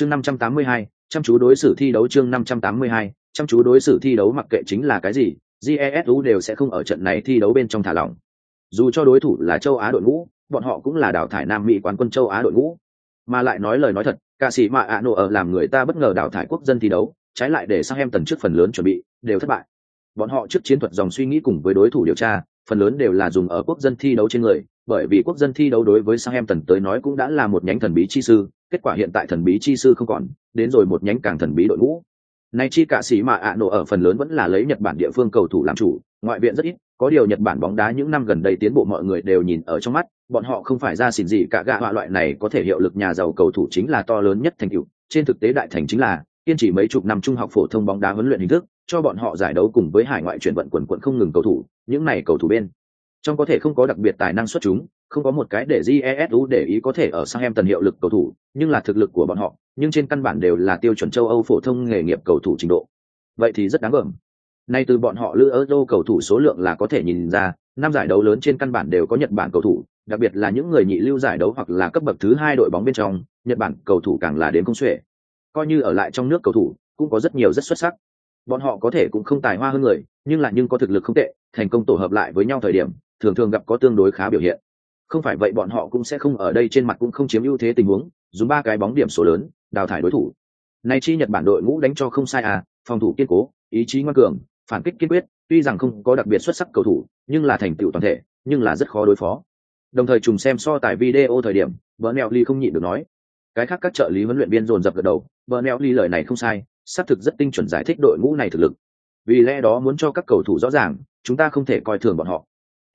chương năm trăm tám mươi hai, chăm chú đối xử thi đấu chương năm trăm tám mươi hai, chăm chú đối xử thi đấu mặc kệ chính là cái gì jesu đều sẽ không ở trận này thi đấu bên trong thả lỏng. Dù cho đối thủ là châu á đội ngũ, bọn họ cũng là đào thải nam mỹ quán quân châu á đội ngũ. Mà lại nói lời nói thật, ca sĩ mạ ạ nổ ở làm người ta bất ngờ đào thải quốc dân thi đấu, trái lại để sang em tần trước phần lớn chuẩn bị, đều thất bại. Bọn họ trước chiến thuật dòng suy nghĩ cùng với đối thủ điều tra, phần lớn đều là dùng ở quốc dân thi đấu trên người, bởi vì quốc dân thi đấu đối với sang em tần tới nói cũng đã là một nhánh thần bí chi sư kết quả hiện tại thần bí chi sư không còn, đến rồi một nhánh càng thần bí đội ngũ. Nay chi cả sĩ mà ạ nổ ở phần lớn vẫn là lấy nhật bản địa phương cầu thủ làm chủ, ngoại viện rất ít, có điều nhật bản bóng đá những năm gần đây tiến bộ mọi người đều nhìn ở trong mắt, bọn họ không phải ra xỉn gì cả gạ họa loại này có thể hiệu lực nhà giàu cầu thủ chính là to lớn nhất thành tựu, trên thực tế đại thành chính là, kiên trì mấy chục năm trung học phổ thông bóng đá huấn luyện hình thức, cho bọn họ giải đấu cùng với hải ngoại chuyển vận quần quận không ngừng cầu thủ, những này cầu thủ bên trong có thể không có đặc biệt tài năng xuất chúng, không có một cái để jesu để ý có thể ở sang em tần hiệu lực cầu thủ, nhưng là thực lực của bọn họ, nhưng trên căn bản đều là tiêu chuẩn châu âu phổ thông nghề nghiệp cầu thủ trình độ. Vậy thì rất đáng gờm nay từ bọn họ lữ euro cầu thủ số lượng là có thể nhìn ra, năm giải đấu lớn trên căn bản đều có nhật bản cầu thủ, đặc biệt là những người nhị lưu giải đấu hoặc là cấp bậc thứ hai đội bóng bên trong, nhật bản cầu thủ càng là đến công xuể. Coi như ở lại trong nước cầu thủ, cũng có rất nhiều rất xuất sắc. Bọn họ có thể cũng không tài hoa hơn người, nhưng là nhưng có thực lực không tệ, thành công tổ hợp lại với nhau thời điểm thường thường gặp có tương đối khá biểu hiện. Không phải vậy bọn họ cũng sẽ không ở đây trên mặt cũng không chiếm ưu thế tình huống, dùng ba cái bóng điểm số lớn, đào thải đối thủ. Này chi nhật bản đội ngũ đánh cho không sai à phòng thủ kiên cố, ý chí ngoan cường, phản kích kiên quyết, tuy rằng không có đặc biệt xuất sắc cầu thủ, nhưng là thành tựu toàn thể, nhưng là rất khó đối phó. Đồng thời trùng xem so tại video thời điểm vợ ly không nhịn được nói, cái khác các trợ lý huấn luyện viên dồn dập gật đầu vợ ly lời này không sai, xác thực rất tinh chuẩn giải thích đội ngũ này thực lực. Vì lẽ đó muốn cho các cầu thủ rõ ràng, chúng ta không thể coi thường bọn họ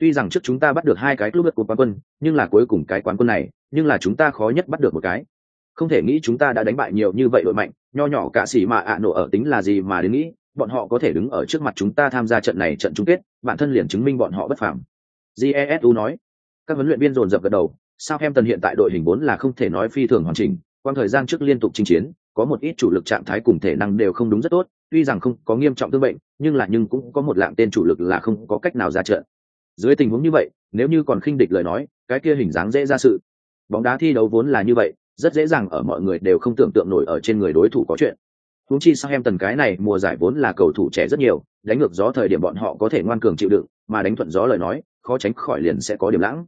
tuy rằng trước chúng ta bắt được hai cái club của quán quân, nhưng là cuối cùng cái quán quân này, nhưng là chúng ta khó nhất bắt được một cái. Không thể nghĩ chúng ta đã đánh bại nhiều như vậy đội mạnh, nho nhỏ cả xỉ mà ạ à nổ ở tính là gì mà đến nghĩ, bọn họ có thể đứng ở trước mặt chúng ta tham gia trận này trận chung kết, bản thân liền chứng minh bọn họ bất phàm. Jesu nói. Các huấn luyện viên dồn dập gật đầu sao em tần hiện tại đội hình vốn là không thể nói phi thường hoàn chỉnh quang thời gian trước liên tục chinh chiến, có một ít chủ lực trạng thái cùng thể năng đều không đúng rất tốt, tuy rằng không có nghiêm trọng thương bệnh, nhưng là nhưng cũng có một lạng tên chủ lực là không có cách nào ra trận dưới tình huống như vậy nếu như còn khinh địch lời nói cái kia hình dáng dễ ra sự bóng đá thi đấu vốn là như vậy rất dễ dàng ở mọi người đều không tưởng tượng nổi ở trên người đối thủ có chuyện Huống chi sao em tần cái này mùa giải vốn là cầu thủ trẻ rất nhiều, đánh ngược gió thời điểm bọn họ có thể ngoan cường chịu đựng, mà đánh thuận gió lời nói, khó tránh khỏi liền sẽ có điểm lãng.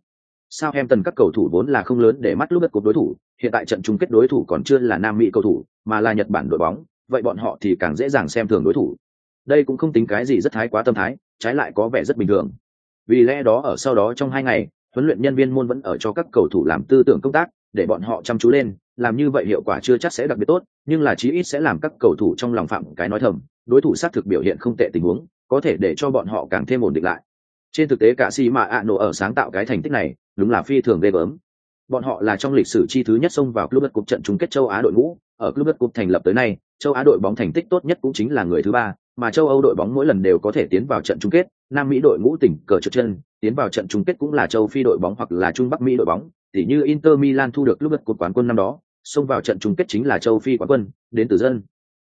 Sao em tần các cầu thủ vốn là không lớn để mắt lúc đất của đối thủ, hiện tại trận chung kết đối thủ còn chưa là Nam Mỹ cầu thủ, mà là Nhật Bản đội bóng, vậy bọn họ thì càng dễ dàng xem thường đối thủ. Đây cũng không tính cái gì rất thái quá tâm thái, trái lại có vẻ rất bình thường. Vì lẽ đó ở sau đó trong hai ngày, huấn luyện nhân viên môn vẫn ở cho các cầu thủ làm tư tưởng công tác, để bọn họ chăm chú lên, làm như vậy hiệu quả chưa chắc sẽ đặc biệt tốt, nhưng là chí ít sẽ làm các cầu thủ trong lòng phạm cái nói thầm, đối thủ xác thực biểu hiện không tệ tình huống, có thể để cho bọn họ càng thêm ổn định lại. Trên thực tế cả si mà ạ nổ ở sáng tạo cái thành tích này, đúng là phi thường ghê gớm. Bọn họ là trong lịch sử chi thứ nhất xông vào club cup trận chung kết châu Á đội ngũ, ở club cup thành lập tới nay, châu Á đội bóng thành tích tốt nhất cũng chính là người thứ ba, mà châu Âu đội bóng mỗi lần đều có thể tiến vào trận chung kết, Nam Mỹ đội ngũ tỉnh cờ trượt chân, tiến vào trận chung kết cũng là châu Phi đội bóng hoặc là Trung Bắc Mỹ đội bóng, tỉ như Inter Milan thu được lúc cột quán quân năm đó, xông vào trận chung kết chính là châu Phi quán quân, đến từ dân.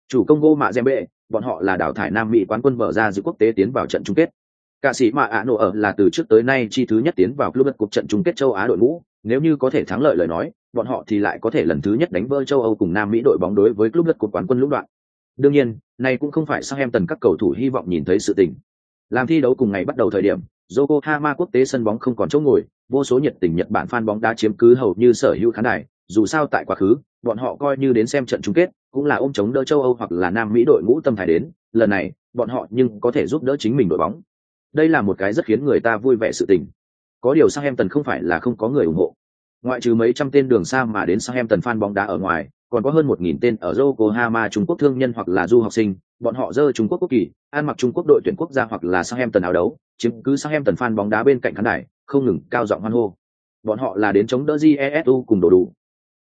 Chủ Congo Mạ Zembe, bọn họ là đảo thải Nam Mỹ quán quân mở ra dự quốc tế tiến vào trận chung kết. Cả sĩ Mạ Ả Nổ ở là từ trước tới nay chi thứ nhất tiến vào club cuộc trận chung kết châu Á đội ngũ, nếu như có thể thắng lợi lời nói, bọn họ thì lại có thể lần thứ nhất đánh vỡ châu Âu cùng Nam Mỹ đội bóng đối với club cuộc quán quân lũng đoạn. Đương nhiên, này cũng không phải sang em tần các cầu thủ hy vọng nhìn thấy sự tình. Làm thi đấu cùng ngày bắt đầu thời điểm, Yokohama quốc tế sân bóng không còn chỗ ngồi, vô số nhiệt tình Nhật Bản fan bóng đá chiếm cứ hầu như sở hữu khán đài, dù sao tại quá khứ, bọn họ coi như đến xem trận chung kết, cũng là ôm chống đỡ châu Âu hoặc là Nam Mỹ đội ngũ tâm thái đến, lần này, bọn họ nhưng có thể giúp đỡ chính mình đội bóng. Đây là một cái rất khiến người ta vui vẻ sự tình. Có điều sang em tần không phải là không có người ủng hộ. Ngoại trừ mấy trăm tên đường xa mà đến sang em tần fan bóng đá ở ngoài, còn có hơn một nghìn tên ở Yokohama Trung Quốc thương nhân hoặc là du học sinh, bọn họ dơ Trung Quốc quốc kỳ, ăn mặc Trung Quốc đội tuyển quốc gia hoặc là Southampton áo đấu, chiếm cứ Southampton fan bóng đá bên cạnh khán đài, không ngừng cao giọng hoan hô. Bọn họ là đến chống đỡ Jesu cùng đồ đủ.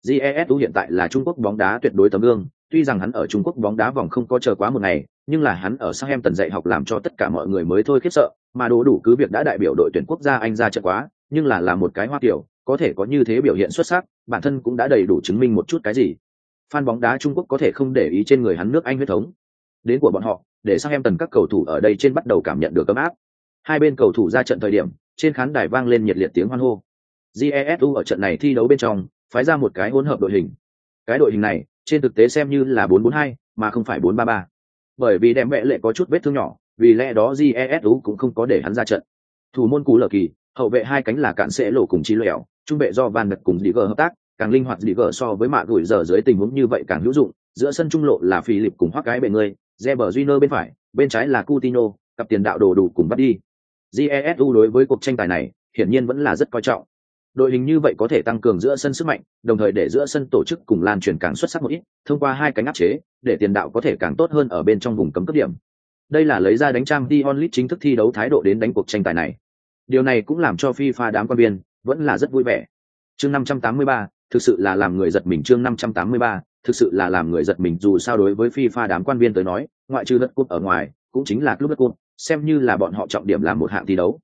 Jesu hiện tại là Trung Quốc bóng đá tuyệt đối tấm gương, tuy rằng hắn ở Trung Quốc bóng đá vòng không có chờ quá một ngày, nhưng là hắn ở Southampton dạy học làm cho tất cả mọi người mới thôi khiếp sợ, mà đồ đủ cứ việc đã đại biểu đội tuyển quốc gia Anh ra trận quá, nhưng là là một cái hoa kiểu, có thể có như thế biểu hiện xuất sắc, bản thân cũng đã đầy đủ chứng minh một chút cái gì. Fan bóng đá Trung Quốc có thể không để ý trên người hắn nước Anh huyết thống. Đến của bọn họ, để sang em tần các cầu thủ ở đây trên bắt đầu cảm nhận được cấm áp. Hai bên cầu thủ ra trận thời điểm, trên khán đài vang lên nhiệt liệt tiếng hoan hô. GESU ở trận này thi đấu bên trong, phái ra một cái hỗn hợp đội hình. Cái đội hình này trên thực tế xem như là 442, mà không phải 433. Bởi vì đem mẹ lệ có chút vết thương nhỏ, vì lẽ đó GESU cũng không có để hắn ra trận. Thủ môn cú lở kỳ, hậu vệ hai cánh là cản sẽ lộ cùng chi lẻo, trung vệ do Van Ngật cùng Digger hợp tác, càng linh hoạt Digger so với mạ gửi giờ dưới tình huống như vậy càng hữu dụng, giữa sân trung lộ là Philip cùng hoắc cái bệ người, Reber Júnior bên phải, bên trái là Coutinho, cặp tiền đạo đồ đủ cùng bắt đi. Jesu đối với cuộc tranh tài này, hiển nhiên vẫn là rất coi trọng. Đội hình như vậy có thể tăng cường giữa sân sức mạnh, đồng thời để giữa sân tổ chức cùng lan truyền càng xuất sắc một ít, thông qua hai cánh áp chế, để tiền đạo có thể càng tốt hơn ở bên trong vùng cấm cấp điểm. Đây là lấy ra đánh trang đi onlit chính thức thi đấu thái độ đến đánh cuộc tranh tài này. Điều này cũng làm cho FIFA đám quan viên vẫn là rất vui vẻ. Chương 583, thực sự là làm người giật mình chương 583, thực sự là làm người giật mình dù sao đối với FIFA đám quan viên tới nói, ngoại trừ đất cúp ở ngoài, cũng chính là lúc đất cúp, xem như là bọn họ trọng điểm làm một hạng thi đấu.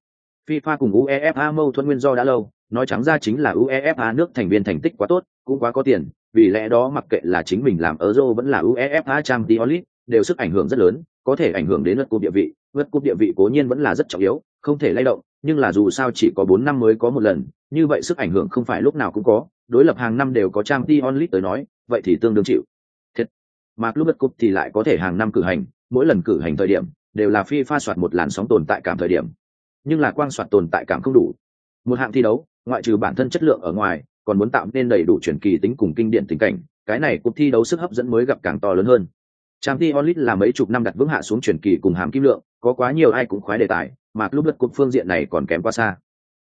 FIFA cùng UEFA mâu thuẫn nguyên do đã lâu, nói trắng ra chính là UEFA nước thành viên thành tích quá tốt, cũng quá có tiền, vì lẽ đó mặc kệ là chính mình làm Euro vẫn là UEFA Champions League, đều sức ảnh hưởng rất lớn, có thể ảnh hưởng đến lượt cúp địa vị, lượt cúp địa vị cố nhiên vẫn là rất trọng yếu, không thể lay động, nhưng là dù sao chỉ có 4 năm mới có một lần, như vậy sức ảnh hưởng không phải lúc nào cũng có, đối lập hàng năm đều có Champions onlit tới nói, vậy thì tương đương chịu. Thiệt. Mà bất cúp thì lại có thể hàng năm cử hành, mỗi lần cử hành thời điểm đều là phi pha soạt một làn sóng tồn tại cảm thời điểm. Nhưng là quang soạt tồn tại cảm không đủ. Một hạng thi đấu, ngoại trừ bản thân chất lượng ở ngoài, còn muốn tạo nên đầy đủ truyền kỳ tính cùng kinh điển tình cảnh, cái này cuộc thi đấu sức hấp dẫn mới gặp càng to lớn hơn. Champions onlit là mấy chục năm đặt vững hạ xuống truyền kỳ cùng hàm kim lượng, có quá nhiều ai cũng khoái đề tài, mà lúc đất cuộc phương diện này còn kém quá xa.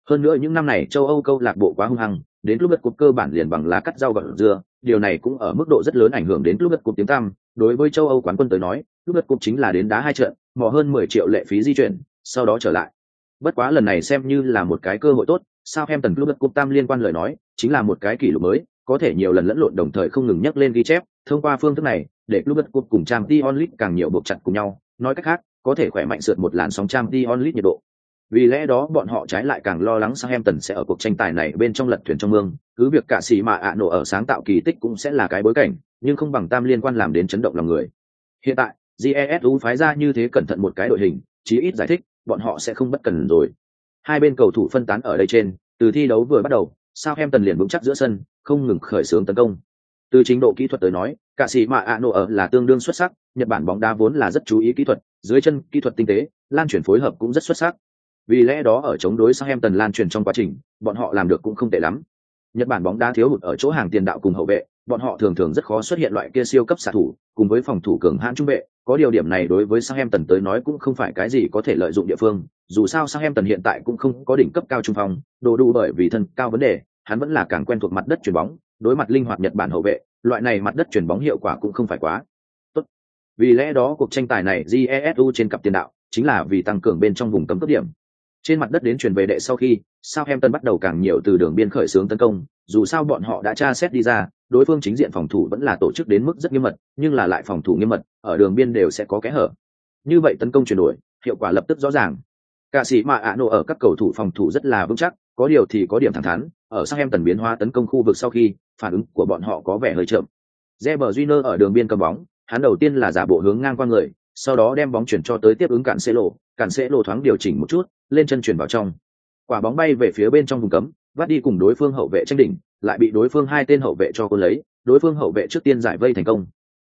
Hơn nữa những năm này châu Âu câu lạc bộ quá hung hăng, đến lúc đất cột cơ bản liền bằng lá cắt rau gọt dưa, điều này cũng ở mức độ rất lớn ảnh hưởng đến lúc đất cột tiếng tăm. Đối với châu Âu quán quân tới nói, lúc đất cột chính là đến đá hai trận, mò hơn 10 triệu lệ phí di chuyển, sau đó trở lại. Bất quá lần này xem như là một cái cơ hội tốt, sao Southampton lúc đất cột tam liên quan lời nói, chính là một cái kỷ lục mới, có thể nhiều lần lẫn lộn đồng thời không ngừng nhắc lên ghi chép, thông qua phương thức này, để lúc đất cột cùng Champions League càng nhiều buộc chặt cùng nhau, nói cách khác, có thể khỏe mạnh sượt một làn sóng Champions League nhiệt độ. Vì lẽ đó bọn họ trái lại càng lo lắng sang em tần sẽ ở cuộc tranh tài này bên trong lật thuyền trong mương, cứ việc cả xì mà ạ nổ ở sáng tạo kỳ tích cũng sẽ là cái bối cảnh, nhưng không bằng tam liên quan làm đến chấn động lòng người. Hiện tại, jesu phái ra như thế cẩn thận một cái đội hình, chí ít giải thích, bọn họ sẽ không bất cần rồi. Hai bên cầu thủ phân tán ở đây trên, từ thi đấu vừa bắt đầu, sang em tần liền vững chắc giữa sân, không ngừng khởi xướng tấn công. Từ chính độ kỹ thuật tới nói, cả sĩ mà ạ nổ ở là tương đương xuất sắc, Nhật Bản bóng đá vốn là rất chú ý kỹ thuật, dưới chân kỹ thuật tinh tế, lan chuyển phối hợp cũng rất xuất sắc. Vì lẽ đó ở chống đối sang em tần lan truyền trong quá trình, bọn họ làm được cũng không tệ lắm. Nhật Bản bóng đá thiếu hụt ở chỗ hàng tiền đạo cùng hậu vệ, bọn họ thường thường rất khó xuất hiện loại kia siêu cấp xạ thủ, cùng với phòng thủ cường hãn trung vệ, có điều điểm này đối với sang em tần tới nói cũng không phải cái gì có thể lợi dụng địa phương, dù sao sang em tần hiện tại cũng không có đỉnh cấp cao trung phong, đồ đủ bởi vì thân cao vấn đề, hắn vẫn là càng quen thuộc mặt đất chuyển bóng, đối mặt linh hoạt Nhật Bản hậu vệ, loại này mặt đất chuyển bóng hiệu quả cũng không phải quá tốt. Vì lẽ đó cuộc tranh tài này jesu trên cặp tiền đạo chính là vì tăng cường bên trong vùng cấm cấp điểm. Trên mặt đất đến truyền về đệ sau khi, Southampton bắt đầu càng nhiều từ đường biên khởi xướng tấn công, dù sao bọn họ đã tra xét đi ra, đối phương chính diện phòng thủ vẫn là tổ chức đến mức rất nghiêm mật, nhưng là lại phòng thủ nghiêm mật, ở đường biên đều sẽ có kẽ hở. Như vậy tấn công chuyển đổi, hiệu quả lập tức rõ ràng. Cả sĩ mà ạ nổ ở các cầu thủ phòng thủ rất là vững chắc, có điều thì có điểm thẳng thắn, ở Southampton em tần biến hóa tấn công khu vực sau khi, phản ứng của bọn họ có vẻ hơi chậm. Reber Júnior ở đường biên cầm bóng, hắn đầu tiên là giả bộ hướng ngang qua người, sau đó đem bóng chuyển cho tới tiếp ứng cản sẽ lộ, cản sẽ lộ thoáng điều chỉnh một chút, lên chân chuyển vào trong. Quả bóng bay về phía bên trong vùng cấm, vắt đi cùng đối phương hậu vệ tranh đỉnh, lại bị đối phương hai tên hậu vệ cho cô lấy, đối phương hậu vệ trước tiên giải vây thành công.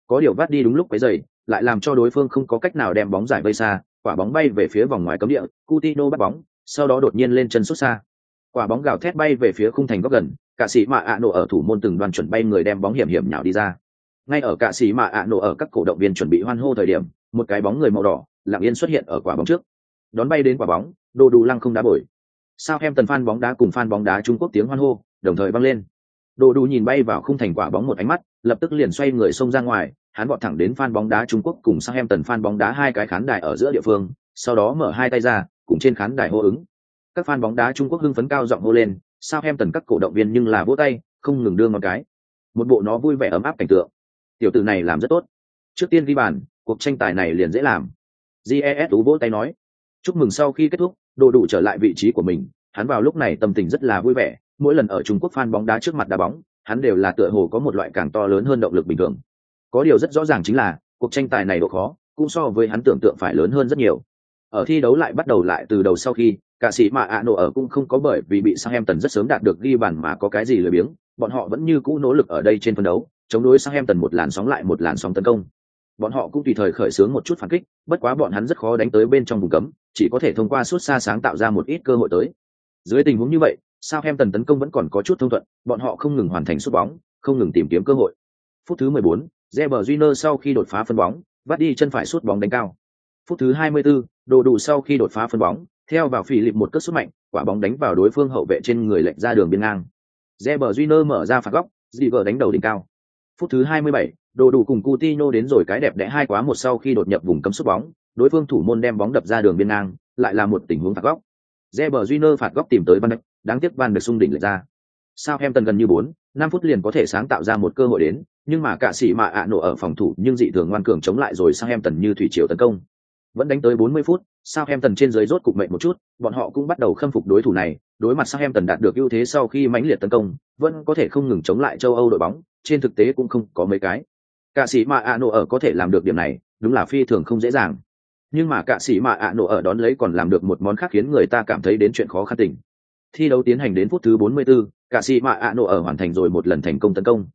Có điều vắt đi đúng lúc cái giày, lại làm cho đối phương không có cách nào đem bóng giải vây xa, quả bóng bay về phía vòng ngoài cấm địa, Coutinho bắt bóng, sau đó đột nhiên lên chân xuất xa. Quả bóng gào thét bay về phía khung thành góc gần, cả sĩ mạ ạ nổ ở thủ môn từng đoàn chuẩn bay người đem bóng hiểm hiểm nhào đi ra. Ngay ở cả sĩ mạ ạ nổ ở các cổ động viên chuẩn bị hoan hô thời điểm, một cái bóng người màu đỏ lặng yên xuất hiện ở quả bóng trước. Đón bay đến quả bóng, đồ đủ lăng không đá bổi. Sao em tần fan bóng đá cùng fan bóng đá Trung Quốc tiếng hoan hô, đồng thời băng lên. Đồ đủ nhìn bay vào khung thành quả bóng một ánh mắt, lập tức liền xoay người xông ra ngoài, hắn bọn thẳng đến fan bóng đá Trung Quốc cùng sang em tần fan bóng đá hai cái khán đài ở giữa địa phương, sau đó mở hai tay ra, cùng trên khán đài hô ứng. Các fan bóng đá Trung Quốc hưng phấn cao giọng hô lên, sao em tần các cổ động viên nhưng là vỗ tay, không ngừng đưa một cái. Một bộ nó vui vẻ ấm áp cảnh tượng. Tiểu tử này làm rất tốt. Trước tiên ghi bàn, cuộc tranh tài này liền dễ làm. GES tú vỗ tay nói. Chúc mừng sau khi kết thúc, đồ đủ trở lại vị trí của mình, hắn vào lúc này tâm tình rất là vui vẻ, mỗi lần ở Trung Quốc fan bóng đá trước mặt đá bóng, hắn đều là tựa hồ có một loại càng to lớn hơn động lực bình thường. Có điều rất rõ ràng chính là cuộc tranh tài này độ khó cũng so với hắn tưởng tượng phải lớn hơn rất nhiều. Ở thi đấu lại bắt đầu lại từ đầu sau khi cả sĩ mà ạ nổ ở cũng không có bởi vì bị sang em tần rất sớm đạt được ghi bàn mà có cái gì lười biếng. Bọn họ vẫn như cũ nỗ lực ở đây trên phân đấu chống đối sang em tần một làn sóng lại một làn sóng tấn công bọn họ cũng tùy thời khởi xướng một chút phản kích bất quá bọn hắn rất khó đánh tới bên trong vùng cấm chỉ có thể thông qua suốt xa sáng tạo ra một ít cơ hội tới. Dưới tình huống như vậy sao em tần tấn công vẫn còn có chút thông thuận bọn họ không ngừng hoàn thành sút bóng không ngừng tìm kiếm cơ hội. Phút thứ 14, Reber Júnior sau khi đột phá phân bóng vắt đi chân phải sút bóng đánh cao. Phút thứ 24, đồ đủ sau khi đột phá phân bóng theo vào phỉ lịp một cất sút mạnh quả bóng đánh vào đối phương hậu vệ trên người lệch ra đường biên ngang. Reber Júnior mở ra phạt góc Ziver đánh đầu đỉnh cao. Phút thứ 27, đồ đủ cùng Coutinho đến rồi cái đẹp đẽ hai quá một sau khi đột nhập vùng cấm sút bóng đối phương thủ môn đem bóng đập ra đường biên ngang lại là một tình huống phạt góc Reber Júnior phạt góc tìm tới Van Dijk, đáng tiếc Van được xung đỉnh lại ra. Sao em tần gần như bốn, năm phút liền có thể sáng tạo ra một cơ hội đến, nhưng mà cả sĩ mà ạ nổ ở phòng thủ nhưng dị thường ngoan cường chống lại rồi sang em tần như thủy triều tấn công. Vẫn đánh tới 40 phút, sao em tần trên dưới rốt cục mệt một chút, bọn họ cũng bắt đầu khâm phục đối thủ này, đối mặt sang em tần đạt được ưu thế sau khi mãnh liệt tấn công, vẫn có thể không ngừng chống lại châu Âu đội bóng, trên thực tế cũng không có mấy cái. Cả sĩ mà ạ nổ ở có thể làm được điểm này, đúng là phi thường không dễ dàng. Nhưng mà cạ sĩ mà ạ nổ ở đón lấy còn làm được một món khác khiến người ta cảm thấy đến chuyện khó khăn tình. Thi đấu tiến hành đến phút thứ 44, cạ sĩ mà ạ nổ ở hoàn thành rồi một lần thành công tấn công.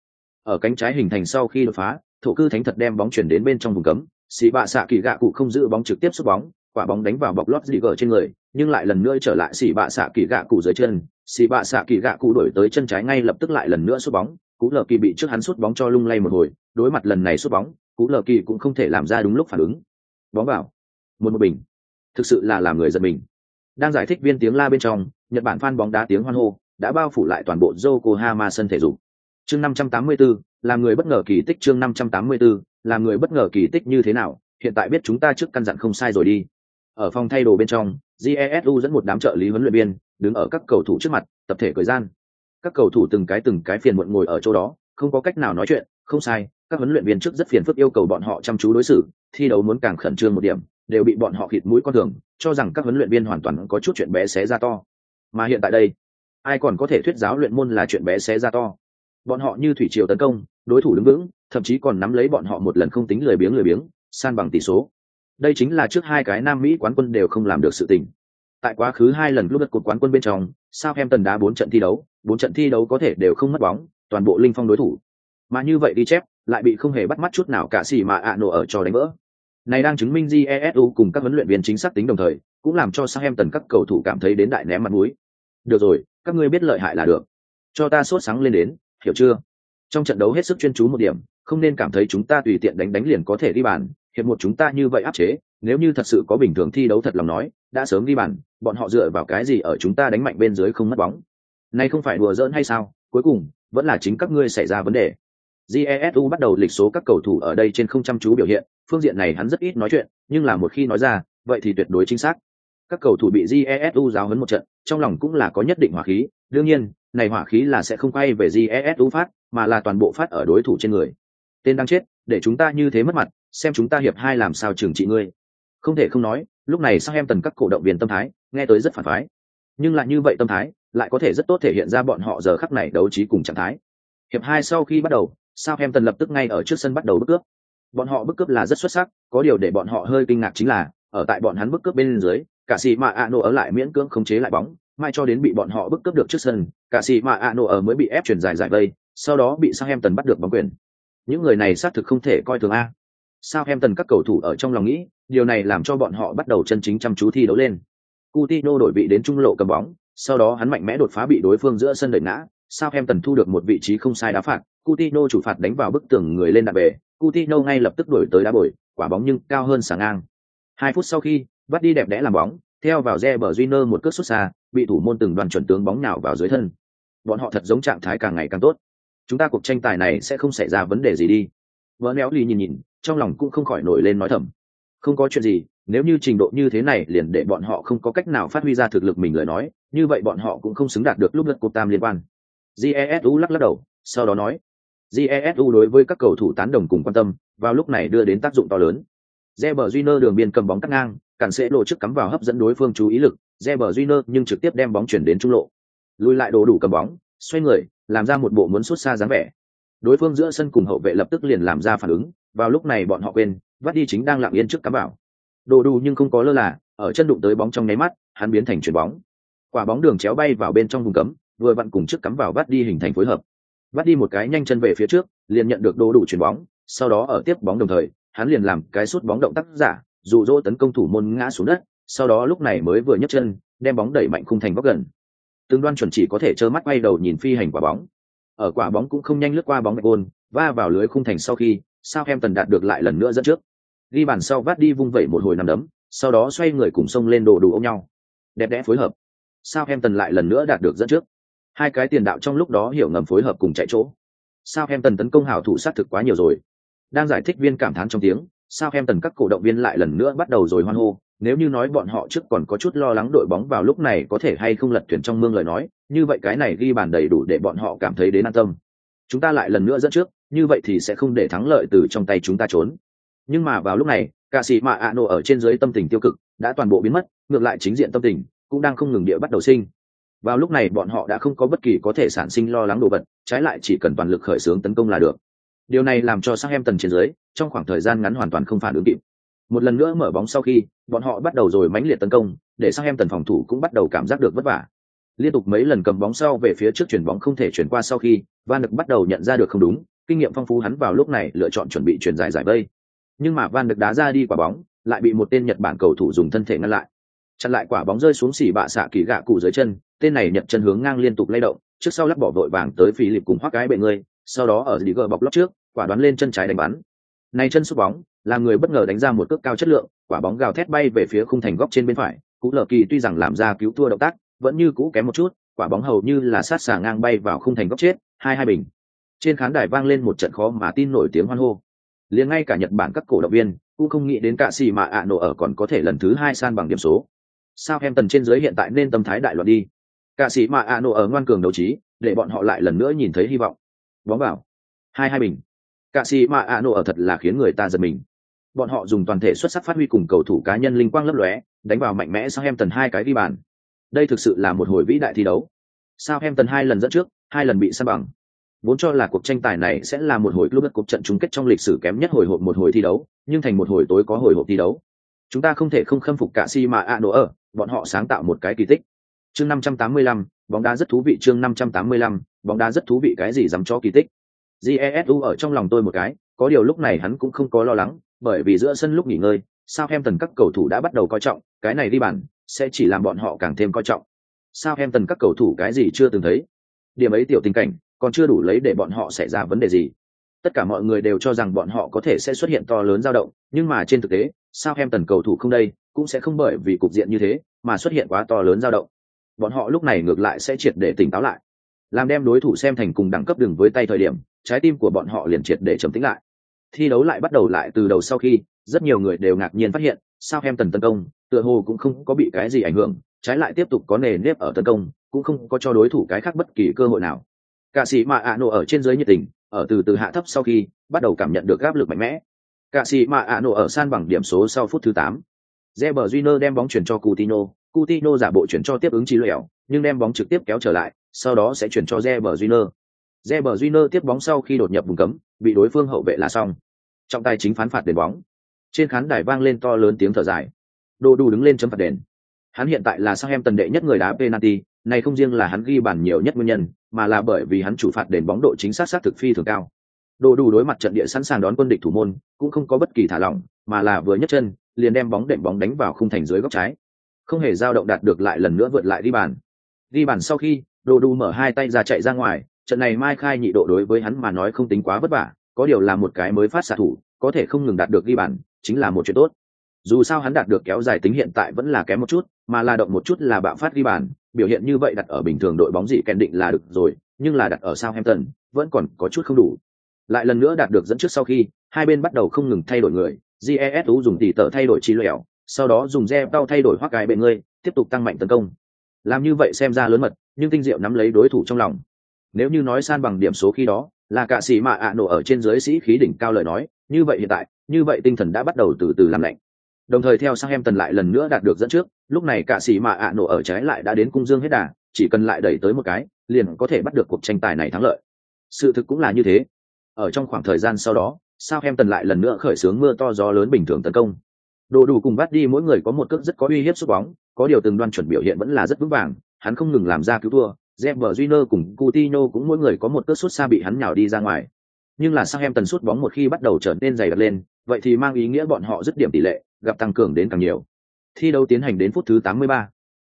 Ở cánh trái hình thành sau khi đột phá thổ cư thánh thật đem bóng chuyển đến bên trong vùng cấm. Sĩ bạ xạ kỳ gạ cụ không giữ bóng trực tiếp sút bóng quả bóng đánh vào bọc lót dị gở trên người nhưng lại lần nữa trở lại Sĩ bạ xạ kỳ gạ cụ dưới chân. Sĩ bạ xạ kỳ gạ cụ đổi tới chân trái ngay lập tức lại lần nữa sút bóng cú lờ kỳ bị trước hắn sút bóng cho lung lay một hồi đối mặt lần này sút bóng cú lờ kỳ cũng không thể làm ra đúng lúc phản ứng. Bóng vào. Một một bình. Thực sự là làm người giật mình. Đang giải thích viên tiếng la bên trong nhật bản phan bóng đá tiếng hoan hô đã bao phủ lại toàn bộ yokohama sân thể dục. Chương 584, làm người bất ngờ kỳ tích chương 584, làm người bất ngờ kỳ tích như thế nào hiện tại biết chúng ta trước căn dặn không sai rồi đi. Ở phòng thay đồ bên trong jesu dẫn một đám trợ lý huấn luyện viên đứng ở các cầu thủ trước mặt tập thể thời gian các cầu thủ từng cái từng cái phiền muộn ngồi ở chỗ đó, không có cách nào nói chuyện, không sai, các huấn luyện viên trước rất phiền phức yêu cầu bọn họ chăm chú đối xử, thi đấu muốn càng khẩn trương một điểm, đều bị bọn họ khịt mũi con thường, cho rằng các huấn luyện viên hoàn toàn có chút chuyện bé xé ra to. Mà hiện tại đây, ai còn có thể thuyết giáo luyện môn là chuyện bé xé ra to? Bọn họ như thủy triều tấn công, đối thủ đứng vững, thậm chí còn nắm lấy bọn họ một lần không tính lười biếng lười biếng, san bằng tỷ số. Đây chính là trước hai cái nam mỹ quán quân đều không làm được sự tình tại quá khứ hai lần lúc đất cột quán quân bên trong sao em tần đá bốn trận thi đấu, bốn trận thi đấu có thể đều không mất bóng, toàn bộ linh phong đối thủ. Mà như vậy đi chép, lại bị không hề bắt mắt chút nào cả xì mà ạ nổ ở cho đánh vỡ. Này đang chứng minh jesu cùng các huấn luyện viên chính xác tính đồng thời, cũng làm cho sang em tần các cầu thủ cảm thấy đến đại ném mặt mũi. Được rồi, các ngươi biết lợi hại là được. Cho ta sốt sáng lên đến, hiểu chưa? Trong trận đấu hết sức chuyên chú một điểm, không nên cảm thấy chúng ta tùy tiện đánh đánh liền có thể đi bàn, hiệp một chúng ta như vậy áp chế nếu như thật sự có bình thường thi đấu thật lòng nói, đã sớm đi bàn, bọn họ dựa vào cái gì ở chúng ta đánh mạnh bên dưới không mất bóng? Nay không phải đùa giỡn hay sao? Cuối cùng, vẫn là chính các ngươi xảy ra vấn đề. Jesu bắt đầu lịch số các cầu thủ ở đây trên không chăm chú biểu hiện, phương diện này hắn rất ít nói chuyện, nhưng là một khi nói ra, vậy thì tuyệt đối chính xác. Các cầu thủ bị jesu giáo huấn một trận, trong lòng cũng là có nhất định hỏa khí, đương nhiên, này hỏa khí là sẽ không quay về jesu phát, mà là toàn bộ phát ở đối thủ trên người. Tên đang chết, để chúng ta như thế mất mặt, xem chúng ta hiệp hai làm sao trừng trị ngươi không thể không nói, lúc này sang em tần các cổ động viên tâm thái, nghe tới rất phản phái. Nhưng lại như vậy tâm thái, lại có thể rất tốt thể hiện ra bọn họ giờ khắc này đấu trí cùng trạng thái. Hiệp hai sau khi bắt đầu sao em tần lập tức ngay ở trước sân bắt đầu bức cướp. Bọn họ bức cướp là rất xuất sắc, có điều để bọn họ hơi kinh ngạc chính là, ở tại bọn hắn bức cướp bên dưới, cả sĩ mà a nổ ở lại miễn cưỡng khống chế lại bóng mai cho đến bị bọn họ bức cướp được trước sân, cả sĩ mà a nổ ở mới bị ép chuyển dài dài vây, sau đó bị sao em tần bắt được bóng quyền. Những người này xác thực không thể coi thường a sao em tần các cầu thủ ở trong lòng nghĩ điều này làm cho bọn họ bắt đầu chân chính chăm chú thi đấu lên Coutinho đổi vị đến trung lộ cầm bóng sau đó hắn mạnh mẽ đột phá bị đối phương giữa sân đẩy ngã sao em tần thu được một vị trí không sai đá phạt Coutinho chủ phạt đánh vào bức tường người lên đạp bể Coutinho ngay lập tức đổi tới đá bồi, quả bóng nhưng cao hơn sáng ngang. Hai phút sau khi, bắt đi đẹp đẽ làm bóng, theo vào Reber Júnior một cước sút xa, bị thủ môn từng đoàn chuẩn tướng bóng nào vào dưới thân. Bọn họ thật giống trạng thái càng ngày càng tốt. Chúng ta cuộc tranh tài này sẽ không xảy ra vấn đề gì đi. Vỡ néo lì nhìn nhìn, trong lòng cũng không khỏi nổi lên nói thầm. Không có chuyện gì, nếu như trình độ như thế này liền để bọn họ không có cách nào phát huy ra thực lực mình lời nói, như vậy bọn họ cũng không xứng đạt được lúc lượt cuộc tam liên quan. Jesu lắc lắc đầu, sau đó nói, jesu đối với các cầu thủ tán đồng cùng quan tâm vào lúc này đưa đến tác dụng to lớn Reber Júnior đường biên cầm bóng cắt ngang, cản sẽ lộ trước cắm vào hấp dẫn đối phương chú ý lực, Reber Júnior nhưng trực tiếp đem bóng chuyển đến trung lộ. Lùi lại đồ đủ cầm bóng, xoay người, làm ra một bộ muốn xuất xa dáng vẻ. Đối phương giữa sân cùng hậu vệ lập tức liền làm ra phản ứng, vào lúc này bọn họ quên, vắt đi chính đang lặng yên trước cắm bảo. Đồ đủ nhưng không có lơ là, ở chân đụng tới bóng trong nháy mắt, hắn biến thành chuyển bóng. Quả bóng đường chéo bay vào bên trong vùng cấm, vừa vặn cùng trước cắm vào vắt đi hình thành phối hợp vắt đi một cái nhanh chân về phía trước liền nhận được đồ đủ chuyền bóng sau đó ở tiếp bóng đồng thời hắn liền làm cái sút bóng động tác giả dụ dỗ tấn công thủ môn ngã xuống đất sau đó lúc này mới vừa nhấc chân đem bóng đẩy mạnh khung thành góc gần tương đoan chuẩn chỉ có thể trơ mắt quay đầu nhìn phi hành quả bóng ở quả bóng cũng không nhanh lướt qua bóng gạch gôn, va vào lưới khung thành sau khi, sao em tần đạt được lại lần nữa dẫn trước. Ghi bàn sau vát đi vung vẩy một hồi nằm đấm, sau đó xoay người cùng sông lên đồ đủ ôm nhau. Đẹp đẽ phối hợp. Sao em tần lại lần nữa đạt được dẫn trước? Hai cái tiền đạo trong lúc đó hiểu ngầm phối hợp cùng chạy chỗ. Sao em tần tấn công hảo thủ sát thực quá nhiều rồi. Đang giải thích viên cảm thán trong tiếng sao em tần các cổ động viên lại lần nữa bắt đầu rồi hoan hô? Nếu như nói bọn họ trước còn có chút lo lắng đội bóng vào lúc này có thể hay không lật thuyền trong mương lời nói, như vậy cái này ghi bàn đầy đủ để bọn họ cảm thấy đến an tâm. Chúng ta lại lần nữa dẫn trước, như vậy thì sẽ không để thắng lợi từ trong tay chúng ta trốn. Nhưng mà vào lúc này, ca sĩ mạ ạ nổ ở trên dưới tâm tình tiêu cực đã toàn bộ biến mất, ngược lại chính diện tâm tình cũng đang không ngừng địa bắt đầu sinh. Vào lúc này bọn họ đã không có bất kỳ có thể sản sinh lo lắng đồ vật, trái lại chỉ cần toàn lực khởi xướng tấn công là được. Điều này làm cho sang em tần trên dưới trong khoảng thời gian ngắn hoàn toàn không phản ứng kịp. Một lần nữa mở bóng sau khi, bọn họ bắt đầu rồi mãnh liệt tấn công, để sang em tần phòng thủ cũng bắt đầu cảm giác được vất vả. Liên tục mấy lần cầm bóng sau về phía trước chuyển bóng không thể chuyển qua sau khi, van được bắt đầu nhận ra được không đúng, kinh nghiệm phong phú hắn vào lúc này lựa chọn chuẩn bị chuyển dài giải vây. Nhưng mà van được đá ra đi quả bóng, lại bị một tên nhật bản cầu thủ dùng thân thể ngăn lại. Chặn lại quả bóng rơi xuống xỉ bạ xạ kỳ gạ cụ dưới chân, tên này nhận chân hướng ngang liên tục lay động, trước sau lắc bỏ vội vàng tới phi lịp cùng hoác cái bệ người, sau đó ở đi gờ bọc lóc trước, quả đoán lên chân trái đánh bắn này chân sút bóng, làm người bất ngờ đánh ra một cước cao chất lượng, quả bóng gào thét bay về phía khung thành góc trên bên phải. Cú lờ kỳ tuy rằng làm ra cứu thua động tác, vẫn như cũ kém một chút, quả bóng hầu như là sát xà ngang bay vào khung thành góc chết, hai hai bình. Trên khán đài vang lên một trận khó mà tin nổi tiếng hoan hô. Liền ngay cả nhật bản các cổ động viên cũng không nghĩ đến cả xì mà ạ nổ ở còn có thể lần thứ hai san bằng điểm số. Sao em tần trên dưới hiện tại nên tâm thái đại loạn đi? Cả sĩ mà ạ nổ ở ngoan cường đấu trí, để bọn họ lại lần nữa nhìn thấy hy vọng. Bóng vào. Hai hai bình cả sĩ mà ạ nổ ở thật là khiến người ta giật mình. Bọn họ dùng toàn thể xuất sắc phát huy cùng cầu thủ cá nhân linh quang lấp lóe đánh vào mạnh mẽ sang em tần hai cái đi bàn. Đây thực sự là một hồi vĩ đại thi đấu. Sao em tần hai lần dẫn trước hai lần bị san bằng. Vốn cho là cuộc tranh tài này sẽ là một hồi club cuộc trận chung kết trong lịch sử kém nhất hồi hộp một hồi thi đấu nhưng thành một hồi tối có hồi hộp thi đấu. Chúng ta không thể không khâm phục cả si mà a nổ ở bọn họ sáng tạo một cái kỳ tích. Chương 585, bóng đá rất thú vị chương 585, bóng đá rất thú vị cái gì dám cho kỳ tích? Jesu ở trong lòng tôi một cái, có điều lúc này hắn cũng không có lo lắng, bởi vì giữa sân lúc nghỉ ngơi sao em tần các cầu thủ đã bắt đầu coi trọng, cái này đi bàn, sẽ chỉ làm bọn họ càng thêm coi trọng. Sao em tần các cầu thủ cái gì chưa từng thấy. Điểm ấy tiểu tình cảnh, còn chưa đủ lấy để bọn họ xảy ra vấn đề gì. Tất cả mọi người đều cho rằng bọn họ có thể sẽ xuất hiện to lớn dao động, nhưng mà trên thực tế sao em tần cầu thủ không đây, cũng sẽ không bởi vì cục diện như thế, mà xuất hiện quá to lớn dao động. Bọn họ lúc này ngược lại sẽ triệt để tỉnh táo lại. Làm đem đối thủ xem thành cùng đẳng cấp đường với tay thời điểm trái tim của bọn họ liền triệt để trầm tĩnh lại. Thi đấu lại bắt đầu lại từ đầu sau khi rất nhiều người đều ngạc nhiên phát hiện sao em tần tấn công tựa hồ cũng không có bị cái gì ảnh hưởng trái lại tiếp tục có nề nếp ở tấn công cũng không có cho đối thủ cái khác bất kỳ cơ hội nào. Cả sĩ mà ạ nổ ở trên dưới nhiệt tình ở từ từ hạ thấp sau khi bắt đầu cảm nhận được áp lực mạnh mẽ. Cả sĩ mà ạ nổ ở san bằng điểm số sau phút thứ tám. Reber Júnior đem bóng chuyển cho Coutinho, Coutinho giả bộ chuyển cho tiếp ứng trí lẻo, nhưng đem bóng trực tiếp kéo trở lại, sau đó sẽ chuyển cho Reber Júnior. Reber Júnior tiếp bóng sau khi đột nhập vùng cấm, bị đối phương hậu vệ là xong. Trọng tài chính phán phạt đền bóng. Trên khán đài vang lên to lớn tiếng thở dài. Đồ đủ đứng lên chấm phạt đền. Hắn hiện tại là sang em tần đệ nhất người đá penalty, này không riêng là hắn ghi bàn nhiều nhất nguyên nhân, mà là bởi vì hắn chủ phạt đền bóng độ chính xác xác thực phi thường cao. Đồ đủ đối mặt trận địa sẵn sàng đón quân địch thủ môn, cũng không có bất kỳ thả lỏng, mà là vừa nhấc chân, liền đem bóng đệm bóng đánh vào khung thành dưới góc trái không hề dao động đạt được lại lần nữa vượt lại đi bàn đi bàn sau khi đồ đủ mở hai tay ra chạy ra ngoài trận này mai khai nhị độ đối với hắn mà nói không tính quá vất vả, có điều là một cái mới phát xạ thủ, có thể không ngừng đạt được ghi bàn, chính là một chuyện tốt. Dù sao hắn đạt được kéo dài tính hiện tại vẫn là kém một chút, mà là động một chút là bạo phát ghi bàn, biểu hiện như vậy đặt ở bình thường đội bóng gì kèn định là được rồi, nhưng là đặt ở Southampton, vẫn còn có chút không đủ. Lại lần nữa đạt được dẫn trước sau khi, hai bên bắt đầu không ngừng thay đổi người jesu dùng tỷ tờ thay đổi chi lẻo sau đó dùng re đau thay đổi hoác cái bệ ngươi, tiếp tục tăng mạnh tấn công. Làm như vậy xem ra lớn mật, nhưng tinh diệu nắm lấy đối thủ trong lòng nếu như nói san bằng điểm số khi đó, là cạ sĩ mạ ạ nổ ở trên dưới sĩ khí đỉnh cao lời nói, như vậy hiện tại, như vậy tinh thần đã bắt đầu từ từ làm lạnh. Đồng thời theo sang em tần lại lần nữa đạt được dẫn trước, lúc này cạ sĩ mạ ạ nổ ở trái lại đã đến cung dương hết đà, chỉ cần lại đẩy tới một cái, liền có thể bắt được cuộc tranh tài này thắng lợi. Sự thực cũng là như thế. Ở trong khoảng thời gian sau đó sao em tần lại lần nữa khởi xướng mưa to gió lớn bình thường tấn công. Đồ đủ cùng bắt đi mỗi người có một cước rất có uy hiếp sút bóng, có điều từng đoan chuẩn biểu hiện vẫn là rất vững vàng, hắn không ngừng làm ra cứu thua Reber Junior cùng Coutinho cũng mỗi người có một cước sút xa bị hắn nhào đi ra ngoài. Nhưng là sang em tần sút bóng một khi bắt đầu trở nên dày đặc lên, vậy thì mang ý nghĩa bọn họ dứt điểm tỷ lệ, gặp tăng cường đến càng nhiều. Thi đấu tiến hành đến phút thứ 83.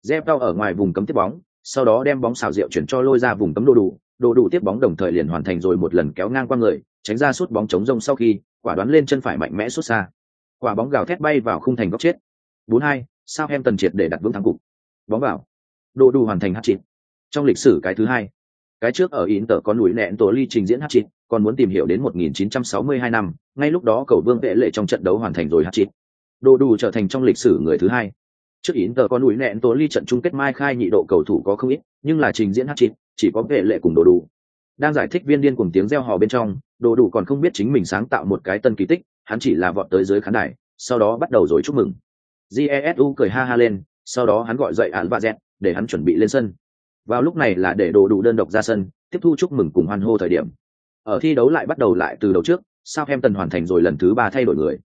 Zepao ở ngoài vùng cấm tiếp bóng, sau đó đem bóng xào rượu chuyển cho lôi ra vùng cấm đồ đủ, đồ đủ tiếp bóng đồng thời liền hoàn thành rồi một lần kéo ngang qua người, tránh ra sút bóng chống rông sau khi, quả đoán lên chân phải mạnh mẽ sút xa. Quả bóng gào thét bay vào khung thành góc chết. 4-2, Southampton triệt để đặt vững thắng cục. Bóng vào. Đồ đủ hoàn thành hat-trick. Trong lịch sử cái thứ hai. Cái trước ở in tờ có núi nẹn tổ ly trình diễn hát chịt còn muốn tìm hiểu đến 1962 năm, ngay lúc đó cầu vương vệ lệ trong trận đấu hoàn thành rồi hát chịt Đồ đủ trở thành trong lịch sử người thứ hai. Trước in tờ có núi nẹn tổ ly trận chung kết mai khai nhị độ cầu thủ có không ít nhưng là trình diễn hát chịt chỉ có vệ lệ cùng đồ đủ đang giải thích viên điên cùng tiếng reo hò bên trong đồ đủ còn không biết chính mình sáng tạo một cái tân kỳ tích hắn chỉ là vọt tới dưới khán đài sau đó bắt đầu rồi chúc mừng. Jesu cười ha ha lên sau đó hắn gọi dậy ạn và dẹt để hắn chuẩn bị lên sân vào lúc này là để đồ đủ đơn độc ra sân, tiếp thu chúc mừng cùng hoan hô thời điểm. Ở thi đấu lại bắt đầu lại từ đầu trước, sao em tần hoàn thành rồi lần thứ ba thay đổi người.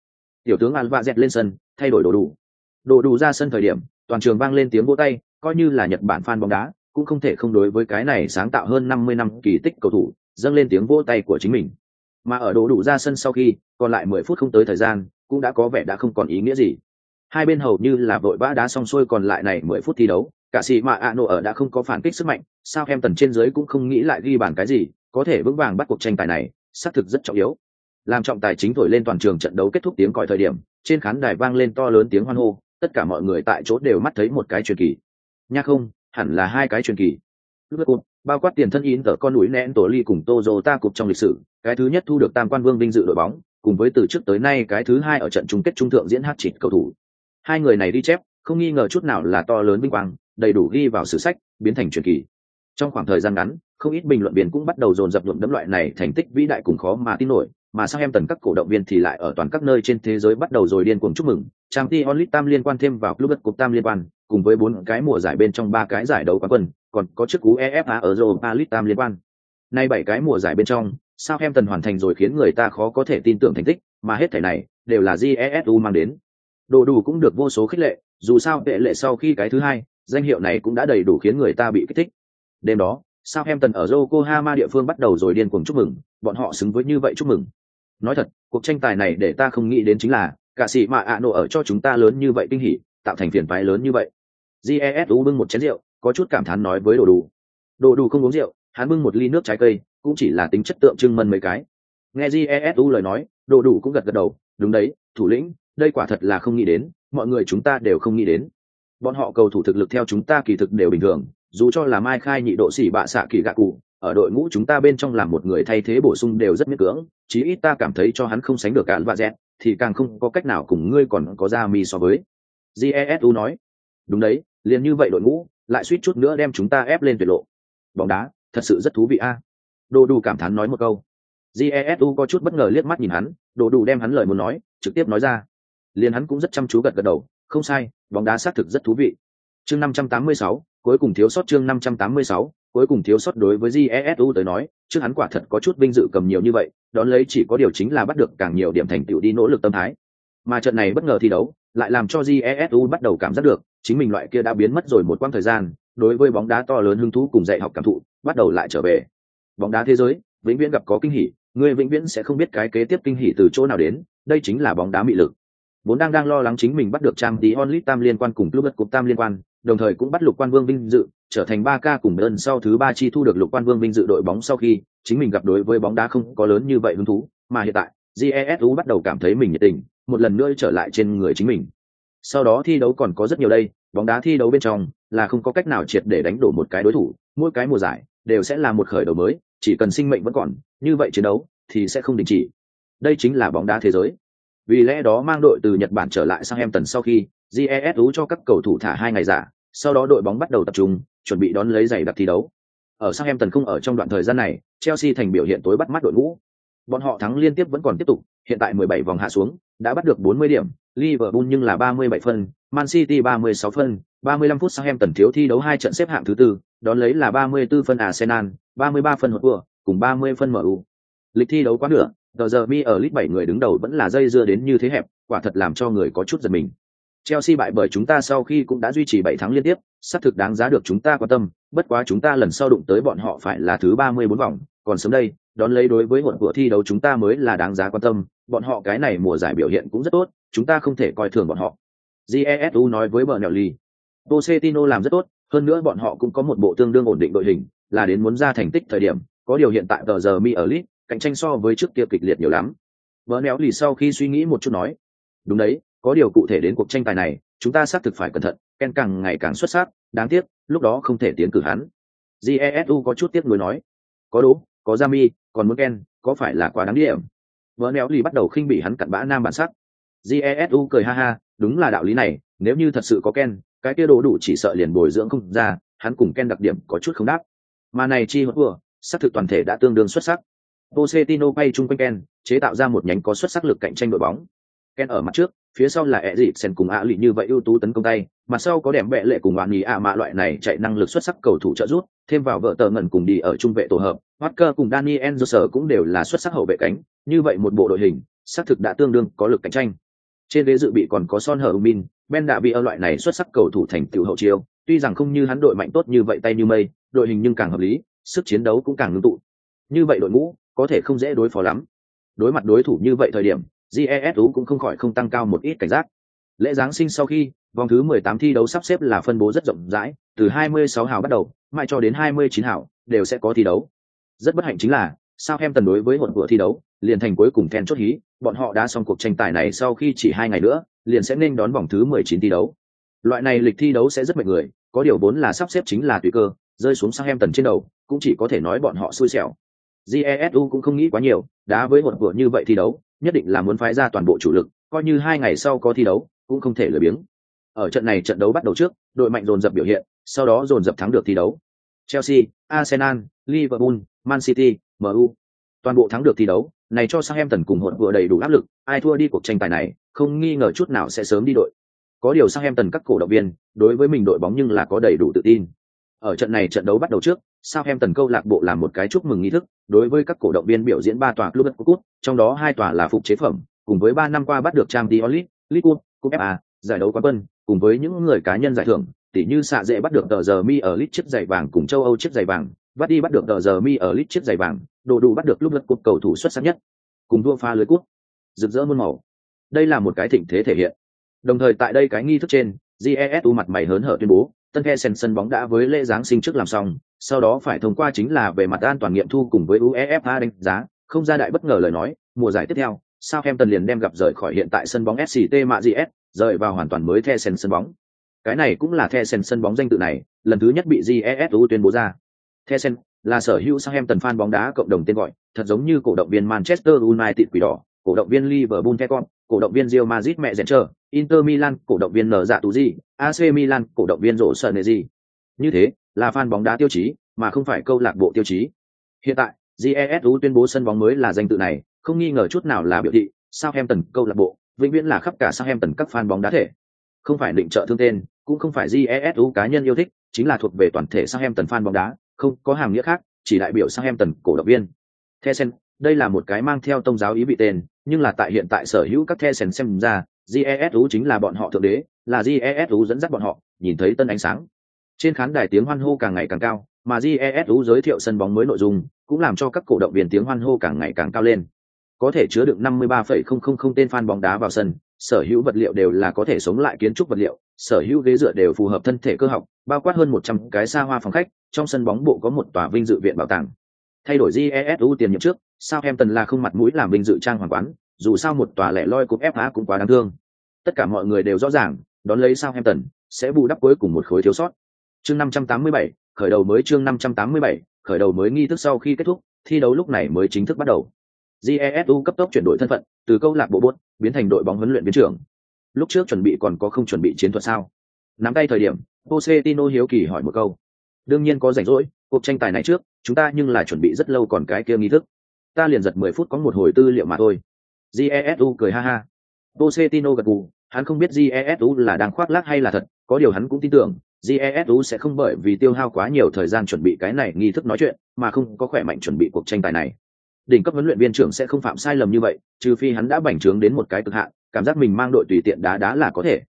Tiểu tướng alva và dẹt lên sân, thay đổi đồ đủ. Đồ đủ ra sân thời điểm, toàn trường vang lên tiếng vỗ tay, coi như là nhật bản fan bóng đá, cũng không thể không đối với cái này sáng tạo hơn 50 năm kỳ tích cầu thủ, dâng lên tiếng vỗ tay của chính mình. Mà ở đồ đủ ra sân sau khi, còn lại 10 phút không tới thời gian, cũng đã có vẻ đã không còn ý nghĩa gì. Hai bên hầu như là vội vã đá xong xuôi còn lại này 10 phút thi đấu cả sĩ mà ạ nổ ở đã không có phản kích sức mạnh sao em tần trên dưới cũng không nghĩ lại ghi bàn cái gì có thể vững vàng bắt cuộc tranh tài này xác thực rất trọng yếu. Làm trọng tài chính thổi lên toàn trường trận đấu kết thúc tiếng còi thời điểm trên khán đài vang lên to lớn tiếng hoan hô tất cả mọi người tại chỗ đều mắt thấy một cái truyền kỳ. Nha không hẳn là hai cái truyền kỳ. Bao quát tiền thân in ở con núi nén tổ ly cùng tozo ta cục trong lịch sử, cái thứ nhất thu được tam quan vương vinh dự đội bóng, cùng với từ trước tới nay cái thứ hai ở trận chung kết trung thượng diễn hát chịt cầu thủ. Hai người này đi chép, không nghi ngờ chút nào là to lớn vinh quang, đầy đủ ghi vào sử sách, biến thành truyền kỳ. Trong khoảng thời gian ngắn, không ít bình luận viên cũng bắt đầu dồn dập luận đấm loại này thành tích vĩ đại cùng khó mà tin nổi, mà sang em tần các cổ động viên thì lại ở toàn các nơi trên thế giới bắt đầu rồi điên cuồng chúc mừng, trang t onlit tam liên quan thêm vào club đất cục tam liên quan cùng với bốn cái mùa giải bên trong ba cái giải đấu quán quân còn có chức cú efa ở europa league tam liên quan. Nay bảy cái mùa giải bên trong sao em tần hoàn thành rồi khiến người ta khó có thể tin tưởng thành tích mà hết thể này đều là jesu mang đến. Đồ đủ cũng được vô số khích lệ dù sao tệ lệ sau khi cái thứ hai danh hiệu này cũng đã đầy đủ khiến người ta bị kích thích. Đêm đó sao em tần ở yokohama địa phương bắt đầu rồi điên cuồng chúc mừng, bọn họ xứng với như vậy chúc mừng. Nói thật, cuộc tranh tài này để ta không nghĩ đến chính là, cả sĩ mà ạ nổ ở cho chúng ta lớn như vậy kinh hỉ, tạo thành phiền phái lớn như vậy. Jesu bưng một chén rượu, có chút cảm thán nói với đồ đủ. Đồ đủ không uống rượu, hắn bưng một ly nước trái cây, cũng chỉ là tính chất tượng trưng mân mấy cái. Nghe jesu lời nói, đồ đủ cũng gật gật đầu, đúng đấy, thủ lĩnh, đây quả thật là không nghĩ đến, mọi người chúng ta đều không nghĩ đến bọn họ cầu thủ thực lực theo chúng ta kỳ thực đều bình thường, dù cho là mai khai nhị độ xỉ bạ xạ kỳ gạ cụ, ở đội ngũ chúng ta bên trong làm một người thay thế bổ sung đều rất miễn cưỡng, chí ít ta cảm thấy cho hắn không sánh được cả và dẹt thì càng không có cách nào cùng ngươi còn có ra mi so với. Jesu nói. Đúng đấy, liền như vậy đội ngũ, lại suýt chút nữa đem chúng ta ép lên tuyệt lộ. Bóng đá, thật sự rất thú vị a. Đồ đủ cảm thán nói một câu. Jesu có chút bất ngờ liếc mắt nhìn hắn, đồ đủ đem hắn lời muốn nói, trực tiếp nói ra. Liền hắn cũng rất chăm chú gật gật đầu không sai bóng đá xác thực rất thú vị. Chương 586, cuối cùng thiếu sót chương 586, cuối cùng thiếu sót đối với jesu tới nói trước hắn quả thật có chút vinh dự cầm nhiều như vậy đón lấy chỉ có điều chính là bắt được càng nhiều điểm thành tựu đi nỗ lực tâm thái. Mà trận này bất ngờ thi đấu lại làm cho jesu bắt đầu cảm giác được chính mình loại kia đã biến mất rồi một quãng thời gian đối với bóng đá to lớn hứng thú cùng dạy học cảm thụ bắt đầu lại trở về. Bóng đá thế giới vĩnh viễn gặp có kinh hỉ người vĩnh viễn sẽ không biết cái kế tiếp kinh hỉ từ chỗ nào đến đây chính là bóng đá mị lực vốn đang đang lo lắng chính mình bắt được trang tí onlit tam liên quan cùng club cục tam liên quan, đồng thời cũng bắt lục quan vương vinh dự, trở thành ba ca cùng đơn sau thứ ba chi thu được lục quan vương vinh dự đội bóng sau khi chính mình gặp đối với bóng đá không có lớn như vậy hứng thú, mà hiện tại jesu bắt đầu cảm thấy mình nhiệt tình, một lần nữa trở lại trên người chính mình. Sau đó thi đấu còn có rất nhiều đây, bóng đá thi đấu bên trong là không có cách nào triệt để đánh đổ một cái đối thủ, mỗi cái mùa giải đều sẽ là một khởi đầu mới, chỉ cần sinh mệnh vẫn còn, như vậy chiến đấu thì sẽ không đình chỉ. Đây chính là bóng đá thế giới vì lẽ đó mang đội từ nhật bản trở lại sang em tần sau khi jesu cho các cầu thủ thả hai ngày giả, sau đó đội bóng bắt đầu tập trung, chuẩn bị đón lấy giày đặc thi đấu. Ở sang em tần không ở trong đoạn thời gian này, chelsea thành biểu hiện tối bắt mắt đội ngũ. Bọn họ thắng liên tiếp vẫn còn tiếp tục, hiện tại 17 vòng hạ xuống, đã bắt được 40 điểm, liverpool nhưng là 37 phân, man city 36 phân 35 phút sang em tần thiếu thi đấu hai trận xếp hạng thứ tư, đón lấy là 34 phân arsenal 33 phân hột vừa cùng 30 phân mu lịch thi đấu quá nửa tờ giờ mi ở lít bảy người đứng đầu vẫn là dây dưa đến như thế hẹp quả thật làm cho người có chút giật mình Chelsea bại bởi chúng ta sau khi cũng đã duy trì 7 tháng liên tiếp, xác thực đáng giá được chúng ta quan tâm, bất quá chúng ta lần sau đụng tới bọn họ phải là thứ 34 vòng, còn sớm đây, đón lấy đối với hỗn của thi đấu chúng ta mới là đáng giá quan tâm, bọn họ cái này mùa giải biểu hiện cũng rất tốt, chúng ta không thể coi thường bọn họ. Jesu nói với Bernelli. Pochettino làm rất tốt, hơn nữa bọn họ cũng có một bộ tương đương ổn định đội hình, là đến muốn ra thành tích thời điểm, có điều hiện tại tờ giờ mi ở League, cạnh tranh so với trước kia kịch liệt nhiều lắm. Bernelli sau khi suy nghĩ một chút nói, đúng đấy, có điều cụ thể đến cuộc tranh tài này, chúng ta xác thực phải cẩn thận, Ken càng ngày càng xuất sắc, đáng tiếc, lúc đó không thể tiến cử hắn. Jesu có chút tiếc nuối nói, có đủ, có Jami, còn muốn Ken, có phải là quá đáng điểm. Bernelli bắt đầu khinh bỉ hắn cặn bã nam bản sắc. Jesu cười ha ha, đúng là đạo lý này, nếu như thật sự có Ken, cái kia đồ đủ chỉ sợ liền bồi dưỡng không ra, hắn cùng Ken đặc điểm có chút không đáp. Mà này chi hốt vừa, xác thực toàn thể đã tương đương xuất sắc. Pochettino quay chung quanh Ken, chế tạo ra một nhánh có xuất sắc lực cạnh tranh đội bóng. Ken ở mặt trước, phía sau là Eriksen cùng ạ lị như vậy ưu tú tấn công tay, mặt sau có đẹp bệ lệ cùng Hoàng Nghị ạ mạ loại này chạy năng lực xuất sắc cầu thủ trợ giúp, thêm vào vợ tờ ngẩn cùng đi ở trung vệ tổ hợp, Walker cùng Daniel Josser cũng đều là xuất sắc hậu vệ cánh, như vậy một bộ đội hình, xác thực đã tương đương có lực cạnh tranh. Trên ghế dự bị còn có Son Heung-min, Ben đã bị ở loại này xuất sắc cầu thủ thành tựu hậu chiêu, tuy rằng không như hắn đội mạnh tốt như vậy tay như mây, đội hình nhưng càng hợp lý, sức chiến đấu cũng càng ngưng tụ. Như vậy đội ngũ có thể không dễ đối phó lắm. Đối mặt đối thủ như vậy thời điểm, GESU cũng không khỏi không tăng cao một ít cảnh giác. Lễ Giáng sinh sau khi, vòng thứ 18 thi đấu sắp xếp là phân bố rất rộng rãi, từ 26 hào bắt đầu, mãi cho đến 29 hào, đều sẽ có thi đấu. Rất bất hạnh chính là, sao em tần đối với hồn vừa thi đấu, liền thành cuối cùng then chốt hí, bọn họ đã xong cuộc tranh tài này sau khi chỉ hai ngày nữa, liền sẽ nên đón vòng thứ 19 thi đấu. Loại này lịch thi đấu sẽ rất mệt người, có điều vốn là sắp xếp chính là tùy cơ, rơi xuống sang em tần trên đầu, cũng chỉ có thể nói bọn họ xui xẻo. Jesu cũng không nghĩ quá nhiều, đá với một vừa như vậy thi đấu, nhất định là muốn phái ra toàn bộ chủ lực, coi như hai ngày sau có thi đấu, cũng không thể lười biếng. Ở trận này trận đấu bắt đầu trước, đội mạnh dồn dập biểu hiện, sau đó dồn dập thắng được thi đấu. Chelsea, Arsenal, Liverpool, Man City, MU, toàn bộ thắng được thi đấu, này cho Southampton cùng hỗn vừa đầy đủ áp lực, ai thua đi cuộc tranh tài này, không nghi ngờ chút nào sẽ sớm đi đội. Có điều Southampton các cổ động viên, đối với mình đội bóng nhưng là có đầy đủ tự tin. Ở trận này trận đấu bắt đầu trước, Southampton câu lạc bộ làm một cái chúc mừng nghi thức, đối với các cổ động viên biểu diễn ba tòa club cup, trong đó hai tòa là phục chế phẩm, cùng với ba năm qua bắt được trang Diolit, League Cup, Cup FA, giải đấu quán quân, cùng với những người cá nhân giải thưởng, tỷ như xạ dễ bắt được tờ giờ mi ở lit chiếc giày vàng cùng châu Âu chiếc giày vàng, vắt đi bắt được tờ giờ mi ở lit chiếc giày vàng, đồ đủ bắt được lúc lật cột cầu thủ xuất sắc nhất, cùng đua pha lưới quốc, rực rỡ muôn màu. Đây là một cái thịnh thế thể hiện. Đồng thời tại đây cái nghi thức trên, GESU mặt mày hớn hở tuyên bố, tân khe sen sân bóng đã với lễ giáng sinh trước làm xong, sau đó phải thông qua chính là về mặt an toàn nghiệm thu cùng với UEFA đánh giá, không ra đại bất ngờ lời nói, mùa giải tiếp theo, Southampton liền đem gặp rời khỏi hiện tại sân bóng SCT Mạ GS, rời vào hoàn toàn mới The Sen sân bóng. Cái này cũng là The Sen sân bóng danh tự này, lần thứ nhất bị GESU tuyên bố ra. The Sen là sở hữu Southampton fan bóng đá cộng đồng tên gọi, thật giống như cổ động viên Manchester United quỷ đỏ, cổ động viên Liverpool Tecom, cổ động viên Real Madrid mẹ rèn chờ, Inter Milan, cổ động viên nở dạ tú gì, AC Milan, cổ động viên rổ sơn gì. Như thế, là fan bóng đá tiêu chí, mà không phải câu lạc bộ tiêu chí. Hiện tại, GESU tuyên bố sân bóng mới là danh tự này, không nghi ngờ chút nào là biểu thị, Southampton câu lạc bộ, vĩnh viễn là khắp cả Southampton các fan bóng đá thể. Không phải định trợ thương tên, cũng không phải GESU cá nhân yêu thích, chính là thuộc về toàn thể Southampton fan bóng đá, không có hàm nghĩa khác, chỉ đại biểu Southampton cổ động viên. Thesen, đây là một cái mang theo tông giáo ý vị tên, nhưng là tại hiện tại sở hữu các Thesen xem ra, GESU chính là bọn họ thượng đế, là GESU dẫn dắt bọn họ, nhìn thấy tân ánh sáng. Trên khán đài tiếng hoan hô càng ngày càng cao, mà GESU giới thiệu sân bóng mới nội dung, cũng làm cho các cổ động viên tiếng hoan hô càng ngày càng cao lên. Có thể chứa được 53,000 tên fan bóng đá vào sân, sở hữu vật liệu đều là có thể sống lại kiến trúc vật liệu, sở hữu ghế dựa đều phù hợp thân thể cơ học, bao quát hơn 100 cái xa hoa phòng khách, trong sân bóng bộ có một tòa vinh dự viện bảo tàng. Thay đổi GESU tiền nhiệm trước, Southampton là không mặt mũi làm vinh dự trang hoàng quán, dù sao một tòa lẻ loi cúp FA cũng quá đáng thương. Tất cả mọi người đều rõ ràng, đón lấy Southampton sẽ bù đắp cuối cùng một khối thiếu sót. Chương 587, khởi đầu mới chương 587, khởi đầu mới nghi thức sau khi kết thúc, thi đấu lúc này mới chính thức bắt đầu. GESU cấp tốc chuyển đổi thân phận, từ câu lạc bộ bốt biến thành đội bóng huấn luyện viên trưởng. Lúc trước chuẩn bị còn có không chuẩn bị chiến thuật sao? Nắm tay thời điểm, Pochettino hiếu kỳ hỏi một câu. Đương nhiên có rảnh rỗi, cuộc tranh tài này trước, chúng ta nhưng là chuẩn bị rất lâu còn cái kia nghi thức. Ta liền giật mười phút có một hồi tư liệu mà thôi. Jesu cười ha ha. Pochettino gật gù, hắn không biết Jesu là đang khoác lác hay là thật, có điều hắn cũng tin tưởng, Jesu sẽ không bởi vì tiêu hao quá nhiều thời gian chuẩn bị cái này nghi thức nói chuyện, mà không có khỏe mạnh chuẩn bị cuộc tranh tài này. Đỉnh cấp huấn luyện viên trưởng sẽ không phạm sai lầm như vậy, trừ phi hắn đã bành trướng đến một cái cực hạn, cảm giác mình mang đội tùy tiện đá đá là có thể.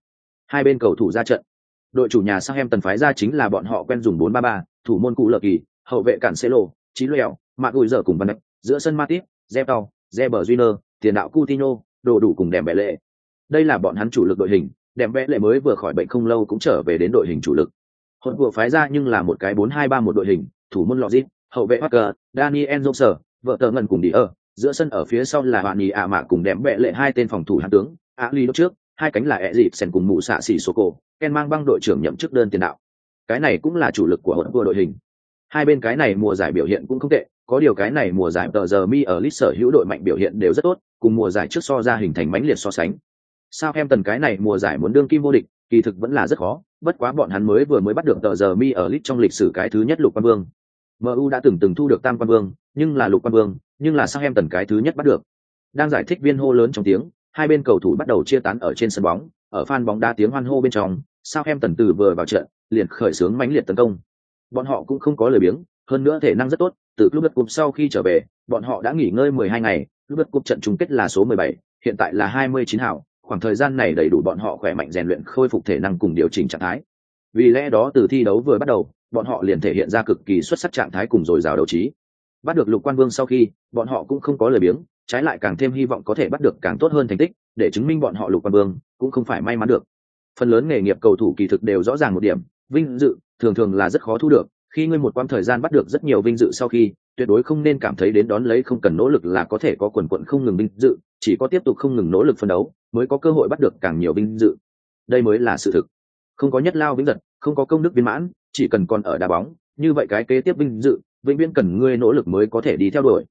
hai bên cầu thủ ra trận đội chủ nhà sang em tần phái ra chính là bọn họ quen dùng 4-3-3, thủ môn cụ Lợi kỳ hậu vệ cản xê lô trí lẹo mạc gùi giờ cùng văn đạch giữa sân matip zeptau zeber junior tiền đạo Coutinho, đồ đủ cùng đèm bẻ lệ đây là bọn hắn chủ lực đội hình đem vẽ lệ mới vừa khỏi bệnh không lâu cũng trở về đến đội hình chủ lực hồn vừa phái ra nhưng là một cái 4-2-3 một đội hình thủ môn lọ hậu vệ Parker, Daniel Jones, vợ tờ ngần cùng đi ở, giữa sân ở phía sau là Hoàn Nhị ạ mạ cùng đệm bệ lệ hai tên phòng thủ hạng tướng, ạ ly trước, hai cánh là ẹ dịp sen cùng mụ xạ xỉ số cổ, Ken mang băng đội trưởng nhậm chức đơn tiền đạo. Cái này cũng là chủ lực của hỗn vừa đội hình. Hai bên cái này mùa giải biểu hiện cũng không tệ, có điều cái này mùa giải tờ giờ mi ở list sở hữu đội mạnh biểu hiện đều rất tốt, cùng mùa giải trước so ra hình thành mãnh liệt so sánh. Sao em tần cái này mùa giải muốn đương kim vô địch, kỳ thực vẫn là rất khó, bất quá bọn hắn mới vừa mới bắt được tờ giờ mi ở list trong lịch sử cái thứ nhất lục quan vương. MU đã từng từng thu được tam quan vương, nhưng là lục quan vương, nhưng là sao em tần cái thứ nhất bắt được. Đang giải thích viên hô lớn trong tiếng, hai bên cầu thủ bắt đầu chia tán ở trên sân bóng, ở fan bóng đá tiếng hoan hô bên trong, sao em tần từ vừa vào trận, liền khởi xướng mãnh liệt tấn công. Bọn họ cũng không có lời biếng, hơn nữa thể năng rất tốt, từ lúc đất cụp sau khi trở về, bọn họ đã nghỉ ngơi 12 ngày, lúc đất cụp trận chung kết là số 17, hiện tại là 29 hảo, khoảng thời gian này đầy đủ bọn họ khỏe mạnh rèn luyện khôi phục thể năng cùng điều chỉnh trạng thái. Vì lẽ đó từ thi đấu vừa bắt đầu, bọn họ liền thể hiện ra cực kỳ xuất sắc trạng thái cùng dồi dào đấu trí. Bắt được lục quan vương sau khi bọn họ cũng không có lời biếng trái lại càng thêm hy vọng có thể bắt được càng tốt hơn thành tích để chứng minh bọn họ lục quan vương cũng không phải may mắn được. Phần lớn nghề nghiệp cầu thủ kỳ thực đều rõ ràng một điểm vinh dự thường thường là rất khó thu được khi ngươi một quãng thời gian bắt được rất nhiều vinh dự sau khi tuyệt đối không nên cảm thấy đến đón lấy không cần nỗ lực là có thể có quần quận không ngừng vinh dự chỉ có tiếp tục không ngừng nỗ lực phân đấu mới có cơ hội bắt được càng nhiều vinh dự. Đây mới là sự thực. Không có nhất lao vĩnh giật không có công đức viên mãn chỉ cần còn ở đá bóng như vậy cái kế tiếp vinh dự vĩnh viễn cần ngươi nỗ lực mới có thể đi theo đuổi.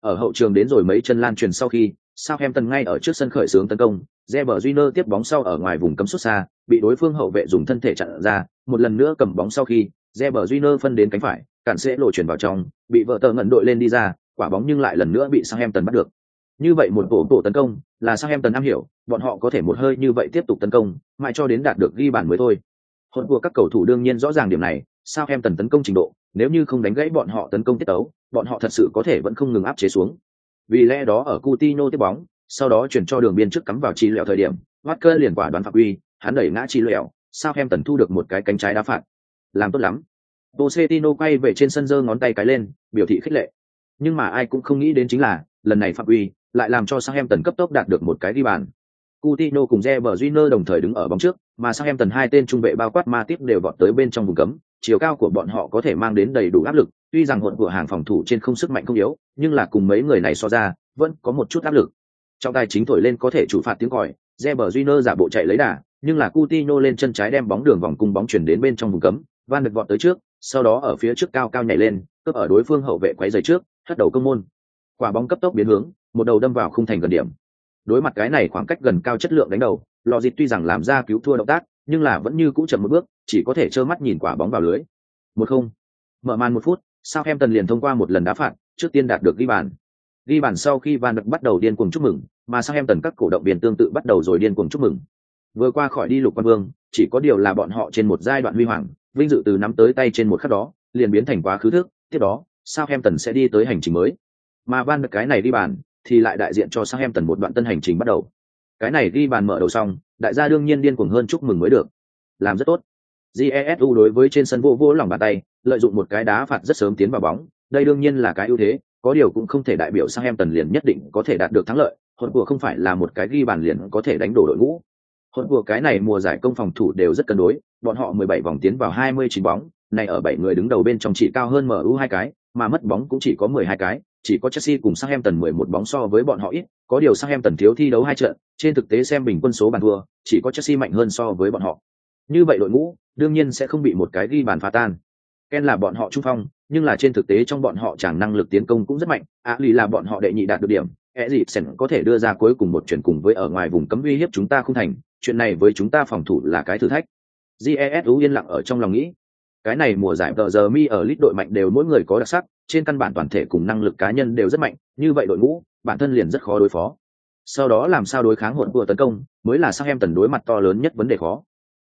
Ở hậu trường đến rồi mấy chân lan truyền sau khi Southampton ngay ở trước sân khởi xướng tấn công, Reber Júnior tiếp bóng sau ở ngoài vùng cấm xuất xa, bị đối phương hậu vệ dùng thân thể chặn ra, một lần nữa cầm bóng sau khi, Reber Júnior phân đến cánh phải, cản sẽ lộ chuyển vào trong, bị vợ tờ ngẩn đội lên đi ra, quả bóng nhưng lại lần nữa bị Southampton bắt được. Như vậy một bộ bộ tấn công, là sao em tần am hiểu, bọn họ có thể một hơi như vậy tiếp tục tấn công, mãi cho đến đạt được ghi bàn mới thôi. Hôn của các cầu thủ đương nhiên rõ ràng điểm này, sao em tấn công trình độ, nếu như không đánh gãy bọn họ tấn công tiết tấu, bọn họ thật sự có thể vẫn không ngừng áp chế xuống. Vì lẽ đó ở Coutinho tiếp bóng, sau đó chuyển cho đường biên trước cắm vào chi lẹo thời điểm, Walker liền quả đoán phạm uy, hắn đẩy ngã chi lẹo, sao em tần thu được một cái cánh trái đá phạt. Làm tốt lắm. Pochettino quay về trên sân giơ ngón tay cái lên, biểu thị khích lệ. Nhưng mà ai cũng không nghĩ đến chính là, lần này phạm uy lại làm cho Southampton cấp tốc đạt được một cái đi bàn. Coutinho cùng Reber Júnior đồng thời đứng ở bóng trước, mà Southampton hai tên trung vệ bao quát Matip đều vọt tới bên trong vùng cấm, chiều cao của bọn họ có thể mang đến đầy đủ áp lực, tuy rằng hỗn của hàng phòng thủ trên không sức mạnh không yếu, nhưng là cùng mấy người này so ra, vẫn có một chút áp lực. Trong tay chính thổi lên có thể chủ phạt tiếng còi, Reber Júnior giả bộ chạy lấy đà, nhưng là Coutinho lên chân trái đem bóng đường vòng cung bóng chuyển đến bên trong vùng cấm, Van được vọt tới trước, sau đó ở phía trước cao cao nhảy lên, cướp ở đối phương hậu vệ quấy giày trước, thất đầu công môn. Quả bóng cấp tốc biến hướng, một đầu đâm vào khung thành gần điểm. Đối mặt cái này khoảng cách gần cao chất lượng đánh đầu, Lò Dịt tuy rằng làm ra cứu thua động tác, nhưng là vẫn như cũ chậm một bước, chỉ có thể trơ mắt nhìn quả bóng vào lưới. Một không. Mở màn một phút, Southampton liền thông qua một lần đá phạt, trước tiên đạt được ghi bàn. Ghi bàn sau khi Van Dijk bắt đầu điên cuồng chúc mừng, mà Southampton các cổ động viên tương tự bắt đầu rồi điên cuồng chúc mừng. Vừa qua khỏi đi lục quan vương, chỉ có điều là bọn họ trên một giai đoạn huy hoàng, vinh dự từ nắm tới tay trên một khắc đó, liền biến thành quá khứ thức, tiếp đó, Southampton sẽ đi tới hành trình mới. Mà Van Dijk cái này đi bàn, thì lại đại diện cho sang em tần một đoạn tân hành trình bắt đầu. Cái này ghi bàn mở đầu xong, đại gia đương nhiên điên cuồng hơn chúc mừng mới được. Làm rất tốt. Jesu đối với trên sân vô vô lòng bàn tay, lợi dụng một cái đá phạt rất sớm tiến vào bóng, đây đương nhiên là cái ưu thế, có điều cũng không thể đại biểu sang em tần liền nhất định có thể đạt được thắng lợi, hồn của không phải là một cái ghi bàn liền có thể đánh đổ đội ngũ. Hồn của cái này mùa giải công phòng thủ đều rất cân đối, bọn họ 17 vòng tiến vào 29 bóng, này ở 7 người đứng đầu bên trong chỉ cao hơn MU hai cái, mà mất bóng cũng chỉ có 12 cái, chỉ có Chelsea cùng Southampton 11 bóng so với bọn họ ít, có điều Southampton thiếu thi đấu hai trận, trên thực tế xem bình quân số bàn thua, chỉ có Chelsea mạnh hơn so với bọn họ. Như vậy đội ngũ, đương nhiên sẽ không bị một cái ghi bàn phá tan. Ken là bọn họ trung phong, nhưng là trên thực tế trong bọn họ chẳng năng lực tiến công cũng rất mạnh, á lì là bọn họ đệ nhị đạt được điểm, e gì sẽ có thể đưa ra cuối cùng một chuyển cùng với ở ngoài vùng cấm uy hiếp chúng ta không thành, chuyện này với chúng ta phòng thủ là cái thử thách. GESU yên lặng ở trong lòng nghĩ. Cái này mùa giải tờ giờ mi ở lít đội mạnh đều mỗi người có đặc sắc, trên căn bản toàn thể cùng năng lực cá nhân đều rất mạnh, như vậy đội ngũ, bản thân liền rất khó đối phó. Sau đó làm sao đối kháng hỗn vừa tấn công, mới là sang em tần đối mặt to lớn nhất vấn đề khó.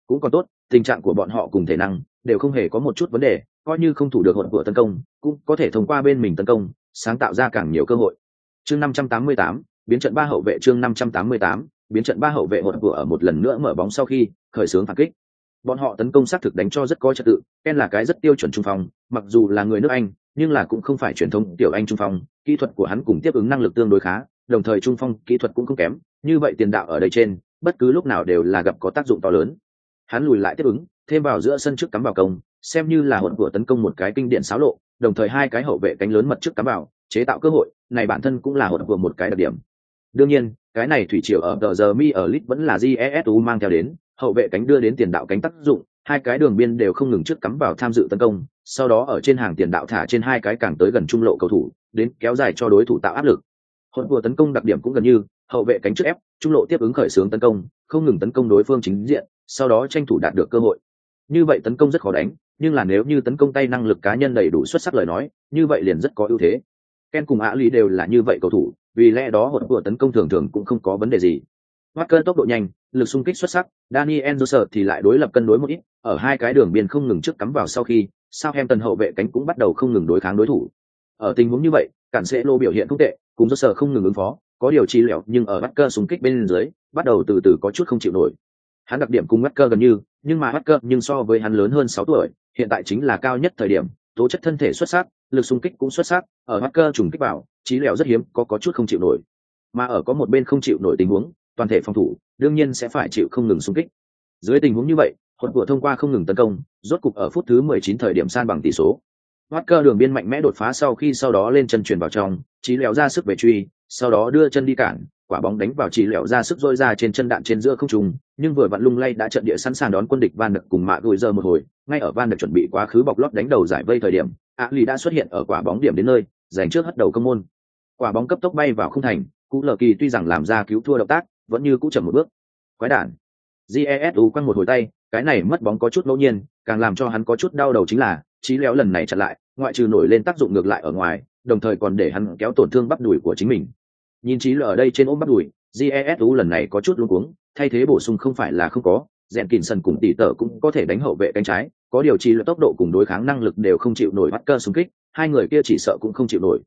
Cũng còn tốt, tình trạng của bọn họ cùng thể năng đều không hề có một chút vấn đề, coi như không thủ được hỗn vừa tấn công, cũng có thể thông qua bên mình tấn công, sáng tạo ra càng nhiều cơ hội. Chương 588, biến trận ba hậu vệ chương 588, biến trận ba hậu vệ hồn vừa ở một lần nữa mở bóng sau khi khởi xướng phản kích bọn họ tấn công xác thực đánh cho rất có trật tự, ken là cái rất tiêu chuẩn trung phong, mặc dù là người nước anh, nhưng là cũng không phải truyền thống tiểu anh trung phong, kỹ thuật của hắn cùng tiếp ứng năng lực tương đối khá, đồng thời trung phong kỹ thuật cũng không kém. Như vậy tiền đạo ở đây trên, bất cứ lúc nào đều là gặp có tác dụng to lớn. Hắn lùi lại tiếp ứng, thêm vào giữa sân trước cắm vào công, xem như là hỗn của tấn công một cái kinh điển xáo lộ, đồng thời hai cái hậu vệ cánh lớn mật trước cắm vào, chế tạo cơ hội, này bản thân cũng là hỗn của một cái đặc điểm. Đương nhiên, cái này thủy triều ở tờ giờ mi ở lit vẫn là jesu mang theo đến hậu vệ cánh đưa đến tiền đạo cánh tác dụng hai cái đường biên đều không ngừng trước cắm vào tham dự tấn công sau đó ở trên hàng tiền đạo thả trên hai cái càng tới gần trung lộ cầu thủ đến kéo dài cho đối thủ tạo áp lực. Hỗn vừa tấn công đặc điểm cũng gần như hậu vệ cánh trước ép trung lộ tiếp ứng khởi xướng tấn công không ngừng tấn công đối phương chính diện sau đó tranh thủ đạt được cơ hội. Như vậy tấn công rất khó đánh nhưng là nếu như tấn công tay năng lực cá nhân đầy đủ xuất sắc lời nói như vậy liền rất có ưu thế. Ken cùng ạ lý đều là như vậy cầu thủ vì lẽ đó hỗn vừa tấn công thường thường cũng không có vấn đề gì. Walker tốc độ nhanh, lực xung kích xuất sắc, Daniel Joseph thì lại đối lập cân đối một ít, ở hai cái đường biên không ngừng trước cắm vào sau khi, Southampton hậu vệ cánh cũng bắt đầu không ngừng đối kháng đối thủ. Ở tình huống như vậy, cản sẽ lô biểu hiện không tệ, cùng Joseph không ngừng ứng phó, có điều chi lẻo nhưng ở Walker xung kích bên dưới, bắt đầu từ từ có chút không chịu nổi. Hắn đặc điểm cùng Walker gần như, nhưng mà Walker nhưng so với hắn lớn hơn 6 tuổi, hiện tại chính là cao nhất thời điểm, tố chất thân thể xuất sắc, lực xung kích cũng xuất sắc, ở Walker trùng kích vào, trí lẻo rất hiếm, có có chút không chịu nổi. Mà ở có một bên không chịu nổi tình huống, toàn thể phòng thủ đương nhiên sẽ phải chịu không ngừng xung kích. Dưới tình huống như vậy hột của thông qua không ngừng tấn công rốt cục ở phút thứ 19 thời điểm san bằng tỷ số. Walker đường biên mạnh mẽ đột phá sau khi sau đó lên chân truyền vào trong, trí lẻo ra sức về truy, sau đó đưa chân đi cản, quả bóng đánh vào trí lẻo ra sức rôi ra trên chân đạn trên giữa không trung, nhưng vừa vặn lung lay đã trận địa sẵn sàng đón quân địch Van Đực cùng mạ gùi giờ một hồi, ngay ở Van Đực chuẩn bị quá khứ bọc lót đánh đầu giải vây thời điểm, A đã xuất hiện ở quả bóng điểm đến nơi, giành trước hất đầu công môn. Quả bóng cấp tốc bay vào không thành, Cú Lờ Kỳ tuy rằng làm ra cứu thua động tác, vẫn như cũ chậm một bước. Quái đản. Jesu quăng một hồi tay, cái này mất bóng có chút ngẫu nhiên, càng làm cho hắn có chút đau đầu chính là trí léo lần này chặn lại, ngoại trừ nổi lên tác dụng ngược lại ở ngoài, đồng thời còn để hắn kéo tổn thương bắp đùi của chính mình. Nhìn trí ở đây trên ôm bắp đùi jesu lần này có chút luống cuống, thay thế bổ sung không phải là không có, rèn kìn sân cùng tỷ tở cũng có thể đánh hậu vệ cánh trái, có điều trí tốc độ cùng đối kháng năng lực đều không chịu nổi bắt cơ xung kích, hai người kia chỉ sợ cũng không chịu nổi.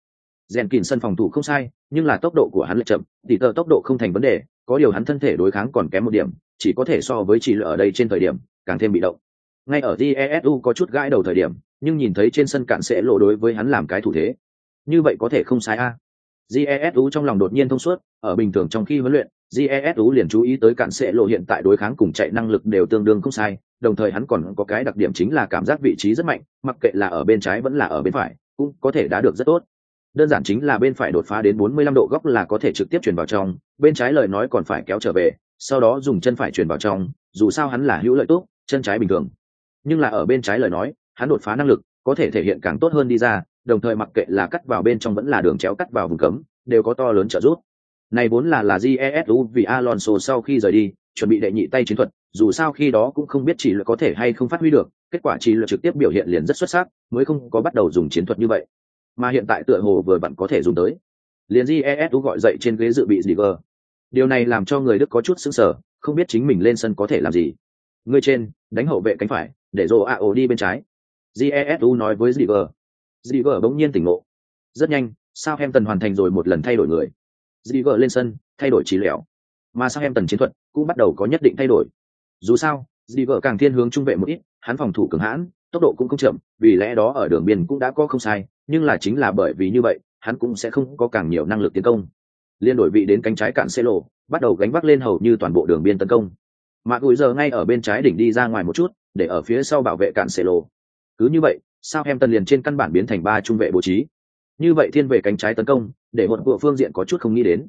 Rèn kìn sân phòng thủ không sai, nhưng là tốc độ của hắn lại chậm tỷ tở tốc độ không thành vấn đề có điều hắn thân thể đối kháng còn kém một điểm, chỉ có thể so với chỉ lựa ở đây trên thời điểm, càng thêm bị động. Ngay ở jesu có chút gãi đầu thời điểm, nhưng nhìn thấy trên sân cạn sẽ lộ đối với hắn làm cái thủ thế. Như vậy có thể không sai a. À. jesu trong lòng đột nhiên thông suốt, ở bình thường trong khi huấn luyện jesu liền chú ý tới cạn sẽ lộ hiện tại đối kháng cùng chạy năng lực đều tương đương không sai, đồng thời hắn còn có cái đặc điểm chính là cảm giác vị trí rất mạnh, mặc kệ là ở bên trái vẫn là ở bên phải, cũng có thể đã được rất tốt đơn giản chính là bên phải đột phá đến 45 độ góc là có thể trực tiếp chuyển vào trong, bên trái lời nói còn phải kéo trở về, sau đó dùng chân phải chuyển vào trong, dù sao hắn là hữu lợi tốt, chân trái bình thường. Nhưng là ở bên trái lời nói, hắn đột phá năng lực, có thể thể hiện càng tốt hơn đi ra, đồng thời mặc kệ là cắt vào bên trong vẫn là đường chéo cắt vào vùng cấm, đều có to lớn trợ giúp. Này vốn là là GESU vì alonso sau khi rời đi, chuẩn bị đệ nhị tay chiến thuật, dù sao khi đó cũng không biết chỉ là có thể hay không phát huy được, kết quả chỉ là trực tiếp biểu hiện liền rất xuất sắc, mới không có bắt đầu dùng chiến thuật như vậy mà hiện tại tựa hồ vừa vặn có thể dùng tới liền jesu gọi dậy trên ghế dự bị gì gờ điều này làm cho người đức có chút sững sờ không biết chính mình lên sân có thể làm gì người trên đánh hậu vệ cánh phải để rồ a đi bên trái jesu nói với Ziger. Ziger bỗng nhiên tỉnh ngộ. Rất nhanh, sao em tần hoàn thành rồi một lần thay đổi người. Ziger lên sân, thay đổi trí lẻo. Mà sao em tần chiến thuật cũng bắt đầu có nhất định thay đổi. Dù sao, Ziger càng thiên hướng trung vệ một ít, hắn phòng thủ cường hãn, tốc độ cũng không chậm, vì lẽ đó ở đường biên cũng đã có không sai, nhưng là chính là bởi vì như vậy, hắn cũng sẽ không có càng nhiều năng lực tiến công. Liên đổi vị đến cánh trái cạn xe lộ, bắt đầu gánh vác lên hầu như toàn bộ đường biên tấn công. Mạc gùi giờ ngay ở bên trái đỉnh đi ra ngoài một chút, để ở phía sau bảo vệ cạn xe lộ. Cứ như vậy, sao em tần liền trên căn bản biến thành ba trung vệ bố trí. Như vậy thiên về cánh trái tấn công, để một cửa phương diện có chút không nghĩ đến.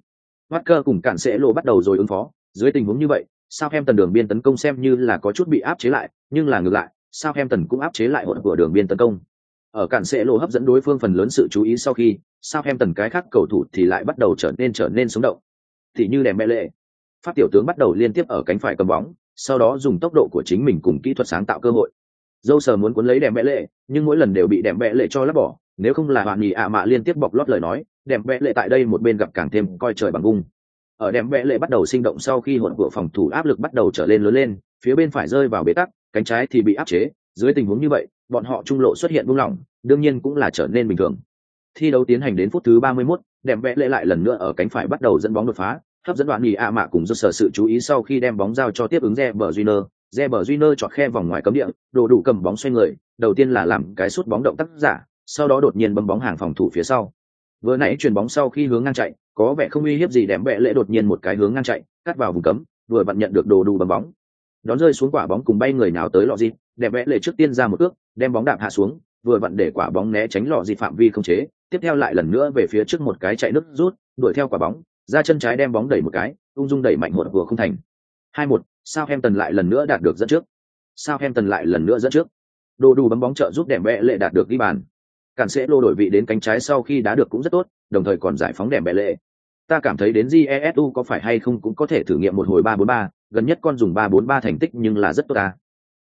Walker cùng cản sẽ lộ bắt đầu rồi ứng phó, dưới tình huống như vậy, sao em tần đường biên tấn công xem như là có chút bị áp chế lại, nhưng là ngược lại, sao em tần cũng áp chế lại hỗn của đường biên tấn công ở cản sẽ lộ hấp dẫn đối phương phần lớn sự chú ý sau khi sao em tần cái khác cầu thủ thì lại bắt đầu trở nên trở nên sống động. Thì như đèm mẹ lệ, pháp tiểu tướng bắt đầu liên tiếp ở cánh phải cầm bóng, sau đó dùng tốc độ của chính mình cùng kỹ thuật sáng tạo cơ hội. Dâu sờ muốn cuốn lấy đèm mẹ lệ, nhưng mỗi lần đều bị đèm mẹ lệ cho lắp bỏ, nếu không là bạn nhì ạ mạ liên tiếp bọc lót lời nói đèm mẹ lệ tại đây một bên gặp càng thêm coi trời bằng gung ở đèm mẹ lệ bắt đầu sinh động sau khi hỗn của phòng thủ áp lực bắt đầu trở lên lớn lên, phía bên phải rơi vào bế tắc, cánh trái thì bị áp chế, dưới tình huống như vậy bọn họ trung lộ xuất hiện buông lỏng đương nhiên cũng là trở nên bình thường thi đấu tiến hành đến phút thứ 31, đẹp vẽ lệ lại lần nữa ở cánh phải bắt đầu dẫn bóng đột phá hấp dẫn đoạn nghỉ ạ mạ cùng do sở sự chú ý sau khi đem bóng giao cho tiếp ứng Reber Júnior, Reber Júnior chọt khe vòng ngoài cấm địa, đồ đủ cầm bóng xoay người, đầu tiên là làm cái sút bóng động tác giả, sau đó đột nhiên bấm bóng hàng phòng thủ phía sau. Vừa nãy chuyền bóng sau khi hướng ngang chạy, có vẻ không uy hiếp gì đẹp vẽ lệ đột nhiên một cái hướng ngang chạy, cắt vào vùng cấm, vừa vặn nhận được đồ đủ bấm bóng. Đón rơi xuống quả bóng cùng bay người nào tới lọ dịp, đẹp vẽ lệ trước tiên ra một ước đem bóng đạp hạ xuống, vừa vặn để quả bóng né tránh lọ dịp phạm vi không chế, tiếp theo lại lần nữa về phía trước một cái chạy nước rút, đuổi theo quả bóng, ra chân trái đem bóng đẩy một cái, ung dung đẩy mạnh một vừa không thành. Hai một, sao em tần lại lần nữa đạt được dẫn trước. Sao em tần lại lần nữa dẫn trước. Đồ đủ bấm bóng trợ giúp đẹp vẽ lệ đạt được ghi bàn. Cản sẽ lô đổi vị đến cánh trái sau khi đá được cũng rất tốt, đồng thời còn giải phóng đẹp vẽ lệ. Ta cảm thấy đến Jesu có phải hay không cũng có thể thử nghiệm một hồi ba bốn ba, gần nhất con dùng ba bốn ba thành tích nhưng là rất tốt ta.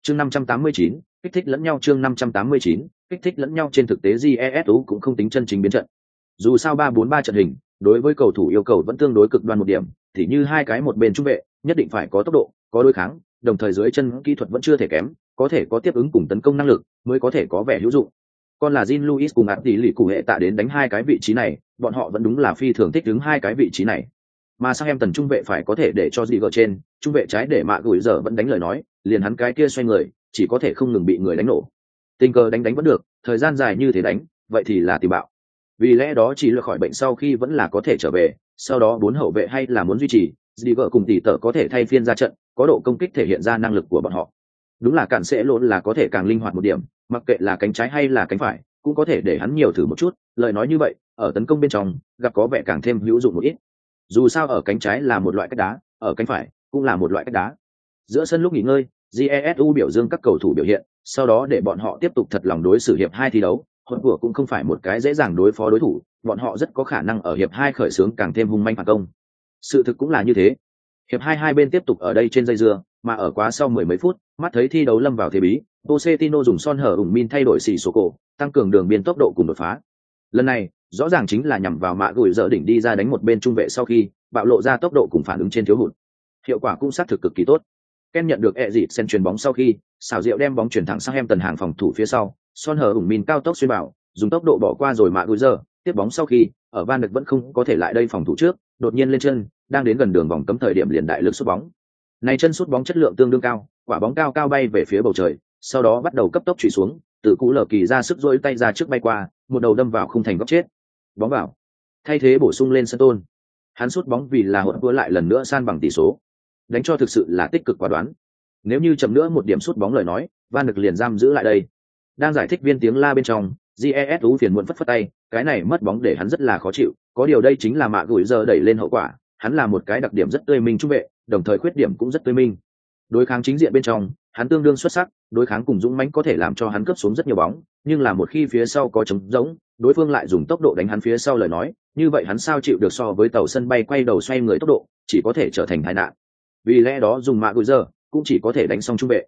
Chương năm trăm tám mươi chín, kích thích lẫn nhau chương năm trăm tám mươi chín, kích thích lẫn nhau trên thực tế Jesu cũng không tính chân chính biến trận. Dù sao ba bốn ba trận hình, đối với cầu thủ yêu cầu vẫn tương đối cực đoan một điểm, thì như hai cái một bên trung vệ, nhất định phải có tốc độ, có đối kháng, đồng thời dưới chân kỹ thuật vẫn chưa thể kém, có thể có tiếp ứng cùng tấn công năng lực, mới có thể có vẻ hữu dụng. Còn là Jin Luis cùng Át Tỷ lì cụ hệ tạ đến đánh hai cái vị trí này, bọn họ vẫn đúng là phi thường thích đứng hai cái vị trí này. Mà sang em tần trung vệ phải có thể để cho gì gỡ trên, trung vệ trái để mạ gửi giờ vẫn đánh lời nói, liền hắn cái kia xoay người, chỉ có thể không ngừng bị người đánh nổ. Tình cờ đánh đánh vẫn được, thời gian dài như thế đánh, vậy thì là tìm bạo. Vì lẽ đó chỉ là khỏi bệnh sau khi vẫn là có thể trở về, sau đó bốn hậu vệ hay là muốn duy trì, gì vợ cùng tỷ tợ có thể thay phiên ra trận, có độ công kích thể hiện ra năng lực của bọn họ. Đúng là cản sẽ lộn là có thể càng linh hoạt một điểm, mặc kệ là cánh trái hay là cánh phải, cũng có thể để hắn nhiều thử một chút, lời nói như vậy, ở tấn công bên trong, gặp có vẻ càng thêm hữu dụng một ít. Dù sao ở cánh trái là một loại cách đá, ở cánh phải cũng là một loại cách đá. Giữa sân lúc nghỉ ngơi, Jesu biểu dương các cầu thủ biểu hiện, sau đó để bọn họ tiếp tục thật lòng đối xử hiệp hai thi đấu, hỗn của cũng không phải một cái dễ dàng đối phó đối thủ, bọn họ rất có khả năng ở hiệp hai khởi xướng càng thêm hung manh phản công. Sự thực cũng là như thế. Hiệp hai hai bên tiếp tục ở đây trên dây dưa, mà ở quá sau mười mấy phút, mắt thấy thi đấu lâm vào thế bí, Pochettino dùng son hở ủng min thay đổi xỉ số cổ, tăng cường đường biên tốc độ cùng đột phá. Lần này, rõ ràng chính là nhằm vào mạ gửi dở đỉnh đi ra đánh một bên trung vệ sau khi bạo lộ ra tốc độ cùng phản ứng trên thiếu hụt. Hiệu quả cũng xác thực cực kỳ tốt. Ken nhận được ẹ dịt sen chuyền bóng sau khi, xảo diệu đem bóng chuyển thẳng sang em tần hàng phòng thủ phía sau, son hở ủng min cao tốc xuyên bảo, dùng tốc độ bỏ qua rồi mạ gửi dở, tiếp bóng sau khi, ở van được vẫn không có thể lại đây phòng thủ trước, đột nhiên lên chân, đang đến gần đường vòng cấm thời điểm liền đại lực sút bóng. Này chân sút bóng chất lượng tương đương cao, quả bóng cao cao bay về phía bầu trời, sau đó bắt đầu cấp tốc chủy xuống, từ cú lờ kỳ ra sức dỗi tay ra trước bay qua, một đầu đâm vào không thành góc chết. Bóng vào. Thay thế bổ sung lên sân tôn. Hắn sút bóng vì là hỗn vừa lại lần nữa san bằng tỷ số. Đánh cho thực sự là tích cực quá đoán. Nếu như chậm nữa một điểm sút bóng lời nói, Van được liền giam giữ lại đây. Đang giải thích viên tiếng la bên trong, GES phiền muộn phất phất tay, cái này mất bóng để hắn rất là khó chịu, có điều đây chính là mạ gửi giờ đẩy lên hậu quả, hắn là một cái đặc điểm rất tươi minh trung vệ, đồng thời khuyết điểm cũng rất tươi minh. Đối kháng chính diện bên trong, hắn tương đương xuất sắc, đối kháng cùng dũng mãnh có thể làm cho hắn cướp xuống rất nhiều bóng, nhưng là một khi phía sau có trống rỗng, đối phương lại dùng tốc độ đánh hắn phía sau lời nói, như vậy hắn sao chịu được so với tàu sân bay quay đầu xoay người tốc độ, chỉ có thể trở thành tai nạn. Vì lẽ đó dùng mạ gửi giờ, cũng chỉ có thể đánh xong trung vệ.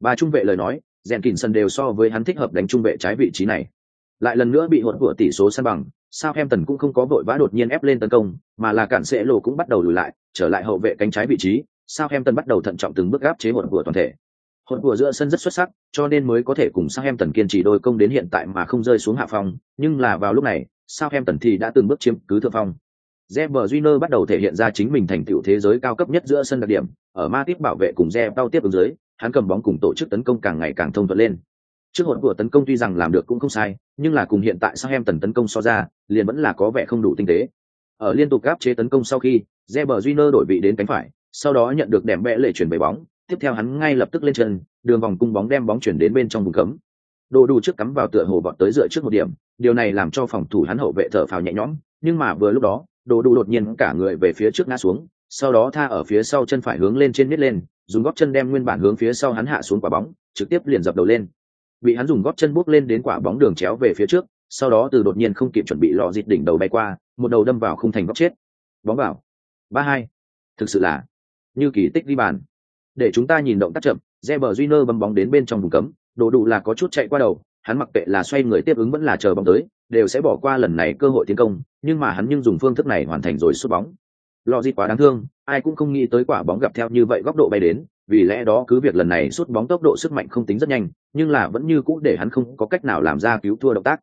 Ba trung vệ lời nói, rèn kỉnh sân đều so với hắn thích hợp đánh trung vệ trái vị trí này lại lần nữa bị hụt của tỷ số săn bằng sao em tần cũng không có vội vã đột nhiên ép lên tấn công mà là cản sẽ lộ cũng bắt đầu lùi lại trở lại hậu vệ cánh trái vị trí sao em tần bắt đầu thận trọng từng bước gáp chế hụt của toàn thể hồn của giữa sân rất xuất sắc cho nên mới có thể cùng Southampton tần kiên trì đôi công đến hiện tại mà không rơi xuống hạ phong nhưng là vào lúc này Southampton tần thì đã từng bước chiếm cứ thượng phong. Reber Júnior bắt đầu thể hiện ra chính mình thành tựu thế giới cao cấp nhất giữa sân đặc điểm, ở ma tiếp bảo vệ cùng Reber bao tiếp ứng dưới, hắn cầm bóng cùng tổ chức tấn công càng ngày càng thông thuận lên. Trước hồn của tấn công tuy rằng làm được cũng không sai nhưng là cùng hiện tại Southampton tần tấn công so ra liền vẫn là có vẻ không đủ tinh tế. Ở liên tục gáp chế tấn công sau khi Reber Júnior đổi vị đến cánh phải sau đó nhận được đệm bẽ lệ chuyển về bóng tiếp theo hắn ngay lập tức lên chân, đường vòng cung bóng đem bóng chuyển đến bên trong vùng cấm. Đồ đủ trước cắm vào tựa hồ vọt tới dựa trước một điểm, điều này làm cho phòng thủ hắn hậu vệ thở phào nhẹ nhõm, nhưng mà vừa lúc đó, đồ đủ đột nhiên cả người về phía trước ngã xuống, sau đó tha ở phía sau chân phải hướng lên trên nít lên, dùng góp chân đem nguyên bản hướng phía sau hắn hạ xuống quả bóng, trực tiếp liền dập đầu lên. Bị hắn dùng góp chân bước lên đến quả bóng đường chéo về phía trước, sau đó từ đột nhiên không kịp chuẩn bị lọ dịt đỉnh đầu bay qua, một đầu đâm vào khung thành góc chết. Bóng vào. Ba hai. Thực sự là như kỳ tích đi bàn để chúng ta nhìn động tác chậm Reber Júnior bấm bóng đến bên trong vùng cấm, đồ đủ là có chút chạy qua đầu, hắn mặc kệ là xoay người tiếp ứng vẫn là chờ bóng tới, đều sẽ bỏ qua lần này cơ hội tiến công, nhưng mà hắn nhưng dùng phương thức này hoàn thành rồi sút bóng. Lò dịt quá đáng thương, ai cũng không nghĩ tới quả bóng gặp theo như vậy góc độ bay đến, vì lẽ đó cứ việc lần này sút bóng tốc độ sức mạnh không tính rất nhanh, nhưng là vẫn như cũ để hắn không có cách nào làm ra cứu thua động tác.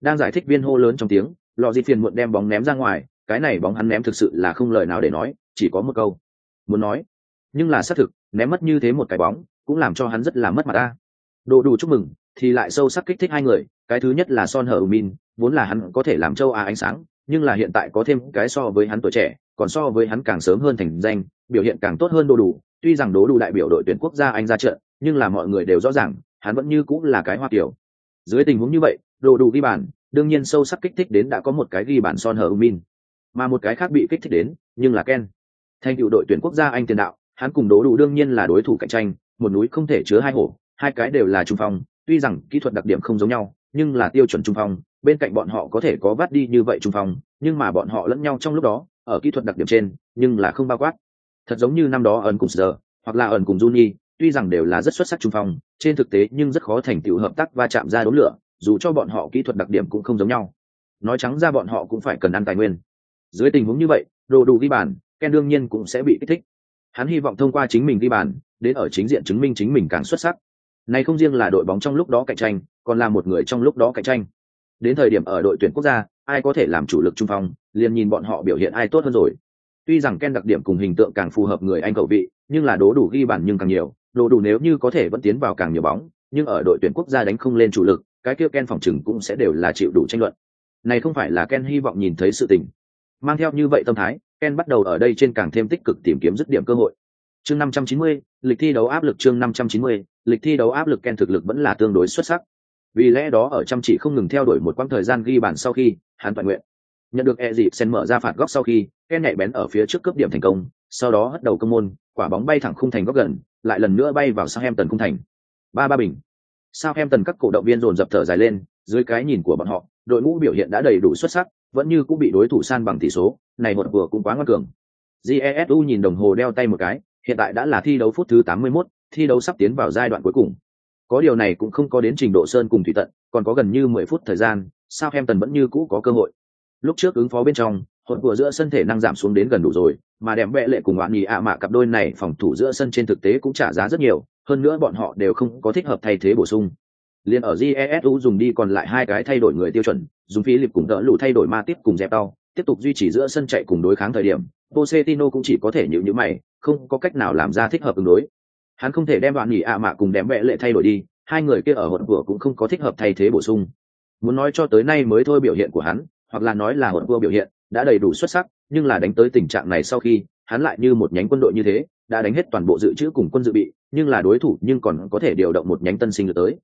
Đang giải thích viên hô lớn trong tiếng lò di phiền muộn đem bóng ném ra ngoài, cái này bóng hắn ném thực sự là không lời nào để nói, chỉ có một câu. Muốn nói nhưng là xác thực, ném mất như thế một cái bóng, cũng làm cho hắn rất là mất mặt ta đồ đủ chúc mừng, thì lại sâu sắc kích thích hai người, cái thứ nhất là son hờ min, vốn là hắn có thể làm châu á ánh sáng, nhưng là hiện tại có thêm cái so với hắn tuổi trẻ, còn so với hắn càng sớm hơn thành danh, biểu hiện càng tốt hơn đồ đủ. Tuy rằng đồ đủ đại biểu đội tuyển quốc gia anh ra trận, nhưng là mọi người đều rõ ràng, hắn vẫn như cũng là cái hoa kiểu. Dưới tình huống như vậy, đồ đủ ghi bàn, đương nhiên sâu sắc kích thích đến đã có một cái ghi bàn son hờ min. Mà một cái khác bị kích thích đến, nhưng là ken. Thành tựu đội tuyển quốc gia anh tiền đạo hắn cùng đố đủ đương nhiên là đối thủ cạnh tranh một núi không thể chứa hai hổ hai cái đều là trung phong tuy rằng kỹ thuật đặc điểm không giống nhau nhưng là tiêu chuẩn trung phong bên cạnh bọn họ có thể có vắt đi như vậy trung phong nhưng mà bọn họ lẫn nhau trong lúc đó ở kỹ thuật đặc điểm trên nhưng là không bao quát. Thật giống như năm đó ẩn cùng giờ hoặc là ẩn cùng Juni, tuy rằng đều là rất xuất sắc trung phong trên thực tế nhưng rất khó thành tựu hợp tác và chạm ra đốn lửa dù cho bọn họ kỹ thuật đặc điểm cũng không giống nhau. Nói trắng ra bọn họ cũng phải cần ăn tài nguyên. Dưới tình huống như vậy đồ đủ ghi bàn ken đương nhiên cũng sẽ bị kích thích hắn hy vọng thông qua chính mình ghi bàn, đến ở chính diện chứng minh chính mình càng xuất sắc. Này không riêng là đội bóng trong lúc đó cạnh tranh, còn là một người trong lúc đó cạnh tranh. Đến thời điểm ở đội tuyển quốc gia, ai có thể làm chủ lực trung phong, liền nhìn bọn họ biểu hiện ai tốt hơn rồi. Tuy rằng ken đặc điểm cùng hình tượng càng phù hợp người anh cầu vị, nhưng là đố đủ ghi bàn nhưng càng nhiều đồ đủ nếu như có thể vẫn tiến vào càng nhiều bóng, nhưng ở đội tuyển quốc gia đánh không lên chủ lực, cái kia ken phòng trừng cũng sẽ đều là chịu đủ tranh luận. Này không phải là ken hy vọng nhìn thấy sự tình mang theo như vậy tâm thái ken bắt đầu ở đây trên càng thêm tích cực tìm kiếm dứt điểm cơ hội. Chương 590, lịch thi đấu áp lực chương 590, lịch thi đấu áp lực ken thực lực vẫn là tương đối xuất sắc. Vì lẽ đó ở chăm chỉ không ngừng theo đuổi một quãng thời gian ghi bàn sau khi hắn toàn nguyện. Nhận được e dịp sen mở ra phạt góc sau khi ken nhạy bén ở phía trước cướp điểm thành công sau đó hất đầu công môn quả bóng bay thẳng khung thành góc gần lại lần nữa bay vào sang em tần khung thành. Ba ba bình. Sao em tần các cổ động viên dồn dập thở dài lên dưới cái nhìn của bọn họ đội ngũ biểu hiện đã đầy đủ xuất sắc vẫn như cũng bị đối thủ san bằng tỷ số này một vừa cũng quá ngoan cường. Jesu nhìn đồng hồ đeo tay một cái hiện tại đã là thi đấu phút thứ 81, thi đấu sắp tiến vào giai đoạn cuối cùng. Có điều này cũng không có đến trình độ sơn cùng thủy tận còn có gần như 10 phút thời gian sao em tần vẫn như cũ có cơ hội. Lúc trước ứng phó bên trong hột vừa giữa sân thể năng giảm xuống đến gần đủ rồi mà đẹp vẽ lệ cùng bạn nhì ạ mạ cặp đôi này phòng thủ giữa sân trên thực tế cũng trả giá rất nhiều hơn nữa bọn họ đều không có thích hợp thay thế bổ sung. Liền ở jesu dùng đi còn lại hai cái thay đổi người tiêu chuẩn dùng phí lịp cùng đỡ lụ thay đổi ma tiếp cùng dẹp đau, tiếp tục duy trì giữa sân chạy cùng đối kháng thời điểm, Pochettino cũng chỉ có thể nhịu nhữ mày, không có cách nào làm ra thích hợp ứng đối. Hắn không thể đem đoạn nghỉ ạ mạ cùng đem vẽ lệ thay đổi đi, hai người kia ở hột vừa cũng không có thích hợp thay thế bổ sung. Muốn nói cho tới nay mới thôi biểu hiện của hắn, hoặc là nói là hột vừa biểu hiện, đã đầy đủ xuất sắc, nhưng là đánh tới tình trạng này sau khi, hắn lại như một nhánh quân đội như thế, đã đánh hết toàn bộ dự trữ cùng quân dự bị, nhưng là đối thủ nhưng còn có thể điều động một nhánh tân sinh được tới.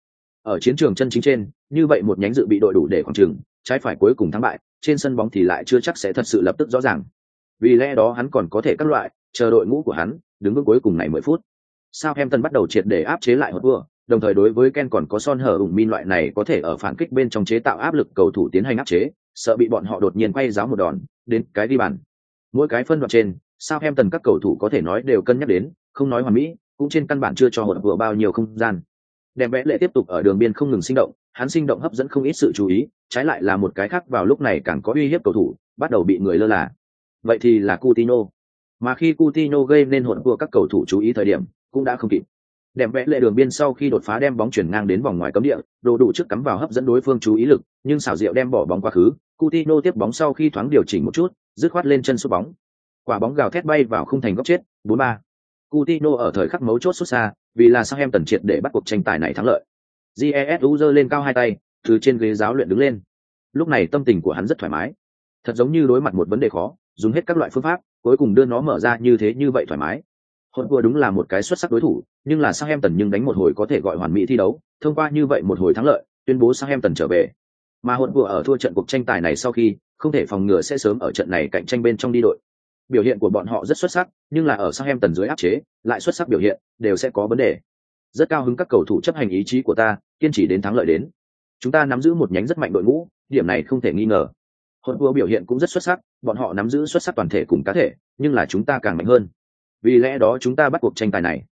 Ở chiến trường chân chính trên, như vậy một nhánh dự bị đội đủ để khoảng trường trái phải cuối cùng thắng bại, trên sân bóng thì lại chưa chắc sẽ thật sự lập tức rõ ràng. Vì lẽ đó hắn còn có thể các loại, chờ đội ngũ của hắn đứng vững cuối cùng này mười phút. Sao em tân bắt đầu triệt để áp chế lại hột vua đồng thời đối với ken còn có son hở ủng min loại này có thể ở phản kích bên trong chế tạo áp lực cầu thủ tiến hành áp chế, sợ bị bọn họ đột nhiên quay giáo một đòn, đến cái đi bàn. Mỗi cái phân đoạn trên sao em các cầu thủ có thể nói đều cân nhắc đến, không nói hoàn mỹ, cũng trên căn bản chưa cho hột vừa bao nhiêu không gian. Đẹp vẽ lệ tiếp tục ở đường biên không ngừng sinh động, hắn sinh động hấp dẫn không ít sự chú ý trái lại là một cái khác vào lúc này càng có uy hiếp cầu thủ, bắt đầu bị người lơ là. Vậy thì là Coutinho. Mà khi Coutinho gây nên hỗn của các cầu thủ chú ý thời điểm, cũng đã không kịp. Đẹp vẽ lệ đường biên sau khi đột phá đem bóng chuyển ngang đến vòng ngoài cấm địa, đồ đủ trước cắm vào hấp dẫn đối phương chú ý lực, nhưng xảo diệu đem bỏ bóng quá khứ, Coutinho tiếp bóng sau khi thoáng điều chỉnh một chút, dứt khoát lên chân sút bóng. Quả bóng gào thét bay vào khung thành góc chết 4-3. Coutinho ở thời khắc mấu chốt xuất xa, vì là sang em tần triệt để bắt cuộc tranh tài này thắng lợi. Jesu giơ lên cao hai tay từ trên ghế giáo luyện đứng lên. Lúc này tâm tình của hắn rất thoải mái. Thật giống như đối mặt một vấn đề khó, dùng hết các loại phương pháp, cuối cùng đưa nó mở ra như thế như vậy thoải mái. Hôn vừa đúng là một cái xuất sắc đối thủ, nhưng là sang em tần nhưng đánh một hồi có thể gọi hoàn mỹ thi đấu, thông qua như vậy một hồi thắng lợi, tuyên bố sang em tần trở về. Mà hôn vừa ở thua trận cuộc tranh tài này sau khi, không thể phòng ngừa sẽ sớm ở trận này cạnh tranh bên trong đi đội. Biểu hiện của bọn họ rất xuất sắc, nhưng là ở sang em tần dưới áp chế, lại xuất sắc biểu hiện, đều sẽ có vấn đề. Rất cao hứng các cầu thủ chấp hành ý chí của ta, kiên trì đến thắng lợi đến chúng ta nắm giữ một nhánh rất mạnh đội ngũ, điểm này không thể nghi ngờ. Hồn vua biểu hiện cũng rất xuất sắc, bọn họ nắm giữ xuất sắc toàn thể cùng cá thể, nhưng là chúng ta càng mạnh hơn. Vì lẽ đó chúng ta bắt cuộc tranh tài này.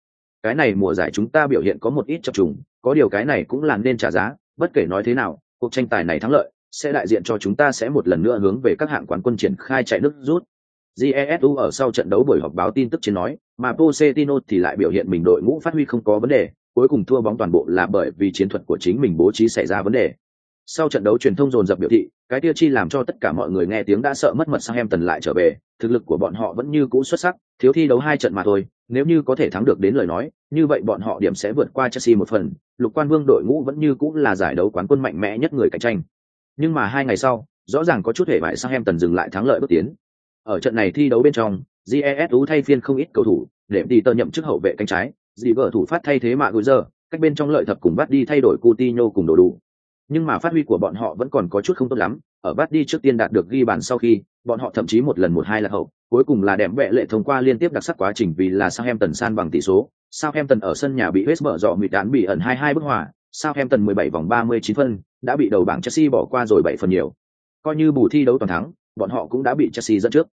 Cái này mùa giải chúng ta biểu hiện có một ít chập trùng, có điều cái này cũng làm nên trả giá, bất kể nói thế nào, cuộc tranh tài này thắng lợi, sẽ đại diện cho chúng ta sẽ một lần nữa hướng về các hạng quán quân triển khai chạy nước rút. Jesu ở sau trận đấu buổi họp báo tin tức trên nói, mà pochettino thì lại biểu hiện mình đội ngũ phát huy không có vấn đề cuối cùng thua bóng toàn bộ là bởi vì chiến thuật của chính mình bố trí xảy ra vấn đề Sau trận đấu truyền thông dồn dập biểu thị, cái tiêu chi làm cho tất cả mọi người nghe tiếng đã sợ mất mật sang em tần lại trở về, thực lực của bọn họ vẫn như cũ xuất sắc, thiếu thi đấu hai trận mà thôi, nếu như có thể thắng được đến lời nói, như vậy bọn họ điểm sẽ vượt qua Chelsea một phần, lục quan vương đội ngũ vẫn như cũ là giải đấu quán quân mạnh mẽ nhất người cạnh tranh. Nhưng mà hai ngày sau, rõ ràng có chút hề bại sang em tần dừng lại thắng lợi bước tiến. Ở trận này thi đấu bên trong, GESU thay phiên không ít cầu thủ, để đi tờ nhậm chức hậu vệ cánh trái, dì vợ thủ phát thay thế mạ gối giờ, cách bên trong lợi thập cùng bắt đi thay đổi Coutinho cùng đồ đủ. Nhưng mà phát huy của bọn họ vẫn còn có chút không tốt lắm, ở bắt đi trước tiên đạt được ghi bàn sau khi, bọn họ thậm chí một lần một hai là hậu, cuối cùng là đẹp vẽ lệ thông qua liên tiếp đặc sắc quá trình vì là Southampton san bằng tỷ số. Southampton ở sân nhà bị West mở dọ mịt đán bị ẩn 2-2 bức hòa, Southampton 17 vòng 39 phân, đã bị đầu bảng Chelsea bỏ qua rồi 7 phần nhiều. Coi như bù thi đấu toàn thắng, bọn họ cũng đã bị Chelsea dẫn trước.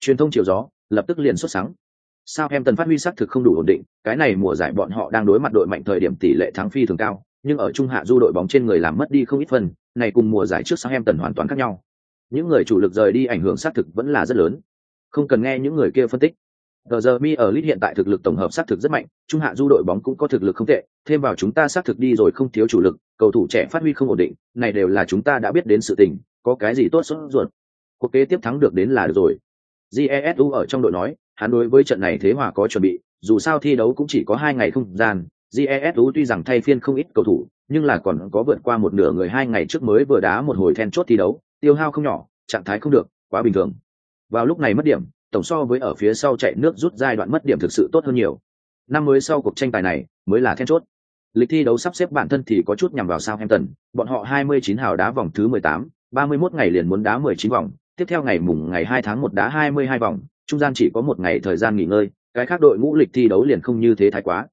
Truyền thông chiều gió, lập tức liền xuất sáng. Sao Hem Tần phát huy xác thực không đủ ổn định, cái này mùa giải bọn họ đang đối mặt đội mạnh thời điểm tỷ lệ thắng phi thường cao, nhưng ở trung hạ du đội bóng trên người làm mất đi không ít phần, này cùng mùa giải trước Southampton hoàn toàn khác nhau. Những người chủ lực rời đi ảnh hưởng xác thực vẫn là rất lớn. Không cần nghe những người kia phân tích. Giờ mi ở Lit hiện tại thực lực tổng hợp xác thực rất mạnh, trung hạ du đội bóng cũng có thực lực không tệ, thêm vào chúng ta xác thực đi rồi không thiếu chủ lực, cầu thủ trẻ phát huy không ổn định, này đều là chúng ta đã biết đến sự tình, có cái gì tốt sốt ruột. Cuộc kế tiếp thắng được đến là được rồi. Jesu ở trong đội nói, hắn đối với trận này thế hòa có chuẩn bị, dù sao thi đấu cũng chỉ có hai ngày không gian. Jesu tuy rằng thay phiên không ít cầu thủ, nhưng là còn có vượt qua một nửa người hai ngày trước mới vừa đá một hồi then chốt thi đấu, tiêu hao không nhỏ, trạng thái không được, quá bình thường. Vào lúc này mất điểm, tổng so với ở phía sau chạy nước rút giai đoạn mất điểm thực sự tốt hơn nhiều. Năm mới sau cuộc tranh tài này mới là then chốt. Lịch thi đấu sắp xếp bản thân thì có chút nhằm vào Southampton, bọn họ 29 hào đá vòng thứ 18, 31 ngày liền muốn đá 19 vòng, tiếp theo ngày mùng ngày 2 tháng 1 đá 22 vòng, trung gian chỉ có một ngày thời gian nghỉ ngơi, cái khác đội ngũ lịch thi đấu liền không như thế thái quá.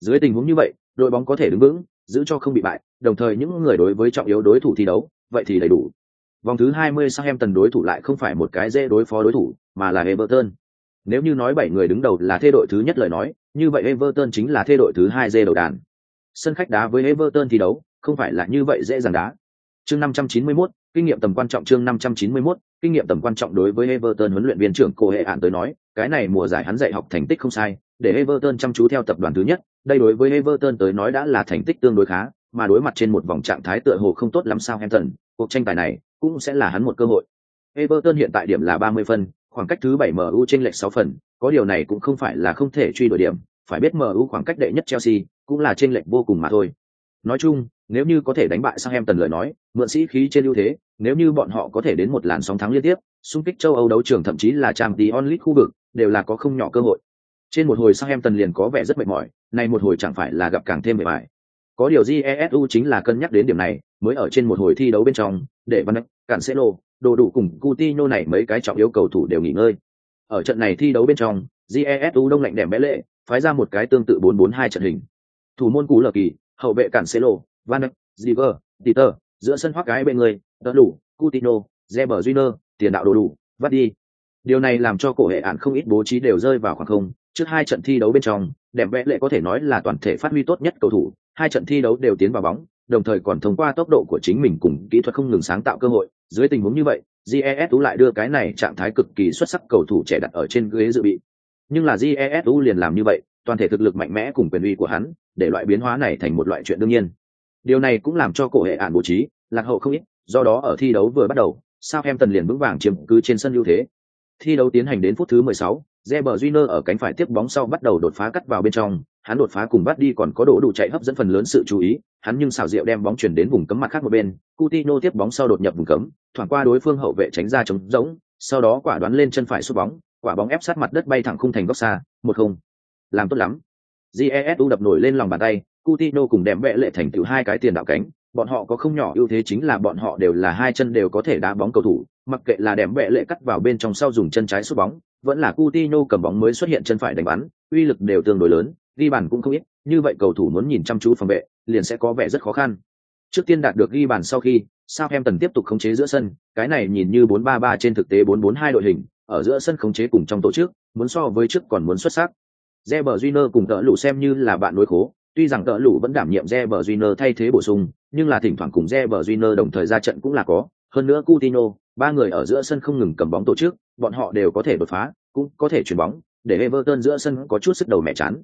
Dưới tình huống như vậy, đội bóng có thể đứng vững, giữ cho không bị bại, đồng thời những người đối với trọng yếu đối thủ thi đấu, vậy thì đầy đủ. Vòng thứ 20 Southampton đối thủ lại không phải một cái dễ đối phó đối thủ, mà là Everton. Nếu như nói bảy người đứng đầu là thê đội thứ nhất lời nói, như vậy Everton chính là thê đội thứ hai dê đầu đàn. Sân khách đá với Everton thi đấu, không phải là như vậy dễ dàng đá. Chương 591, kinh nghiệm tầm quan trọng chương 591, kinh nghiệm tầm quan trọng đối với Everton huấn luyện viên trưởng Cô Hệ Án tới nói, cái này mùa giải hắn dạy học thành tích không sai, để Everton chăm chú theo tập đoàn thứ nhất, đây đối với Everton tới nói đã là thành tích tương đối khá, mà đối mặt trên một vòng trạng thái tựa hồ không tốt lắm sao Hampton, cuộc tranh tài này cũng sẽ là hắn một cơ hội. Everton hiện tại điểm là 30 phân, khoảng cách thứ 7 MU trên lệch 6 phần, có điều này cũng không phải là không thể truy đuổi điểm, phải biết MU khoảng cách đệ nhất Chelsea cũng là trên lệch vô cùng mà thôi. Nói chung, nếu như có thể đánh bại Southampton lời nói, mượn sĩ khí trên ưu thế, nếu như bọn họ có thể đến một làn sóng thắng liên tiếp, xung kích châu Âu đấu trường thậm chí là Champions League khu vực, đều là có không nhỏ cơ hội. Trên một hồi Southampton liền có vẻ rất mệt mỏi, này một hồi chẳng phải là gặp càng thêm mệt mỏi. Có điều Jesu chính là cân nhắc đến điểm này, mới ở trên một hồi thi đấu bên trong, để Van Dijk, Cancelo, đồ đủ cùng Coutinho này mấy cái trọng yếu cầu thủ đều nghỉ ngơi. Ở trận này thi đấu bên trong, Jesu đông lạnh đẻ mẽ lệ, phái ra một cái tương tự 4-4-2 trận hình. Thủ môn cú lờ kỳ, hậu vệ Cancelo, Van Dijk, Ziver, Peter, giữa sân hoắc cái bên người, đỡ đủ, Coutinho, Reber Júnior, tiền đạo đồ đủ, vắt đi. Điều này làm cho cổ hệ ản không ít bố trí đều rơi vào khoảng không, trước hai trận thi đấu bên trong, đẹp vẽ lệ có thể nói là toàn thể phát huy tốt nhất cầu thủ, hai trận thi đấu đều tiến vào bóng, đồng thời còn thông qua tốc độ của chính mình cùng kỹ thuật không ngừng sáng tạo cơ hội, dưới tình huống như vậy, Jesu lại đưa cái này trạng thái cực kỳ xuất sắc cầu thủ trẻ đặt ở trên ghế dự bị. Nhưng là Jesu liền làm như vậy, toàn thể thực lực mạnh mẽ cùng quyền uy của hắn, để loại biến hóa này thành một loại chuyện đương nhiên. Điều này cũng làm cho cổ hệ ản bố trí, lạc hậu không ít, do đó ở thi đấu vừa bắt đầu, Southampton liền vững vàng chiếm cứ trên sân ưu thế. Thi đấu tiến hành đến phút thứ 16, Reber Júnior ở cánh phải tiếp bóng sau bắt đầu đột phá cắt vào bên trong, hắn đột phá cùng bắt đi còn có độ đủ chạy hấp dẫn phần lớn sự chú ý, hắn nhưng xảo diệu đem bóng chuyển đến vùng cấm mặt khác một bên, Coutinho tiếp bóng sau đột nhập vùng cấm, thoảng qua đối phương hậu vệ tránh ra chống rỗng, sau đó quả đoán lên chân phải sút bóng, quả bóng ép sát mặt đất bay thẳng khung thành góc xa, một không. Làm tốt lắm. Jesu đập nổi lên lòng bàn tay, Coutinho cùng đệm vẽ lệ thành tựu hai cái tiền đạo cánh, bọn họ có không nhỏ ưu thế chính là bọn họ đều là hai chân đều có thể đá bóng cầu thủ, mặc kệ là đệm bẻ lệ cắt vào bên trong sau dùng chân trái sút bóng, vẫn là Coutinho cầm bóng mới xuất hiện chân phải đánh bắn, uy lực đều tương đối lớn, ghi bàn cũng không ít, như vậy cầu thủ muốn nhìn chăm chú phòng vệ, liền sẽ có vẻ rất khó khăn. Trước tiên đạt được ghi bàn sau khi, Southampton tiếp tục khống chế giữa sân, cái này nhìn như 4-3-3 trên thực tế 4-4-2 đội hình, ở giữa sân khống chế cùng trong tổ chức, muốn so với trước còn muốn xuất sắc. Reber Júnior cùng tợ lũ xem như là bạn đối khố, tuy rằng tợ lũ vẫn đảm nhiệm Reber Júnior thay thế bổ sung, nhưng là thỉnh thoảng cùng Reber Júnior đồng thời ra trận cũng là có, hơn nữa Coutinho, ba người ở giữa sân không ngừng cầm bóng tổ chức, bọn họ đều có thể đột phá, cũng có thể chuyển bóng, để Everton giữa sân có chút sức đầu mẹ chán.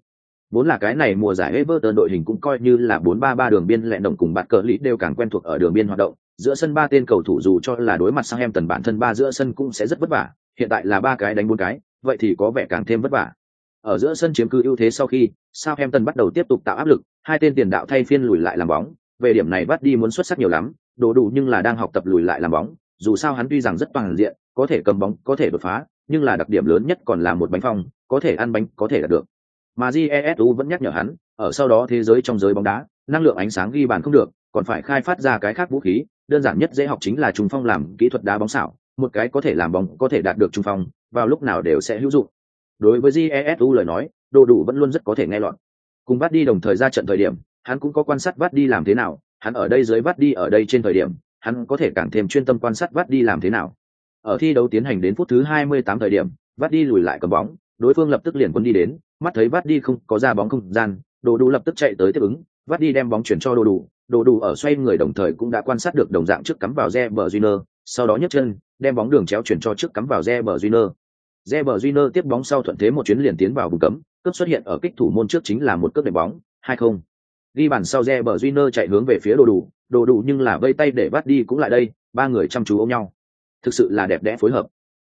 Vốn là cái này mùa giải Everton đội hình cũng coi như là 4-3-3 đường biên lẹ đồng cùng bạn cờ lý đều càng quen thuộc ở đường biên hoạt động, giữa sân ba tên cầu thủ dù cho là đối mặt sang em tần bản thân ba giữa sân cũng sẽ rất vất vả, hiện tại là ba cái đánh bốn cái, vậy thì có vẻ càng thêm vất vả. Ở giữa sân chiếm cứ ưu thế sau khi, Southampton bắt đầu tiếp tục tạo áp lực, hai tên tiền đạo thay phiên lùi lại làm bóng, về điểm này bắt đi muốn xuất sắc nhiều lắm, đồ đủ nhưng là đang học tập lùi lại làm bóng, dù sao hắn tuy rằng rất toàn diện, có thể cầm bóng, có thể đột phá, nhưng là đặc điểm lớn nhất còn là một bánh phong, có thể ăn bánh, có thể đạt được. Mà Jesu vẫn nhắc nhở hắn, ở sau đó thế giới trong giới bóng đá, năng lượng ánh sáng ghi bàn không được, còn phải khai phát ra cái khác vũ khí, đơn giản nhất dễ học chính là trung phong làm kỹ thuật đá bóng xảo, một cái có thể làm bóng, có thể đạt được trung phong, vào lúc nào đều sẽ hữu dụng. Đối với Jesu lời nói, đồ đủ vẫn luôn rất có thể nghe lọt. Cùng bắt đi đồng thời ra trận thời điểm, hắn cũng có quan sát bắt đi làm thế nào, hắn ở đây dưới bắt đi ở đây trên thời điểm, hắn có thể càng thêm chuyên tâm quan sát bắt đi làm thế nào. Ở thi đấu tiến hành đến phút thứ 28 thời điểm, bắt đi lùi lại cầm bóng, đối phương lập tức liền quân đi đến, mắt thấy bắt đi không có ra bóng không gian, đồ đủ lập tức chạy tới tiếp ứng, bắt đi đem bóng chuyển cho đồ đủ, đồ đủ ở xoay người đồng thời cũng đã quan sát được đồng dạng trước cắm vào Reber Júnior, sau đó nhấc chân, đem bóng đường chéo chuyển cho trước cắm vào Reber Júnior. Reber Júnior tiếp bóng sau thuận thế một chuyến liền tiến vào vùng cấm, cướp xuất hiện ở kích thủ môn trước chính là một cướp đệm bóng, hai không. Ghi bàn sau Reber Júnior chạy hướng về phía đồ đủ, đồ đủ nhưng là vây tay để bắt đi cũng lại đây, ba người chăm chú ôm nhau. Thực sự là đẹp đẽ phối hợp.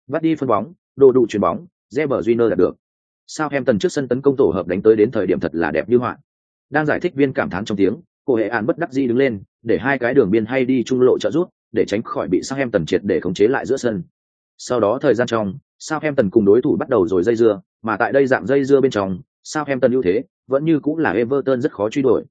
Bắt đi phân bóng, đồ đủ chuyền bóng, Reber Júnior đạt được. Sao em tần trước sân tấn công tổ hợp đánh tới đến thời điểm thật là đẹp như họa. Đang giải thích viên cảm thán trong tiếng, cô hệ án bất đắc dĩ đứng lên, để hai cái đường biên hay đi trung lộ trợ giúp, để tránh khỏi bị Sao em tần triệt để khống chế lại giữa sân. Sau đó thời gian trong, Sao em tần cùng đối thủ bắt đầu rồi dây dưa, mà tại đây dạng dây dưa bên trong, Sao em tần ưu thế vẫn như cũng là Everton rất khó truy đuổi.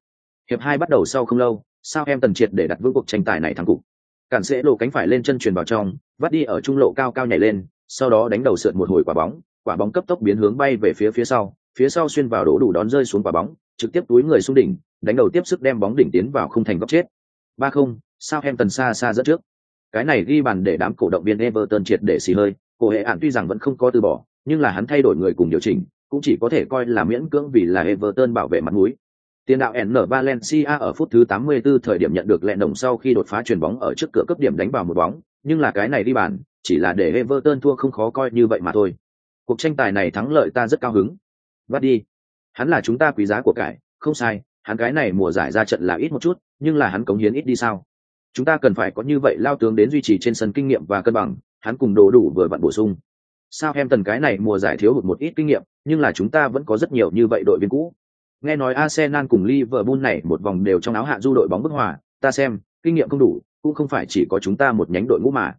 Hiệp hai bắt đầu sau không lâu, Sao em tần triệt để đặt vững cuộc tranh tài này thắng cục. Cản sẽ lộ cánh phải lên chân truyền vào trong, vắt đi ở trung lộ cao cao nhảy lên, sau đó đánh đầu sượt một hồi quả bóng, quả bóng cấp tốc biến hướng bay về phía phía sau, phía sau xuyên vào đổ đủ đón rơi xuống quả bóng, trực tiếp túi người xuống đỉnh, đánh đầu tiếp sức đem bóng đỉnh tiến vào không thành góc chết. Ba không, sao em tần xa xa dẫn trước. Cái này ghi bàn để đám cổ động viên Everton triệt để xì hơi, cổ hệ ạn tuy rằng vẫn không có từ bỏ, nhưng là hắn thay đổi người cùng điều chỉnh, cũng chỉ có thể coi là miễn cưỡng vì là Everton bảo vệ mặt mũi. Tiền đạo N Valencia ở phút thứ 84 thời điểm nhận được lẹn đồng sau khi đột phá chuyền bóng ở trước cửa cấp điểm đánh vào một bóng, nhưng là cái này đi bàn, chỉ là để Everton thua không khó coi như vậy mà thôi. Cuộc tranh tài này thắng lợi ta rất cao hứng. Bắt đi. Hắn là chúng ta quý giá của cải, không sai, hắn cái này mùa giải ra trận là ít một chút, nhưng là hắn cống hiến ít đi sao? Chúng ta cần phải có như vậy lao tướng đến duy trì trên sân kinh nghiệm và cân bằng, hắn cùng đồ đủ vừa vặn bổ sung. Sao em tần cái này mùa giải thiếu hụt một ít kinh nghiệm, nhưng là chúng ta vẫn có rất nhiều như vậy đội viên cũ. Nghe nói Arsenal cùng Liverpool này một vòng đều trong áo hạ du đội bóng bức hòa, ta xem, kinh nghiệm không đủ, cũng không phải chỉ có chúng ta một nhánh đội ngũ mà.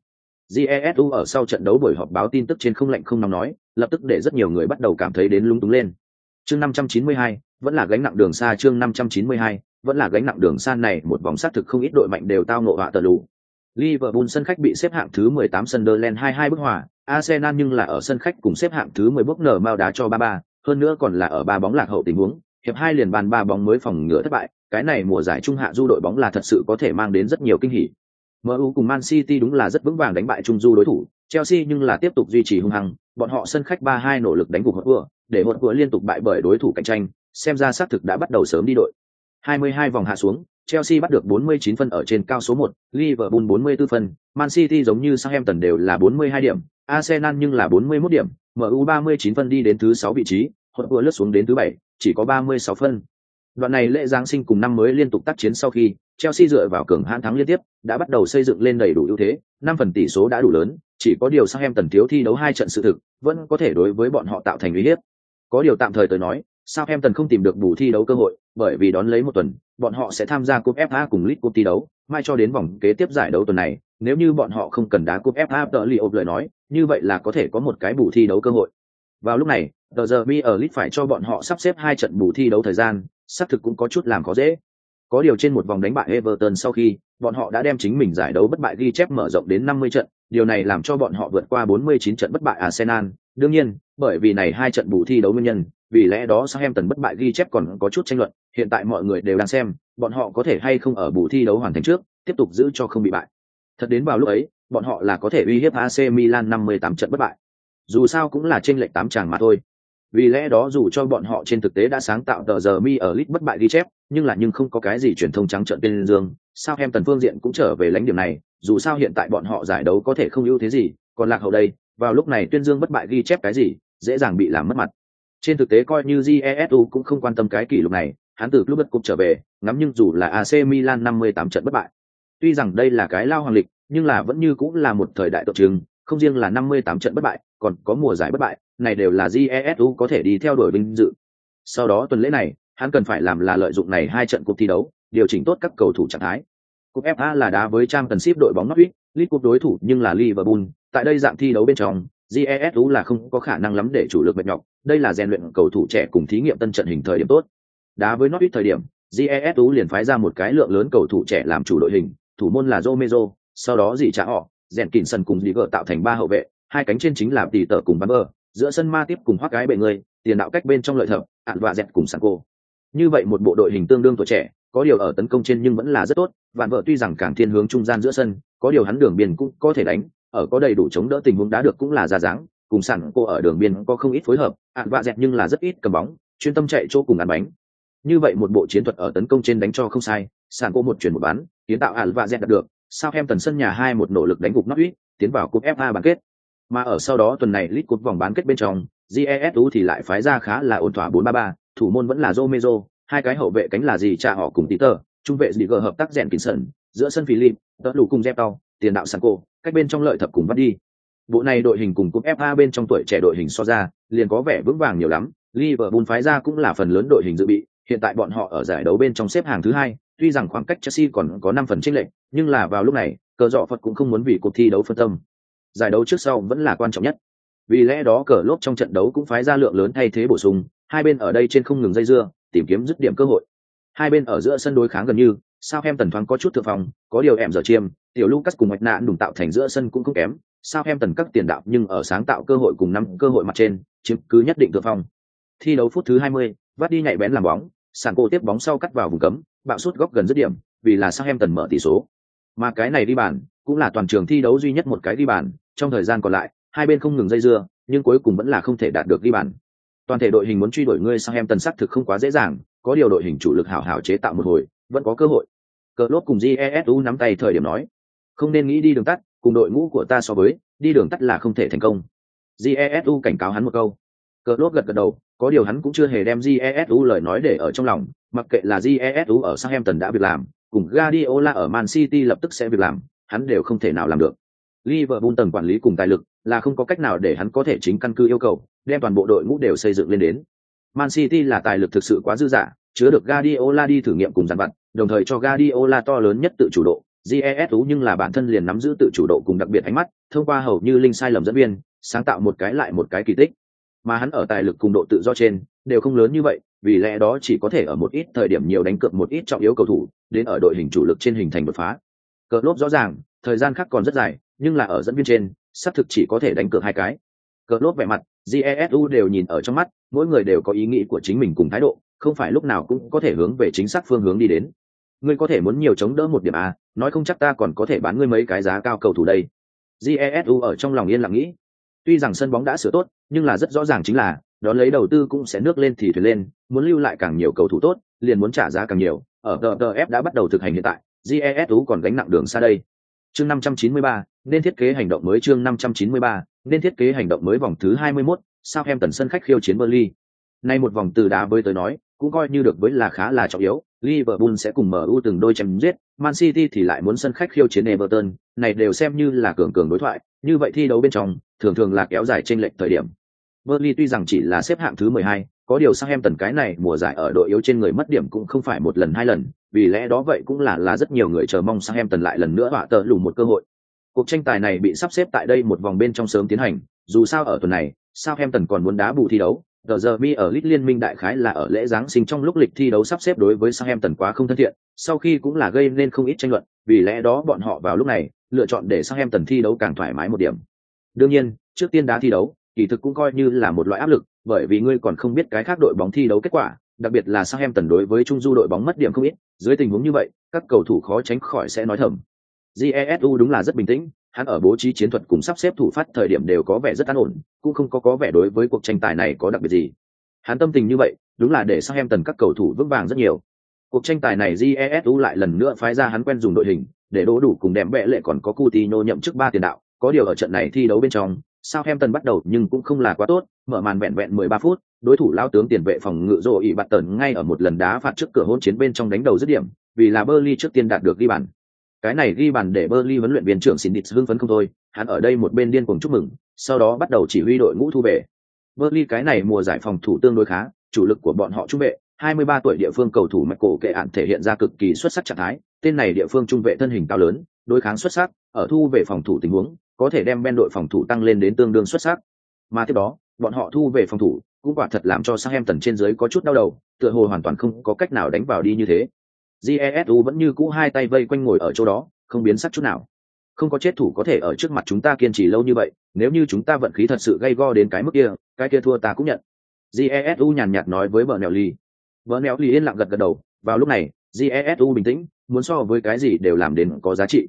Jesu ở sau trận đấu buổi họp báo tin tức trên không lạnh không nóng nói, lập tức để rất nhiều người bắt đầu cảm thấy đến lung túng lên. Chương 592, vẫn là gánh nặng đường xa chương 592, vẫn là gánh nặng đường xa này, một vòng sát thực không ít đội mạnh đều tao ngộ họa tờ lù. Liverpool sân khách bị xếp hạng thứ 18 Sunderland 22 bức hòa, Arsenal nhưng là ở sân khách cùng xếp hạng thứ 10 bước nở mao đá cho 3-3, hơn nữa còn là ở ba bóng lạc hậu tình huống, hiệp hai liền bàn ba bóng mới phòng ngựa thất bại, cái này mùa giải trung hạ du đội bóng là thật sự có thể mang đến rất nhiều kinh hỉ. MU cùng Man City đúng là rất vững vàng đánh bại trung du đối thủ, Chelsea nhưng là tiếp tục duy trì hung hăng, bọn họ sân khách 3-2 nỗ lực đánh gục vừa, để một vừa liên tục bại bởi đối thủ cạnh tranh, xem ra xác thực đã bắt đầu sớm đi đội. 22 vòng hạ xuống, Chelsea bắt được 49 phân ở trên cao số 1, Liverpool 44 phân, Man City giống như Southampton đều là 42 điểm, Arsenal nhưng là 41 điểm, MU 39 phân đi đến thứ 6 vị trí, hỗn vừa lướt xuống đến thứ 7, chỉ có 36 phân. Đoạn này lễ Giáng sinh cùng năm mới liên tục tác chiến sau khi, Chelsea dựa vào cường hãn thắng liên tiếp, đã bắt đầu xây dựng lên đầy đủ ưu thế, năm phần tỷ số đã đủ lớn, chỉ có điều Southampton thiếu thi đấu hai trận sự thực, vẫn có thể đối với bọn họ tạo thành uy hiếp. Có điều tạm thời tới nói, Southampton không tìm được bù thi đấu cơ hội, bởi vì đón lấy một tuần, bọn họ sẽ tham gia cúp FA cùng League Cup thi đấu, mai cho đến vòng kế tiếp giải đấu tuần này, nếu như bọn họ không cần đá cúp FA tợ lì ộp lời nói, như vậy là có thể có một cái bù thi đấu cơ hội. Vào lúc này, The giờ ở League phải cho bọn họ sắp xếp hai trận bù thi đấu thời gian, xác thực cũng có chút làm khó dễ. Có điều trên một vòng đánh bại Everton sau khi, bọn họ đã đem chính mình giải đấu bất bại ghi chép mở rộng đến 50 trận, điều này làm cho bọn họ vượt qua 49 trận bất bại Arsenal. Đương nhiên, bởi vì này hai trận bù thi đấu nguyên nhân, vì lẽ đó Southampton bất bại ghi chép còn có chút tranh luận, hiện tại mọi người đều đang xem, bọn họ có thể hay không ở bù thi đấu hoàn thành trước, tiếp tục giữ cho không bị bại. Thật đến vào lúc ấy, bọn họ là có thể uy hiếp AC Milan 58 trận bất bại. Dù sao cũng là trên lệch tám chàng mà thôi. Vì lẽ đó dù cho bọn họ trên thực tế đã sáng tạo tờ giờ mi ở lit bất bại ghi chép, nhưng là nhưng không có cái gì truyền thông trắng trợn tên dương, sao em tần phương diện cũng trở về lãnh điểm này, dù sao hiện tại bọn họ giải đấu có thể không ưu thế gì, còn lạc hậu đây, vào lúc này tuyên dương bất bại ghi chép cái gì, dễ dàng bị làm mất mặt. Trên thực tế coi như Jesu cũng không quan tâm cái kỷ lục này, hắn từ lúc cũng trở về, ngắm nhưng dù là AC Milan 58 trận bất bại. Tuy rằng đây là cái lao hoàng lịch, nhưng là vẫn như cũng là một thời đại tượng trưng, không riêng là 58 trận bất bại, còn có mùa giải bất bại, này đều là Jesu có thể đi theo đuổi vinh dự. Sau đó tuần lễ này, hắn cần phải làm là lợi dụng này hai trận cuộc thi đấu, điều chỉnh tốt các cầu thủ trạng thái. Cúp FA là đá với trang tần ship đội bóng Norwich, League Cup đối thủ nhưng là Liverpool, tại đây dạng thi đấu bên trong, jesu là không có khả năng lắm để chủ lực mệt nhọc đây là rèn luyện cầu thủ trẻ cùng thí nghiệm tân trận hình thời điểm tốt đá với Norwich thời điểm jesu liền phái ra một cái lượng lớn cầu thủ trẻ làm chủ đội hình thủ môn là romero sau đó gì trả họ rèn kỉnh sân cùng Digger tạo thành ba hậu vệ hai cánh trên chính là tỷ tở cùng Bamber, giữa sân ma tiếp cùng hoác gái bệ người tiền đạo cách bên trong lợi thập ạn và dẹt cùng Sanko. như vậy một bộ đội hình tương đương tuổi trẻ có điều ở tấn công trên nhưng vẫn là rất tốt vạn vợ tuy rằng càng thiên hướng trung gian giữa sân có điều hắn đường biên cũng có thể đánh ở có đầy đủ chống đỡ tình huống đá được cũng là ra dáng cùng sẵn cô ở đường biên có không ít phối hợp ạn vạ dẹt nhưng là rất ít cầm bóng chuyên tâm chạy chỗ cùng ăn bánh như vậy một bộ chiến thuật ở tấn công trên đánh cho không sai sàn cô một chuyển một bán kiến tạo ả và dẹt đạt được sao em tần sân nhà hai một nỗ lực đánh gục Norwich tiến vào cúp FA bán kết mà ở sau đó tuần này lít cúp vòng bán kết bên trong jesu thì lại phái ra khá là ổn thỏa 4-3-3, thủ môn vẫn là Romero, hai cái hậu vệ cánh là gì cha họ cùng Peter, trung vệ gì gờ hợp tác rèn kính sân, giữa sân Philip, tớ đủ cùng dép đau, tiền đạo Sanko, cách bên trong lợi thập cùng bắt đi. Bộ này đội hình cùng cúp FA bên trong tuổi trẻ đội hình so ra, liền có vẻ vững vàng nhiều lắm. Liverpool phái ra cũng là phần lớn đội hình dự bị, hiện tại bọn họ ở giải đấu bên trong xếp hàng thứ hai, tuy rằng khoảng cách Chelsea còn có năm phần chênh lệch, nhưng là vào lúc này, cờ dọ Phật cũng không muốn vì cuộc thi đấu phân tâm. Giải đấu trước sau vẫn là quan trọng nhất. Vì lẽ đó cờ lốp trong trận đấu cũng phái ra lượng lớn thay thế bổ sung, hai bên ở đây trên không ngừng dây dưa, tìm kiếm dứt điểm cơ hội. Hai bên ở giữa sân đối kháng gần như, sao em tần thoáng có chút thượng phòng, có điều em giờ chiêm, tiểu Lucas cùng mạch nạn đùng tạo thành giữa sân cũng không kém, sao em tần các tiền đạo nhưng ở sáng tạo cơ hội cùng năm cơ hội mặt trên, chiếm cứ nhất định thượng phòng. Thi đấu phút thứ 20, vắt đi nhạy bén làm bóng, sàn cô tiếp bóng sau cắt vào vùng cấm, bạo sút góc gần dứt điểm, vì là sao em tần mở tỷ số. Mà cái này đi bàn, cũng là toàn trường thi đấu duy nhất một cái đi bàn, trong thời gian còn lại, hai bên không ngừng dây dưa, nhưng cuối cùng vẫn là không thể đạt được đi bàn. Toàn thể đội hình muốn truy đuổi ngươi sang em tần sắc thực không quá dễ dàng, có điều đội hình chủ lực hảo hảo chế tạo một hồi, vẫn có cơ hội cờ lốt cùng jesu nắm tay thời điểm nói không nên nghĩ đi đường tắt cùng đội ngũ của ta so với đi đường tắt là không thể thành công jesu cảnh cáo hắn một câu cờ lốt gật gật đầu có điều hắn cũng chưa hề đem jesu lời nói để ở trong lòng mặc kệ là jesu ở Southampton đã việc làm cùng Guardiola ở Man City lập tức sẽ việc làm hắn đều không thể nào làm được Liverpool tầng quản lý cùng tài lực là không có cách nào để hắn có thể chính căn cứ yêu cầu đem toàn bộ đội ngũ đều xây dựng lên đến Man City là tài lực thực sự quá dư dả chứa được Guardiola đi thử nghiệm cùng dàn vặt, đồng thời cho Guardiola to lớn nhất tự chủ độ. GESU nhưng là bản thân liền nắm giữ tự chủ độ cùng đặc biệt ánh mắt, thông qua hầu như linh sai lầm dẫn viên, sáng tạo một cái lại một cái kỳ tích. Mà hắn ở tài lực cùng độ tự do trên, đều không lớn như vậy, vì lẽ đó chỉ có thể ở một ít thời điểm nhiều đánh cược một ít trọng yếu cầu thủ, đến ở đội hình chủ lực trên hình thành đột phá. Cờ lốp rõ ràng, thời gian khác còn rất dài, nhưng là ở dẫn viên trên, xác thực chỉ có thể đánh cược hai cái. Cờ lốp vẻ mặt, Jesu đều nhìn ở trong mắt, mỗi người đều có ý nghĩ của chính mình cùng thái độ, không phải lúc nào cũng có thể hướng về chính xác phương hướng đi đến ngươi có thể muốn nhiều chống đỡ một điểm a nói không chắc ta còn có thể bán ngươi mấy cái giá cao cầu thủ đây jesu ở trong lòng yên lặng nghĩ tuy rằng sân bóng đã sửa tốt nhưng là rất rõ ràng chính là đón lấy đầu tư cũng sẽ nước lên thì thuyền lên muốn lưu lại càng nhiều cầu thủ tốt liền muốn trả giá càng nhiều ở GDF đã bắt đầu thực hành hiện tại GESU còn gánh nặng đường xa đây chương 593, nên thiết kế hành động mới chương 593, nên thiết kế hành động mới vòng thứ 21, Southampton em sân khách khiêu chiến Burnley. Nay một vòng từ đá với tới nói, cũng coi như được với là khá là trọng yếu. Liverpool sẽ cùng MU từng đôi chém giết, Man City thì lại muốn sân khách khiêu chiến Everton, này đều xem như là cường cường đối thoại, như vậy thi đấu bên trong, thường thường là kéo dài trên lệch thời điểm. Burnley tuy rằng chỉ là xếp hạng thứ 12, có điều Southampton cái này mùa giải ở đội yếu trên người mất điểm cũng không phải một lần hai lần, vì lẽ đó vậy cũng là là rất nhiều người chờ mong Southampton lại lần nữa họa tờ lù một cơ hội. Cuộc tranh tài này bị sắp xếp tại đây một vòng bên trong sớm tiến hành, dù sao ở tuần này, Southampton còn muốn đá bù thi đấu, Tờ giờ mi ở Lit liên minh đại khái là ở lễ Giáng sinh trong lúc lịch thi đấu sắp xếp đối với Southampton quá không thân thiện, sau khi cũng là gây nên không ít tranh luận, vì lẽ đó bọn họ vào lúc này lựa chọn để Southampton thi đấu càng thoải mái một điểm. Đương nhiên, trước tiên đá thi đấu, kỳ thực cũng coi như là một loại áp lực, bởi vì ngươi còn không biết cái khác đội bóng thi đấu kết quả, đặc biệt là Southampton đối với trung du đội bóng mất điểm không ít, dưới tình huống như vậy, các cầu thủ khó tránh khỏi sẽ nói thầm. Jesu đúng là rất bình tĩnh, hắn ở bố trí chiến thuật cùng sắp xếp thủ phát thời điểm đều có vẻ rất an ổn, cũng không có có vẻ đối với cuộc tranh tài này có đặc biệt gì. Hắn tâm tình như vậy, đúng là để sang em tần các cầu thủ vững vàng rất nhiều. Cuộc tranh tài này Jesu lại lần nữa phái ra hắn quen dùng đội hình, để đỗ đủ cùng đẹp bệ lệ còn có Coutinho nhậm chức ba tiền đạo, có điều ở trận này thi đấu bên trong, Southampton bắt đầu nhưng cũng không là quá tốt, mở màn vẹn vẹn 13 phút, đối thủ lao tướng tiền vệ phòng ngự rồ ỉ bạt tần ngay ở một lần đá phạt trước cửa hôn chiến bên trong đánh đầu dứt điểm, vì là Burnley trước tiên đạt được ghi bàn. Cái này ghi bàn để Burnley huấn luyện viên trưởng xin Sindit hưng phấn không thôi, hắn ở đây một bên điên cuồng chúc mừng, sau đó bắt đầu chỉ huy đội ngũ thu về. Burnley cái này mùa giải phòng thủ tương đối khá, chủ lực của bọn họ trung vệ, 23 tuổi địa phương cầu thủ Michael Kệ ản thể hiện ra cực kỳ xuất sắc trạng thái, tên này địa phương trung vệ thân hình cao lớn, đối kháng xuất sắc, ở thu về phòng thủ tình huống, có thể đem bên đội phòng thủ tăng lên đến tương đương xuất sắc. Mà tiếp đó, bọn họ thu về phòng thủ, cũng quả thật làm cho Southampton trên dưới có chút đau đầu, tựa hồ hoàn toàn không có cách nào đánh vào đi như thế. Jesu vẫn như cũ hai tay vây quanh ngồi ở chỗ đó, không biến sắc chút nào. Không có chết thủ có thể ở trước mặt chúng ta kiên trì lâu như vậy, nếu như chúng ta vận khí thật sự gây go đến cái mức kia, cái kia thua ta cũng nhận. Jesu nhàn nhạt nói với Bernelli. Bernelli yên lặng gật gật đầu, vào lúc này, Jesu bình tĩnh, muốn so với cái gì đều làm đến có giá trị.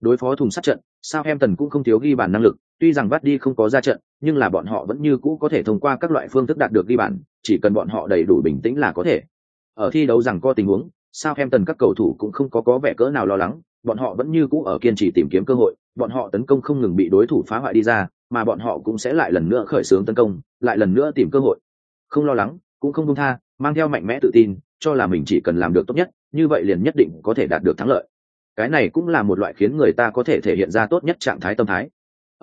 Đối phó thùng sắt trận, sao em tần cũng không thiếu ghi bàn năng lực, tuy rằng bắt đi không có ra trận, nhưng là bọn họ vẫn như cũ có thể thông qua các loại phương thức đạt được ghi bàn, chỉ cần bọn họ đầy đủ bình tĩnh là có thể. Ở thi đấu rằng có tình huống, sao em tần các cầu thủ cũng không có có vẻ cỡ nào lo lắng, bọn họ vẫn như cũ ở kiên trì tìm kiếm cơ hội, bọn họ tấn công không ngừng bị đối thủ phá hoại đi ra, mà bọn họ cũng sẽ lại lần nữa khởi xướng tấn công, lại lần nữa tìm cơ hội. Không lo lắng, cũng không buông tha, mang theo mạnh mẽ tự tin, cho là mình chỉ cần làm được tốt nhất, như vậy liền nhất định có thể đạt được thắng lợi. Cái này cũng là một loại khiến người ta có thể thể hiện ra tốt nhất trạng thái tâm thái.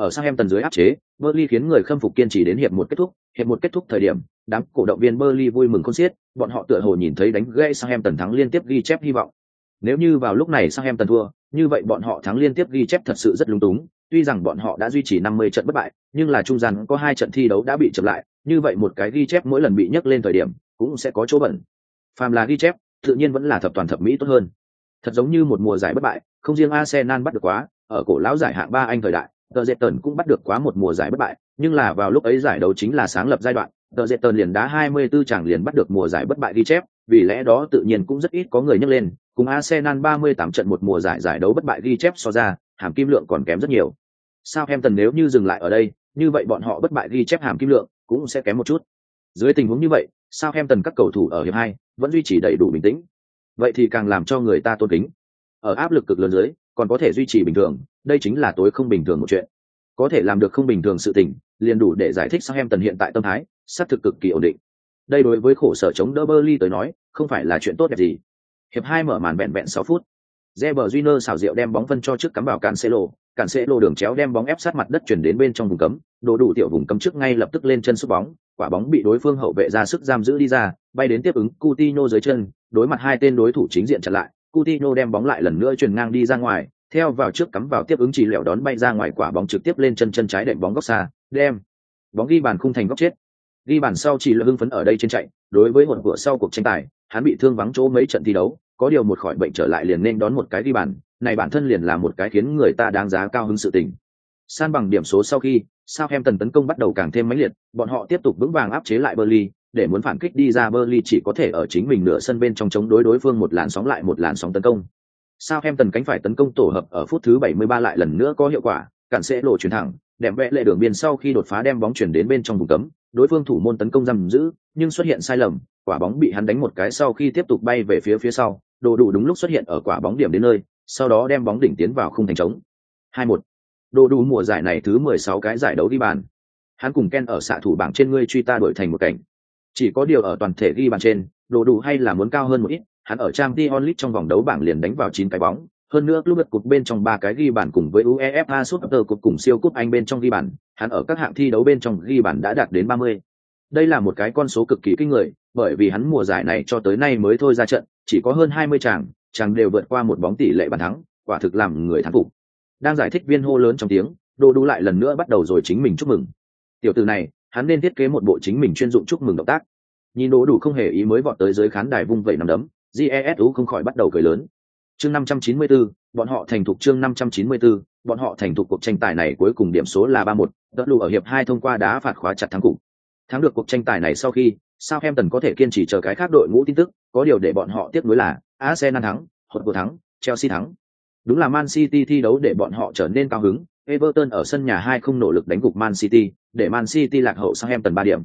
Ở sang em tần dưới áp chế, Burnley khiến người khâm phục kiên trì đến hiệp một kết thúc, hiệp một kết thúc thời điểm, đám cổ động viên Burnley vui mừng khôn xiết, bọn họ tựa hồ nhìn thấy đánh gãy sang em tần thắng liên tiếp ghi chép hy vọng. Nếu như vào lúc này sang em tần thua, như vậy bọn họ thắng liên tiếp ghi chép thật sự rất lung túng, tuy rằng bọn họ đã duy trì 50 trận bất bại, nhưng là trung gian có hai trận thi đấu đã bị chậm lại, như vậy một cái ghi chép mỗi lần bị nhắc lên thời điểm, cũng sẽ có chỗ bẩn. Phàm là ghi chép, tự nhiên vẫn là thập toàn thập mỹ tốt hơn. Thật giống như một mùa giải bất bại, không riêng Arsenal bắt được quá, ở cổ lão giải hạng ba Anh thời đại, tờ dệt tần cũng bắt được quá một mùa giải bất bại, nhưng là vào lúc ấy giải đấu chính là sáng lập giai đoạn, tờ dệt tần liền đá 24 chàng liền bắt được mùa giải bất bại ghi chép, vì lẽ đó tự nhiên cũng rất ít có người nhắc lên, cùng Arsenal 38 trận một mùa giải giải đấu bất bại ghi chép so ra, hàm kim lượng còn kém rất nhiều. Sao em tần nếu như dừng lại ở đây, như vậy bọn họ bất bại ghi chép hàm kim lượng cũng sẽ kém một chút. Dưới tình huống như vậy sao em tần các cầu thủ ở hiệp hai vẫn duy trì đầy đủ bình tĩnh. Vậy thì càng làm cho người ta tôn kính. Ở áp lực cực lớn dưới còn có thể duy trì bình thường đây chính là tối không bình thường một chuyện. Có thể làm được không bình thường sự tình liền đủ để giải thích sang em tần hiện tại tâm thái xác thực cực kỳ ổn định. Đây đối với khổ sở chống đỡ Burnley tới nói không phải là chuyện tốt đẹp gì. Hiệp hai mở màn vẹn vẹn sáu phút. Reber Júnior xảo diệu đem bóng phân cho trước cắm vào Cancelo, Cancelo đường chéo đem bóng ép sát mặt đất chuyển đến bên trong vùng cấm, đồ đủ tiểu vùng cấm trước ngay lập tức lên chân sút bóng, quả bóng bị đối phương hậu vệ ra sức giam giữ đi ra, bay đến tiếp ứng Coutinho dưới chân, đối mặt hai tên đối thủ chính diện chặn lại, Coutinho đem bóng lại lần nữa truyền ngang đi ra ngoài, theo vào trước cắm vào tiếp ứng chỉ lẻo đón bay ra ngoài quả bóng trực tiếp lên chân chân trái đệm bóng góc xa, đem bóng ghi bàn khung thành góc chết. Ghi bàn sau chỉ là hưng phấn ở đây trên chạy, đối với hồn cửa sau cuộc tranh tài, hắn bị thương vắng chỗ mấy trận thi đấu, có điều một khỏi bệnh trở lại liền nên đón một cái ghi bàn, này bản thân liền là một cái khiến người ta đáng giá cao hứng sự tình. San bằng điểm số sau khi, Southampton tấn công bắt đầu càng thêm mãnh liệt, bọn họ tiếp tục vững vàng áp chế lại Burnley, để muốn phản kích đi ra Burnley chỉ có thể ở chính mình nửa sân bên trong chống đối đối phương một làn sóng lại một làn sóng tấn công. Southampton cánh phải tấn công tổ hợp ở phút thứ 73 lại lần nữa có hiệu quả, cản sẽ lộ chuyển thẳng, đẹp vẽ lệ đường biên sau khi đột phá đem bóng chuyển đến bên trong vùng cấm, đối phương thủ môn tấn công giam giữ, nhưng xuất hiện sai lầm, quả bóng bị hắn đánh một cái sau khi tiếp tục bay về phía phía sau, đồ đủ đúng lúc xuất hiện ở quả bóng điểm đến nơi, sau đó đem bóng đỉnh tiến vào khung thành trống. 2-1. Đồ đủ mùa giải này thứ 16 cái giải đấu đi bàn. Hắn cùng Ken ở xạ thủ bảng trên ngươi truy ta đổi thành một cảnh. Chỉ có điều ở toàn thể ghi bàn trên, đồ đủ hay là muốn cao hơn một ít, hắn ở trang Dion League trong vòng đấu bảng liền đánh vào 9 cái bóng, hơn nữa lúc lượt cục bên trong ba cái ghi bàn cùng với UEFA Super Cup cùng siêu cúp Anh bên trong ghi bàn, hắn ở các hạng thi đấu bên trong ghi bàn đã đạt đến 30. Đây là một cái con số cực kỳ kinh người, bởi vì hắn mùa giải này cho tới nay mới thôi ra trận, chỉ có hơn 20 chàng, chàng đều vượt qua một bóng tỷ lệ bàn thắng, quả thực làm người thắng phục. Đang giải thích viên hô lớn trong tiếng, đồ đủ lại lần nữa bắt đầu rồi chính mình chúc mừng. Tiểu tử này, hắn nên thiết kế một bộ chính mình chuyên dụng chúc mừng động tác. Nhìn Đỗ đủ không hề ý mới vọt tới dưới khán đài vung vẩy nằm đấm, jesu không khỏi bắt đầu cười lớn chương 594, bọn họ thành thục chương 594, bọn họ thành thục cuộc tranh tài này cuối cùng điểm số là 3-1, đất lù ở hiệp hai thông qua đá phạt khóa chặt thắng cục. Thắng được cuộc tranh tài này sau khi, Southampton có thể kiên trì chờ cái khác đội ngũ tin tức, có điều để bọn họ tiếp nối là Arsenal thắng, hột của thắng, Chelsea thắng. Đúng là Man City thi đấu để bọn họ trở nên cao hứng, Everton ở sân nhà 2 không nỗ lực đánh gục Man City, để Man City lạc hậu Southampton 3 điểm.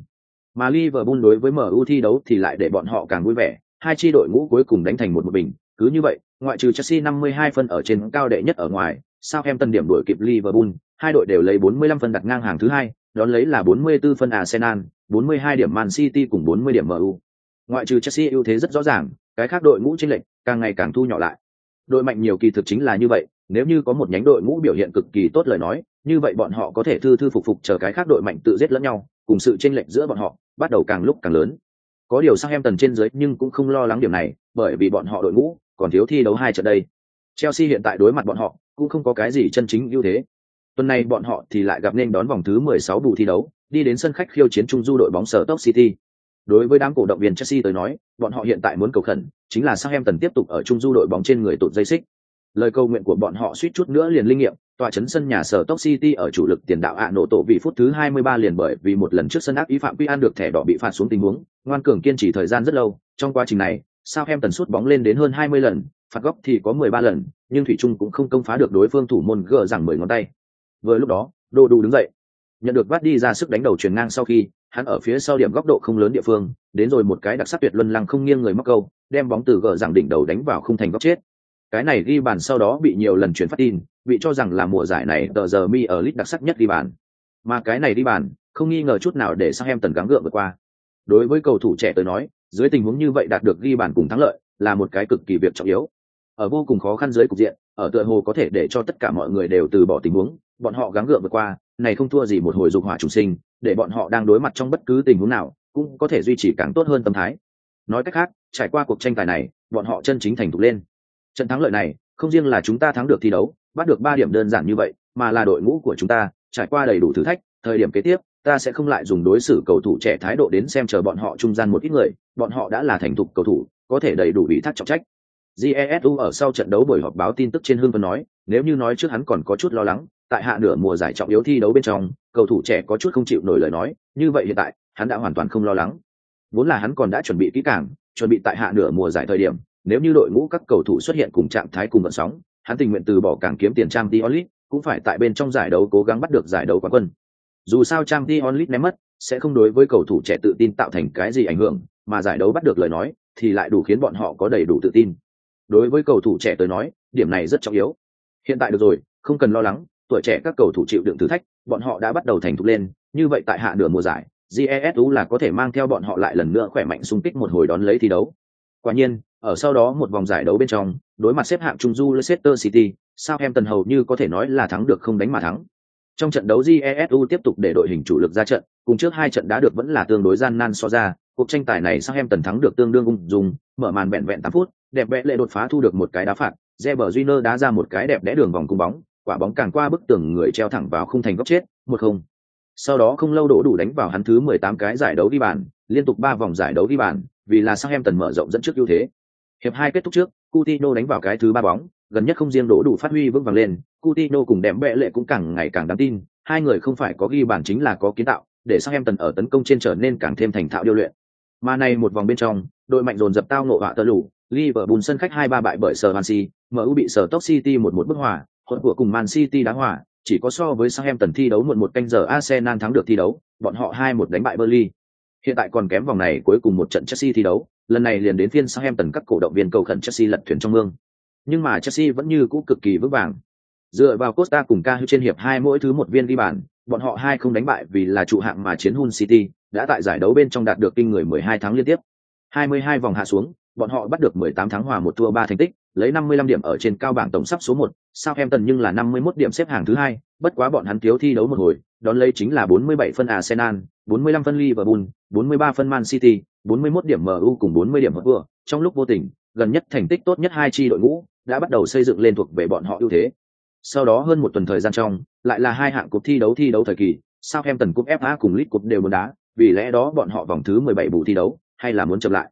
Mà Liverpool đối với MU thi đấu thì lại để bọn họ càng vui vẻ, hai chi đội ngũ cuối cùng đánh thành một một bình, cứ như vậy, ngoại trừ Chelsea 52 phân ở trên cao đệ nhất ở ngoài, Southampton điểm đuổi kịp Liverpool, hai đội đều lấy 45 phân đặt ngang hàng thứ hai, đón lấy là 44 phân Arsenal, 42 điểm Man City cùng 40 điểm MU. Ngoại trừ Chelsea ưu thế rất rõ ràng, cái khác đội ngũ chênh lệch càng ngày càng thu nhỏ lại. Đội mạnh nhiều kỳ thực chính là như vậy, nếu như có một nhánh đội ngũ biểu hiện cực kỳ tốt lời nói, như vậy bọn họ có thể thư thư phục phục chờ cái khác đội mạnh tự giết lẫn nhau, cùng sự chênh lệch giữa bọn họ bắt đầu càng lúc càng lớn. Có điều sang em tần trên dưới nhưng cũng không lo lắng điểm này, bởi vì bọn họ đội ngũ còn thiếu thi đấu hai trận đây. Chelsea hiện tại đối mặt bọn họ cũng không có cái gì chân chính ưu thế. Tuần này bọn họ thì lại gặp nên đón vòng thứ 16 bù thi đấu, đi đến sân khách khiêu chiến trung du đội bóng sở Top City. Đối với đám cổ động viên Chelsea tới nói, bọn họ hiện tại muốn cầu khẩn, chính là Southampton tiếp tục ở trung du đội bóng trên người tụt dây xích. Lời cầu nguyện của bọn họ suýt chút nữa liền linh nghiệm, tòa chấn sân nhà sở Top City ở chủ lực tiền đạo ạ nổ tổ vì phút thứ 23 liền bởi vì một lần trước sân ác ý phạm quy an được thẻ đỏ bị phạt xuống tình huống, ngoan cường kiên trì thời gian rất lâu, trong quá trình này, Southampton sút bóng lên đến hơn 20 lần, phạt góc thì có 13 lần, nhưng thủy chung cũng không công phá được đối phương thủ môn gỡ rằng 10 ngón tay. Vừa lúc đó, đồ Đủ đứng dậy, nhận được vắt đi ra sức đánh đầu chuyển ngang sau khi, hắn ở phía sau điểm góc độ không lớn địa phương, đến rồi một cái đặc sắc tuyệt luân lăng không nghiêng người mắc câu, đem bóng từ gờ rằng đỉnh đầu đánh vào khung thành góc chết. Cái này ghi bàn sau đó bị nhiều lần chuyển phát tin, bị cho rằng là mùa giải này tờ giờ mi ở lit đặc sắc nhất ghi bàn. Mà cái này ghi bàn, không nghi ngờ chút nào để sang em tần gắng gượng vượt qua. Đối với cầu thủ trẻ tới nói, dưới tình huống như vậy đạt được ghi bàn cùng thắng lợi, là một cái cực kỳ việc trọng yếu. Ở vô cùng khó khăn dưới cục diện, ở tựa hồ có thể để cho tất cả mọi người đều từ bỏ tình huống, bọn họ gắng gượng vượt qua, này không thua gì một hồi dục hỏa chủ sinh, để bọn họ đang đối mặt trong bất cứ tình huống nào, cũng có thể duy trì càng tốt hơn tâm thái. Nói cách khác, trải qua cuộc tranh tài này, bọn họ chân chính thành thục lên. Trận thắng lợi này, không riêng là chúng ta thắng được thi đấu, bắt được ba điểm đơn giản như vậy, mà là đội ngũ của chúng ta trải qua đầy đủ thử thách, thời điểm kế tiếp, ta sẽ không lại dùng đối xử cầu thủ trẻ thái độ đến xem chờ bọn họ trung gian một ít người, bọn họ đã là thành thục cầu thủ, có thể đầy đủ bị thác trọng trách. Jesu ở sau trận đấu buổi họp báo tin tức trên hương vân nói, nếu như nói trước hắn còn có chút lo lắng, tại hạ nửa mùa giải trọng yếu thi đấu bên trong, cầu thủ trẻ có chút không chịu nổi lời nói, như vậy hiện tại, hắn đã hoàn toàn không lo lắng. Vốn là hắn còn đã chuẩn bị kỹ càng, chuẩn bị tại hạ nửa mùa giải thời điểm, nếu như đội ngũ các cầu thủ xuất hiện cùng trạng thái cùng vận sóng, hắn tình nguyện từ bỏ càng kiếm tiền trang Diolit, cũng phải tại bên trong giải đấu cố gắng bắt được giải đấu quán quân. Dù sao trang Diolit ném mất, sẽ không đối với cầu thủ trẻ tự tin tạo thành cái gì ảnh hưởng, mà giải đấu bắt được lời nói, thì lại đủ khiến bọn họ có đầy đủ tự tin. Đối với cầu thủ trẻ tới nói, điểm này rất trọng yếu. Hiện tại được rồi, không cần lo lắng, tuổi trẻ các cầu thủ chịu đựng thử thách, bọn họ đã bắt đầu thành thục lên, như vậy tại hạ nửa mùa giải, GESU là có thể mang theo bọn họ lại lần nữa khỏe mạnh xung kích một hồi đón lấy thi đấu. Quả nhiên, ở sau đó một vòng giải đấu bên trong, đối mặt xếp hạng trung du Leicester City, Southampton hầu như có thể nói là thắng được không đánh mà thắng. Trong trận đấu GESU tiếp tục để đội hình chủ lực ra trận, cùng trước hai trận đã được vẫn là tương đối gian nan so ra, cuộc tranh tài này Southampton thắng được tương đương ung dung, mở màn vẹn vẹn 8 phút, đẹp vẽ lệ đột phá thu được một cái đá phạt, Reber Júnior đá ra một cái đẹp đẽ đường vòng cung bóng, quả bóng càng qua bức tường người treo thẳng vào khung thành góc chết, một không. Sau đó không lâu đổ đủ đánh vào hắn thứ 18 cái giải đấu ghi bàn, liên tục ba vòng giải đấu ghi bàn, vì là sắc em tần mở rộng dẫn trước ưu thế. Hiệp hai kết thúc trước, Coutinho đánh vào cái thứ ba bóng, gần nhất không riêng đổ đủ phát huy vững vàng lên, Coutinho cùng đẹp bệ lệ cũng càng ngày càng đáng tin, hai người không phải có ghi bàn chính là có kiến tạo, để sắc em tần ở tấn công trên trở nên càng thêm thành thạo điêu luyện. Mà này một vòng bên trong, đội mạnh dồn dập tao ngộ họa tơ lũ, Liverpool sân khách 2-3 bại bởi Swansea, MU bị sở Top City 1-1 bức hòa, hỗn của cùng Man City đá hòa, chỉ có so với Southampton thi đấu muộn một canh giờ Arsenal thắng được thi đấu, bọn họ 2-1 đánh bại Burnley. Hiện tại còn kém vòng này cuối cùng một trận Chelsea thi đấu, lần này liền đến phiên Southampton các cổ động viên cầu khẩn Chelsea lật thuyền trong mương. Nhưng mà Chelsea vẫn như cũ cực kỳ vững vàng. Dựa vào Costa cùng Cahill trên hiệp hai mỗi thứ một viên ghi bàn, bọn họ hai không đánh bại vì là trụ hạng mà chiến Hull City, đã tại giải đấu bên trong đạt được kinh người 12 tháng liên tiếp. 22 vòng hạ xuống, bọn họ bắt được 18 tháng hòa một thua ba thành tích, lấy 55 điểm ở trên cao bảng tổng sắp số 1, Southampton nhưng là 51 điểm xếp hạng thứ hai, bất quá bọn hắn thiếu thi đấu một hồi, đón lấy chính là 47 phân Arsenal, 45 phân Liverpool, 43 phân Man City, 41 điểm MU cùng 40 điểm vừa. Trong lúc vô tình, gần nhất thành tích tốt nhất hai chi đội ngũ đã bắt đầu xây dựng lên thuộc về bọn họ ưu thế. Sau đó hơn một tuần thời gian trong, lại là hai hạng cuộc thi đấu thi đấu thời kỳ, Southampton Cup FA cùng League Cup đều muốn đá, vì lẽ đó bọn họ vòng thứ 17 bù thi đấu, hay là muốn chậm lại.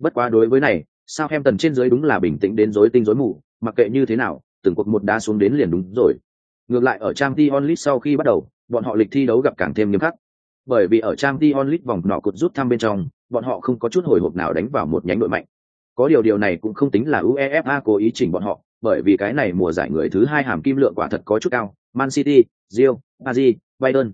Bất quá đối với này, Southampton trên dưới đúng là bình tĩnh đến rối tinh rối mù, mặc kệ như thế nào, từng cuộc một đá xuống đến liền đúng rồi. Ngược lại ở Champions League sau khi bắt đầu, bọn họ lịch thi đấu gặp càng thêm nghiêm khắc. Bởi vì ở Champions League vòng nọ cột rút thăm bên trong, bọn họ không có chút hồi hộp nào đánh vào một nhánh đội mạnh. Có điều điều này cũng không tính là UEFA cố ý chỉnh bọn họ, bởi vì cái này mùa giải người thứ hai hàm kim lượng quả thật có chút cao, Man City, Real, Paris, Bayern.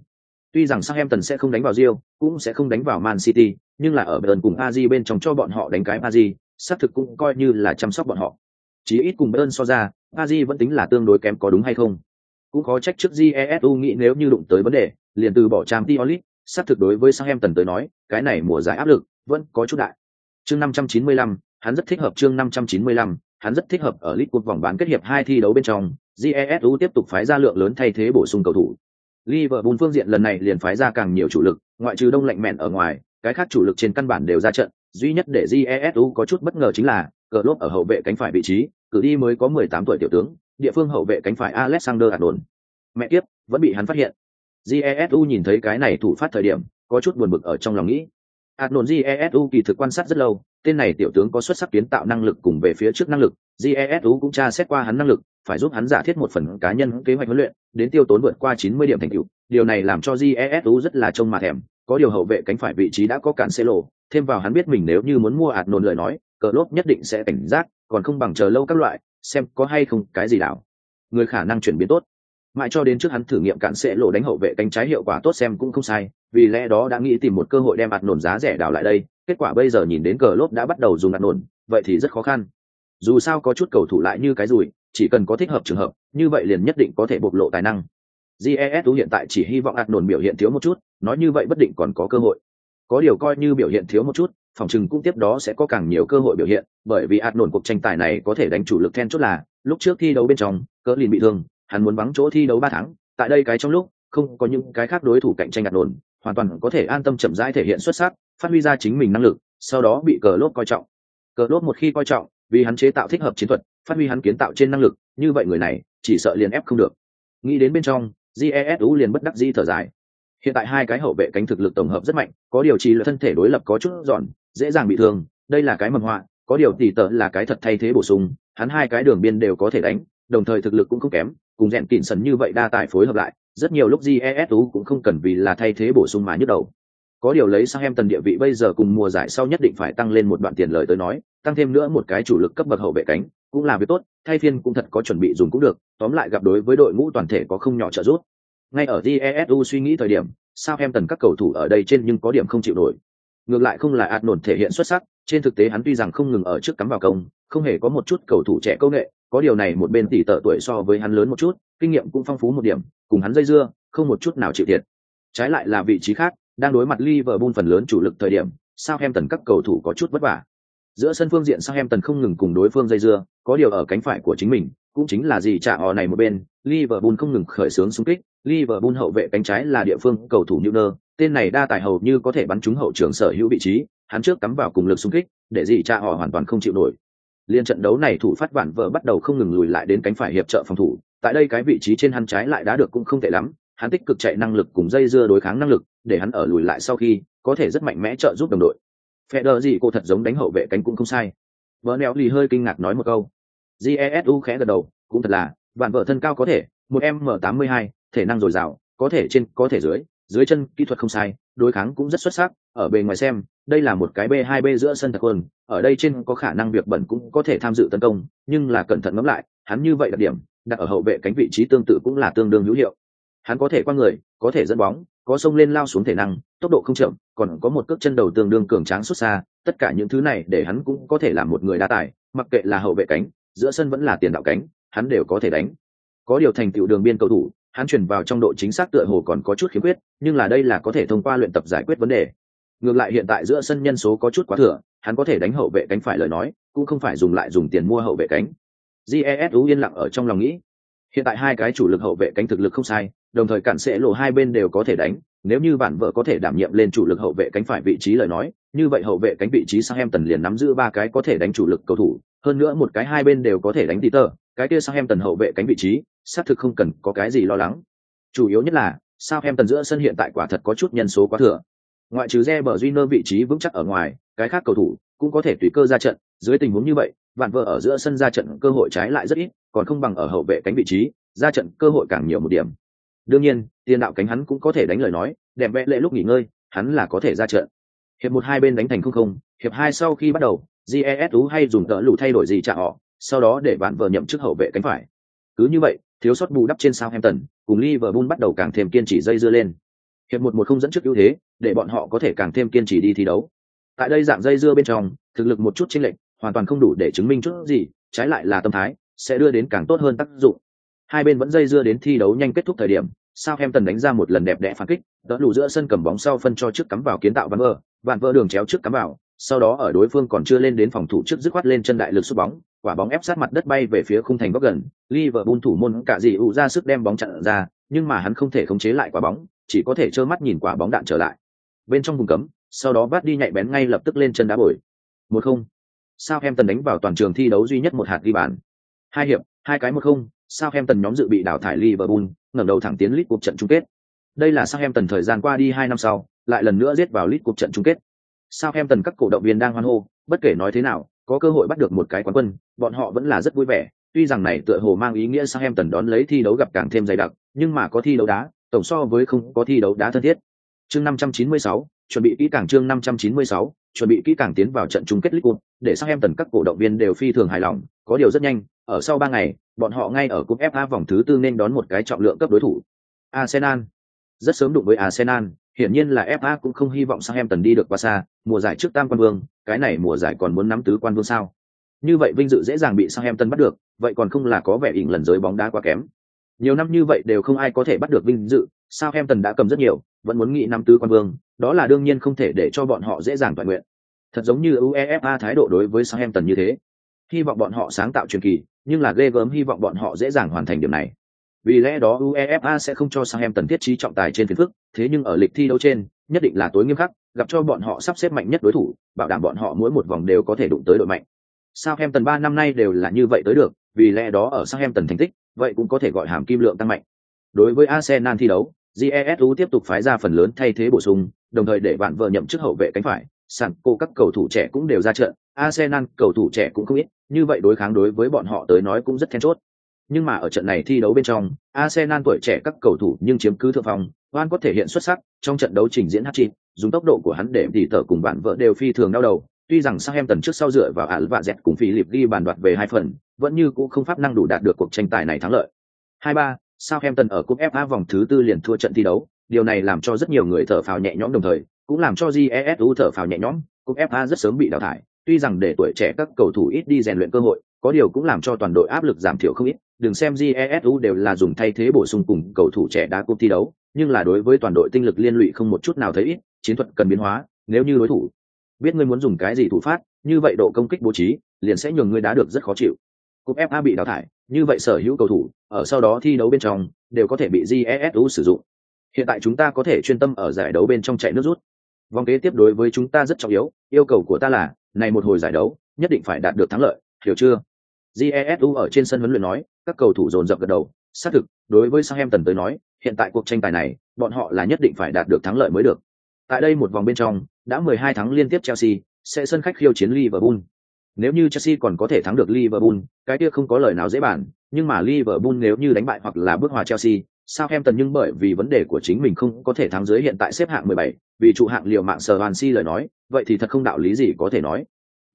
Tuy rằng Southampton sẽ không đánh vào Real, cũng sẽ không đánh vào Man City, nhưng là ở Bayern cùng Paris bên trong cho bọn họ đánh cái Paris, xác thực cũng coi như là chăm sóc bọn họ. Chỉ ít cùng Bayern so ra, Paris vẫn tính là tương đối kém có đúng hay không? Cũng có trách trước Jesu nghĩ nếu như đụng tới vấn đề, liền từ bỏ trang Tiolit, sát thực đối với Southampton tới nói, cái này mùa giải áp lực vẫn có chút đại. Chương 595, hắn rất thích hợp chương 595, hắn rất thích hợp ở League Cup vòng bán kết hiệp hai thi đấu bên trong, jesu tiếp tục phái ra lượng lớn thay thế bổ sung cầu thủ liverpool phương diện lần này liền phái ra càng nhiều chủ lực ngoại trừ đông lạnh mẹn ở ngoài cái khác chủ lực trên căn bản đều ra trận duy nhất để jesu có chút bất ngờ chính là cờ lốp ở hậu vệ cánh phải vị trí cử đi mới có 18 tuổi tiểu tướng địa phương hậu vệ cánh phải alexander đồn. mẹ kiếp, vẫn bị hắn phát hiện. Jesu nhìn thấy cái này thủ phát thời điểm có chút buồn bực ở trong lòng nghĩ. Hạt đồn jesu kỳ thực quan sát rất lâu tên này tiểu tướng có xuất sắc kiến tạo năng lực cùng về phía trước năng lực jesu cũng tra xét qua hắn năng lực phải giúp hắn giả thiết một phần cá nhân kế hoạch huấn luyện đến tiêu tốn vượt qua 90 điểm thành tựu. Điều này làm cho jesu rất là trông mà thèm có điều hậu vệ cánh phải vị trí đã có cản xê lộ thêm vào hắn biết mình nếu như muốn mua ạt nôn lời nói cờ lốp nhất định sẽ cảnh giác, còn không bằng chờ lâu các loại, xem có hay không cái gì đảo. Người khả năng chuyển biến tốt. Mãi cho đến trước hắn thử nghiệm cản sẽ lộ đánh hậu vệ cánh trái hiệu quả tốt xem cũng không sai, vì lẽ đó đã nghĩ tìm một cơ hội đem ạt nổn giá rẻ đảo lại đây, kết quả bây giờ nhìn đến cờ lốp đã bắt đầu dùng ạt nổn, vậy thì rất khó khăn. Dù sao có chút cầu thủ lại như cái rùi, chỉ cần có thích hợp trường hợp, như vậy liền nhất định có thể bộc lộ tài năng. Jesu hiện tại chỉ hy vọng ạt nổn biểu hiện thiếu một chút, nói như vậy bất định còn có cơ hội. Có điều coi như biểu hiện thiếu một chút phòng chừng cũng tiếp đó sẽ có càng nhiều cơ hội biểu hiện, bởi vì ạt nổn cuộc tranh tài này có thể đánh chủ lực then chốt là, lúc trước thi đấu bên trong, cỡ liền bị thương, hắn muốn vắng chỗ thi đấu ba tháng, tại đây cái trong lúc, không có những cái khác đối thủ cạnh tranh ạt nổn, hoàn toàn có thể an tâm chậm rãi thể hiện xuất sắc, phát huy ra chính mình năng lực, sau đó bị cờ lốt coi trọng. Cờ lốt một khi coi trọng, vì hắn chế tạo thích hợp chiến thuật, phát huy hắn kiến tạo trên năng lực, như vậy người này, chỉ sợ liền ép không được. Nghĩ đến bên trong jesu liền bất đắc dĩ thở dài hiện tại hai cái hậu vệ cánh thực lực tổng hợp rất mạnh, có điều chỉ là thân thể đối lập có chút giòn, dễ dàng bị thương, đây là cái mầm họa, có điều tỉ tợ là cái thật thay thế bổ sung, hắn hai cái đường biên đều có thể đánh, đồng thời thực lực cũng không kém, cùng rèn kịn sần như vậy đa tài phối hợp lại, rất nhiều lúc jesu cũng không cần vì là thay thế bổ sung mà nhức đầu. Có điều lấy sang em tần địa vị bây giờ cùng mùa giải sau nhất định phải tăng lên một đoạn tiền lời tới nói, tăng thêm nữa một cái chủ lực cấp bậc hậu vệ cánh, cũng là việc tốt, thay phiên cũng thật có chuẩn bị dùng cũng được, tóm lại gặp đối với đội ngũ toàn thể có không nhỏ trợ giúp ngay ở jesu suy nghĩ thời điểm, sao em tần các cầu thủ ở đây trên nhưng có điểm không chịu nổi? Ngược lại không là ạt nổn thể hiện xuất sắc, trên thực tế hắn tuy rằng không ngừng ở trước cắm vào công, không hề có một chút cầu thủ trẻ công nghệ có điều này một bên tỷ tợ tuổi so với hắn lớn một chút, kinh nghiệm cũng phong phú một điểm, cùng hắn dây dưa, không một chút nào chịu thiệt. Trái lại là vị trí khác, đang đối mặt Liverpool phần lớn chủ lực thời điểm, sao em tần các cầu thủ có chút vất vả? Giữa sân phương diện sao em tần không ngừng cùng đối phương dây dưa, có điều ở cánh phải của chính mình, cũng chính là gì trả họ này một bên, Liverpool không ngừng khởi xướng xung kích Liverpool hậu vệ cánh trái là địa phương cầu thủ Newner, tên này đa tài hầu như có thể bắn trúng hậu trường sở hữu vị trí, hắn trước cắm vào cùng lực xung kích, để gì cha họ hoàn toàn không chịu nổi. Liên trận đấu này thủ phát bản vợ bắt đầu không ngừng lùi lại đến cánh phải hiệp trợ phòng thủ, tại đây cái vị trí trên hắn trái lại đã được cũng không tệ lắm, hắn tích cực chạy năng lực cùng dây dưa đối kháng năng lực, để hắn ở lùi lại sau khi có thể rất mạnh mẽ trợ giúp đồng đội. Federer gì cô thật giống đánh hậu vệ cánh cũng không sai. Vợ lì hơi kinh ngạc nói một câu. Jesu khẽ gật đầu, cũng thật là, bản vợ thân cao có thể, một m tám mươi hai thể năng dồi dào, có thể trên, có thể dưới dưới chân, kỹ thuật không sai, đối kháng cũng rất xuất sắc. Ở bề ngoài xem, đây là một cái b hai b giữa sân thật hơn. Ở đây trên có khả năng việc bẩn cũng có thể tham dự tấn công, nhưng là cẩn thận ngẫm lại, hắn như vậy đặc điểm, đặt ở hậu vệ cánh vị trí tương tự cũng là tương đương hữu hiệu. Hắn có thể qua người, có thể dẫn bóng, có sông lên lao xuống thể năng, tốc độ không chậm, còn có một cước chân đầu tương đương cường tráng xuất xa. Tất cả những thứ này để hắn cũng có thể là một người đa tài, mặc kệ là hậu vệ cánh, giữa sân vẫn là tiền đạo cánh, hắn đều có thể đánh. Có điều thành tựu đường biên cầu thủ hắn chuyển vào trong độ chính xác tựa hồ còn có chút khiếm khuyết, nhưng là đây là có thể thông qua luyện tập giải quyết vấn đề. Ngược lại hiện tại giữa sân nhân số có chút quá thừa, hắn có thể đánh hậu vệ cánh phải lời nói, cũng không phải dùng lại dùng tiền mua hậu vệ cánh. Jesu yên lặng ở trong lòng nghĩ. Hiện tại hai cái chủ lực hậu vệ cánh thực lực không sai, đồng thời cản sẽ lộ hai bên đều có thể đánh, nếu như bản vợ có thể đảm nhiệm lên chủ lực hậu vệ cánh phải vị trí lời nói, như vậy hậu vệ cánh vị trí sang em tần liền nắm giữ ba cái có thể đánh chủ lực cầu thủ, hơn nữa một cái hai bên đều có thể đánh tí tơ cái kia sang em tần hậu vệ cánh vị trí xác thực không cần có cái gì lo lắng. Chủ yếu nhất là, sao em tần giữa sân hiện tại quả thật có chút nhân số quá thừa. Ngoại trừ re bờ vị trí vững chắc ở ngoài, cái khác cầu thủ cũng có thể tùy cơ ra trận. Dưới tình huống như vậy, vạn vợ ở giữa sân ra trận cơ hội trái lại rất ít, còn không bằng ở hậu vệ cánh vị trí, ra trận cơ hội càng nhiều một điểm. Đương nhiên, tiền đạo cánh hắn cũng có thể đánh lời nói, đẹp vẽ lệ lúc nghỉ ngơi, hắn là có thể ra trận. Hiệp một hai bên đánh thành không không, hiệp hai sau khi bắt đầu jesu hay dùng tợ lũ thay đổi gì chả họ, sau đó để bạn vợ nhậm chức hậu vệ cánh phải. Cứ như vậy thiếu sót bù đắp trên sao Southampton, cùng Liverpool bắt đầu càng thêm kiên trì dây dưa lên. Hiệp một một không dẫn trước ưu thế, để bọn họ có thể càng thêm kiên trì đi thi đấu. Tại đây dạng dây dưa bên trong, thực lực một chút chênh lệch, hoàn toàn không đủ để chứng minh chút gì, trái lại là tâm thái, sẽ đưa đến càng tốt hơn tác dụng. Hai bên vẫn dây dưa đến thi đấu nhanh kết thúc thời điểm, sao Southampton đánh ra một lần đẹp đẽ phản kích, đỡ lù giữa sân cầm bóng sau phân cho trước cắm vào kiến tạo Van Vơ, Van Vơ đường chéo trước cắm vào, sau đó ở đối phương còn chưa lên đến phòng thủ trước dứt khoát lên chân đại lực sút bóng, quả bóng ép sát mặt đất bay về phía khung thành góc gần, Liverpool thủ môn cả gì ủ ra sức đem bóng chặn ra, nhưng mà hắn không thể khống chế lại quả bóng, chỉ có thể trơ mắt nhìn quả bóng đạn trở lại. Bên trong vùng cấm, sau đó bắt đi nhạy bén ngay lập tức lên chân đá bồi. Một không. Southampton đánh vào toàn trường thi đấu duy nhất một hạt ghi bàn. Hai hiệp, hai cái một không, Southampton nhóm dự bị đào thải Liverpool, ngẩng đầu thẳng tiến lít cuộc trận chung kết. Đây là Southampton thời gian qua đi hai năm sau, lại lần nữa giết vào lít cuộc trận chung kết. Southampton các cổ động viên đang hoan hô, bất kể nói thế nào, có cơ hội bắt được một cái quán quân, bọn họ vẫn là rất vui vẻ. Tuy rằng này tựa hồ mang ý nghĩa sang em tần đón lấy thi đấu gặp càng thêm dày đặc, nhưng mà có thi đấu đá, tổng so với không có thi đấu đá thân thiết. Chương 596, chuẩn bị kỹ càng chương 596, chuẩn bị kỹ càng tiến vào trận chung kết League Để sang em tần các cổ động viên đều phi thường hài lòng, có điều rất nhanh, ở sau 3 ngày, bọn họ ngay ở cúp FA vòng thứ tư nên đón một cái trọng lượng cấp đối thủ. Arsenal. Rất sớm đụng với Arsenal, hiển nhiên là FA cũng không hy vọng Southampton đi được quá xa, mùa giải trước tam quan vương, cái này mùa giải còn muốn nắm tứ quan vương sao? Như vậy vinh dự dễ dàng bị Southampton bắt được, vậy còn không là có vẻ ỉn lần giới bóng đá quá kém. Nhiều năm như vậy đều không ai có thể bắt được vinh dự, Southampton đã cầm rất nhiều, vẫn muốn nghĩ năm tứ quan vương, đó là đương nhiên không thể để cho bọn họ dễ dàng toàn nguyện. Thật giống như UEFA thái độ đối với Southampton như thế. Hy vọng bọn họ sáng tạo truyền kỳ, nhưng là ghê gớm hy vọng bọn họ dễ dàng hoàn thành điểm này. Vì lẽ đó UEFA sẽ không cho sang em tần thiết trí trọng tài trên phiền phức, thế nhưng ở lịch thi đấu trên, nhất định là tối nghiêm khắc, gặp cho bọn họ sắp xếp mạnh nhất đối thủ, bảo đảm bọn họ mỗi một vòng đều có thể đụng tới đội mạnh. sao em tần ba năm nay đều là như vậy tới được, vì lẽ đó ở sang em tần thành tích, vậy cũng có thể gọi hàm kim lượng tăng mạnh. Đối với Arsenal thi đấu, GESU tiếp tục phái ra phần lớn thay thế bổ sung, đồng thời để bạn vợ nhậm chức hậu vệ cánh phải, sẵn cô các cầu thủ trẻ cũng đều ra trận, Arsenal cầu thủ trẻ cũng không ít, như vậy đối kháng đối với bọn họ tới nói cũng rất then chốt. Nhưng mà ở trận này thi đấu bên trong, Arsenal tuổi trẻ các cầu thủ nhưng chiếm cứ thượng phong, Van có thể hiện xuất sắc trong trận đấu trình diễn hat-trick, dùng tốc độ của hắn để tỉ tở cùng bạn vợ đều phi thường đau đầu. Tuy rằng Southampton trước sau dựa vào ảo và dẹt cùng Philip đi bàn đoạt về hai phần, vẫn như cũng không pháp năng đủ đạt được cuộc tranh tài này thắng lợi. 2-3, Southampton ở cúp FA vòng thứ tư liền thua trận thi đấu, điều này làm cho rất nhiều người thở phào nhẹ nhõm đồng thời, cũng làm cho GESU thở phào nhẹ nhõm, cúp FA rất sớm bị đào thải, tuy rằng để tuổi trẻ các cầu thủ ít đi rèn luyện cơ hội, có điều cũng làm cho toàn đội áp lực giảm thiểu không ít, đừng xem GESU đều là dùng thay thế bổ sung cùng cầu thủ trẻ đá cúp thi đấu, nhưng là đối với toàn đội tinh lực liên lụy không một chút nào thấy ít, chiến thuật cần biến hóa, nếu như đối thủ biết ngươi muốn dùng cái gì thủ phát, như vậy độ công kích bố trí liền sẽ nhường ngươi đá được rất khó chịu. Cúp FA bị đào thải, như vậy sở hữu cầu thủ ở sau đó thi đấu bên trong đều có thể bị GESU sử dụng. Hiện tại chúng ta có thể chuyên tâm ở giải đấu bên trong chạy nước rút. Vòng kế tiếp đối với chúng ta rất trọng yếu, yêu cầu của ta là, này một hồi giải đấu, nhất định phải đạt được thắng lợi, hiểu chưa? Jesu ở trên sân huấn luyện nói, các cầu thủ dồn dập gật đầu, xác thực, đối với Southampton tới nói, hiện tại cuộc tranh tài này, bọn họ là nhất định phải đạt được thắng lợi mới được. Tại đây một vòng bên trong, đã 12 thắng liên tiếp Chelsea, sẽ sân khách khiêu chiến Liverpool. Nếu như Chelsea còn có thể thắng được Liverpool, cái kia không có lời nào dễ bàn, nhưng mà Liverpool nếu như đánh bại hoặc là bước hòa Chelsea, Southampton nhưng bởi vì vấn đề của chính mình không có thể thắng dưới hiện tại xếp hạng 17, vì trụ hạng liều mạng Swansea lời nói, vậy thì thật không đạo lý gì có thể nói.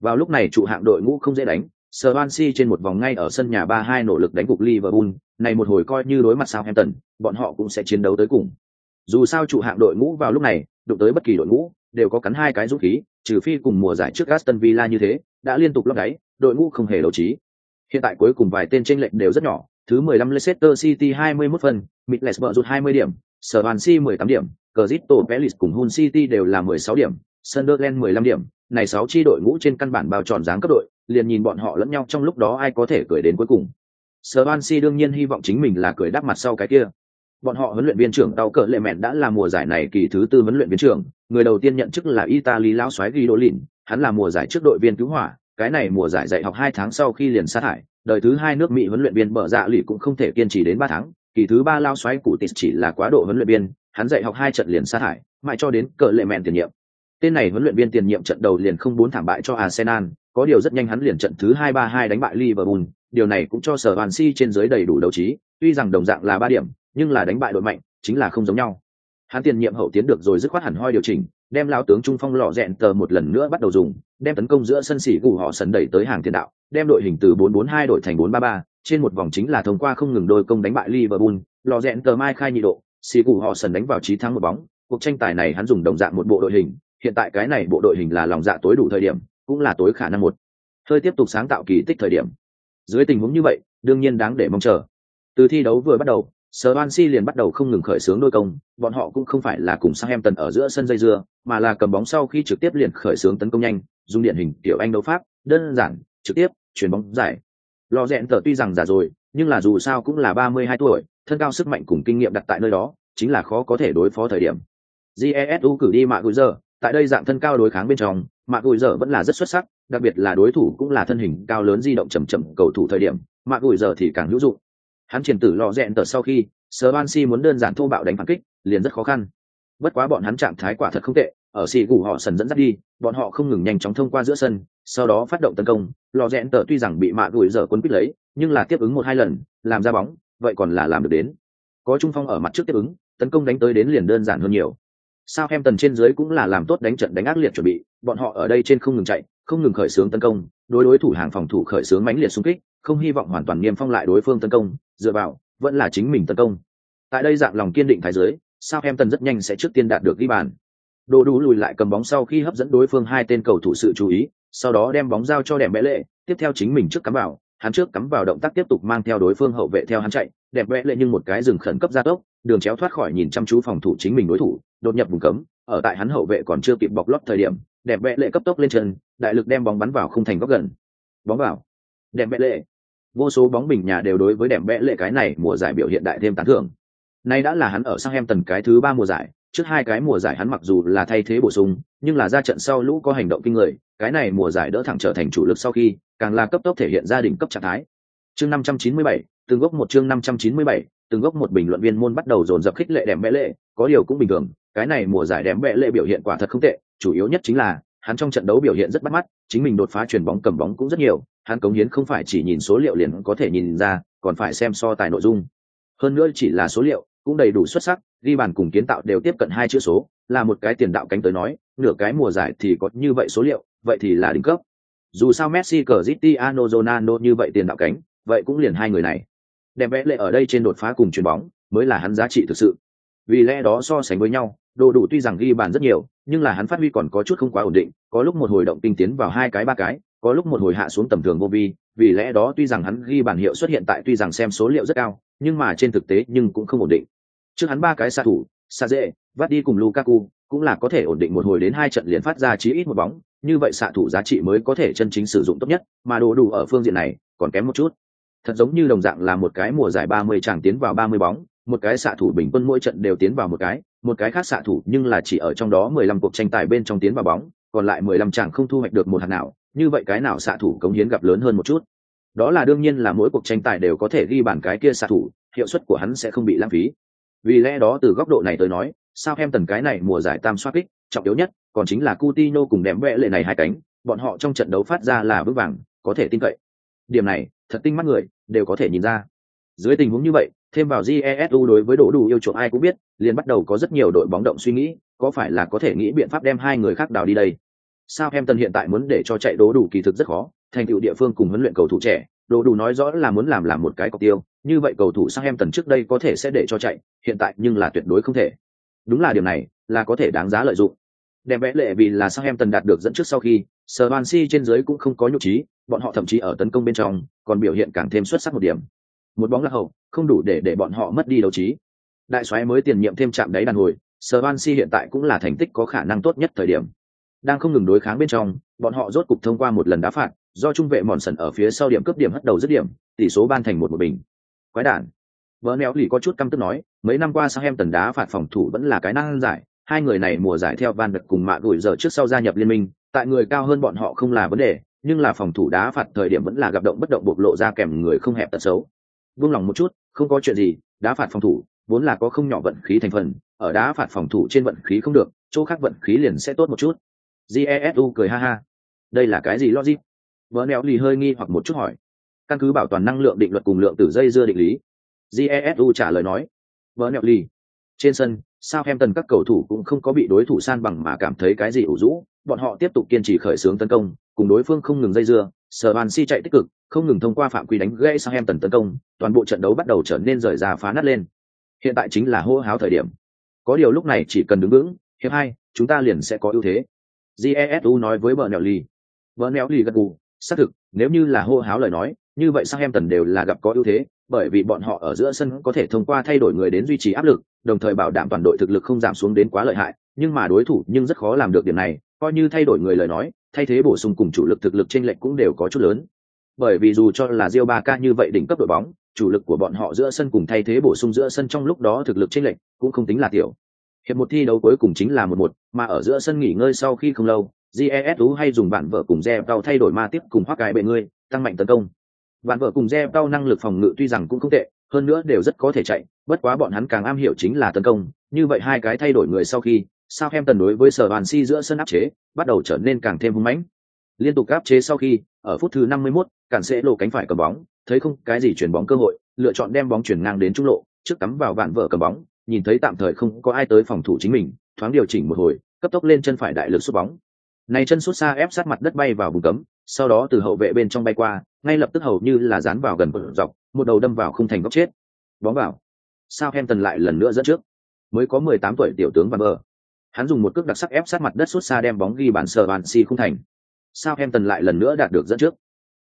Vào lúc này trụ hạng đội ngũ không dễ đánh, Swansea trên một vòng ngay ở sân nhà 3-2 nỗ lực đánh gục Liverpool, này một hồi coi như đối mặt Southampton, bọn họ cũng sẽ chiến đấu tới cùng. Dù sao chủ hạng đội ngũ vào lúc này, đụng tới bất kỳ đội ngũ, đều có cắn hai cái dũng khí, trừ phi cùng mùa giải trước Aston Villa như thế, đã liên tục lấp đáy, đội ngũ không hề đấu trí. Hiện tại cuối cùng vài tên chênh lệch đều rất nhỏ, thứ 15 Leicester City 21 phần, Middlesbrough rút 20 điểm, Swansea 18 điểm, Crystal Palace cùng Hull City đều là 16 điểm, Sunderland 15 điểm, này 6 chi đội ngũ trên căn bản bao tròn dáng cấp đội, liền nhìn bọn họ lẫn nhau trong lúc đó ai có thể cười đến cuối cùng. Swansea đương nhiên hy vọng chính mình là cười đáp mặt sau cái kia. Bọn họ huấn luyện viên trưởng tàu cỡ lệ mẹn đã là mùa giải này kỳ thứ tư huấn luyện viên trưởng, người đầu tiên nhận chức là Italy lão soái Guido Lin, hắn là mùa giải trước đội viên cứu hỏa, cái này mùa giải dạy học 2 tháng sau khi liền sa thải, đời thứ hai nước Mỹ huấn luyện viên bở dạ lì cũng không thể kiên trì đến 3 tháng, kỳ thứ ba lao xoáy cụ tịt chỉ là quá độ huấn luyện viên, hắn dạy học hai trận liền sa thải, mãi cho đến cỡ lệ mẹn tiền nhiệm. Tên này huấn luyện viên tiền nhiệm trận đầu liền không bốn thảm bại cho Arsenal, có điều rất nhanh hắn liền trận thứ hai ba hai đánh bại Liverpool, điều này cũng cho sở Van Si trên dưới đầy đủ đấu trí, tuy rằng đồng dạng là ba điểm, nhưng là đánh bại đội mạnh, chính là không giống nhau. Hắn tiền nhiệm hậu tiến được rồi dứt khoát hẳn hoi điều chỉnh, đem lão tướng trung phong lọ rẹn tờ một lần nữa bắt đầu dùng, đem tấn công giữa sân sỉ gù họ sần đẩy tới hàng tiền đạo, đem đội hình từ 4-4-2 đổi thành 4-3-3, trên một vòng chính là thông qua không ngừng đôi công đánh bại Liverpool, lò rẹn tờ mai khai nhị độ, sỉ cụ họ sần đánh vào trí thắng một bóng, cuộc tranh tài này hắn dùng đồng dạng một bộ đội hình, hiện tại cái này bộ đội hình là lòng dạ tối đủ thời điểm, cũng là tối khả năng một. Hơi tiếp tục sáng tạo kỳ tích thời điểm. Dưới tình huống như vậy, đương nhiên đáng để mong chờ. Từ thi đấu vừa bắt đầu, Swansea liền bắt đầu không ngừng khởi xướng đôi công, bọn họ cũng không phải là cùng tần ở giữa sân dây dưa, mà là cầm bóng sau khi trực tiếp liền khởi xướng tấn công nhanh, dùng điển hình tiểu Anh đấu pháp, đơn giản, trực tiếp, chuyển bóng giải. Lò rẽn tờ tuy rằng già rồi, nhưng là dù sao cũng là 32 tuổi, thân cao sức mạnh cùng kinh nghiệm đặt tại nơi đó, chính là khó có thể đối phó thời điểm. Jesu cử đi mạ gửi giờ, tại đây dạng thân cao đối kháng bên trong, mạc gùi giờ vẫn là rất xuất sắc, đặc biệt là đối thủ cũng là thân hình cao lớn di động chậm chậm cầu thủ thời điểm, mạc gùi giờ thì càng hữu dụng. Hắn triển tử lò rèn tờ sau khi, Swansea muốn đơn giản thô bạo đánh phản kích, liền rất khó khăn. Bất quá bọn hắn trạng thái quả thật không tệ, ở xì gù họ sần dẫn dắt đi, bọn họ không ngừng nhanh chóng thông qua giữa sân, sau đó phát động tấn công. Lò rẽn tờ tuy rằng bị mạ gùi giờ quấn quýt lấy, nhưng là tiếp ứng một hai lần, làm ra bóng, vậy còn là làm được đến. Có trung phong ở mặt trước tiếp ứng, tấn công đánh tới đến liền đơn giản hơn nhiều. Sao em tần trên dưới cũng là làm tốt đánh trận đánh ác liệt chuẩn bị, bọn họ ở đây trên không ngừng chạy, không ngừng khởi xướng tấn công, đối đối thủ hàng phòng thủ khởi xướng mãnh liệt xung kích, không hy vọng hoàn toàn niêm phong lại đối phương tấn công, dựa vào vẫn là chính mình tấn công. Tại đây dạng lòng kiên định thái giới sao em tần rất nhanh sẽ trước tiên đạt được ghi bàn. Đồ đủ lùi lại cầm bóng sau khi hấp dẫn đối phương hai tên cầu thủ sự chú ý, sau đó đem bóng giao cho đẹp bẽ lệ, tiếp theo chính mình trước cắm vào, hắn trước cắm vào động tác tiếp tục mang theo đối phương hậu vệ theo hắn chạy, đẹp bẽ lệ nhưng một cái dừng khẩn cấp ra tốc, đường chéo thoát khỏi nhìn chăm chú phòng thủ chính mình đối thủ, đột nhập vùng cấm, ở tại hắn hậu vệ còn chưa kịp bọc lót thời điểm, đẹp bẽ lệ cấp tốc lên chân, đại lực đem bóng bắn vào không thành góc gần. Bóng vào. Đẹp bẽ lệ. Vô số bóng bình nhà đều đối với đẹp bẽ lệ cái này mùa giải biểu hiện đại thêm tán thưởng. Nay đã là hắn ở sang em tần cái thứ ba mùa giải, trước hai cái mùa giải hắn mặc dù là thay thế bổ sung, nhưng là ra trận sau lũ có hành động kinh người, cái này mùa giải đỡ thẳng trở thành chủ lực sau khi, càng là cấp tốc thể hiện gia đình cấp trạng thái. Chương 597, từng gốc một chương 597, từng gốc một bình luận viên môn bắt đầu dồn dập khích lệ đẹp bẽ lệ, có điều cũng bình thường, cái này mùa giải đẹp bẽ lệ biểu hiện quả thật không tệ, chủ yếu nhất chính là hắn trong trận đấu biểu hiện rất bắt mắt, chính mình đột phá chuyền bóng cầm bóng cũng rất nhiều, hắn cống hiến không phải chỉ nhìn số liệu liền có thể nhìn ra, còn phải xem so tài nội dung. Hơn nữa chỉ là số liệu, cũng đầy đủ xuất sắc, ghi bàn cùng kiến tạo đều tiếp cận hai chữ số, là một cái tiền đạo cánh tới nói, nửa cái mùa giải thì có như vậy số liệu, vậy thì là đỉnh cấp. Dù sao Messi, Cristiano Ronaldo như vậy tiền đạo cánh, vậy cũng liền hai người này. Đẹp vẽ lệ ở đây trên đột phá cùng chuyền bóng, mới là hắn giá trị thực sự. Vì lẽ đó so sánh với nhau, đồ đủ tuy rằng ghi bàn rất nhiều, nhưng là hắn phát huy còn có chút không quá ổn định, có lúc một hồi động tinh tiến vào hai cái ba cái, có lúc một hồi hạ xuống tầm thường vô vi, vì lẽ đó tuy rằng hắn ghi bàn hiệu xuất hiện tại tuy rằng xem số liệu rất cao, nhưng mà trên thực tế nhưng cũng không ổn định. Trước hắn ba cái xạ thủ xa dễ vắt đi cùng lukaku cũng là có thể ổn định một hồi đến hai trận liền phát ra chí ít một bóng như vậy xạ thủ giá trị mới có thể chân chính sử dụng tốt nhất mà đồ đủ ở phương diện này còn kém một chút. Thật giống như đồng dạng là một cái mùa giải ba mươi chàng tiến vào ba mươi bóng một cái xạ thủ bình quân mỗi trận đều tiến vào một cái một cái khác xạ thủ nhưng là chỉ ở trong đó mười lăm cuộc tranh tài bên trong tiến vào bóng còn lại mười lăm chàng không thu hoạch được một hạt nào như vậy cái nào xạ thủ cống hiến gặp lớn hơn một chút đó là đương nhiên là mỗi cuộc tranh tài đều có thể ghi bàn cái kia xạ thủ hiệu suất của hắn sẽ không bị lãng phí vì lẽ đó từ góc độ này tới nói, sao em tần cái này mùa giải tam xoát kích, trọng yếu nhất, còn chính là Coutinho cùng đệm vẽ lệ này hai cánh, bọn họ trong trận đấu phát ra là vững vàng, có thể tin cậy. Điểm này, thật tinh mắt người, đều có thể nhìn ra. Dưới tình huống như vậy, thêm vào Jesu đối với độ đủ yêu chuộng ai cũng biết, liền bắt đầu có rất nhiều đội bóng động suy nghĩ, có phải là có thể nghĩ biện pháp đem hai người khác đào đi đây. Sao em tân hiện tại muốn để cho chạy đố đủ kỳ thực rất khó, thành tựu địa phương cùng huấn luyện cầu thủ trẻ, đồ đủ nói rõ là muốn làm làm một cái cọc tiêu như vậy cầu thủ sang em tần trước đây có thể sẽ để cho chạy hiện tại nhưng là tuyệt đối không thể. Đúng là điều này là có thể đáng giá lợi dụng. Đẹp vẽ lệ vì là sang em tần đạt được dẫn trước sau khi sờ van si trên dưới cũng không có nhục trí bọn họ thậm chí ở tấn công bên trong còn biểu hiện càng thêm xuất sắc một điểm. Một bóng lạc hậu không đủ để để bọn họ mất đi đấu trí. Đại soái mới tiền nhiệm thêm chạm đáy đàn hồi sờ van si hiện tại cũng là thành tích có khả năng tốt nhất thời điểm. Đang không ngừng đối kháng bên trong, bọn họ rốt cục thông qua một lần đá phạt, do trung vệ mòn sần ở phía sau điểm cướp điểm hất đầu dứt điểm, tỷ số ban thành một một bình. Quái đản. Vỡ neo lì có chút căm tức nói, mấy năm qua sang em tần đá phạt phòng thủ vẫn là cái năng giải, hai người này mùa giải theo van vật cùng mạ gửi giờ trước sau gia nhập liên minh, tại người cao hơn bọn họ không là vấn đề, nhưng là phòng thủ đá phạt thời điểm vẫn là gặp động bất động bộc lộ ra kèm người không hẹp tật xấu buông lòng một chút, không có chuyện gì, đá phạt phòng thủ, vốn là có không nhỏ vận khí thành phần, ở đá phạt phòng thủ trên vận khí không được, chỗ khác vận khí liền sẽ tốt một chút. Jesu cười ha ha. Đây là cái gì logic? Vợ neo lì hơi nghi hoặc một chút hỏi. Căn cứ bảo toàn năng lượng định luật cùng lượng tử dây dưa định lý. Jesu trả lời nói. Vợ neo lì. Trên sân sao em tần các cầu thủ cũng không có bị đối thủ san bằng mà cảm thấy cái gì ủ rũ. Bọn họ tiếp tục kiên trì khởi xướng tấn công, cùng đối phương không ngừng dây dưa Sở bàn si chạy tích cực, không ngừng thông qua phạm quy đánh gãy sang em tần tấn công, toàn bộ trận đấu bắt đầu trở nên rời ra phá nát lên. Hiện tại chính là hô háo thời điểm. Có điều lúc này chỉ cần đứng vững, hiệp hai, chúng ta liền sẽ có ưu thế. Jesu nói với vợ nẹo ly vợ nẹo ly gật gù, xác thực, nếu như là hô háo lời nói, như vậy sang em tần đều là gặp có ưu thế, bởi vì bọn họ ở giữa sân có thể thông qua thay đổi người đến duy trì áp lực, đồng thời bảo đảm toàn đội thực lực không giảm xuống đến quá lợi hại, nhưng mà đối thủ nhưng rất khó làm được điểm này coi như thay đổi người lời nói thay thế bổ sung cùng chủ lực thực lực trên lệnh cũng đều có chút lớn Bởi vì dù cho là Rio ca như vậy đỉnh cấp đội bóng, chủ lực của bọn họ giữa sân cùng thay thế bổ sung giữa sân trong lúc đó thực lực chênh lệch cũng không tính là tiểu. Hiệp một thi đấu cuối cùng chính là một một, mà ở giữa sân nghỉ ngơi sau khi không lâu, jesu hay dùng bạn vợ cùng Zebao thay đổi ma tiếp cùng hoác cái bệ người, tăng mạnh tấn công. Bạn vợ cùng Zebao năng lực phòng ngự tuy rằng cũng không tệ, hơn nữa đều rất có thể chạy, bất quá bọn hắn càng am hiểu chính là tấn công, như vậy hai cái thay đổi người sau khi, sao em tần đối với sở bàn si giữa sân áp chế, bắt đầu trở nên càng thêm hung mãnh. Liên tục áp chế sau khi, ở phút thứ 51, cản sẽ lộ cánh phải cầm bóng, thấy không cái gì chuyển bóng cơ hội, lựa chọn đem bóng chuyển ngang đến trung lộ, trước cắm vào vạn vợ cầm bóng, nhìn thấy tạm thời không có ai tới phòng thủ chính mình, thoáng điều chỉnh một hồi, cấp tốc lên chân phải đại lực sút bóng. Này chân sút xa ép sát mặt đất bay vào vùng cấm, sau đó từ hậu vệ bên trong bay qua, ngay lập tức hầu như là dán vào gần bờ dọc, một đầu đâm vào khung thành góc chết. Bóng vào. Sào em tần lại lần nữa dẫn trước. Mới có 18 tuổi tiểu tướng Van Bờ. Hắn dùng một cước đặc sắc ép sát mặt đất sút xa đem bóng ghi bàn sờ bàn si không thành. Southampton lại lần nữa đạt được dẫn trước.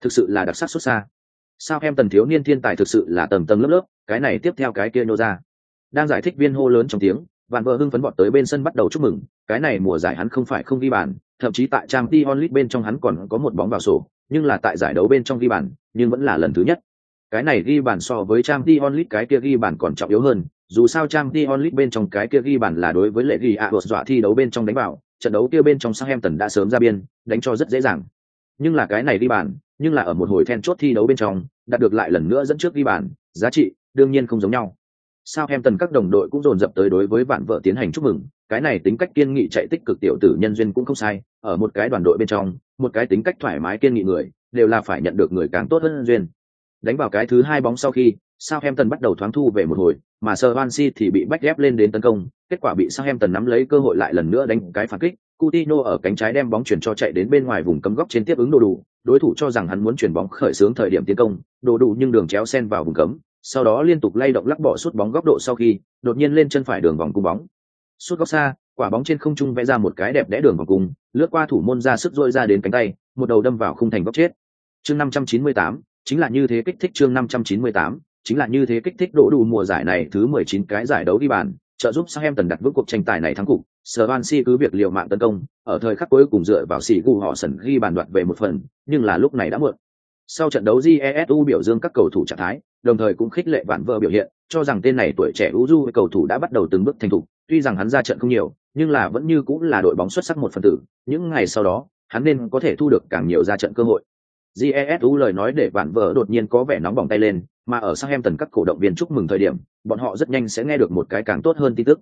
Thực sự là đặc sắc sút xa. Southampton thiếu niên thiên tài thực sự là tầng tầng lớp lớp, cái này tiếp theo cái kia nô ra. Đang giải thích viên hô lớn trong tiếng, Van Bờ hưng phấn bọt tới bên sân bắt đầu chúc mừng, cái này mùa giải hắn không phải không ghi bàn, thậm chí tại Trang Champions League bên trong hắn còn có một bóng vào sổ, nhưng là tại giải đấu bên trong ghi bàn, nhưng vẫn là lần thứ nhất. Cái này ghi bàn so với Trang Champions League cái kia ghi bàn còn trọng yếu hơn, dù sao trang Champions onlit bên trong cái kia ghi bàn là đối với lệ ghi ạ dọa thi đấu bên trong đánh vào, trận đấu kia bên trong sang em tần đã sớm ra biên, đánh cho rất dễ dàng. Nhưng là cái này ghi bàn, nhưng là ở một hồi then chốt thi đấu bên trong, đạt được lại lần nữa dẫn trước ghi bàn, giá trị đương nhiên không giống nhau. Southampton các đồng đội cũng dồn dập tới đối với vạn vợ tiến hành chúc mừng, cái này tính cách kiên nghị chạy tích cực tiểu tử nhân duyên cũng không sai, ở một cái đoàn đội bên trong, một cái tính cách thoải mái kiên nghị người, đều là phải nhận được người càng tốt hơn duyên. Đánh vào cái thứ hai bóng sau khi, Southampton bắt đầu thoáng thu về một hồi, mà Swansea thì bị bách ghép lên đến tấn công, kết quả bị Southampton nắm lấy cơ hội lại lần nữa đánh cái phản kích, Coutinho ở cánh trái đem bóng chuyển cho chạy đến bên ngoài vùng cấm góc trên tiếp ứng đồ đủ, đối thủ cho rằng hắn muốn chuyển bóng khởi xướng thời điểm tiến công, đồ đủ nhưng đường chéo sen vào vùng cấm, sau đó liên tục lay động lắc bỏ sút bóng góc độ sau khi, đột nhiên lên chân phải đường vòng cung bóng. Sút góc xa, quả bóng trên không trung vẽ ra một cái đẹp đẽ đường vòng cung, lướt qua thủ môn ra sức rôi ra đến cánh tay, một đầu đâm vào khung thành góc chết. Chương 598, chính là như thế kích thích chương 598, chính là như thế kích thích đổ đủ mùa giải này thứ 19 cái giải đấu đi bàn, trợ giúp Southampton đặt vững cuộc tranh tài này thắng cục. Swansea cứ việc liều mạng tấn công, ở thời khắc cuối cùng dựa vào xỉ cụ họ sần ghi bàn đoạt về một phần, nhưng là lúc này đã muộn. Sau trận đấu Jesu biểu dương các cầu thủ trạng thái, đồng thời cũng khích lệ vạn vợ biểu hiện, cho rằng tên này tuổi trẻ Uju cầu thủ đã bắt đầu từng bước thành thục, tuy rằng hắn ra trận không nhiều, nhưng là vẫn như cũng là đội bóng xuất sắc một phần tử, những ngày sau đó, hắn nên có thể thu được càng nhiều ra trận cơ hội. Jesu lời nói để vạn vợ đột nhiên có vẻ nóng bỏng tay lên, mà ở Southampton các cổ động viên chúc mừng thời điểm, bọn họ rất nhanh sẽ nghe được một cái càng tốt hơn tin tức.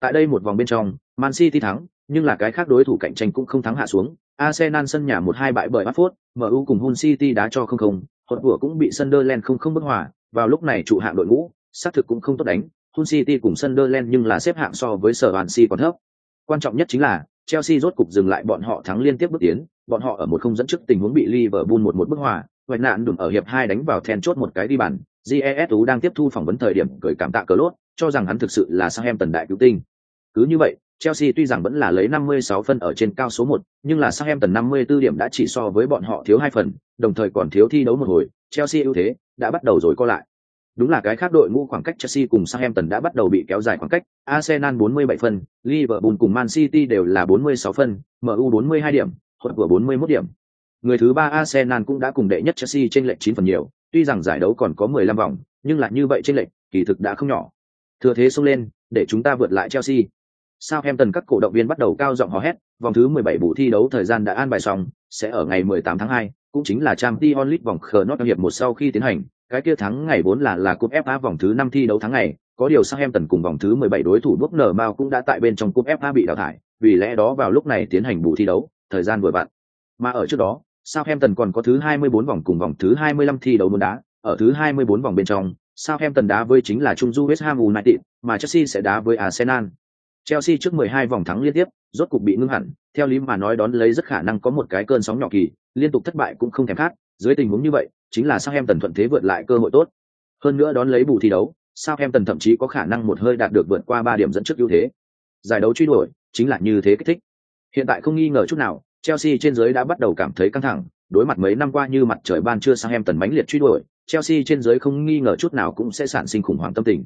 Tại đây một vòng bên trong, Man City thắng, nhưng là cái khác đối thủ cạnh tranh cũng không thắng hạ xuống. Arsenal sân nhà một hai bại bởi Watford, MU cùng Hull City đá cho không không, hột vừa cũng bị Sunderland không không bất hòa. Vào lúc này trụ hạng đội ngũ, xác thực cũng không tốt đánh. Hull City cùng Sunderland nhưng là xếp hạng so với sở Swansea còn thấp. Quan trọng nhất chính là Chelsea rốt cục dừng lại bọn họ thắng liên tiếp bước tiến, bọn họ ở một không dẫn trước tình huống bị Liverpool một một bức hòa, hoạch nạn đụng ở hiệp hai đánh vào then chốt một cái đi bàn. Jesu đang tiếp thu phỏng vấn thời điểm cười cảm tạ cờ lốt, cho rằng hắn thực sự là Southampton đại cứu tinh. Cứ như vậy, Chelsea tuy rằng vẫn là lấy 56 phân ở trên cao số 1, nhưng là Southampton 54 điểm đã chỉ so với bọn họ thiếu hai phần, đồng thời còn thiếu thi đấu một hồi, Chelsea ưu thế đã bắt đầu rồi co lại. Đúng là cái khác đội ngũ khoảng cách Chelsea cùng Southampton đã bắt đầu bị kéo dài khoảng cách, Arsenal 47 phân, Liverpool cùng Man City đều là 46 phân, MU 42 điểm, hốt của 41 điểm. Người thứ ba Arsenal cũng đã cùng đệ nhất Chelsea trên lệch 9 phần nhiều, tuy rằng giải đấu còn có 15 vòng, nhưng là như vậy trên lệch, kỳ thực đã không nhỏ. Thừa thế xông lên, để chúng ta vượt lại Chelsea. Southampton các cổ động viên bắt đầu cao giọng hò hét, vòng thứ 17 bù thi đấu thời gian đã an bài xong, sẽ ở ngày 18 tháng 2, cũng chính là Champions League vòng khờ nốt hiệp một sau khi tiến hành, cái kia thắng ngày vốn là là cúp FA vòng thứ 5 thi đấu tháng ngày, có điều Southampton cùng vòng thứ 17 đối thủ bước nở bao cũng đã tại bên trong cúp FA bị đào thải, vì lẽ đó vào lúc này tiến hành bù thi đấu, thời gian vừa vặn. Mà ở trước đó, Southampton còn có thứ 24 vòng cùng vòng thứ 25 thi đấu môn đá, ở thứ 24 vòng bên trong, Southampton đá với chính là Trung Du West Ham United, mà Chelsea sẽ đá với Arsenal. Chelsea trước 12 vòng thắng liên tiếp, rốt cục bị ngưng hẳn, theo lý mà nói đón lấy rất khả năng có một cái cơn sóng nhỏ kỳ, liên tục thất bại cũng không thèm khát, dưới tình huống như vậy, chính là Southampton thuận thế vượt lại cơ hội tốt. Hơn nữa đón lấy bù thi đấu, Southampton thậm chí có khả năng một hơi đạt được vượt qua 3 điểm dẫn trước ưu thế. Giải đấu truy đuổi, chính là như thế kích thích. Hiện tại không nghi ngờ chút nào, Chelsea trên dưới đã bắt đầu cảm thấy căng thẳng, đối mặt mấy năm qua như mặt trời ban trưa sang em tần mãnh liệt truy đuổi, Chelsea trên dưới không nghi ngờ chút nào cũng sẽ sản sinh khủng hoảng tâm tình.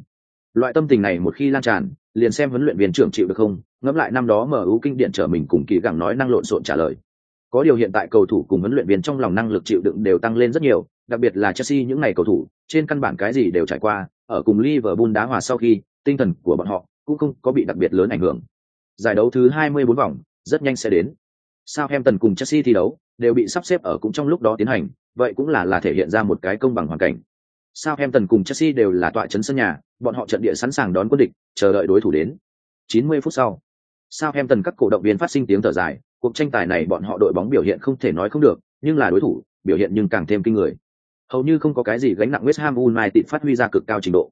Loại tâm tình này một khi lan tràn, liền xem huấn luyện viên trưởng chịu được không, ngẫm lại năm đó mở ưu kinh điển trở mình cùng kỳ gẳng nói năng lộn xộn trả lời. Có điều hiện tại cầu thủ cùng huấn luyện viên trong lòng năng lực chịu đựng đều tăng lên rất nhiều, đặc biệt là Chelsea những ngày cầu thủ, trên căn bản cái gì đều trải qua, ở cùng Liverpool đá hòa sau khi, tinh thần của bọn họ cũng không có bị đặc biệt lớn ảnh hưởng. Giải đấu thứ 24 vòng rất nhanh sẽ đến. Southampton cùng Chelsea thi đấu đều bị sắp xếp ở cũng trong lúc đó tiến hành, vậy cũng là là thể hiện ra một cái công bằng hoàn cảnh. Southampton cùng Chelsea đều là tọa trấn sân nhà, bọn họ trận địa sẵn sàng đón quân địch, chờ đợi đối thủ đến. 90 phút sau, Southampton các cổ động viên phát sinh tiếng thở dài, cuộc tranh tài này bọn họ đội bóng biểu hiện không thể nói không được, nhưng là đối thủ, biểu hiện nhưng càng thêm kinh người. Hầu như không có cái gì gánh nặng West Ham United phát huy ra cực cao trình độ.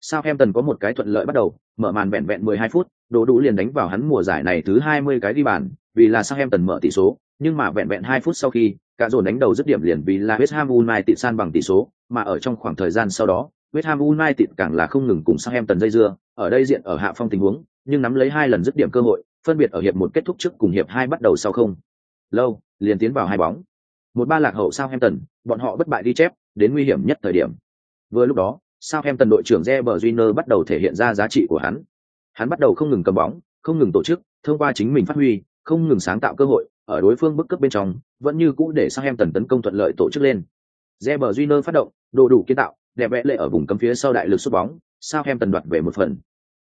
Southampton có một cái thuận lợi bắt đầu, mở màn vẹn vẹn 12 phút, đồ đủ liền đánh vào hắn mùa giải này thứ 20 cái đi bàn, vì là Southampton mở tỷ số, nhưng mà vẹn vẹn 2 phút sau khi, cả dồn đánh đầu dứt điểm liền vì là West Ham United san bằng tỷ số, mà ở trong khoảng thời gian sau đó, West Ham United càng là không ngừng cùng Southampton dây dưa, ở đây diện ở hạ phong tình huống, nhưng nắm lấy hai lần dứt điểm cơ hội, phân biệt ở hiệp một kết thúc trước cùng hiệp hai bắt đầu sau không. Lâu, liền tiến vào hai bóng. Một ba lạc hậu Southampton, bọn họ bất bại đi chép, đến nguy hiểm nhất thời điểm. Vừa lúc đó, Southampton đội trưởng Reber Júnior bắt đầu thể hiện ra giá trị của hắn. Hắn bắt đầu không ngừng cầm bóng, không ngừng tổ chức, thông qua chính mình phát huy, không ngừng sáng tạo cơ hội, ở đối phương bức cấp bên trong, vẫn như cũ để Southampton tấn công thuận lợi tổ chức lên. Reber Júnior phát động, đồ đủ kiến tạo, đẹp vẽ lệ ở vùng cấm phía sau đại lực sút bóng, Southampton đoạt về một phần.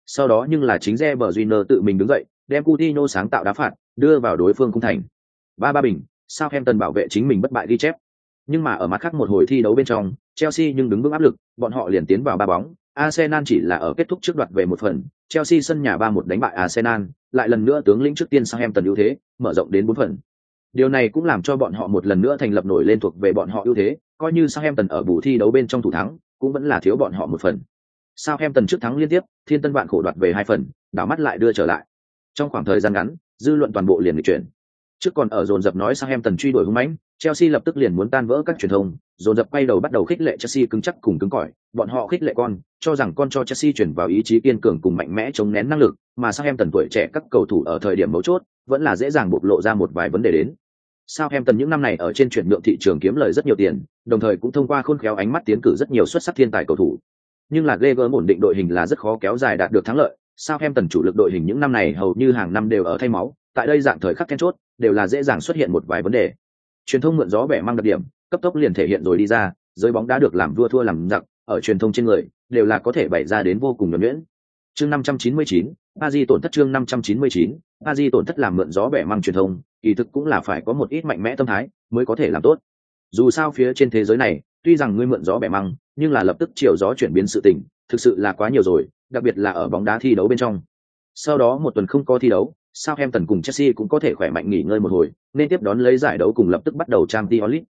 Sau đó nhưng là chính Reber Júnior tự mình đứng dậy, đem Coutinho sáng tạo đá phạt, đưa vào đối phương cung thành. Ba ba bình, Southampton bảo vệ chính mình bất bại ghi chép. Nhưng mà ở mặt khác một hồi thi đấu bên trong, Chelsea nhưng đứng vững áp lực, bọn họ liền tiến vào ba bóng. Arsenal chỉ là ở kết thúc trước đoạt về một phần, Chelsea sân nhà 3-1 đánh bại Arsenal, lại lần nữa tướng lĩnh trước tiên Southampton ưu thế, mở rộng đến 4 phần. Điều này cũng làm cho bọn họ một lần nữa thành lập nổi lên thuộc về bọn họ ưu thế, coi như Southampton ở bù thi đấu bên trong thủ thắng, cũng vẫn là thiếu bọn họ một phần. Southampton trước thắng liên tiếp, Thiên Tân bạn khổ đoạt về hai phần, đảo mắt lại đưa trở lại. Trong khoảng thời gian ngắn, dư luận toàn bộ liền bị chuyển. Trước còn ở dồn dập nói Southampton truy đuổi hung mãnh, Chelsea lập tức liền muốn tan vỡ các truyền thông, dồn dập quay đầu bắt đầu khích lệ Chelsea cứng chắc cùng cứng cỏi, bọn họ khích lệ con, cho rằng con cho Chelsea chuyển vào ý chí kiên cường cùng mạnh mẽ chống nén năng lực, mà Southampton tuổi trẻ các cầu thủ ở thời điểm mấu chốt, vẫn là dễ dàng bộc lộ ra một vài vấn đề đến. Southampton những năm này ở trên chuyển nhượng thị trường kiếm lời rất nhiều tiền, đồng thời cũng thông qua khôn khéo ánh mắt tiến cử rất nhiều xuất sắc thiên tài cầu thủ. Nhưng là ghê ổn định đội hình là rất khó kéo dài đạt được thắng lợi. Southampton chủ lực đội hình những năm này hầu như hàng năm đều ở thay máu, tại đây dạng thời khắc then chốt, đều là dễ dàng xuất hiện một vài vấn đề. Truyền thông mượn gió bẻ mang đặc điểm, cấp tốc liền thể hiện rồi đi ra, giới bóng đã được làm vua thua làm giặc, ở truyền thông trên người, đều là có thể bày ra đến vô cùng nhuẩn nhuyễn. Chương 599, Aji tổn thất chương 599, Aji tổn thất làm mượn gió bẻ mang truyền thông, kỳ thực cũng là phải có một ít mạnh mẽ tâm thái mới có thể làm tốt. Dù sao phía trên thế giới này, tuy rằng ngươi mượn gió bẻ măng, nhưng là lập tức chiều gió chuyển biến sự tình, thực sự là quá nhiều rồi, đặc biệt là ở bóng đá thi đấu bên trong. Sau đó một tuần không có thi đấu, Southampton cùng Chelsea cũng có thể khỏe mạnh nghỉ ngơi một hồi, nên tiếp đón lấy giải đấu cùng lập tức bắt đầu Champions League.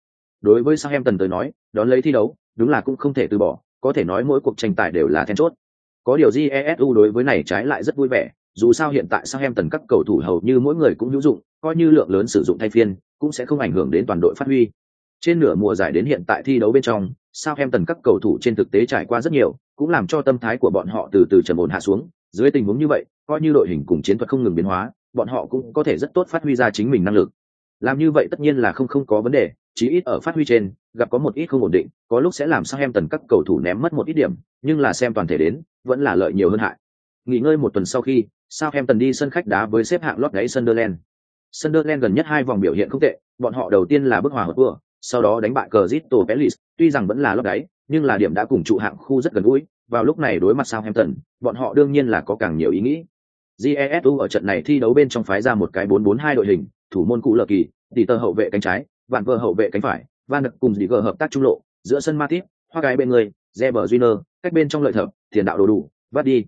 Đối với Southampton tới nói, đón lấy thi đấu, đúng là cũng không thể từ bỏ, có thể nói mỗi cuộc tranh tài đều là then chốt. Có điều GESU đối với này trái lại rất vui vẻ, dù sao hiện tại Southampton các cầu thủ hầu như mỗi người cũng hữu dụng, coi như lượng lớn sử dụng thay phiên, cũng sẽ không ảnh hưởng đến toàn đội phát huy. Trên nửa mùa giải đến hiện tại thi đấu bên trong, Southampton các cầu thủ trên thực tế trải qua rất nhiều, cũng làm cho tâm thái của bọn họ từ từ trầm ổn hạ xuống. Dưới tình huống như vậy, coi như đội hình cùng chiến thuật không ngừng biến hóa, bọn họ cũng có thể rất tốt phát huy ra chính mình năng lực. Làm như vậy tất nhiên là không không có vấn đề, chí ít ở phát huy trên, gặp có một ít không ổn định, có lúc sẽ làm sao em tần các cầu thủ ném mất một ít điểm, nhưng là xem toàn thể đến, vẫn là lợi nhiều hơn hại. Nghỉ ngơi một tuần sau khi, sao em tần đi sân khách đá với xếp hạng lót đáy Sunderland. Sunderland gần nhất hai vòng biểu hiện không tệ, bọn họ đầu tiên là bước hòa hợp vừa, sau đó đánh bại Crystal Palace, tuy rằng vẫn là lót đáy, nhưng là điểm đã cùng trụ hạng khu rất gần gũi, vào lúc này đối mặt sao em tần, bọn họ đương nhiên là có càng nhiều ý nghĩ. Jesu ở trận này thi đấu bên trong phái ra một cái 4-4-2 đội hình, thủ môn cụ lờ kỳ, tỷ tơ hậu vệ cánh trái, vạn vợ hậu vệ cánh phải, van đập cùng dì gờ hợp tác trung lộ, giữa sân Matip, hoa cái bên người, Reber Júnior, cách bên trong lợi thập, tiền đạo đồ đủ, vắt đi.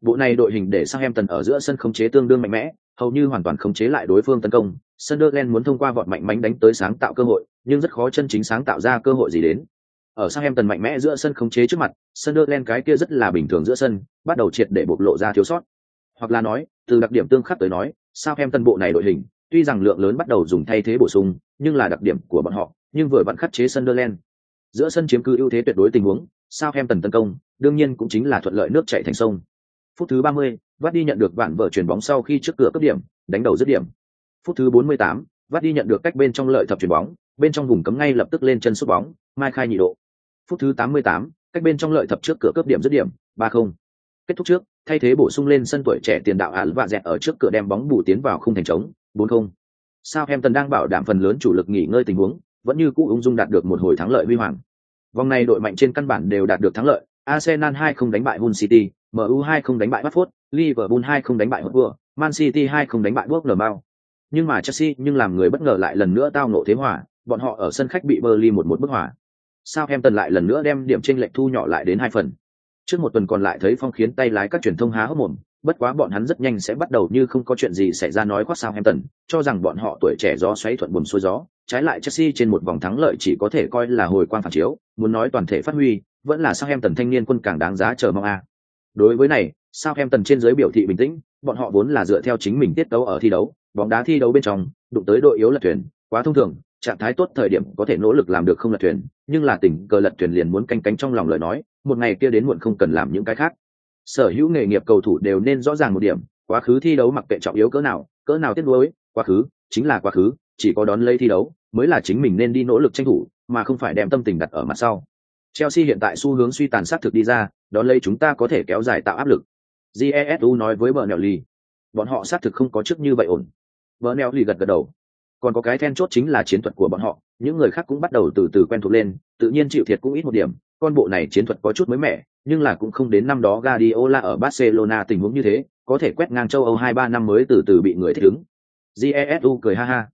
Bộ này đội hình để Southampton ở giữa sân khống chế tương đương mạnh mẽ, hầu như hoàn toàn khống chế lại đối phương tấn công. Sunderland muốn thông qua vọt mạnh mánh đánh tới sáng tạo cơ hội, nhưng rất khó chân chính sáng tạo ra cơ hội gì đến. Ở Southampton mạnh mẽ giữa sân khống chế trước mặt, Sunderland cái kia rất là bình thường giữa sân, bắt đầu triệt để bộc lộ ra thiếu sót. Hoặc là nói, từ đặc điểm tương khắc tới nói, Southampton bộ này đội hình, tuy rằng lượng lớn bắt đầu dùng thay thế bổ sung, nhưng là đặc điểm của bọn họ, nhưng vừa vặn khắc chế Sunderland. Giữa sân chiếm cứ ưu thế tuyệt đối tình huống, Southampton tấn công, đương nhiên cũng chính là thuận lợi nước chảy thành sông. Phút thứ 30, Vắt đi nhận được vạn vợ chuyển bóng sau khi trước cửa cấp điểm, đánh đầu dứt điểm. Phút thứ 48, Vắt đi nhận được cách bên trong lợi thập chuyển bóng, bên trong vùng cấm ngay lập tức lên chân sút bóng, mai khai nhị độ. Phút thứ 88, cách bên trong lợi thập trước cửa cấp điểm dứt điểm, 3-0. Kết thúc trước, thay thế bổ sung lên sân tuổi trẻ tiền đạo Al và dẹt ở trước cửa đem bóng bù tiến vào không thành trống, 4-0. Southampton đang bảo đảm phần lớn chủ lực nghỉ ngơi tình huống, vẫn như cũ ung dung đạt được một hồi thắng lợi huy hoàng. Vòng này đội mạnh trên căn bản đều đạt được thắng lợi, Arsenal 2 không đánh bại Hull City, MU 2 không đánh bại Watford, Liverpool 2 không đánh bại Hotspur, Man City 2 không đánh bại Bournemouth. Nhưng mà Chelsea nhưng làm người bất ngờ lại lần nữa tao ngộ thế hòa, bọn họ ở sân khách bị Burnley một một bức hòa. Southampton lại lần nữa đem điểm chênh lệch thu nhỏ lại đến hai phần. Trước một tuần còn lại thấy phong khiến tay lái các truyền thông há hốc mồm, bất quá bọn hắn rất nhanh sẽ bắt đầu như không có chuyện gì xảy ra nói khoác Southampton, cho rằng bọn họ tuổi trẻ gió xoáy thuận buồm xuôi gió, trái lại Chelsea trên một vòng thắng lợi chỉ có thể coi là hồi quang phản chiếu, muốn nói toàn thể phát huy, vẫn là sao Hampton thanh niên quân càng đáng giá chờ mong a. Đối với này, sao Hampton trên dưới biểu thị bình tĩnh, bọn họ vốn là dựa theo chính mình tiết tấu ở thi đấu, bóng đá thi đấu bên trong, đụng tới đội yếu lật thuyền, quá thông thường, trạng thái tốt thời điểm có thể nỗ lực làm được không lật thuyền, nhưng là tỉnh cờ lật thuyền liền muốn canh cánh trong lòng lời nói, một ngày kia đến muộn không cần làm những cái khác. Sở hữu nghề nghiệp cầu thủ đều nên rõ ràng một điểm, quá khứ thi đấu mặc kệ trọng yếu cỡ nào, cỡ nào tiếc nuối, quá khứ chính là quá khứ, chỉ có đón lấy thi đấu mới là chính mình nên đi nỗ lực tranh thủ, mà không phải đem tâm tình đặt ở mặt sau. Chelsea hiện tại xu hướng suy tàn sát thực đi ra, đón lấy chúng ta có thể kéo dài tạo áp lực. Jesu nói với Bernelli, bọn họ sát thực không có trước như vậy ổn. Bernelli gật gật đầu. Còn có cái then chốt chính là chiến thuật của bọn họ, những người khác cũng bắt đầu từ từ quen thuộc lên, tự nhiên chịu thiệt cũng ít một điểm, con bộ này chiến thuật có chút mới mẻ, nhưng là cũng không đến năm đó Guardiola ở Barcelona tình huống như thế, có thể quét ngang châu Âu hai ba năm mới từ từ bị người thích ứng. Jesu cười ha ha.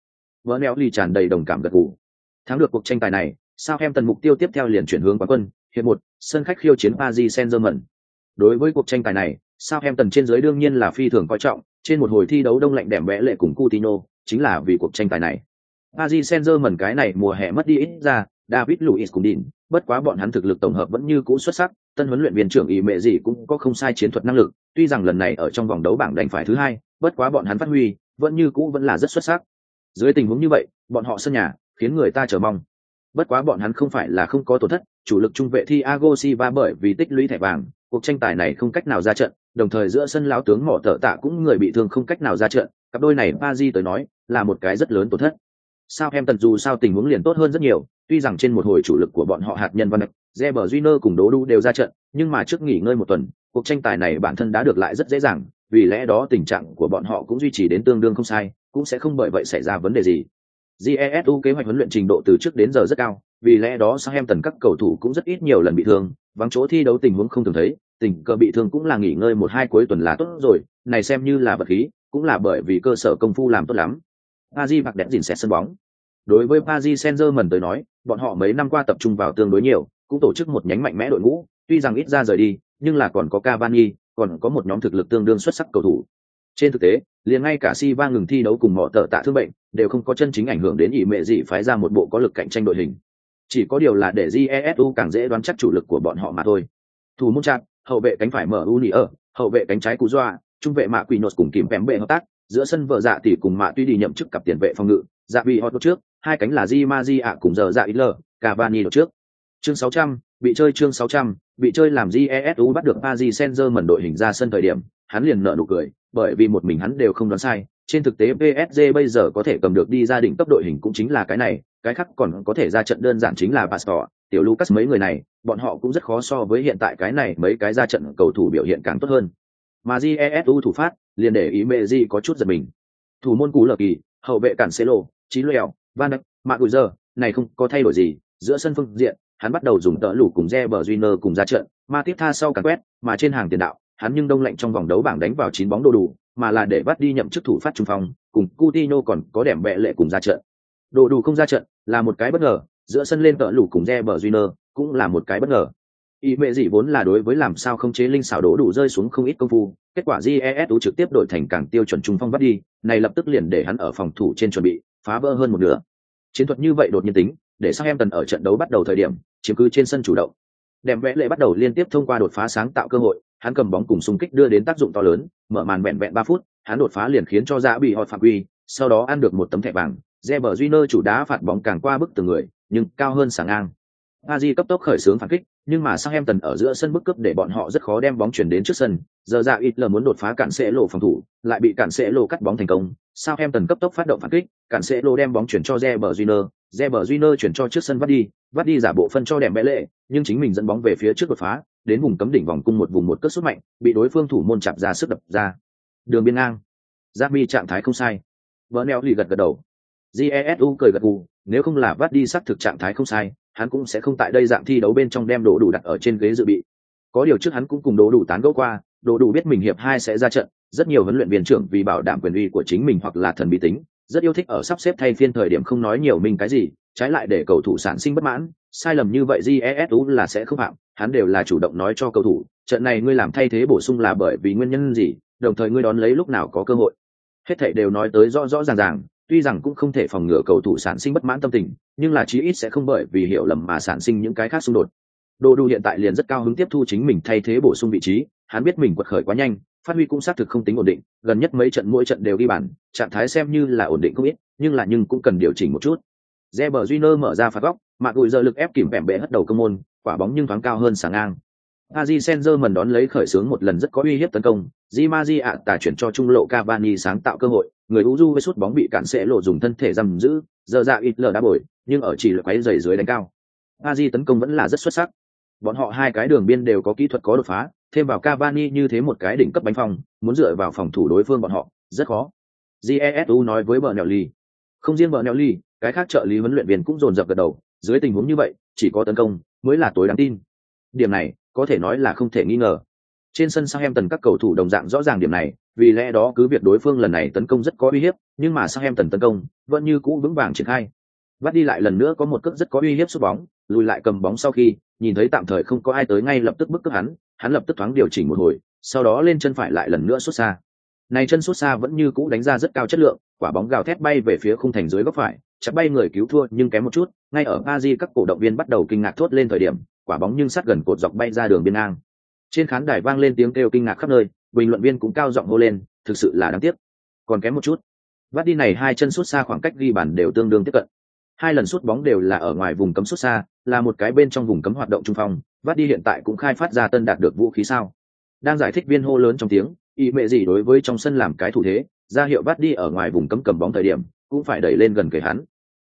Bernelli tràn đầy đồng cảm gật gù. Thắng được cuộc tranh tài này, Southampton mục tiêu tiếp theo liền chuyển hướng quán quân, hiệp một, sân khách khiêu chiến Paris Saint-Germain. Đối với cuộc tranh tài này, Southampton trên dưới đương nhiên là phi thường coi trọng, trên một hồi thi đấu đông lạnh đẻm vẽ lệ cùng Coutinho, chính là vì cuộc tranh tài này. Paris Saint-Germain cái này mùa hè mất đi ít ra, David Luiz cũng đỉnh, bất quá bọn hắn thực lực tổng hợp vẫn như cũ xuất sắc, tân huấn luyện viên trưởng ý mẹ gì cũng có không sai chiến thuật năng lực, tuy rằng lần này ở trong vòng đấu bảng đánh phải thứ hai, bất quá bọn hắn phát huy, vẫn như cũ vẫn là rất xuất sắc. Dưới tình huống như vậy, bọn họ sân nhà, khiến người ta chờ mong bất quá bọn hắn không phải là không có tổn thất chủ lực trung vệ Thiago Silva bởi vì tích lũy thẻ vàng cuộc tranh tài này không cách nào ra trận đồng thời giữa sân lão tướng mỏ tở tạ cũng người bị thương không cách nào ra trận cặp đôi này Pazi tới nói là một cái rất lớn tổn thất sao em tần dù sao tình huống liền tốt hơn rất nhiều tuy rằng trên một hồi chủ lực của bọn họ hạt nhân văn nghệ, Reber Júnior cùng Đấu Đu đều ra trận nhưng mà trước nghỉ ngơi một tuần cuộc tranh tài này bản thân đã được lại rất dễ dàng vì lẽ đó tình trạng của bọn họ cũng duy trì đến tương đương không sai cũng sẽ không bởi vậy xảy ra vấn đề gì. Jesu kế hoạch huấn luyện trình độ từ trước đến giờ rất cao vì lẽ đó Southampton em các cầu thủ cũng rất ít nhiều lần bị thương vắng chỗ thi đấu tình huống không thường thấy tình cờ bị thương cũng là nghỉ ngơi một hai cuối tuần là tốt rồi này xem như là vật khí cũng là bởi vì cơ sở công phu làm tốt lắm. Aji mặc đẹp dìn xét sân bóng đối với Paris Saint-Germain tới nói bọn họ mấy năm qua tập trung vào tương đối nhiều cũng tổ chức một nhánh mạnh mẽ đội ngũ tuy rằng ít ra rời đi nhưng là còn có Cavani còn có một nhóm thực lực tương đương xuất sắc cầu thủ. Trên thực tế liền ngay cả si va ngừng thi đấu cùng họ tợ tạ thương bệnh đều không có chân chính ảnh hưởng đến ý mẹ gì phái ra một bộ có lực cạnh tranh đội hình. Chỉ có điều là để jesu càng dễ đoán chắc chủ lực của bọn họ mà thôi. Thủ môn chặt, hậu vệ cánh phải mở uni ở hậu vệ cánh trái cú doa trung vệ mạ quỷ Nột cùng kìm bém bệ hợp tác giữa sân vợ dạ tỷ cùng mạ tuy đi nhậm chức cặp tiền vệ phòng ngự dạ bị họ trước hai cánh là di ma di ạ cùng giờ dạ ít lờ cavani đột trước chương 600, bị chơi chương 600, bị chơi làm jesu bắt được paris saint germain đội hình ra sân thời điểm hắn liền nở nụ cười bởi vì một mình hắn đều không đoán sai trên thực tế PSG bây giờ có thể cầm được đi gia đình cấp đội hình cũng chính là cái này, cái khác còn có thể ra trận đơn giản chính là Pastor, tiểu Lucas mấy người này, bọn họ cũng rất khó so với hiện tại cái này mấy cái ra trận cầu thủ biểu hiện càng tốt hơn. Mà GESU thủ phát, liền để ý Messi có chút giật mình. Thủ môn cú lờ kỳ, hậu vệ cản Cancelo, Chí Lèo, Van Dijk, Maguire, này không có thay đổi gì, giữa sân phương diện, hắn bắt đầu dùng tợ lũ cùng Reber junior cùng ra trận, mà tiếp tha sau cả quét, mà trên hàng tiền đạo, hắn nhưng đông lạnh trong vòng đấu bảng đánh vào chín bóng đồ đủ, mà là để bắt đi nhậm chức thủ phát trung phong, cùng Coutinho còn có đẻm bệ lệ cùng ra trận. Đồ đủ không ra trận là một cái bất ngờ, giữa sân lên tợ lũ cùng Reber junior cũng là một cái bất ngờ. Ý mẹ gì vốn là đối với làm sao không chế linh xảo đổ đủ rơi xuống không ít công phu, kết quả GESU trực tiếp đổi thành càng tiêu chuẩn trung phong bắt đi, này lập tức liền để hắn ở phòng thủ trên chuẩn bị, phá vỡ hơn một nửa. Chiến thuật như vậy đột nhiên tính, để sang em tần ở trận đấu bắt đầu thời điểm, chiếm cứ trên sân chủ động. đem vẽ lệ bắt đầu liên tiếp thông qua đột phá sáng tạo cơ hội, hắn cầm bóng cùng xung kích đưa đến tác dụng to lớn, mở màn vẹn vẹn ba phút, hắn đột phá liền khiến cho Dạ bị họ phạm quy, sau đó ăn được một tấm thẻ vàng, Reber Júnior chủ đá phạt bóng càng qua bức từ người, nhưng cao hơn sáng ngang. Aji cấp tốc khởi xướng phản kích, nhưng mà sang em tần ở giữa sân bức cướp để bọn họ rất khó đem bóng chuyển đến trước sân. Giờ ra ít lờ muốn đột phá cản sẽ lộ phòng thủ, lại bị cản sẽ lộ cắt bóng thành công. sao em tần cấp tốc phát động phản kích, cản sẽ lộ đem bóng chuyển cho Reber Júnior, Reber Júnior chuyển cho trước sân vắt đi, vắt đi giả bộ phân cho đèm bẽ lệ, nhưng chính mình dẫn bóng về phía trước đột phá, đến vùng cấm đỉnh vòng cung một vùng một cất sút mạnh, bị đối phương thủ môn chạm ra sức đập ra. Đường biên ngang. Giáp trạng thái không sai. Vỡ neo lì gật gật đầu, jesu cười gật gù nếu không là vắt đi sắc thực trạng thái không sai hắn cũng sẽ không tại đây dạng thi đấu bên trong đem đồ đủ đặt ở trên ghế dự bị. Có điều trước hắn cũng cùng đồ đủ tán gẫu qua, đồ đủ biết mình hiệp hai sẽ ra trận, rất nhiều huấn luyện viên trưởng vì bảo đảm quyền uy của chính mình hoặc là thần bí tính, rất yêu thích ở sắp xếp thay phiên thời điểm không nói nhiều mình cái gì, trái lại để cầu thủ sản sinh bất mãn, sai lầm như vậy jesu là sẽ không phạm, hắn đều là chủ động nói cho cầu thủ, trận này ngươi làm thay thế bổ sung là bởi vì nguyên nhân gì, đồng thời ngươi đón lấy lúc nào có cơ hội. Hết thảy đều nói tới rõ rõ ràng ràng tuy rằng cũng không thể phòng ngừa cầu thủ sản sinh bất mãn tâm tình nhưng là chí ít sẽ không bởi vì hiểu lầm mà sản sinh những cái khác xung đột. Đồ đủ hiện tại liền rất cao hứng tiếp thu chính mình thay thế bổ sung vị trí hắn biết mình quật khởi quá nhanh phát huy cũng xác thực không tính ổn định gần nhất mấy trận mỗi trận đều ghi bàn trạng thái xem như là ổn định không ít nhưng là nhưng cũng cần điều chỉnh một chút. Reber Júnior mở ra phạt góc, mà gùi giờ lực ép kìm bẻm bệ hất đầu cơ môn, quả bóng nhưng thoáng cao hơn sáng ngang. Aji Senzer mần đón lấy khởi sướng một lần rất có uy hiếp tấn công, Di Maji ạ tả chuyển cho trung lộ Cavani sáng tạo cơ hội, người Uju với sút bóng bị cản sẽ lộ dùng thân thể giam giữ, giờ ra ít lờ đá bồi, nhưng ở chỉ lực quấy giày dưới đánh cao. Aji tấn công vẫn là rất xuất sắc. Bọn họ hai cái đường biên đều có kỹ thuật có đột phá, thêm vào Cavani như thế một cái đỉnh cấp bánh phòng, muốn dựa vào phòng thủ đối phương bọn họ, rất khó. Jesu nói với vợ Bernelli. Không riêng vợ Bernelli, cái khác trợ lý huấn luyện viên cũng dồn dập gật đầu, dưới tình huống như vậy, chỉ có tấn công mới là tối đáng tin. Điểm này, có thể nói là không thể nghi ngờ. Trên sân Southampton các cầu thủ đồng dạng rõ ràng điểm này, vì lẽ đó cứ việc đối phương lần này tấn công rất có uy hiếp, nhưng mà sang em tấn công vẫn như cũ vững vàng triển khai. Vắt đi lại lần nữa có một cước rất có uy hiếp sút bóng, lùi lại cầm bóng sau khi nhìn thấy tạm thời không có ai tới ngay lập tức bức cướp hắn, hắn lập tức thoáng điều chỉnh một hồi, sau đó lên chân phải lại lần nữa xuất xa. Này chân xuất xa vẫn như cũ đánh ra rất cao chất lượng, quả bóng gào thét bay về phía khung thành dưới góc phải, chặt bay người cứu thua nhưng kém một chút, ngay ở Aji các cổ động viên bắt đầu kinh ngạc thốt lên thời điểm, quả bóng nhưng sát gần cột dọc bay ra đường biên ngang. Trên khán đài vang lên tiếng kêu kinh ngạc khắp nơi, bình luận viên cũng cao giọng hô lên, thực sự là đáng tiếc. Còn kém một chút. Vắt đi này hai chân sút xa khoảng cách ghi bàn đều tương đương tiếp cận. Hai lần sút bóng đều là ở ngoài vùng cấm sút xa, là một cái bên trong vùng cấm hoạt động trung phong, Vắt đi hiện tại cũng khai phát ra tân đạt được vũ khí sao? Đang giải thích viên hô lớn trong tiếng, ý mệ gì đối với trong sân làm cái thủ thế, ra hiệu Vắt đi ở ngoài vùng cấm cầm bóng thời điểm, cũng phải đẩy lên gần kề hắn.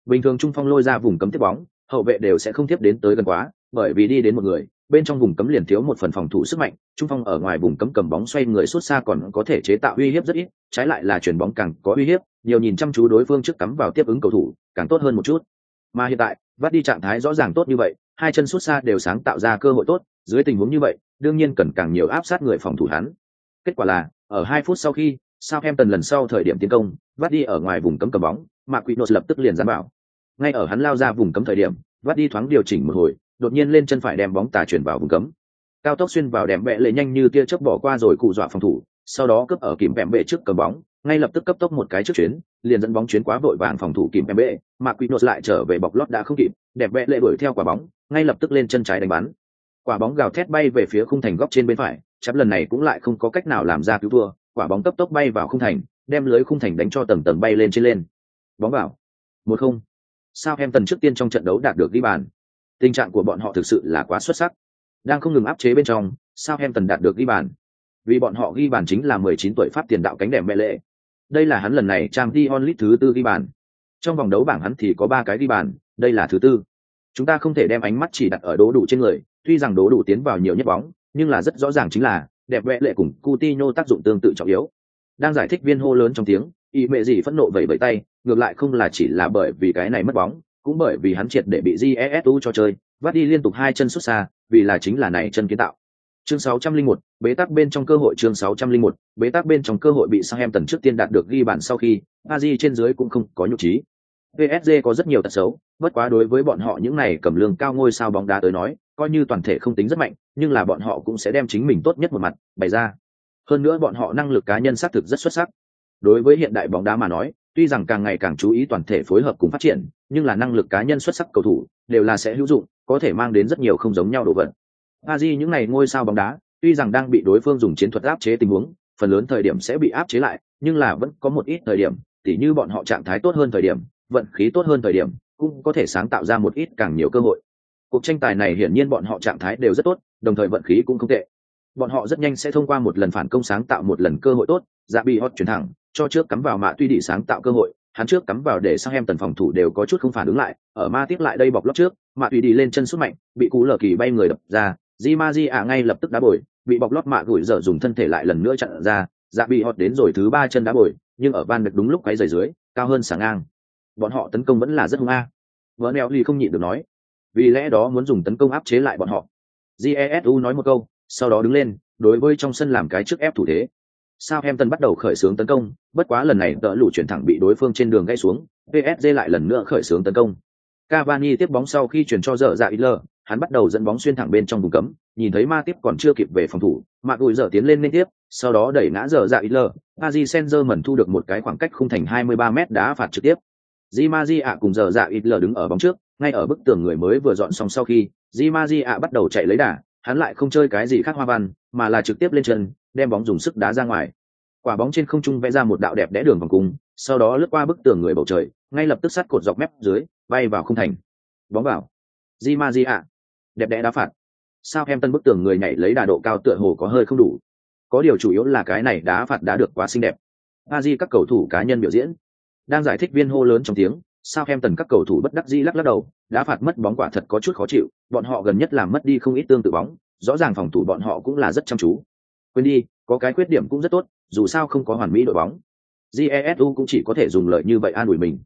Bình thường trung phong lôi ra vùng cấm tiếp bóng, hậu vệ đều sẽ không tiếp đến tới gần quá, bởi vì đi đến một người, bên trong vùng cấm liền thiếu một phần phòng thủ sức mạnh, trung phong ở ngoài vùng cấm cầm bóng xoay người xuất xa còn có thể chế tạo uy hiếp rất ít, trái lại là chuyển bóng càng có uy hiếp, nhiều nhìn chăm chú đối phương trước cắm vào tiếp ứng cầu thủ, càng tốt hơn một chút. Mà hiện tại, vắt đi trạng thái rõ ràng tốt như vậy, hai chân xuất xa đều sáng tạo ra cơ hội tốt, dưới tình huống như vậy, đương nhiên cần càng nhiều áp sát người phòng thủ hắn. Kết quả là, ở hai phút sau khi, Southampton lần sau thời điểm tiến công, vắt đi ở ngoài vùng cấm cầm bóng, mà Quintos lập tức liền giám bảo. Ngay ở hắn lao ra vùng cấm thời điểm, vắt đi thoáng điều chỉnh một hồi, đột nhiên lên chân phải đem bóng tà chuyển vào vùng cấm. Cao tốc xuyên vào đèm bẹ lệ nhanh như tia chớp bỏ qua rồi cụ dọa phòng thủ, sau đó cướp ở kìm bẹm bệ trước cầm bóng, ngay lập tức cấp tốc một cái trước chuyến, liền dẫn bóng chuyến quá vội vàng phòng thủ kìm bẹm bệ, mà quỷ nốt lại trở về bọc lót đã không kịp đẹp bẹ lệ đuổi theo quả bóng, ngay lập tức lên chân trái đánh bắn. Quả bóng gào thét bay về phía khung thành góc trên bên phải chắp lần này cũng lại không có cách nào làm ra cứu thua quả bóng cấp tốc bay vào khung thành, đem lưới khung thành đánh cho tầng tầng bay lên trên lên. Bóng vào. Một không. Sao em tần trước tiên trong trận đấu đạt được ghi bàn? Tình trạng của bọn họ thực sự là quá xuất sắc. Đang không ngừng áp chế bên trong, sao em tần đạt được ghi bàn. Vì bọn họ ghi bàn chính là 19 tuổi pháp tiền đạo cánh đẻ mẹ lệ. Đây là hắn lần này trang Dion Lit thứ tư ghi bàn. Trong vòng đấu bảng hắn thì có ba cái ghi bàn, đây là thứ tư. Chúng ta không thể đem ánh mắt chỉ đặt ở đố đủ trên người, tuy rằng đố đủ tiến vào nhiều nhất bóng, nhưng là rất rõ ràng chính là đẹp vẽ lệ cùng Coutinho tác dụng tương tự trọng yếu. Đang giải thích viên hô lớn trong tiếng, y mẹ gì phẫn nộ vẩy vẩy tay, ngược lại không là chỉ là bởi vì cái này mất bóng, cũng bởi vì hắn triệt để bị jesu cho chơi vắt đi liên tục hai chân xuất xa vì là chính là này chân kiến tạo. Chương 601, bế tắc bên trong cơ hội chương 601, bế tắc bên trong cơ hội bị sang em tần trước tiên đạt được ghi bàn sau khi Aji trên dưới cũng không có nhục trí. PSG có rất nhiều tật xấu bất quá đối với bọn họ những này cầm lương cao ngôi sao bóng đá tới nói coi như toàn thể không tính rất mạnh nhưng là bọn họ cũng sẽ đem chính mình tốt nhất một mặt bày ra. Hơn nữa bọn họ năng lực cá nhân xác thực rất xuất sắc. Đối với hiện đại bóng đá mà nói tuy rằng càng ngày càng chú ý toàn thể phối hợp cùng phát triển nhưng là năng lực cá nhân xuất sắc cầu thủ đều là sẽ hữu dụng, có thể mang đến rất nhiều không giống nhau đồ vật. A di những ngày ngôi sao bóng đá, tuy rằng đang bị đối phương dùng chiến thuật áp chế tình huống, phần lớn thời điểm sẽ bị áp chế lại, nhưng là vẫn có một ít thời điểm, tỉ như bọn họ trạng thái tốt hơn thời điểm, vận khí tốt hơn thời điểm, cũng có thể sáng tạo ra một ít càng nhiều cơ hội. Cuộc tranh tài này hiển nhiên bọn họ trạng thái đều rất tốt, đồng thời vận khí cũng không tệ. Bọn họ rất nhanh sẽ thông qua một lần phản công sáng tạo một lần cơ hội tốt dạ bị hot chuyển thẳng, cho trước cắm vào mạ tuy đi sáng tạo cơ hội hắn trước cắm vào để sang em tần phòng thủ đều có chút không phản ứng lại, ở ma tiếp lại đây bọc lót trước, mạ tùy đi lên chân sút mạnh, bị cú lờ kỳ bay người đập ra, di ma di ạ ngay lập tức đá bồi, bị bọc lót mạ gửi dở dùng thân thể lại lần nữa chặn ra dạ bị họt đến rồi thứ ba chân đá bồi, nhưng ở van được đúng lúc quay rời dưới, cao hơn sáng ngang. Bọn họ tấn công vẫn là rất hung a. Vợ neo ly không nhịn được nói, vì lẽ đó muốn dùng tấn công áp chế lại bọn họ. Jesu nói một câu, sau đó đứng lên, đối với trong sân làm cái trước ép thủ thế sao em tân bắt đầu khởi xướng tấn công bất quá lần này tợ lụ chuyển thẳng bị đối phương trên đường gãy xuống psg lại lần nữa khởi xướng tấn công Cavani tiếp bóng sau khi chuyển cho dở dạ Isler, hắn bắt đầu dẫn bóng xuyên thẳng bên trong vùng cấm, nhìn thấy Ma tiếp còn chưa kịp về phòng thủ, Mạc Gùi dở tiến lên liên tiếp, sau đó đẩy ngã dở dạ Isler, Paris Saint-Germain thu được một cái khoảng cách khung thành 23m đá phạt trực tiếp. Di ạ cùng dở dạ Isler đứng ở bóng trước, ngay ở bức tường người mới vừa dọn xong sau khi, Di ạ bắt đầu chạy lấy đà, hắn lại không chơi cái gì khác hoa văn, mà là trực tiếp lên chân, đem bóng dùng sức đá ra ngoài. Quả bóng trên không trung vẽ ra một đạo đẹp đẽ đường vòng cung, sau đó lướt qua bức tường người bầu trời, ngay lập tức sát cột dọc mép dưới, bay vào khung thành. Bóng vào. Di ạ. Đẹp đẽ đá phạt. Sao em tân bức tường người nhảy lấy đà độ cao tựa hồ có hơi không đủ. Có điều chủ yếu là cái này đá phạt đá được quá xinh đẹp. Aji các cầu thủ cá nhân biểu diễn. Đang giải thích viên hô lớn trong tiếng, sao em tần các cầu thủ bất đắc dĩ lắc lắc đầu, đá phạt mất bóng quả thật có chút khó chịu, bọn họ gần nhất làm mất đi không ít tương tự bóng, rõ ràng phòng thủ bọn họ cũng là rất chăm chú. Quên đi, có cái khuyết điểm cũng rất tốt, dù sao không có hoàn mỹ đội bóng. Jesu cũng chỉ có thể dùng lợi như vậy an ủi mình.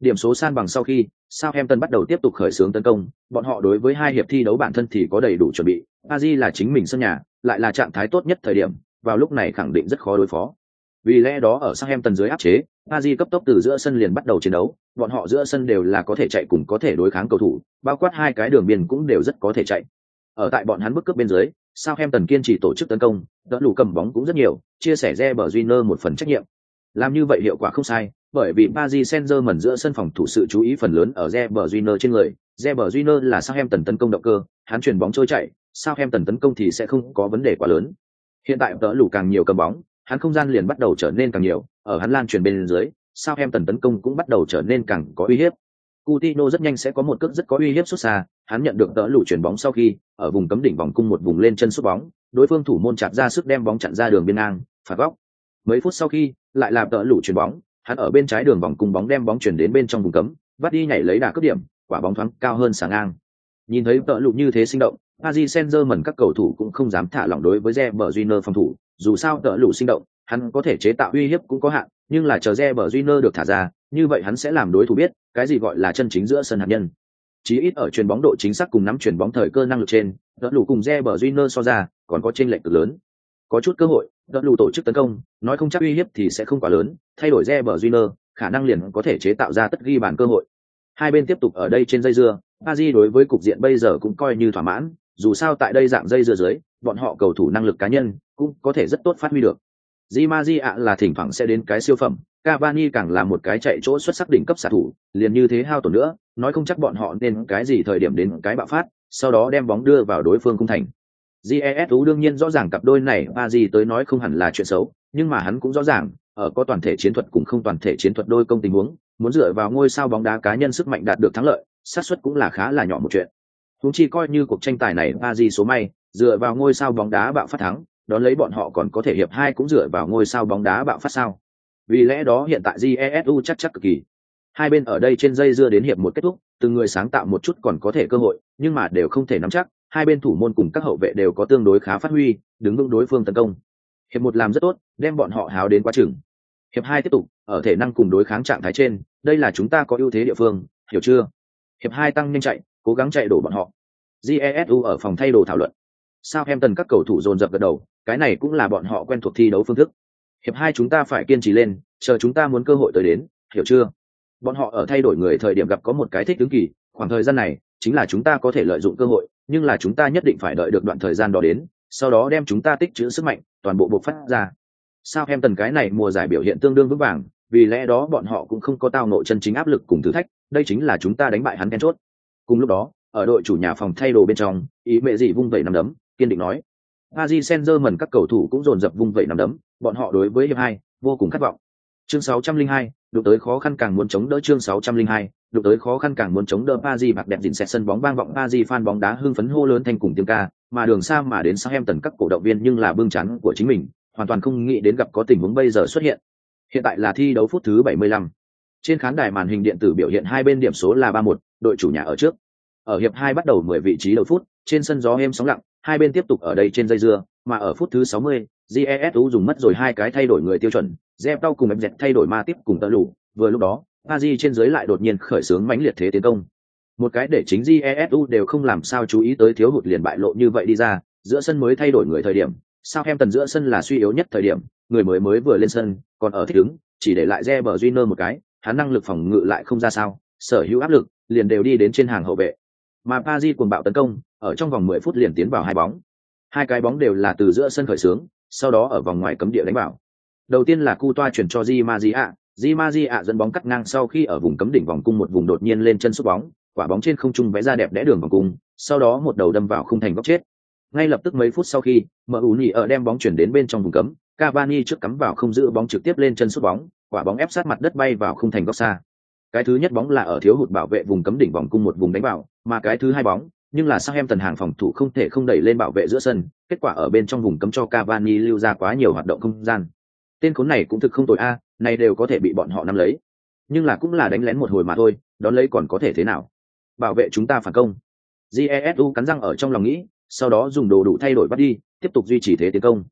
Điểm số san bằng sau khi, Southampton bắt đầu tiếp tục khởi xướng tấn công, bọn họ đối với hai hiệp thi đấu bản thân thì có đầy đủ chuẩn bị, Paris là chính mình sân nhà, lại là trạng thái tốt nhất thời điểm, vào lúc này khẳng định rất khó đối phó. Vì lẽ đó ở Southampton dưới áp chế, Paris cấp tốc từ giữa sân liền bắt đầu chiến đấu, bọn họ giữa sân đều là có thể chạy cùng có thể đối kháng cầu thủ, bao quát hai cái đường biên cũng đều rất có thể chạy. Ở tại bọn hắn bức cướp bên dưới, Sao Hem tần kiên trì tổ chức tấn công, đỡ lù cầm bóng cũng rất nhiều, chia sẻ Reber Júnior một phần trách nhiệm. Làm như vậy hiệu quả không sai, bởi vì Paris Saint-Germain giữa sân phòng thủ sự chú ý phần lớn ở Reber Júnior trên người, Reber Júnior là Southampton tấn công động cơ, hắn chuyển bóng trôi chạy, Southampton tấn công thì sẽ không có vấn đề quá lớn. Hiện tại đỡ lù càng nhiều cầm bóng, hắn không gian liền bắt đầu trở nên càng nhiều, ở hắn lan truyền bên dưới, Southampton tấn công cũng bắt đầu trở nên càng có uy hiếp. Coutinho rất nhanh sẽ có một cước rất có uy hiếp xuất xa, hắn nhận được đỡ lũ chuyển bóng sau khi, ở vùng cấm đỉnh vòng cung một vùng lên chân sút bóng, đối phương thủ môn chặt ra sức đem bóng chặn ra đường biên ngang, phạt góc. Mấy phút sau khi, lại làm đỡ lũ chuyển bóng, hắn ở bên trái đường vòng cung bóng đem bóng chuyển đến bên trong vùng cấm, vắt đi nhảy lấy đà cướp điểm, quả bóng thoáng cao hơn sáng ngang. Nhìn thấy đỡ lũ như thế sinh động, Paris Saint-Germain các cầu thủ cũng không dám thả lỏng đối với Reber Júnior phòng thủ, dù sao đỡ lũ sinh động, hắn có thể chế tạo uy hiếp cũng có hạn, nhưng là chờ Reber Júnior được thả ra, như vậy hắn sẽ làm đối thủ biết cái gì gọi là chân chính giữa sân hạt nhân. Chí ít ở chuyền bóng độ chính xác cùng nắm chuyền bóng thời cơ năng lực trên đỡ lù cùng Reber Júnior so ra còn có chênh lệch cực lớn. Có chút cơ hội đỡ lù tổ chức tấn công nói không chắc uy hiếp thì sẽ không quá lớn thay đổi Reber Júnior khả năng liền có thể chế tạo ra tất ghi bàn cơ hội. Hai bên tiếp tục ở đây trên dây dưa Aji đối với cục diện bây giờ cũng coi như thỏa mãn dù sao tại đây dạng dây dưa dưới bọn họ cầu thủ năng lực cá nhân cũng có thể rất tốt phát huy được. Di Maria là thỉnh thoảng sẽ đến cái siêu phẩm, Cavani càng là một cái chạy chỗ xuất sắc đỉnh cấp xạ thủ, liền như thế hao tổn nữa, nói không chắc bọn họ nên cái gì thời điểm đến cái bạo phát, sau đó đem bóng đưa vào đối phương cung thành. GESU đương nhiên rõ ràng cặp đôi này ba gì tới nói không hẳn là chuyện xấu, nhưng mà hắn cũng rõ ràng, ở có toàn thể chiến thuật cũng không toàn thể chiến thuật đôi công tình huống, muốn dựa vào ngôi sao bóng đá cá nhân sức mạnh đạt được thắng lợi, xác suất cũng là khá là nhỏ một chuyện. Chúng chi coi như cuộc tranh tài này ba số may, dựa vào ngôi sao bóng đá bạo phát thắng, đón lấy bọn họ còn có thể hiệp hai cũng dựa vào ngôi sao bóng đá bạo phát sao. Vì lẽ đó hiện tại GESU chắc chắc cực kỳ. Hai bên ở đây trên dây dưa đến hiệp một kết thúc, từng người sáng tạo một chút còn có thể cơ hội, nhưng mà đều không thể nắm chắc, hai bên thủ môn cùng các hậu vệ đều có tương đối khá phát huy, đứng vững đối phương tấn công. Hiệp một làm rất tốt, đem bọn họ háo đến quá chừng. Hiệp hai tiếp tục, ở thể năng cùng đối kháng trạng thái trên, đây là chúng ta có ưu thế địa phương, hiểu chưa? Hiệp hai tăng nhanh chạy, cố gắng chạy đổ bọn họ. GESU ở phòng thay đồ thảo luận. Sao em tần các cầu thủ dồn dập gật đầu, cái này cũng là bọn họ quen thuộc thi đấu phương thức. Hiệp hai chúng ta phải kiên trì lên, chờ chúng ta muốn cơ hội tới đến, hiểu chưa? Bọn họ ở thay đổi người thời điểm gặp có một cái thích ứng kỳ, khoảng thời gian này chính là chúng ta có thể lợi dụng cơ hội, nhưng là chúng ta nhất định phải đợi được đoạn thời gian đó đến, sau đó đem chúng ta tích trữ sức mạnh, toàn bộ bộc phát ra. Sao em tần cái này mùa giải biểu hiện tương đương vững vàng, vì lẽ đó bọn họ cũng không có tao nội chân chính áp lực cùng thử thách, đây chính là chúng ta đánh bại hắn then chốt. Cùng lúc đó, ở đội chủ nhà phòng thay đồ bên trong, ý mẹ gì vung vẩy nắm đấm, kiên định nói. Paris Saint-Germain các cầu thủ cũng dồn dập vung vẩy nắm đấm, bọn họ đối với hiệp hai vô cùng khát vọng. Chương 602, đụng tới khó khăn càng muốn chống đỡ chương 602, đụng tới khó khăn càng muốn chống đỡ Paris bạc đẹp dịn xẹt sân bóng vang vọng Paris fan bóng đá hưng phấn hô lớn thành cùng tiếng ca, mà đường xa mà đến Southampton các cổ động viên nhưng là bưng chán của chính mình, hoàn toàn không nghĩ đến gặp có tình huống bây giờ xuất hiện. Hiện tại là thi đấu phút thứ 75. Trên khán đài màn hình điện tử biểu hiện hai bên điểm số là 3-1, đội chủ nhà ở trước. Ở hiệp 2 bắt đầu 10 vị trí đầu phút, trên sân gió êm sóng lặng, hai bên tiếp tục ở đây trên dây dưa, mà ở phút thứ 60, jesu dùng mất rồi hai cái thay đổi người tiêu chuẩn Zep đau cùng em dẹt thay đổi ma tiếp cùng tơ lụ vừa lúc đó Paris trên dưới lại đột nhiên khởi xướng mãnh liệt thế tiến công. Một cái để chính Jesu đều không làm sao chú ý tới thiếu hụt liền bại lộ như vậy đi ra, giữa sân mới thay đổi người thời điểm, sao em tần giữa sân là suy yếu nhất thời điểm, người mới mới vừa lên sân, còn ở thích đứng, chỉ để lại Reber Júnior một cái, hắn năng lực phòng ngự lại không ra sao, sở hữu áp lực, liền đều đi đến trên hàng hậu vệ. Mà Paris cuồng bạo tấn công, ở trong vòng 10 phút liền tiến vào hai bóng. Hai cái bóng đều là từ giữa sân khởi sướng, sau đó ở vòng ngoài cấm địa đánh vào. Đầu tiên là Cu toa chuyển cho Di Maria, Di Maria dẫn bóng cắt ngang sau khi ở vùng cấm đỉnh vòng cung một vùng đột nhiên lên chân sút bóng, quả bóng trên không trung vẽ ra đẹp đẽ đường vòng cung, sau đó một đầu đâm vào khung thành góc chết. Ngay lập tức mấy phút sau khi, MU nhị ở đem bóng chuyển đến bên trong vùng cấm, Cavani trước cắm vào không giữ bóng trực tiếp lên chân sút bóng, quả bóng ép sát mặt đất bay vào khung thành góc xa. Cái thứ nhất bóng là ở thiếu hụt bảo vệ vùng cấm đỉnh vòng cung một vùng đánh vào, mà cái thứ hai bóng, nhưng là sang em tần hàng phòng thủ không thể không đẩy lên bảo vệ giữa sân, kết quả ở bên trong vùng cấm cho Cavani lưu ra quá nhiều hoạt động không gian. Tên khốn này cũng thực không tồi a, này đều có thể bị bọn họ nắm lấy. Nhưng là cũng là đánh lén một hồi mà thôi, đón lấy còn có thể thế nào? Bảo vệ chúng ta phản công. Jesu cắn răng ở trong lòng nghĩ, sau đó dùng đồ đủ thay đổi bắt đi, tiếp tục duy trì thế tiến công.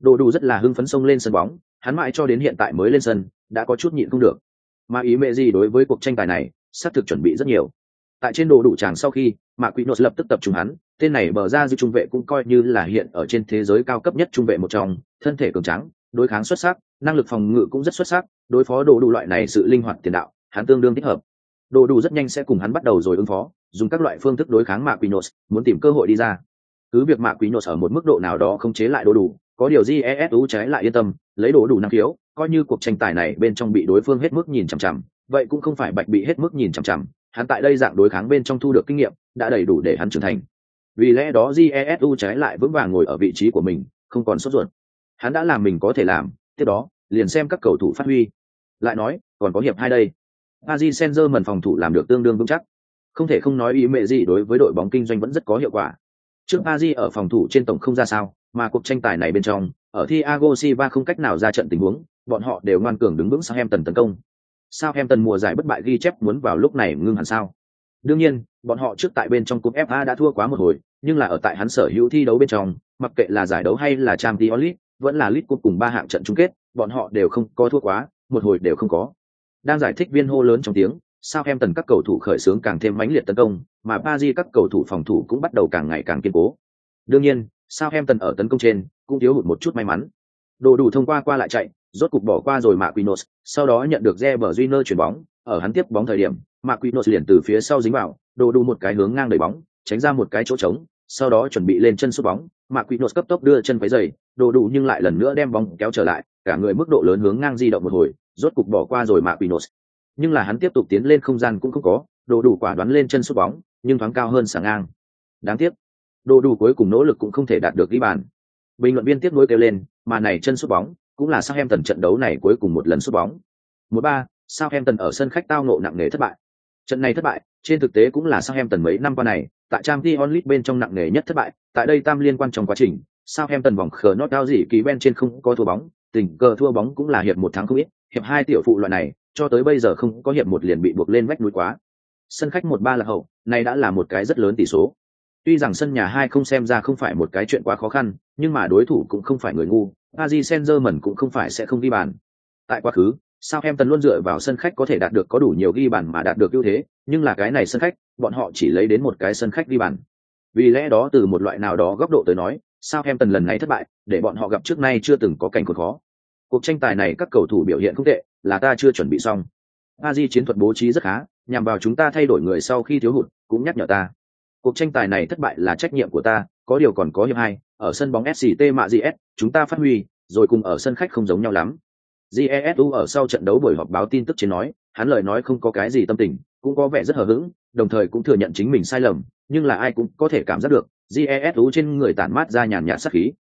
Đồ đủ rất là hưng phấn xông lên sân bóng, hắn mãi cho đến hiện tại mới lên sân, đã có chút nhịn không được. Mà ý mẹ gì đối với cuộc tranh tài này, sắp thực chuẩn bị rất nhiều. Tại trên đồ đủ tràng sau khi, mạ Quỷ Nốt lập tức tập trung hắn, tên này bờ ra dư trung vệ cũng coi như là hiện ở trên thế giới cao cấp nhất trung vệ một trong, thân thể cường tráng, đối kháng xuất sắc, năng lực phòng ngự cũng rất xuất sắc, đối phó đồ đủ loại này sự linh hoạt tiền đạo, hắn tương đương thích hợp. Đồ đủ rất nhanh sẽ cùng hắn bắt đầu rồi ứng phó, dùng các loại phương thức đối kháng mạ Quỷ Nốt, muốn tìm cơ hội đi ra. Cứ việc mạ Quỷ Nốt ở một mức độ nào đó không chế lại đồ đủ, có điều jesu trái lại yên tâm lấy đồ đủ năng khiếu coi như cuộc tranh tài này bên trong bị đối phương hết mức nhìn chằm chằm vậy cũng không phải bạch bị hết mức nhìn chằm chằm hắn tại đây dạng đối kháng bên trong thu được kinh nghiệm đã đầy đủ để hắn trưởng thành. Vì lẽ đó jesu trái lại vững vàng ngồi ở vị trí của mình không còn sốt ruột. Hắn đã làm mình có thể làm tiếp đó liền xem các cầu thủ phát huy. Lại nói còn có hiệp hai đây. Paris Saint-Germain phòng thủ làm được tương đương vững chắc. Không thể không nói ý mẹ gì đối với đội bóng kinh doanh vẫn rất có hiệu quả. Trước Paris ở phòng thủ trên tổng không ra sao mà cuộc tranh tài này bên trong, ở Thiago Silva không cách nào ra trận tình huống, bọn họ đều ngoan cường đứng vững Southampton tấn công. Southampton mùa giải bất bại ghi chép muốn vào lúc này ngưng hẳn sao? Đương nhiên, bọn họ trước tại bên trong cúp FA đã thua quá một hồi, nhưng là ở tại hắn sở hữu thi đấu bên trong, mặc kệ là giải đấu hay là Champions League, vẫn là League Cup cùng ba hạng trận chung kết, bọn họ đều không có thua quá, một hồi đều không có. Đang giải thích viên hô lớn trong tiếng, Southampton các cầu thủ khởi xướng càng thêm mãnh liệt tấn công, mà Paris các cầu thủ phòng thủ cũng bắt đầu càng ngày càng kiên cố. Đương nhiên, sao tần ở tấn công trên cũng thiếu hụt một chút may mắn. Đồ đủ thông qua qua lại chạy, rốt cục bỏ qua rồi mạ quinos sau đó nhận được Reber Júnior chuyển bóng, ở hắn tiếp bóng thời điểm mạ quinos liền từ phía sau dính vào, đồ đủ một cái hướng ngang đẩy bóng, tránh ra một cái chỗ trống, sau đó chuẩn bị lên chân sút bóng mạ quinos cấp tốc đưa chân váy dày đồ đủ nhưng lại lần nữa đem bóng kéo trở lại, cả người mức độ lớn hướng ngang di động một hồi, rốt cục bỏ qua rồi mạ quinos nhưng là hắn tiếp tục tiến lên không gian cũng không có, đồ đủ quả đoán lên chân sút bóng, nhưng thoáng cao hơn sáng ngang. Đáng tiếc, đồ đủ cuối cùng nỗ lực cũng không thể đạt được ghi bàn bình luận viên tiếp nối kêu lên, mà này chân sút bóng cũng là sao em tần trận đấu này cuối cùng một lần sút bóng. Một ba sao em tần ở sân khách tao nộ nặng nề thất bại. Trận này thất bại, trên thực tế cũng là sao em tần mấy năm qua này, tại trang t onlit bên trong nặng nề nhất thất bại, tại đây tam liên quan trong quá trình sao em tần vòng khờ nó cao gì ký ben trên không có thua bóng, tình cờ thua bóng cũng là hiệp một tháng không ít, hiệp hai tiểu phụ loại này, cho tới bây giờ không có hiệp một liền bị buộc lên vách núi quá. Sân khách một ba là hậu, này đã là một cái rất lớn tỷ số. Tuy rằng sân nhà hai không xem ra không phải một cái chuyện quá khó khăn, nhưng mà đối thủ cũng không phải người ngu, Paris Saint-Germain cũng không phải sẽ không ghi bàn. Tại quá khứ, Southampton luôn dựa vào sân khách có thể đạt được có đủ nhiều ghi bàn mà đạt được ưu thế, nhưng là cái này sân khách, bọn họ chỉ lấy đến một cái sân khách ghi bàn. Vì lẽ đó từ một loại nào đó góc độ tới nói, Southampton lần này thất bại, để bọn họ gặp trước nay chưa từng có cảnh cột khó. Cuộc tranh tài này các cầu thủ biểu hiện không tệ, là ta chưa chuẩn bị xong. Paris chiến thuật bố trí rất khá, nhằm vào chúng ta thay đổi người sau khi thiếu hụt, cũng nhắc nhở ta cuộc tranh tài này thất bại là trách nhiệm của ta, có điều còn có hiệp hai, ở sân bóng sct mạ gs chúng ta phát huy, rồi cùng ở sân khách không giống nhau lắm. Jesu ở sau trận đấu buổi họp báo tin tức trên nói, hắn lời nói không có cái gì tâm tình, cũng có vẻ rất hờ hững, đồng thời cũng thừa nhận chính mình sai lầm, nhưng là ai cũng có thể cảm giác được jesu trên người tản mát ra nhàn nhạt sắc khí.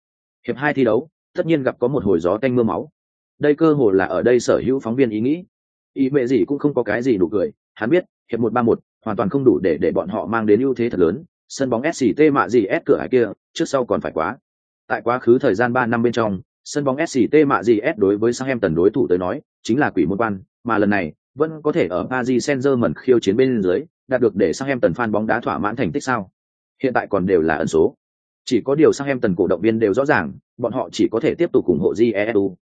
Hiệp hai thi đấu, tất nhiên gặp có một hồi gió tanh mưa máu. Đây cơ hồ là ở đây sở hữu phóng viên ý nghĩ. Ý mẹ gì cũng không có cái gì nụ cười, hắn biết, hiệp một ba một hoàn toàn không đủ để để bọn họ mang đến ưu thế thật lớn. Sân bóng sct mạ gì s cửa hải kia, trước sau còn phải quá. Tại quá khứ thời gian ba năm bên trong, sân bóng sct mạ gì s đối với sang em tần đối thủ tới nói, chính là quỷ môn quan, mà lần này, vẫn có thể ở paris saint germain khiêu chiến bên dưới, đạt được để sang em tần fan bóng đá thỏa mãn thành tích sao? Hiện tại còn đều là ẩn số. Chỉ có điều sang em tần cổ động viên đều rõ ràng, bọn họ chỉ có thể tiếp tục ủng hộ jesu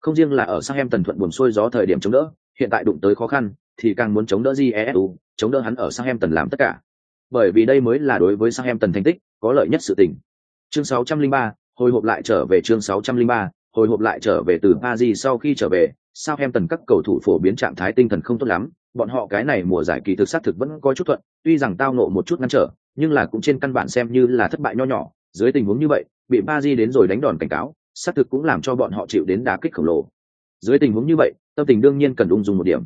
không riêng là ở sang em tần thuận buồn xuôi gió thời điểm chống đỡ, hiện tại đụng tới khó khăn, thì càng muốn chống đỡ jesu chống đỡ hắn ở Southampton làm tất cả. Bởi vì đây mới là đối với Southampton thành tích có lợi nhất sự tình. Chương 603, hồi hộp lại trở về chương 603, hồi hộp lại trở về từ Paris sau khi trở về Southampton các cầu thủ phổ biến trạng thái tinh thần không tốt lắm. Bọn họ cái này mùa giải kỳ thực sát thực vẫn có chút thuận tuy rằng tao nộ một chút ngăn trở nhưng là cũng trên căn bản xem như là thất bại nho nhỏ. Dưới tình huống như vậy bị Paris đến rồi đánh đòn cảnh cáo sát thực cũng làm cho bọn họ chịu đến đá kích khổng lồ. Dưới tình huống như vậy tâm tình đương nhiên cần ung dung một điểm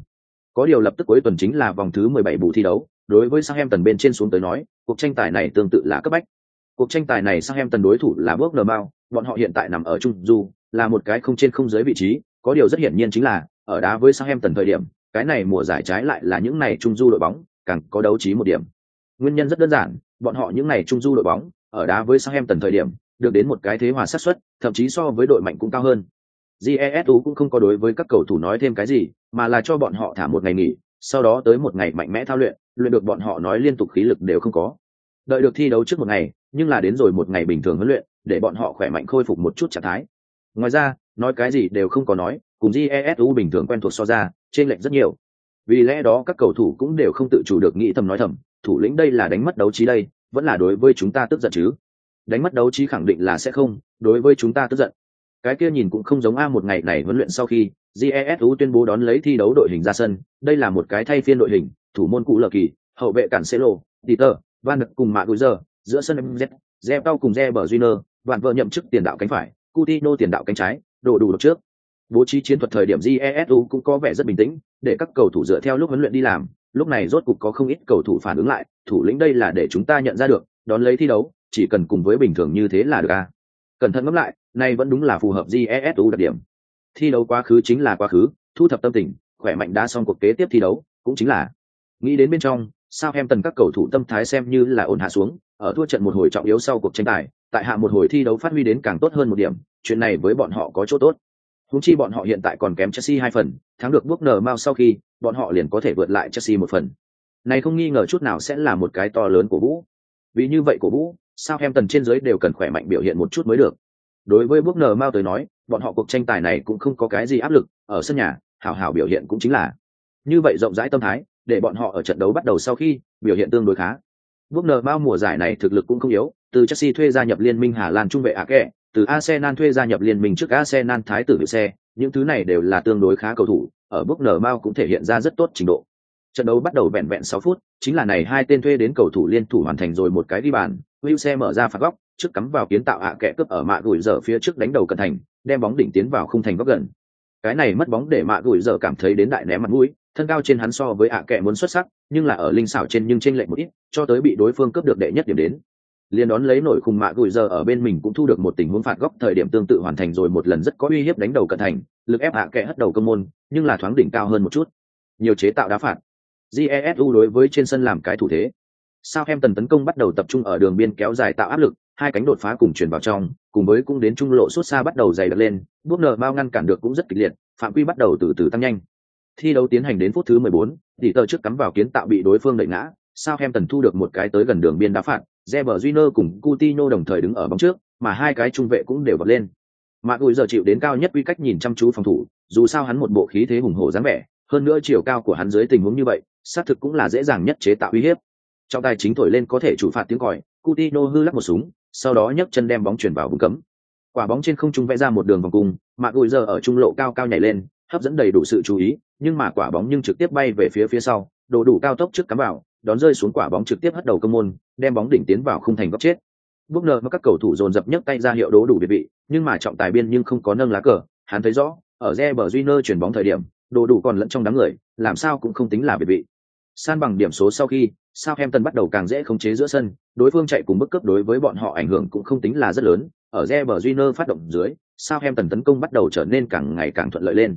có điều lập tức cuối tuần chính là vòng thứ 17 bù thi đấu, đối với Southampton bên trên xuống tới nói, cuộc tranh tài này tương tự là cấp bách. Cuộc tranh tài này Southampton đối thủ là bước Bournemouth bọn họ hiện tại nằm ở trung du, là một cái không trên không dưới vị trí, có điều rất hiển nhiên chính là, ở đá với Southampton thời điểm, cái này mùa giải trái lại là những này trung du đội bóng, càng có đấu trí một điểm. Nguyên nhân rất đơn giản, bọn họ những này trung du đội bóng, ở đá với Southampton thời điểm, được đến một cái thế hòa sát suất, thậm chí so với đội mạnh cũng cao hơn jesu cũng không có đối với các cầu thủ nói thêm cái gì, mà là cho bọn họ thả một ngày nghỉ, sau đó tới một ngày mạnh mẽ thao luyện luyện được bọn họ nói liên tục khí lực đều không có. Đợi được thi đấu trước một ngày, nhưng là đến rồi một ngày bình thường huấn luyện, để bọn họ khỏe mạnh khôi phục một chút trạng thái. Ngoài ra, nói cái gì đều không có nói, cùng jesu bình thường quen thuộc so ra trên lệnh rất nhiều. Vì lẽ đó các cầu thủ cũng đều không tự chủ được nghĩ thầm nói thầm, thủ lĩnh đây là đánh mất đấu trí đây, vẫn là đối với chúng ta tức giận chứ? Đánh mất đấu trí khẳng định là sẽ không, đối với chúng ta tức giận cái kia nhìn cũng không giống a một ngày này huấn luyện sau khi jesu tuyên bố đón lấy thi đấu đội hình ra sân, đây là một cái thay phiên đội hình, thủ môn cụ lờ kỳ, hậu vệ cản celo peter, van đực cùng mạ gối giờ giữa sân mz re tao cùng re bờ junior, vạn vợ nhậm chức tiền đạo cánh phải cutino tiền đạo cánh trái đổ đủ được trước. Bố trí chiến thuật thời điểm jesu cũng có vẻ rất bình tĩnh, để các cầu thủ dựa theo lúc huấn luyện đi làm, lúc này rốt cục có không ít cầu thủ phản ứng lại, thủ lĩnh đây là để chúng ta nhận ra được, đón lấy thi đấu, chỉ cần cùng với bình thường như thế là được a. Cẩn thận ngẫm lại nay vẫn đúng là phù hợp jesu đặc điểm. Thi đấu quá khứ chính là quá khứ, thu thập tâm tình, khỏe mạnh đã xong cuộc kế tiếp thi đấu, cũng chính là. Nghĩ đến bên trong sao em tần các cầu thủ tâm thái xem như là ổn hạ xuống, ở thua trận một hồi trọng yếu sau cuộc tranh tài, tại hạ một hồi thi đấu phát huy đến càng tốt hơn một điểm, chuyện này với bọn họ có chỗ tốt. Húng chi bọn họ hiện tại còn kém chelsea hai phần, thắng được bước nở mau sau khi, bọn họ liền có thể vượt lại chelsea một phần. Này không nghi ngờ chút nào sẽ là một cái to lớn của vũ. Vì như vậy của vũ sao em tần trên dưới đều cần khỏe mạnh biểu hiện một chút mới được đối với bước nờ mau tới nói, bọn họ cuộc tranh tài này cũng không có cái gì áp lực, ở sân nhà hảo hảo biểu hiện cũng chính là như vậy rộng rãi tâm thái, để bọn họ ở trận đấu bắt đầu sau khi, biểu hiện tương đối khá. Bước nờ mau mùa giải này thực lực cũng không yếu, từ chelsea thuê gia nhập liên minh hà lan trung vệ ạ kệ, từ arsenal thuê gia nhập liên minh trước arsenal thái tử hiệu xe, những thứ này đều là tương đối khá cầu thủ, ở bước nở mau cũng thể hiện ra rất tốt trình độ. Trận đấu bắt đầu vẹn vẹn sáu phút, chính là này hai tên thuê đến cầu thủ liên thủ hoàn thành rồi một cái đi bàn hữu xe mở ra phạt góc trước cắm vào kiến tạo ạ kẻ cướp ở mạ gùi giờ phía trước đánh đầu cận thành, đem bóng đỉnh tiến vào khung thành góc gần. Cái này mất bóng để mạ gùi giờ cảm thấy đến đại ném mặt mũi, thân cao trên hắn so với ạ kẻ muốn xuất sắc, nhưng là ở linh xảo trên nhưng trên lệ một ít, cho tới bị đối phương cướp được đệ nhất điểm đến. Liền đón lấy nổi khung mạ gùi giờ ở bên mình cũng thu được một tình huống phạt góc thời điểm tương tự hoàn thành rồi một lần rất có uy hiếp đánh đầu cận thành, lực ép ạ kẻ hất đầu cơ môn, nhưng là thoáng đỉnh cao hơn một chút. Nhiều chế tạo đá phạt. Jesu đối với trên sân làm cái thủ thế. Sao em tần tấn công bắt đầu tập trung ở đường biên kéo dài tạo áp lực hai cánh đột phá cùng chuyển vào trong cùng với cũng đến trung lộ suốt xa bắt đầu dày đặc lên bước nở bao ngăn cản được cũng rất kịch liệt phạm quy bắt đầu từ từ tăng nhanh thi đấu tiến hành đến phút thứ 14, tỷ tờ trước cắm vào kiến tạo bị đối phương đẩy ngã sao em tần thu được một cái tới gần đường biên đá phạt Reber Júnior cùng Coutinho đồng thời đứng ở bóng trước mà hai cái trung vệ cũng đều bật lên Mạc Gùi giờ chịu đến cao nhất quy cách nhìn chăm chú phòng thủ, dù sao hắn một bộ khí thế hùng hổ dáng vẻ, hơn nữa chiều cao của hắn dưới tình huống như vậy, xác thực cũng là dễ dàng nhất chế tạo uy hiếp. Trong tay chính thổi lên có thể chủ phạt tiếng còi, Coutinho hư lắc một súng, sau đó nhấc chân đem bóng chuyển vào vùng cấm. Quả bóng trên không trung vẽ ra một đường vòng cung, Mạc Gùi giờ ở trung lộ cao cao nhảy lên, hấp dẫn đầy đủ sự chú ý, nhưng mà quả bóng nhưng trực tiếp bay về phía phía sau, đổ đủ cao tốc trước cắm vào, đón rơi xuống quả bóng trực tiếp hất đầu cơ môn, đem bóng đỉnh tiến vào khung thành góc chết. Bước nợ mà các cầu thủ dồn dập nhấc tay ra hiệu đố đủ biệt vị, nhưng mà trọng tài biên nhưng không có nâng lá cờ, hắn thấy rõ, ở Reber Júnior chuyển bóng thời điểm, đồ đủ còn lẫn trong đám người, làm sao cũng không tính là biệt vị. San bằng điểm số sau khi, Southampton bắt đầu càng dễ khống chế giữa sân, đối phương chạy cùng bức cấp đối với bọn họ ảnh hưởng cũng không tính là rất lớn, ở Reber Junior phát động dưới, Southampton tấn công bắt đầu trở nên càng ngày càng thuận lợi lên.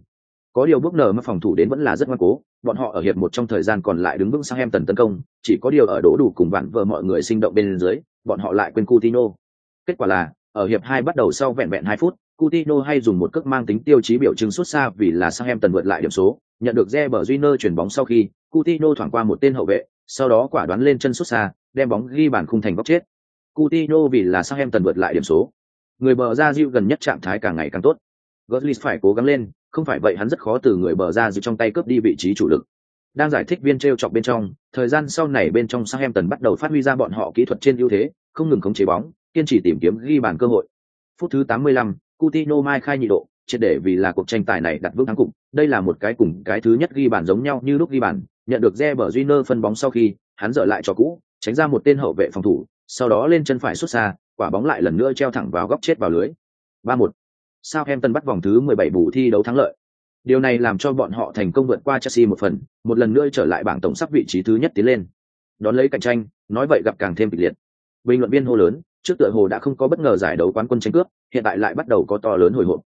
Có điều bước nở mà phòng thủ đến vẫn là rất ngoan cố, bọn họ ở hiệp một trong thời gian còn lại đứng vững Southampton tấn công, chỉ có điều ở đổ đủ cùng bạn vợ mọi người sinh động bên dưới, bọn họ lại quên Coutinho. Kết quả là, ở hiệp hai bắt đầu sau vẹn vẹn hai phút, Coutinho hay dùng một cước mang tính tiêu chí biểu trưng xuất xa vì là Southampton vượt lại điểm số, nhận được Reber Junior chuyển bóng sau khi, Coutinho thoảng qua một tên hậu vệ, sau đó quả đoán lên chân xuất xa, đem bóng ghi bàn khung thành góc chết. Coutinho vì là sang em tần vượt lại điểm số. Người bờ ra dịu gần nhất trạng thái càng ngày càng tốt. Götze phải cố gắng lên, không phải vậy hắn rất khó từ người bờ ra dịu trong tay cướp đi vị trí chủ lực. Đang giải thích viên treo chọc bên trong, thời gian sau này bên trong sang em tần bắt đầu phát huy ra bọn họ kỹ thuật trên ưu thế, không ngừng khống chế bóng, kiên trì tìm kiếm ghi bàn cơ hội. Phút thứ 85, Coutinho mai khai nhị độ, triệt để vì là cuộc tranh tài này đặt vững thắng cục. Đây là một cái cùng cái thứ nhất ghi bàn giống nhau như lúc ghi bàn, nhận được Reber Júnior phân bóng sau khi, hắn dở lại cho cũ, tránh ra một tên hậu vệ phòng thủ, sau đó lên chân phải xuất xa, quả bóng lại lần nữa treo thẳng vào góc chết vào lưới. 3-1. Southampton bắt vòng thứ 17 bù thi đấu thắng lợi. Điều này làm cho bọn họ thành công vượt qua Chelsea một phần, một lần nữa trở lại bảng tổng sắp vị trí thứ nhất tiến lên. Đón lấy cạnh tranh, nói vậy gặp càng thêm kịch liệt. Bình luận viên hô lớn, trước tựa hồ đã không có bất ngờ giải đấu quán quân tranh cướp, hiện tại lại bắt đầu có to lớn hồi hộp.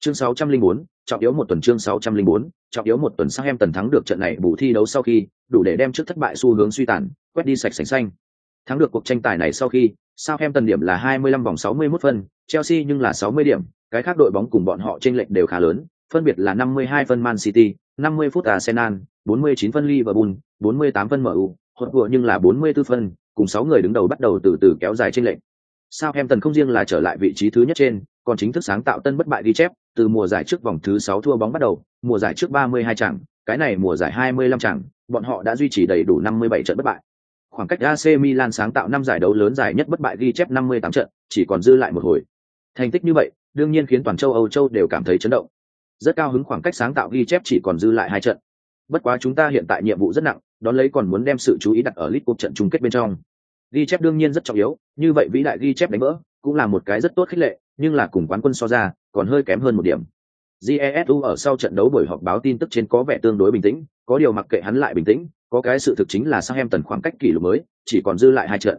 Chương 604, trọng yếu một tuần chương 604, trọng yếu một tuần sang em tần thắng được trận này bù thi đấu sau khi, đủ để đem trước thất bại xu hướng suy tàn, quét đi sạch sành xanh. Thắng được cuộc tranh tài này sau khi, Southampton điểm là 25 vòng 61 phân, Chelsea nhưng là 60 điểm, cái khác đội bóng cùng bọn họ chênh lệch đều khá lớn, phân biệt là 52 phân Man City, 50 phút Arsenal, 49 phân Liverpool, 48 phân MU, hột vừa nhưng là 44 phân, cùng 6 người đứng đầu bắt đầu từ từ kéo dài chênh lệch. Southampton không riêng là trở lại vị trí thứ nhất trên, còn chính thức sáng tạo tân bất bại ghi chép, từ mùa giải trước vòng thứ 6 thua bóng bắt đầu, mùa giải trước 32 trận, cái này mùa giải 25 trận, bọn họ đã duy trì đầy đủ 57 trận bất bại. Khoảng cách AC Milan sáng tạo năm giải đấu lớn giải nhất bất bại ghi chép 58 trận, chỉ còn dư lại một hồi. Thành tích như vậy, đương nhiên khiến toàn châu Âu châu đều cảm thấy chấn động. Rất cao hứng khoảng cách sáng tạo ghi chép chỉ còn dư lại hai trận. Bất quá chúng ta hiện tại nhiệm vụ rất nặng, đón lấy còn muốn đem sự chú ý đặt ở League Cup trận chung kết bên trong. Ghi chép đương nhiên rất trọng yếu, như vậy vĩ đại ghi chép đánh vỡ, cũng là một cái rất tốt khích lệ, nhưng là cùng quán quân so ra, còn hơi kém hơn một điểm. Jesu ở sau trận đấu buổi họp báo tin tức trên có vẻ tương đối bình tĩnh, có điều mặc kệ hắn lại bình tĩnh, có cái sự thực chính là Southampton khoảng cách kỷ lục mới, chỉ còn dư lại hai trận.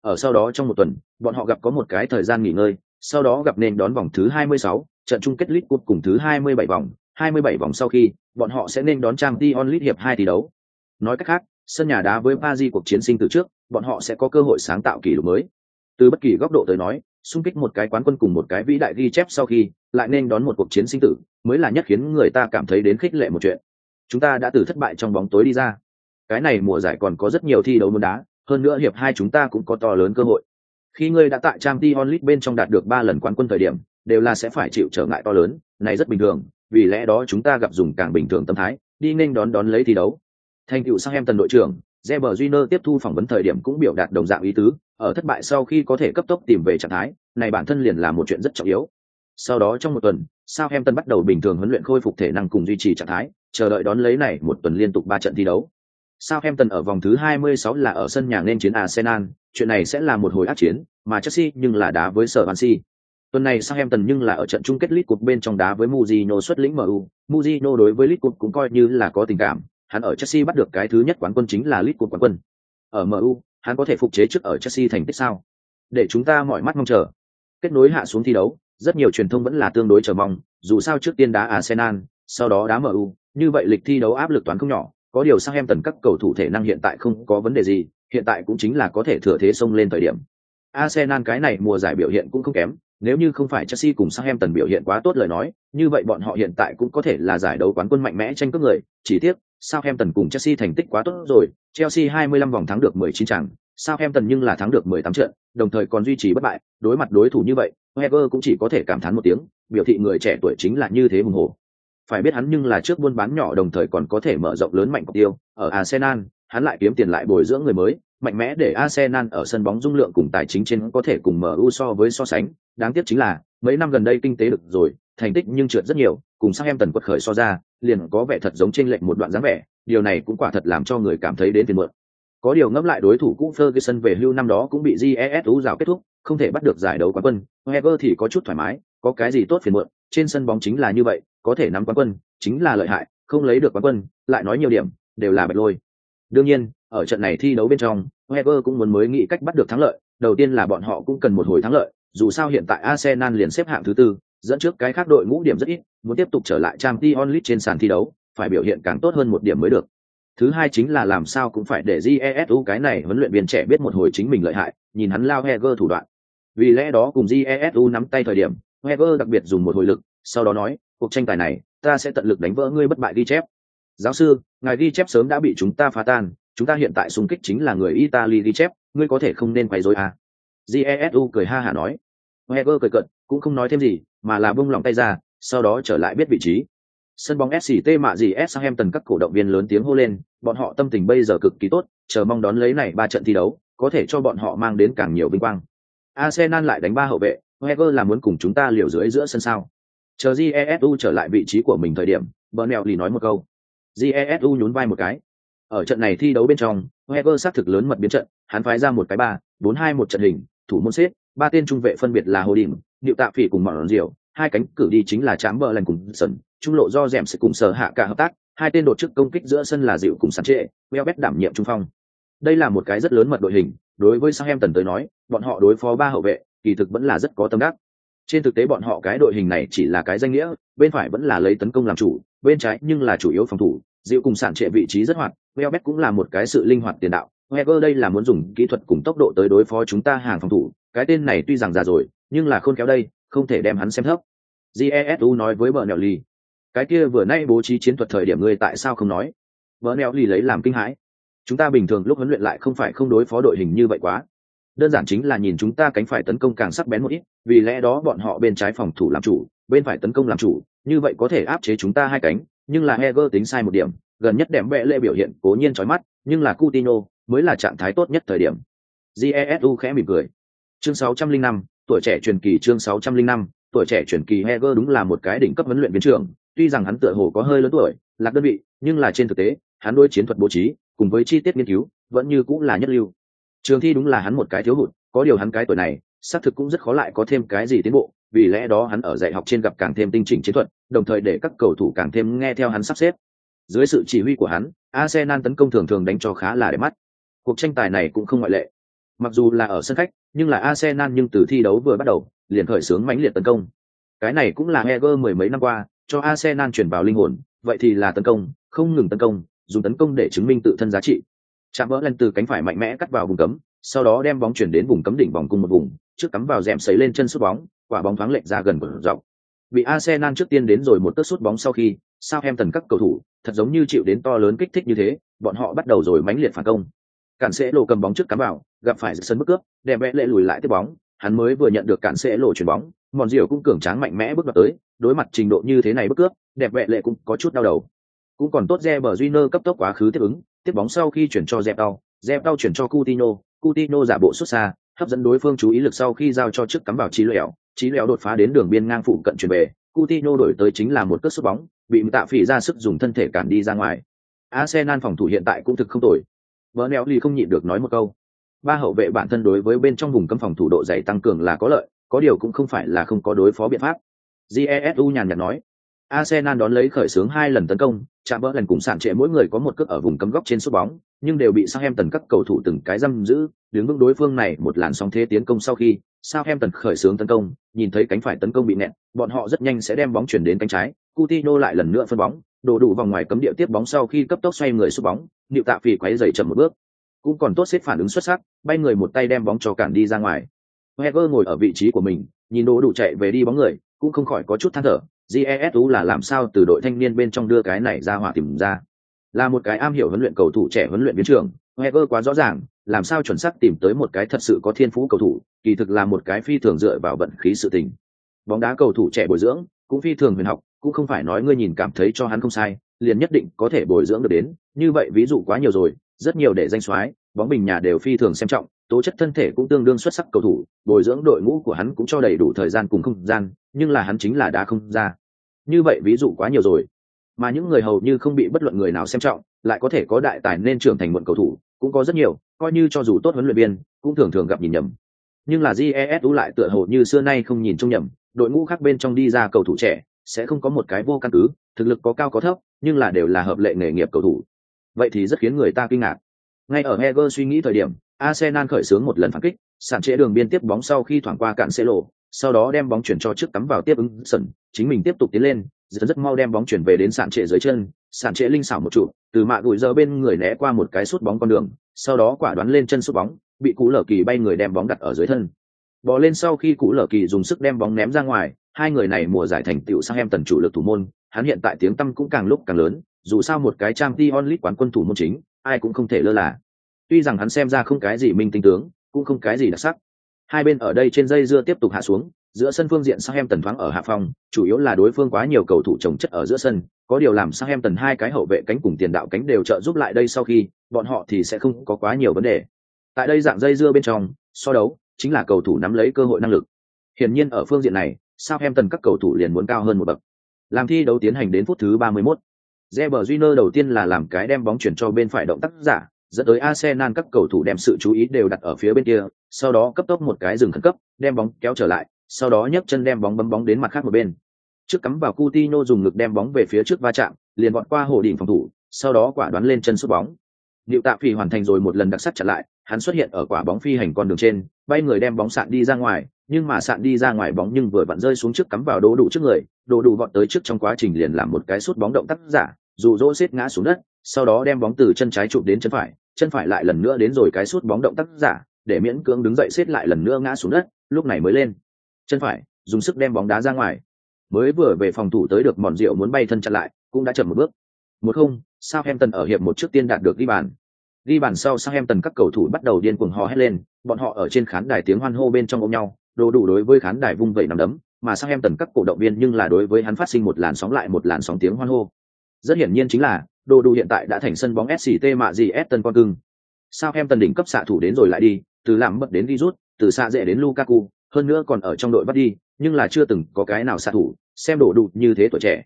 Ở sau đó trong một tuần, bọn họ gặp có một cái thời gian nghỉ ngơi, sau đó gặp nên đón vòng thứ 26, trận chung kết League Cup cùng thứ 27 vòng, 27 vòng sau khi, bọn họ sẽ nên đón trang Dion League hiệp 2 thi đấu. Nói cách khác, sân nhà đá với Paris cuộc chiến sinh từ trước, bọn họ sẽ có cơ hội sáng tạo kỷ lục mới. Từ bất kỳ góc độ tới nói, xung kích một cái quán quân cùng một cái vĩ đại ghi chép sau khi, lại nên đón một cuộc chiến sinh tử, mới là nhất khiến người ta cảm thấy đến khích lệ một chuyện. Chúng ta đã từ thất bại trong bóng tối đi ra. Cái này mùa giải còn có rất nhiều thi đấu môn đá, hơn nữa hiệp hai chúng ta cũng có to lớn cơ hội. Khi ngươi đã tại trang Champions League bên trong đạt được ba lần quán quân thời điểm, đều là sẽ phải chịu trở ngại to lớn, này rất bình thường, vì lẽ đó chúng ta gặp dùng càng bình thường tâm thái, đi nên đón đón lấy thi đấu. Thành tựu sang em tần đội trưởng, Reber Júnior tiếp thu phỏng vấn thời điểm cũng biểu đạt đồng dạng ý tứ, ở thất bại sau khi có thể cấp tốc tìm về trạng thái, này bản thân liền là một chuyện rất trọng yếu. Sau đó trong một tuần, Southampton bắt đầu bình thường huấn luyện khôi phục thể năng cùng duy trì trạng thái, chờ đợi đón lấy này một tuần liên tục ba trận thi đấu. Southampton ở vòng thứ 26 là ở sân nhà nên chiến Arsenal, chuyện này sẽ là một hồi ác chiến, mà Chelsea nhưng là đá với sở Swansea. Tuần này Southampton nhưng là ở trận chung kết League Cup bên trong đá với Mourinho xuất lĩnh MU. Mourinho đối với League Cup cũng coi như là có tình cảm, hắn ở Chelsea bắt được cái thứ nhất quán quân chính là League Cup quán quân. Ở MU, hắn có thể phục chế trước ở Chelsea thành tích sao? Để chúng ta mọi mắt mong chờ. Kết nối hạ xuống thi đấu, rất nhiều truyền thông vẫn là tương đối chờ mong, dù sao trước tiên đá Arsenal, sau đó đá MU, như vậy lịch thi đấu áp lực toán không nhỏ, có điều sang em tần các cầu thủ thể năng hiện tại không có vấn đề gì, hiện tại cũng chính là có thể thừa thế xông lên thời điểm. Arsenal cái này mùa giải biểu hiện cũng không kém, nếu như không phải Chelsea cùng Southampton biểu hiện quá tốt lời nói, như vậy bọn họ hiện tại cũng có thể là giải đấu quán quân mạnh mẽ tranh cướp người, chỉ tiếc, Southampton cùng Chelsea thành tích quá tốt rồi, Chelsea 25 vòng thắng được 19 trận, Southampton nhưng là thắng được 18 trận, đồng thời còn duy trì bất bại, đối mặt đối thủ như vậy, Wenger cũng chỉ có thể cảm thán một tiếng, biểu thị người trẻ tuổi chính là như thế hùng hổ. Phải biết hắn nhưng là trước buôn bán nhỏ đồng thời còn có thể mở rộng lớn mạnh cọc tiêu, ở Arsenal, hắn lại kiếm tiền lại bồi dưỡng người mới, mạnh mẽ để Arsenal ở sân bóng dung lượng cùng tài chính trên có thể cùng MU so với so sánh, đáng tiếc chính là mấy năm gần đây kinh tế được rồi, thành tích nhưng trượt rất nhiều, cùng sang em tần quật khởi so ra, liền có vẻ thật giống trên lệnh một đoạn dáng vẻ, điều này cũng quả thật làm cho người cảm thấy đến tiền mượn. Có điều ngẫm lại đối thủ cũ Ferguson về hưu năm đó cũng bị jesu rào kết thúc, không thể bắt được giải đấu quán quân, heger thì có chút thoải mái, có cái gì tốt phiền muộn, trên sân bóng chính là như vậy, có thể nắm quán quân, chính là lợi hại, không lấy được quán quân, lại nói nhiều điểm, đều là bạch lôi. Đương nhiên, ở trận này thi đấu bên trong, heger cũng muốn mới nghĩ cách bắt được thắng lợi, đầu tiên là bọn họ cũng cần một hồi thắng lợi, dù sao hiện tại Arsenal liền xếp hạng thứ tư, dẫn trước cái khác đội ngũ điểm rất ít, muốn tiếp tục trở lại Champions League trên sàn thi đấu, phải biểu hiện càng tốt hơn một điểm mới được. Thứ hai chính là làm sao cũng phải để Jesu cái này huấn luyện viên trẻ biết một hồi chính mình lợi hại, nhìn hắn lao Heger thủ đoạn. Vì lẽ đó cùng Jesu nắm tay thời điểm, Heger đặc biệt dùng một hồi lực, sau đó nói, cuộc tranh tài này, ta sẽ tận lực đánh vỡ ngươi bất bại ghi chép. Giáo sư, ngài ghi chép sớm đã bị chúng ta phá tan, chúng ta hiện tại xung kích chính là người Italy ghi chép, ngươi có thể không nên quấy rối à. Jesu cười ha hả nói. Heger cười cận, cũng không nói thêm gì, mà là bung lòng tay ra, sau đó trở lại biết vị trí. Sân bóng SCT mạ gì Southampton các cổ động viên lớn tiếng hô lên, bọn họ tâm tình bây giờ cực kỳ tốt, chờ mong đón lấy này ba trận thi đấu, có thể cho bọn họ mang đến càng nhiều vinh quang. Arsenal lại đánh ba hậu vệ, Wenger là muốn cùng chúng ta liều dưới giữa sân sao? Chờ Jesu trở lại vị trí của mình thời điểm, Bernelli nói một câu. Jesu nhún vai một cái. Ở trận này thi đấu bên trong, Wenger xác thực lớn mật biến trận, hắn phái ra một cái ba, bốn hai một trận hình, thủ môn xếp, ba tên trung vệ phân biệt là Hồ Đình, điệu Tạ Phỉ cùng Mọn Diệu, hai cánh cử đi chính là Trám Bờ lành cùng Sân, trung lộ do Dẻm sẽ cùng sở hạ cả hợp tác, hai tên đột chức công kích giữa sân là Dịu cùng sàn Trệ, Welbeck đảm nhiệm trung phong. Đây là một cái rất lớn mật đội hình, đối với Southampton tới nói, bọn họ đối phó ba hậu vệ, kỳ thực vẫn là rất có tâm đắc. Trên thực tế bọn họ cái đội hình này chỉ là cái danh nghĩa, bên phải vẫn là lấy tấn công làm chủ, bên trái nhưng là chủ yếu phòng thủ, Dịu cùng sản trệ vị trí rất hoạt, Welbeck cũng là một cái sự linh hoạt tiền đạo. Wenger đây là muốn dùng kỹ thuật cùng tốc độ tới đối phó chúng ta hàng phòng thủ, cái tên này tuy rằng già rồi, nhưng là khôn khéo đây, không thể đem hắn xem thấp. Jesu nói với vợ nẹo ly, cái kia vừa nay bố trí chiến thuật thời điểm ngươi tại sao không nói? Vợ nẹo ly lấy làm kinh hãi. Chúng ta bình thường lúc huấn luyện lại không phải không đối phó đội hình như vậy quá. Đơn giản chính là nhìn chúng ta cánh phải tấn công càng sắc bén một ít, vì lẽ đó bọn họ bên trái phòng thủ làm chủ, bên phải tấn công làm chủ, như vậy có thể áp chế chúng ta hai cánh, nhưng là Heger tính sai một điểm, gần nhất đẹp vẽ lệ biểu hiện cố nhiên chói mắt, nhưng là Coutinho mới là trạng thái tốt nhất thời điểm. Jesu khẽ mỉm cười. Chương 605, tuổi trẻ truyền kỳ chương 605, tuổi trẻ truyền kỳ Heger đúng là một cái đỉnh cấp huấn luyện viên trưởng, tuy rằng hắn tựa hồ có hơi lớn tuổi, lạc đơn vị, nhưng là trên thực tế, hắn đối chiến thuật bố trí, cùng với chi tiết nghiên cứu, vẫn như cũng là nhất lưu. Trường thi đúng là hắn một cái thiếu hụt, có điều hắn cái tuổi này, xác thực cũng rất khó lại có thêm cái gì tiến bộ, vì lẽ đó hắn ở dạy học trên gặp càng thêm tinh chỉnh chiến thuật, đồng thời để các cầu thủ càng thêm nghe theo hắn sắp xếp. Dưới sự chỉ huy của hắn, Arsenal tấn công thường thường đánh cho khá là đẹp mắt. Cuộc tranh tài này cũng không ngoại lệ. Mặc dù là ở sân khách, nhưng là Arsenal nhưng từ thi đấu vừa bắt đầu, liền khởi xướng mãnh liệt tấn công. Cái này cũng là Heger mười mấy năm qua cho Arsenal chuyển vào linh hồn, vậy thì là tấn công, không ngừng tấn công, dùng tấn công để chứng minh tự thân giá trị. Chạm vỡ lên từ cánh phải mạnh mẽ cắt vào vùng cấm, sau đó đem bóng chuyển đến vùng cấm đỉnh vòng cung một vùng, trước cắm vào rèm sấy lên chân sút bóng, quả bóng thoáng lệch ra gần bờ dọc. Bị Arsenal trước tiên đến rồi một tớt sút bóng sau khi, Southampton các cầu thủ thật giống như chịu đến to lớn kích thích như thế, bọn họ bắt đầu rồi mãnh liệt phản công. Cản sẽ lộ cầm bóng trước cắm vào, gặp phải sân bước cướp, đẹp vẽ lệ lùi lại tiếp bóng, hắn mới vừa nhận được cản sẽ lộ chuyển bóng, mòn diều cũng cường tráng mạnh mẽ bước vào tới, đối mặt trình độ như thế này bước cướp, đẹp vẽ lệ cũng có chút đau đầu. Cũng còn tốt Reber Júnior cấp tốc quá khứ tiếp ứng, tiếp bóng sau khi chuyển cho Dẹp Đau, Dẹp Đau chuyển cho Coutinho, Coutinho giả bộ xuất xa, hấp dẫn đối phương chú ý lực sau khi giao cho trước cắm vào trí lẻo, trí lẻo đột phá đến đường biên ngang phụ cận chuyển về, Coutinho đổi tới chính là một cất sút bóng, bị Tạ Phỉ ra sức dùng thân thể cản đi ra ngoài. Arsenal phòng thủ hiện tại cũng thực không tồi. Bernelli không nhịn được nói một câu. Ba hậu vệ bản thân đối với bên trong vùng cấm phòng thủ độ dày tăng cường là có lợi, có điều cũng không phải là không có đối phó biện pháp. Jesu nhàn nhạt nói. Arsenal đón lấy khởi xướng hai lần tấn công, chạm bỡ lần cùng sạn trệ mỗi người có một cước ở vùng cấm góc trên sút bóng, nhưng đều bị Southampton các cầu thủ từng cái giam giữ, đứng vững đối phương này một làn sóng thế tiến công sau khi Southampton khởi xướng tấn công, nhìn thấy cánh phải tấn công bị nẹt, bọn họ rất nhanh sẽ đem bóng chuyển đến cánh trái, Coutinho lại lần nữa phân bóng, đổ đủ vòng ngoài cấm địa tiếp bóng sau khi cấp tốc xoay người sút bóng, Niệu Tạ Phỉ quấy giày chậm một bước. Cũng còn tốt xếp phản ứng xuất sắc, bay người một tay đem bóng cho cản đi ra ngoài. Heger ngồi ở vị trí của mình, nhìn đổ đủ chạy về đi bóng người, cũng không khỏi có chút than thở, jesu là làm sao từ đội thanh niên bên trong đưa cái này ra hỏa tìm ra là một cái am hiểu huấn luyện cầu thủ trẻ huấn luyện viên trưởng heger quá rõ ràng làm sao chuẩn xác tìm tới một cái thật sự có thiên phú cầu thủ kỳ thực là một cái phi thường dựa vào vận khí sự tình bóng đá cầu thủ trẻ bồi dưỡng cũng phi thường huyền học cũng không phải nói ngươi nhìn cảm thấy cho hắn không sai, liền nhất định có thể bồi dưỡng được đến. Như vậy ví dụ quá nhiều rồi, rất nhiều để danh soái, bóng bình nhà đều phi thường xem trọng, tố chất thân thể cũng tương đương xuất sắc cầu thủ, bồi dưỡng đội ngũ của hắn cũng cho đầy đủ thời gian cùng không gian, nhưng là hắn chính là đá không ra. Như vậy ví dụ quá nhiều rồi, mà những người hầu như không bị bất luận người nào xem trọng, lại có thể có đại tài nên trưởng thành muộn cầu thủ, cũng có rất nhiều, coi như cho dù tốt huấn luyện viên, cũng thường thường gặp nhìn nhầm. Nhưng là jesu lại tựa hồ như xưa nay không nhìn trông nhầm, đội ngũ khác bên trong đi ra cầu thủ trẻ sẽ không có một cái vô căn cứ, thực lực có cao có thấp, nhưng là đều là hợp lệ nghề nghiệp cầu thủ. Vậy thì rất khiến người ta kinh ngạc. Ngay ở heger suy nghĩ thời điểm, arsenal khởi xướng một lần phản kích sản chế đường biên tiếp bóng sau khi thoảng qua cạn xe lộ, sau đó đem bóng chuyển cho trước cắm vào tiếp ứng sân, chính mình tiếp tục tiến lên, rất rất mau đem bóng chuyển về đến sản trệ dưới chân sản trệ linh xảo một trụ, từ mạ gùi giờ bên người né qua một cái sút bóng con đường, sau đó quả đoán lên chân sút bóng, bị cú lở kỳ bay người đem bóng đặt ở dưới thân. Bỏ lên sau khi cú lở kỳ dùng sức đem bóng ném ra ngoài hai người này mùa giải thành tựu sang em tần chủ lực thủ môn hắn hiện tại tiếng tăm cũng càng lúc càng lớn dù sao một cái trang t quán quân thủ môn chính ai cũng không thể lơ là. Tuy rằng hắn xem ra không cái gì minh tinh tướng cũng không cái gì đặc sắc. Hai bên ở đây trên dây dưa tiếp tục hạ xuống, giữa sân phương diện sang em tần thoáng ở hạ phòng, chủ yếu là đối phương quá nhiều cầu thủ trồng chất ở giữa sân, có điều làm sang em tần hai cái hậu vệ cánh cùng tiền đạo cánh đều trợ giúp lại đây sau khi bọn họ thì sẽ không có quá nhiều vấn đề. Tại đây dạng dây dưa bên trong so đấu chính là cầu thủ nắm lấy cơ hội năng lực. Hiển nhiên ở phương diện này sao em tần các cầu thủ liền muốn cao hơn một bậc làm thi đấu tiến hành đến phút thứ 31. Reber Júnior đầu tiên là làm cái đem bóng chuyển cho bên phải động tác giả, dẫn tới Arsenal các cầu thủ đem sự chú ý đều đặt ở phía bên kia, sau đó cấp tốc một cái dừng khẩn cấp, đem bóng kéo trở lại, sau đó nhấc chân đem bóng bấm bóng đến mặt khác một bên. Trước cắm vào Coutinho dùng lực đem bóng về phía trước va chạm, liền vọt qua hồ đỉnh phòng thủ, sau đó quả đoán lên chân sút bóng. Diệu Tạ Phỉ hoàn thành rồi một lần đặc sắc chặn lại, hắn xuất hiện ở quả bóng phi hành con đường trên, bay người đem bóng sạn đi ra ngoài, nhưng mà sạn đi ra ngoài bóng nhưng vừa vặn rơi xuống trước cắm vào đố đủ trước người, đồ đủ vọt tới trước trong quá trình liền làm một cái sút bóng động tác giả, dù dỗ xít ngã xuống đất, sau đó đem bóng từ chân trái chụp đến chân phải, chân phải lại lần nữa đến rồi cái sút bóng động tác giả, để miễn cưỡng đứng dậy xít lại lần nữa ngã xuống đất, lúc này mới lên. Chân phải, dùng sức đem bóng đá ra ngoài. Mới vừa về phòng thủ tới được mòn rượu muốn bay thân chặn lại, cũng đã chậm một bước. Một không, Southampton ở hiệp một trước tiên đạt được ghi bàn. Ghi bàn sau Southampton các cầu thủ bắt đầu điên cuồng hò hét lên, bọn họ ở trên khán đài tiếng hoan hô bên trong ôm nhau, đồ đủ đối với khán đài vung vẩy nắm đấm, mà sang em tần các cổ động viên nhưng là đối với hắn phát sinh một làn sóng lại một làn sóng tiếng hoan hô. Rất hiển nhiên chính là, đồ đủ hiện tại đã thành sân bóng SCT mạ gì Aston con cưng. Sao em tần đỉnh cấp xạ thủ đến rồi lại đi, từ làm bật đến đi rút, từ xa dễ đến Lukaku, hơn nữa còn ở trong đội bắt đi, nhưng là chưa từng có cái nào xạ thủ, xem đồ đủ như thế tuổi trẻ.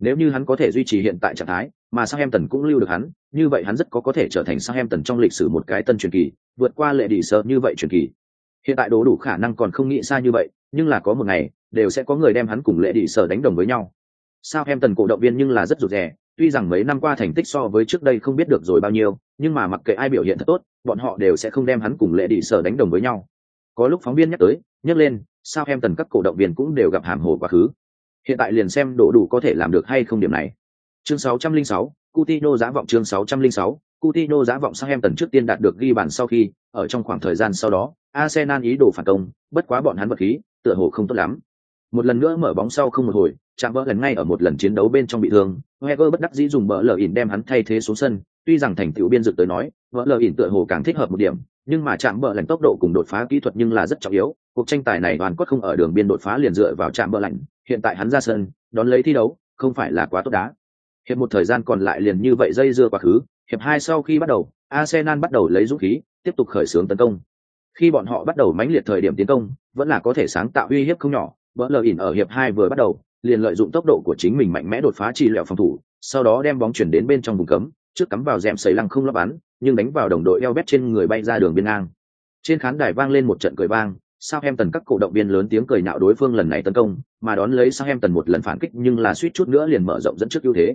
Nếu như hắn có thể duy trì hiện tại trạng thái, mà Southampton cũng lưu được hắn, như vậy hắn rất có có thể trở thành Southampton trong lịch sử một cái tân truyền kỳ, vượt qua lệ đi sơ như vậy truyền kỳ. Hiện tại đố đủ khả năng còn không nghĩ xa như vậy, nhưng là có một ngày, đều sẽ có người đem hắn cùng lệ đi sơ đánh đồng với nhau. Southampton cổ động viên nhưng là rất rụt rè, tuy rằng mấy năm qua thành tích so với trước đây không biết được rồi bao nhiêu, nhưng mà mặc kệ ai biểu hiện thật tốt, bọn họ đều sẽ không đem hắn cùng lệ đi sơ đánh đồng với nhau. Có lúc phóng viên nhắc tới, nhắc lên, Southampton các cổ động viên cũng đều gặp hàm hồ quá khứ. Hiện tại liền xem đổ đủ có thể làm được hay không điểm này chương 606, Coutinho giá vọng chương 606, Coutinho giá vọng sang em tần trước tiên đạt được ghi bàn sau khi, ở trong khoảng thời gian sau đó, Arsenal ý đồ phản công, bất quá bọn hắn vật khí, tựa hồ không tốt lắm. Một lần nữa mở bóng sau không một hồi, chạm vỡ lần ngay ở một lần chiến đấu bên trong bị thương, Wenger bất đắc dĩ dùng bỡ lờ ỉn đem hắn thay thế xuống sân, tuy rằng thành tựu biên dực tới nói, vỡ lờ ỉn tựa hồ càng thích hợp một điểm, nhưng mà chạm bỡ lần tốc độ cùng đột phá kỹ thuật nhưng là rất trọng yếu, cuộc tranh tài này đoàn cốt không ở đường biên đột phá liền dựa vào chạm bỡ lạnh, hiện tại hắn ra sân, đón lấy thi đấu, không phải là quá tốt đá. Hiệp một thời gian còn lại liền như vậy dây dưa quá khứ hiệp hai sau khi bắt đầu arsenal bắt đầu lấy dũng khí tiếp tục khởi xướng tấn công. Khi bọn họ bắt đầu mãnh liệt thời điểm tiến công vẫn là có thể sáng tạo uy hiếp không nhỏ vỡ lờ ỉn ở hiệp hai vừa bắt đầu liền lợi dụng tốc độ của chính mình mạnh mẽ đột phá trì lẹo phòng thủ sau đó đem bóng chuyển đến bên trong vùng cấm trước cắm vào rèm sầy lăng không lắp bắn nhưng đánh vào đồng đội eo bét trên người bay ra đường biên ngang. Trên khán đài vang lên một trận cười vang sao em tần các cổ động viên lớn tiếng cười nạo đối phương lần này tấn công mà đón lấy sao em tần một lần phản kích nhưng là suýt chút nữa liền mở rộng dẫn trước ưu thế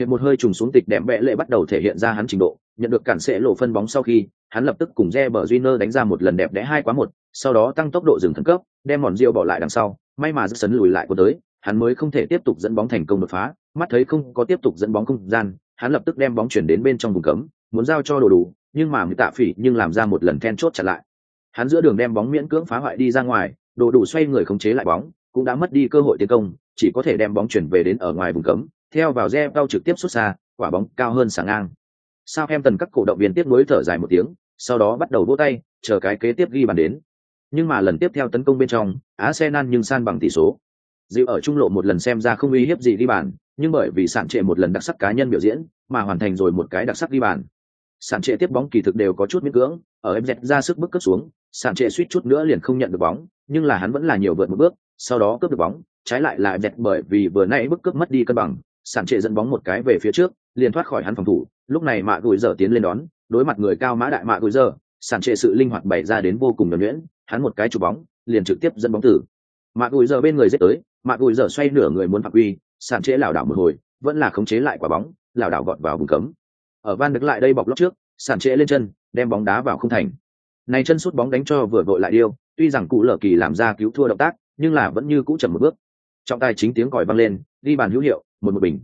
Hiệp một hơi trùng xuống tịch đệm bẽ lệ bắt đầu thể hiện ra hắn trình độ, nhận được cản sẽ lộ phân bóng sau khi, hắn lập tức cùng Reber Júnior đánh ra một lần đẹp đẽ hai quá một, sau đó tăng tốc độ dừng thần cấp, đem mòn rượu bỏ lại đằng sau, may mà rất sấn lùi lại của tới, hắn mới không thể tiếp tục dẫn bóng thành công đột phá, mắt thấy không có tiếp tục dẫn bóng không gian, hắn lập tức đem bóng chuyển đến bên trong vùng cấm, muốn giao cho đồ đủ, nhưng mà người tạ phỉ nhưng làm ra một lần then chốt chặn lại. Hắn giữa đường đem bóng miễn cưỡng phá hoại đi ra ngoài, đồ đủ xoay người khống chế lại bóng, cũng đã mất đi cơ hội tiến công, chỉ có thể đem bóng chuyển về đến ở ngoài vùng cấm, theo vào re cao trực tiếp xuất xa, quả bóng cao hơn sáng ngang. Sao em tần các cổ động viên tiếp nối thở dài một tiếng, sau đó bắt đầu vỗ tay, chờ cái kế tiếp ghi bàn đến. Nhưng mà lần tiếp theo tấn công bên trong, Arsenal nhưng san bằng tỷ số. Dịu ở trung lộ một lần xem ra không uy hiếp gì ghi bàn, nhưng bởi vì sản trệ một lần đặc sắc cá nhân biểu diễn, mà hoàn thành rồi một cái đặc sắc ghi bàn. Sản trệ tiếp bóng kỳ thực đều có chút miễn cưỡng, ở em dẹt ra sức bức cấp xuống, sản trệ suýt chút nữa liền không nhận được bóng, nhưng là hắn vẫn là nhiều vượt một bước, sau đó cướp được bóng, trái lại là đẹp bởi vì vừa nãy bức cướp mất đi cân bằng, sản trệ dẫn bóng một cái về phía trước, liền thoát khỏi hắn phòng thủ, lúc này mạ gùi giờ tiến lên đón, đối mặt người cao mã đại mạ gùi giờ, sản trệ sự linh hoạt bày ra đến vô cùng nhuẩn nhuyễn, hắn một cái chụp bóng, liền trực tiếp dẫn bóng tử. Mạ gùi giờ bên người dết tới, mạ gùi giờ xoay nửa người muốn phạm uy, sản trệ lảo đảo một hồi, vẫn là khống chế lại quả bóng, lảo đảo gọt vào vùng cấm. Ở van đứng lại đây bọc lót trước, sản trệ lên chân, đem bóng đá vào không thành. Này chân sút bóng đánh cho vừa vội lại điêu, tuy rằng cụ lở kỳ làm ra cứu thua động tác, nhưng là vẫn như cũ chậm một bước. Trọng tài chính tiếng còi vang lên ghi bàn hữu hiệu một một bình.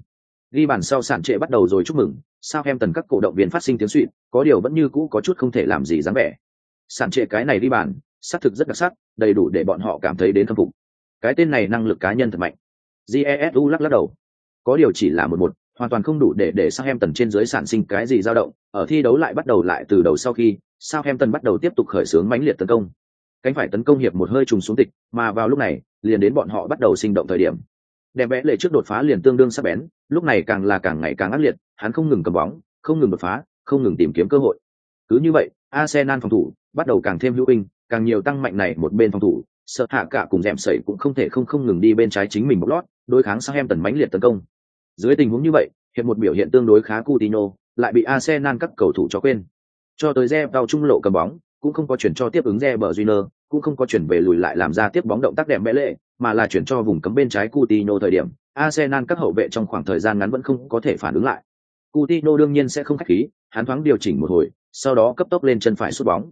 Ghi bàn sau sản trệ bắt đầu rồi chúc mừng sao em tần các cổ động viên phát sinh tiếng suỵ có điều vẫn như cũ có chút không thể làm gì dáng vẻ. Sản trệ cái này ghi bàn xác thực rất đặc sắc đầy đủ để bọn họ cảm thấy đến khâm phục. Cái tên này năng lực cá nhân thật mạnh. Jesu lắc lắc đầu. Có điều chỉ là một một hoàn toàn không đủ để để sao em tần trên dưới sản sinh cái gì dao động ở thi đấu lại bắt đầu lại từ đầu sau khi sao em bắt đầu tiếp tục khởi xướng mãnh liệt tấn công cánh phải tấn công hiệp một hơi trùng xuống tịch mà vào lúc này liền đến bọn họ bắt đầu sinh động thời điểm Đẹp vẽ lệ trước đột phá liền tương đương sắc bén, lúc này càng là càng ngày càng ác liệt, hắn không ngừng cầm bóng, không ngừng đột phá, không ngừng tìm kiếm cơ hội. Cứ như vậy, Arsenal phòng thủ bắt đầu càng thêm hữu binh, càng nhiều tăng mạnh này một bên phòng thủ, sợ hạ cả cùng dẻm sẩy cũng không thể không không ngừng đi bên trái chính mình bóc lót, đối kháng sang em tần mãnh liệt tấn công. Dưới tình huống như vậy, hiện một biểu hiện tương đối khá Coutinho lại bị Arsenal các cầu thủ cho quên. Cho tới Reber trung lộ cầm bóng, cũng không có chuyển cho tiếp ứng rê bờ Junior cũng không có chuyển về lùi lại làm ra tiếp bóng động tác đẹp mẽ lệ, mà là chuyển cho vùng cấm bên trái Coutinho thời điểm, Arsenal các hậu vệ trong khoảng thời gian ngắn vẫn không có thể phản ứng lại. Coutinho đương nhiên sẽ không khách khí, hắn thoáng điều chỉnh một hồi, sau đó cấp tốc lên chân phải sút bóng.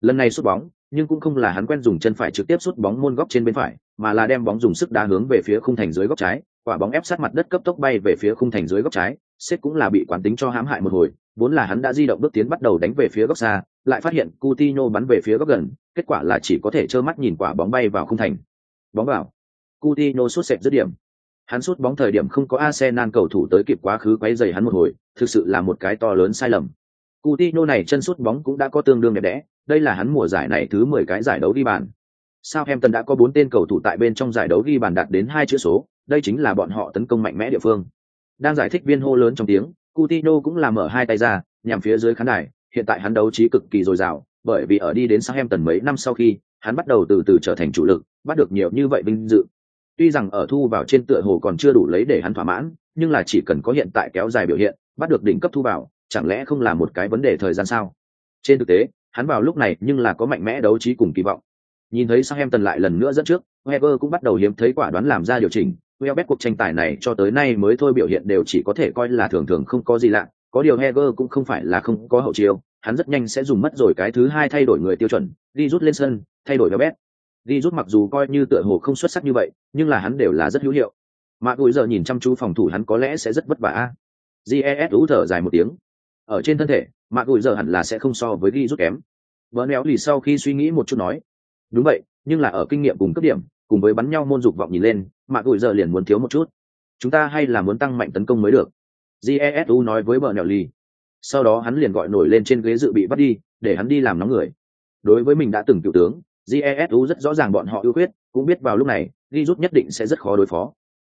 Lần này sút bóng, nhưng cũng không là hắn quen dùng chân phải trực tiếp sút bóng môn góc trên bên phải, mà là đem bóng dùng sức đá hướng về phía khung thành dưới góc trái, quả bóng ép sát mặt đất cấp tốc bay về phía khung thành dưới góc trái, xếp cũng là bị quán tính cho hãm hại một hồi, vốn là hắn đã di động bước tiến bắt đầu đánh về phía góc xa, lại phát hiện Coutinho bắn về phía góc gần, kết quả là chỉ có thể trơ mắt nhìn quả bóng bay vào khung thành. Bóng vào. Coutinho sút sệt dứt điểm. Hắn sút bóng thời điểm không có Arsenal cầu thủ tới kịp quá khứ quấy rầy hắn một hồi, thực sự là một cái to lớn sai lầm. Coutinho này chân sút bóng cũng đã có tương đương đẹp đẽ, đây là hắn mùa giải này thứ 10 cái giải đấu ghi bàn. Southampton đã có 4 tên cầu thủ tại bên trong giải đấu ghi bàn đạt đến hai chữ số, đây chính là bọn họ tấn công mạnh mẽ địa phương. Đang giải thích viên hô lớn trong tiếng, Coutinho cũng làm mở hai tay ra, nhằm phía dưới khán đài, hiện tại hắn đấu trí cực kỳ dồi dào, bởi vì ở đi đến Southampton mấy năm sau khi, hắn bắt đầu từ từ trở thành chủ lực, bắt được nhiều như vậy vinh dự. Tuy rằng ở thu vào trên tựa hồ còn chưa đủ lấy để hắn thỏa mãn, nhưng là chỉ cần có hiện tại kéo dài biểu hiện, bắt được đỉnh cấp thu vào, chẳng lẽ không là một cái vấn đề thời gian sao? Trên thực tế, hắn vào lúc này nhưng là có mạnh mẽ đấu trí cùng kỳ vọng. Nhìn thấy Southampton lại lần nữa dẫn trước, Wenger cũng bắt đầu hiếm thấy quả đoán làm ra điều chỉnh, Welbeck cuộc tranh tài này cho tới nay mới thôi biểu hiện đều chỉ có thể coi là thường thường không có gì lạ, có điều Heger cũng không phải là không có hậu chiêu, hắn rất nhanh sẽ dùng mất rồi cái thứ hai thay đổi người tiêu chuẩn, đi rút lên sân, thay đổi Welbeck. Đi rút mặc dù coi như tựa hồ không xuất sắc như vậy, nhưng là hắn đều là rất hữu hiệu. Mà Gùi giờ nhìn chăm chú phòng thủ hắn có lẽ sẽ rất vất vả. GES ú thở dài một tiếng. Ở trên thân thể, mà Gùi giờ hẳn là sẽ không so với Đi rút kém. Bernel lì sau khi suy nghĩ một chút nói, đúng vậy, nhưng là ở kinh nghiệm cùng cấp điểm, cùng với bắn nhau môn dục vọng nhìn lên mạ gùi giờ liền muốn thiếu một chút. Chúng ta hay là muốn tăng mạnh tấn công mới được. Jesu nói với vợ nẹo ly sau đó hắn liền gọi nổi lên trên ghế dự bị bắt đi để hắn đi làm nóng người. Đối với mình đã từng cựu tướng jesu rất rõ ràng bọn họ ưu quyết cũng biết vào lúc này ghi rút nhất định sẽ rất khó đối phó.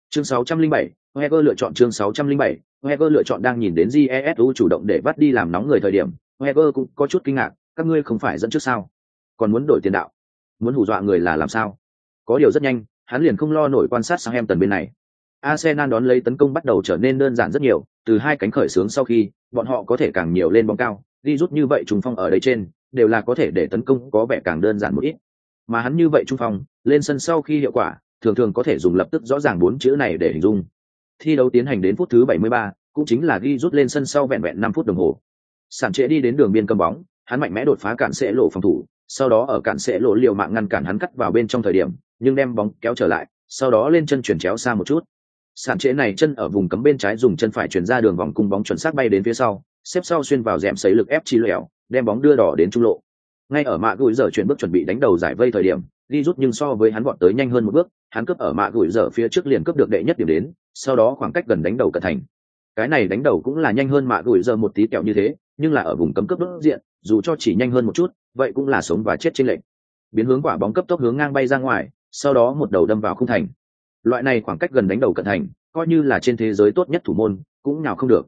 Chương 607, Heger lựa chọn chương 607, Heger lựa chọn đang nhìn đến jesu chủ động để bắt đi làm nóng người thời điểm Heger cũng có chút kinh ngạc các ngươi không phải dẫn trước sao? Còn muốn đổi tiền đạo? Muốn hù dọa người là làm sao? Có điều rất nhanh, hắn liền không lo nổi quan sát sang em tần bên này. Arsenal đón lấy tấn công bắt đầu trở nên đơn giản rất nhiều, từ hai cánh khởi sướng sau khi, bọn họ có thể càng nhiều lên bóng cao, đi rút như vậy trùng phong ở đây trên, đều là có thể để tấn công có vẻ càng đơn giản một ít. Mà hắn như vậy trung phong, lên sân sau khi hiệu quả, thường thường có thể dùng lập tức rõ ràng bốn chữ này để hình dung. Thi đấu tiến hành đến phút thứ 73, cũng chính là ghi rút lên sân sau vẹn vẹn 5 phút đồng hồ. Sản trễ đi đến đường biên cầm bóng, hắn mạnh mẽ đột phá cản sẽ lộ phòng thủ, sau đó ở cản sẽ lộ liều mạng ngăn cản hắn cắt vào bên trong thời điểm, nhưng đem bóng kéo trở lại sau đó lên chân chuyển chéo xa một chút. Sản trễ này chân ở vùng cấm bên trái dùng chân phải chuyển ra đường vòng cung bóng chuẩn xác bay đến phía sau xếp sau xuyên vào rèm sấy lực ép chi lẻo đem bóng đưa đỏ đến trung lộ. Ngay ở mạ gùi giờ chuyển bước chuẩn bị đánh đầu giải vây thời điểm đi rút nhưng so với hắn bọn tới nhanh hơn một bước hắn cướp ở mạ gùi giờ phía trước liền cướp được đệ nhất điểm đến sau đó khoảng cách gần đánh đầu cận thành. Cái này đánh đầu cũng là nhanh hơn mạ gùi giờ một tí kẹo như thế nhưng là ở vùng cấm cướp đối diện, dù cho chỉ nhanh hơn một chút, vậy cũng là sống và chết trên lệnh. Biến hướng quả bóng cấp tốc hướng ngang bay ra ngoài, sau đó một đầu đâm vào khung thành. Loại này khoảng cách gần đánh đầu cận thành, coi như là trên thế giới tốt nhất thủ môn, cũng nào không được.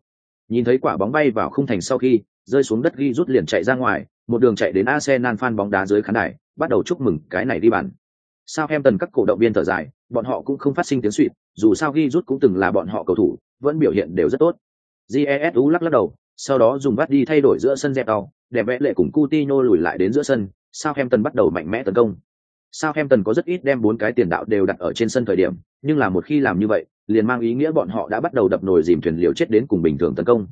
Nhìn thấy quả bóng bay vào khung thành sau khi, rơi xuống đất ghi rút liền chạy ra ngoài, một đường chạy đến arsenal phan bóng đá dưới khán đài, bắt đầu chúc mừng cái này đi bàn sao em tần các cổ động viên thở dài, bọn họ cũng không phát sinh tiếng suỵt dù sao ghi rút cũng từng là bọn họ cầu thủ, vẫn biểu hiện đều rất tốt. Jesu lắc lắc đầu sau đó dùng bắt đi thay đổi giữa sân dẹp tàu đẹp vẽ lệ cùng Coutinho lùi lại đến giữa sân Southampton tần bắt đầu mạnh mẽ tấn công Southampton có rất ít đem bốn cái tiền đạo đều đặt ở trên sân thời điểm, nhưng là một khi làm như vậy, liền mang ý nghĩa bọn họ đã bắt đầu đập nồi dìm thuyền liều chết đến cùng bình thường tấn công.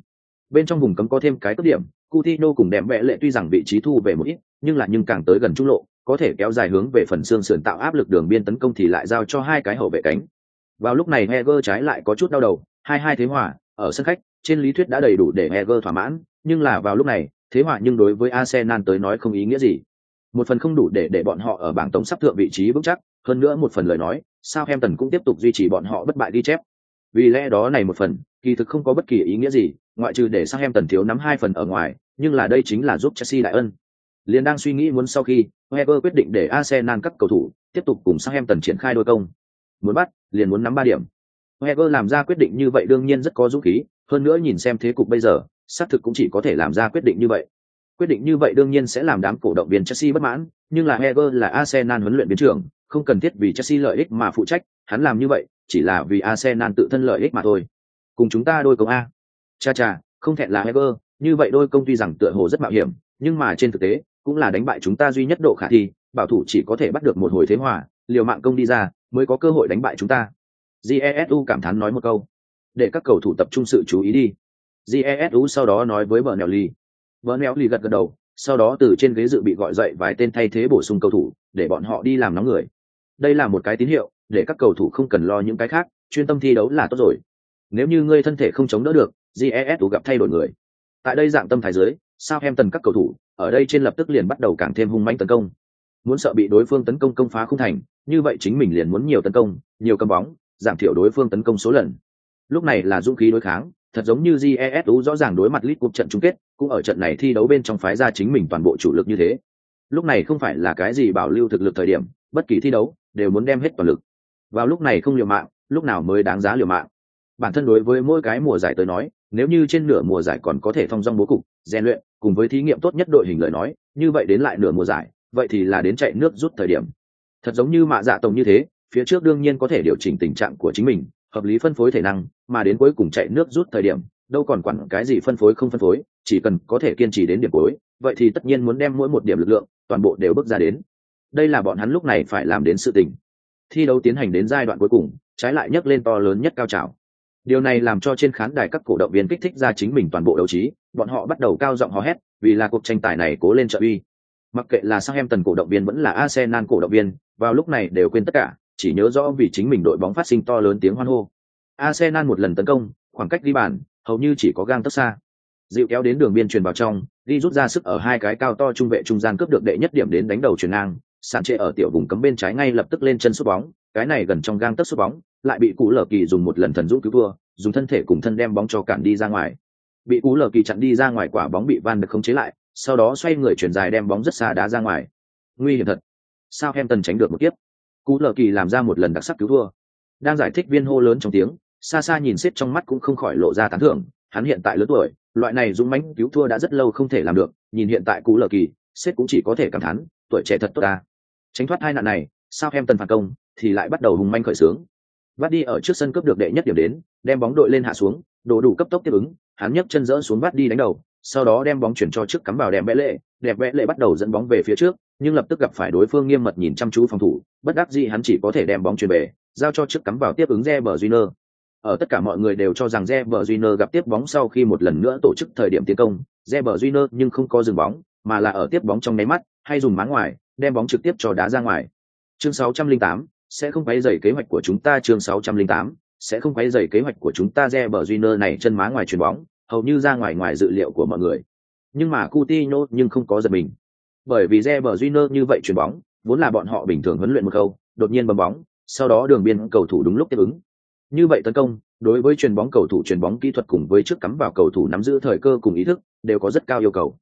Bên trong vùng cấm có thêm cái cấp điểm, Coutinho cùng đẹp vẽ lệ tuy rằng vị trí thu về một ít, nhưng là nhưng càng tới gần trung lộ, có thể kéo dài hướng về phần xương sườn tạo áp lực đường biên tấn công thì lại giao cho hai cái hậu vệ cánh. Vào lúc này Heger trái lại có chút đau đầu, hai hai thế hòa, ở sân khách, trên lý thuyết đã đầy đủ để Eger thỏa mãn, nhưng là vào lúc này, thế hòa nhưng đối với Arsenal tới nói không ý nghĩa gì một phần không đủ để để bọn họ ở bảng tổng sắp thượng vị trí vững chắc hơn nữa một phần lời nói sao em tần cũng tiếp tục duy trì bọn họ bất bại đi chép vì lẽ đó này một phần kỳ thực không có bất kỳ ý nghĩa gì ngoại trừ để sang em tần thiếu nắm hai phần ở ngoài nhưng là đây chính là giúp chelsea đại ân liền đang suy nghĩ muốn sau khi Wenger quyết định để Arsenal các cầu thủ tiếp tục cùng Southampton triển khai đôi công. Muốn bắt, liền muốn nắm ba điểm. Heger làm ra quyết định như vậy đương nhiên rất có dũng khí, hơn nữa nhìn xem thế cục bây giờ, xác thực cũng chỉ có thể làm ra quyết định như vậy. Quyết định như vậy đương nhiên sẽ làm đám cổ động viên Chelsea bất mãn, nhưng là Heger là Arsenal huấn luyện viên trưởng, không cần thiết vì Chelsea lợi ích mà phụ trách, hắn làm như vậy chỉ là vì Arsenal tự thân lợi ích mà thôi. Cùng chúng ta đôi công a. Cha cha, không thẹn là Heger, như vậy đôi công tuy rằng tựa hồ rất mạo hiểm, nhưng mà trên thực tế cũng là đánh bại chúng ta duy nhất độ khả thi, bảo thủ chỉ có thể bắt được một hồi thế hòa, liều mạng công đi ra, mới có cơ hội đánh bại chúng ta. Jesu cảm thán nói một câu, để các cầu thủ tập trung sự chú ý đi. Jesu sau đó nói với Bernelli. Bernelli gật gật đầu, sau đó từ trên ghế dự bị gọi dậy vài tên thay thế bổ sung cầu thủ, để bọn họ đi làm nóng người. Đây là một cái tín hiệu, để các cầu thủ không cần lo những cái khác, chuyên tâm thi đấu là tốt rồi. Nếu như ngươi thân thể không chống đỡ được, Jesu gặp thay đổi người. Tại đây dạng tâm thái dưới, Southampton các cầu thủ ở đây trên lập tức liền bắt đầu càng thêm hung mãnh tấn công. Muốn sợ bị đối phương tấn công công phá không thành, như vậy chính mình liền muốn nhiều tấn công, nhiều cầm bóng, giảm thiểu đối phương tấn công số lần. Lúc này là dũng khí đối kháng, thật giống như Jesu rõ ràng đối mặt League Cup trận chung kết, cũng ở trận này thi đấu bên trong phái ra chính mình toàn bộ chủ lực như thế. Lúc này không phải là cái gì bảo lưu thực lực thời điểm, bất kỳ thi đấu đều muốn đem hết toàn lực. Vào lúc này không liều mạng, lúc nào mới đáng giá liều mạng. Bản thân đối với mỗi cái mùa giải tới nói, nếu như trên nửa mùa giải còn có thể thông dong bố cục, rèn luyện, cùng với thí nghiệm tốt nhất đội hình lời nói, như vậy đến lại nửa mùa giải, vậy thì là đến chạy nước rút thời điểm. Thật giống như mạ dạ tổng như thế, phía trước đương nhiên có thể điều chỉnh tình trạng của chính mình, hợp lý phân phối thể năng, mà đến cuối cùng chạy nước rút thời điểm, đâu còn quản cái gì phân phối không phân phối, chỉ cần có thể kiên trì đến điểm cuối, vậy thì tất nhiên muốn đem mỗi một điểm lực lượng, toàn bộ đều bước ra đến. Đây là bọn hắn lúc này phải làm đến sự tình. Thi đấu tiến hành đến giai đoạn cuối cùng, trái lại nhấc lên to lớn nhất cao trào. Điều này làm cho trên khán đài các cổ động viên kích thích ra chính mình toàn bộ đấu trí, bọn họ bắt đầu cao giọng hò hét, vì là cuộc tranh tài này cố lên trợ uy. Mặc kệ là sang em tần cổ động viên vẫn là Arsenal cổ động viên, vào lúc này đều quên tất cả, chỉ nhớ rõ vì chính mình đội bóng phát sinh to lớn tiếng hoan hô. Arsenal một lần tấn công, khoảng cách đi bàn, hầu như chỉ có gang tấc xa. Dịu kéo đến đường biên truyền vào trong, đi rút ra sức ở hai cái cao to trung vệ trung gian cướp được đệ nhất điểm đến đánh đầu chuyền ngang, sàn trệ ở tiểu vùng cấm bên trái ngay lập tức lên chân sút bóng, cái này gần trong gang tấc sút bóng, lại bị Cú Lở Kỳ dùng một lần thần dũng cứu thua, dùng thân thể cùng thân đem bóng cho cản đi ra ngoài. Bị Cú Lở Kỳ chặn đi ra ngoài quả bóng bị Van được khống chế lại, sau đó xoay người chuyển dài đem bóng rất xa đá ra ngoài. Nguy hiểm thật. Sao Em tránh được một kiếp? Cú lờ Kỳ làm ra một lần đặc sắc cứu thua. Đang giải thích viên hô lớn trong tiếng, xa xa nhìn xếp trong mắt cũng không khỏi lộ ra tán thưởng, hắn hiện tại lớn tuổi, loại này dũng mãnh cứu thua đã rất lâu không thể làm được, nhìn hiện tại Cú lờ Kỳ, xếp cũng chỉ có thể cảm thán, tuổi trẻ thật tốt ta. Tránh thoát hai nạn này, sao em tần phản công thì lại bắt đầu hùng manh khởi sướng vắt đi ở trước sân cướp được đệ nhất điểm đến đem bóng đội lên hạ xuống đổ đủ cấp tốc tiếp ứng hắn nhấc chân dỡ xuống vắt đi đánh đầu sau đó đem bóng chuyển cho trước cắm vào đẹp vẽ lệ đẹp vẽ lệ bắt đầu dẫn bóng về phía trước nhưng lập tức gặp phải đối phương nghiêm mật nhìn chăm chú phòng thủ bất đắc dĩ hắn chỉ có thể đem bóng chuyền về giao cho trước cắm vào tiếp ứng Reber Júnior. Ở tất cả mọi người đều cho rằng Reber Júnior gặp tiếp bóng sau khi một lần nữa tổ chức thời điểm tiến công, Reber Júnior nhưng không có dừng bóng, mà là ở tiếp bóng trong nháy mắt, hay dùng má ngoài, đem bóng trực tiếp cho đá ra ngoài chương 608, sẽ không quấy rầy kế hoạch của chúng ta chương 608, sẽ không quấy rầy kế hoạch của chúng ta Reber Júnior này chân má ngoài chuyền bóng, hầu như ra ngoài ngoài dự liệu của mọi người. Nhưng mà Coutinho nhưng không có giật mình. Bởi vì Reber Júnior như vậy chuyển bóng, vốn là bọn họ bình thường huấn luyện một câu, đột nhiên bấm bóng, sau đó đường biên cầu thủ đúng lúc tiếp ứng. Như vậy tấn công, đối với chuyền bóng cầu thủ chuyền bóng kỹ thuật cùng với trước cắm vào cầu thủ nắm giữ thời cơ cùng ý thức, đều có rất cao yêu cầu.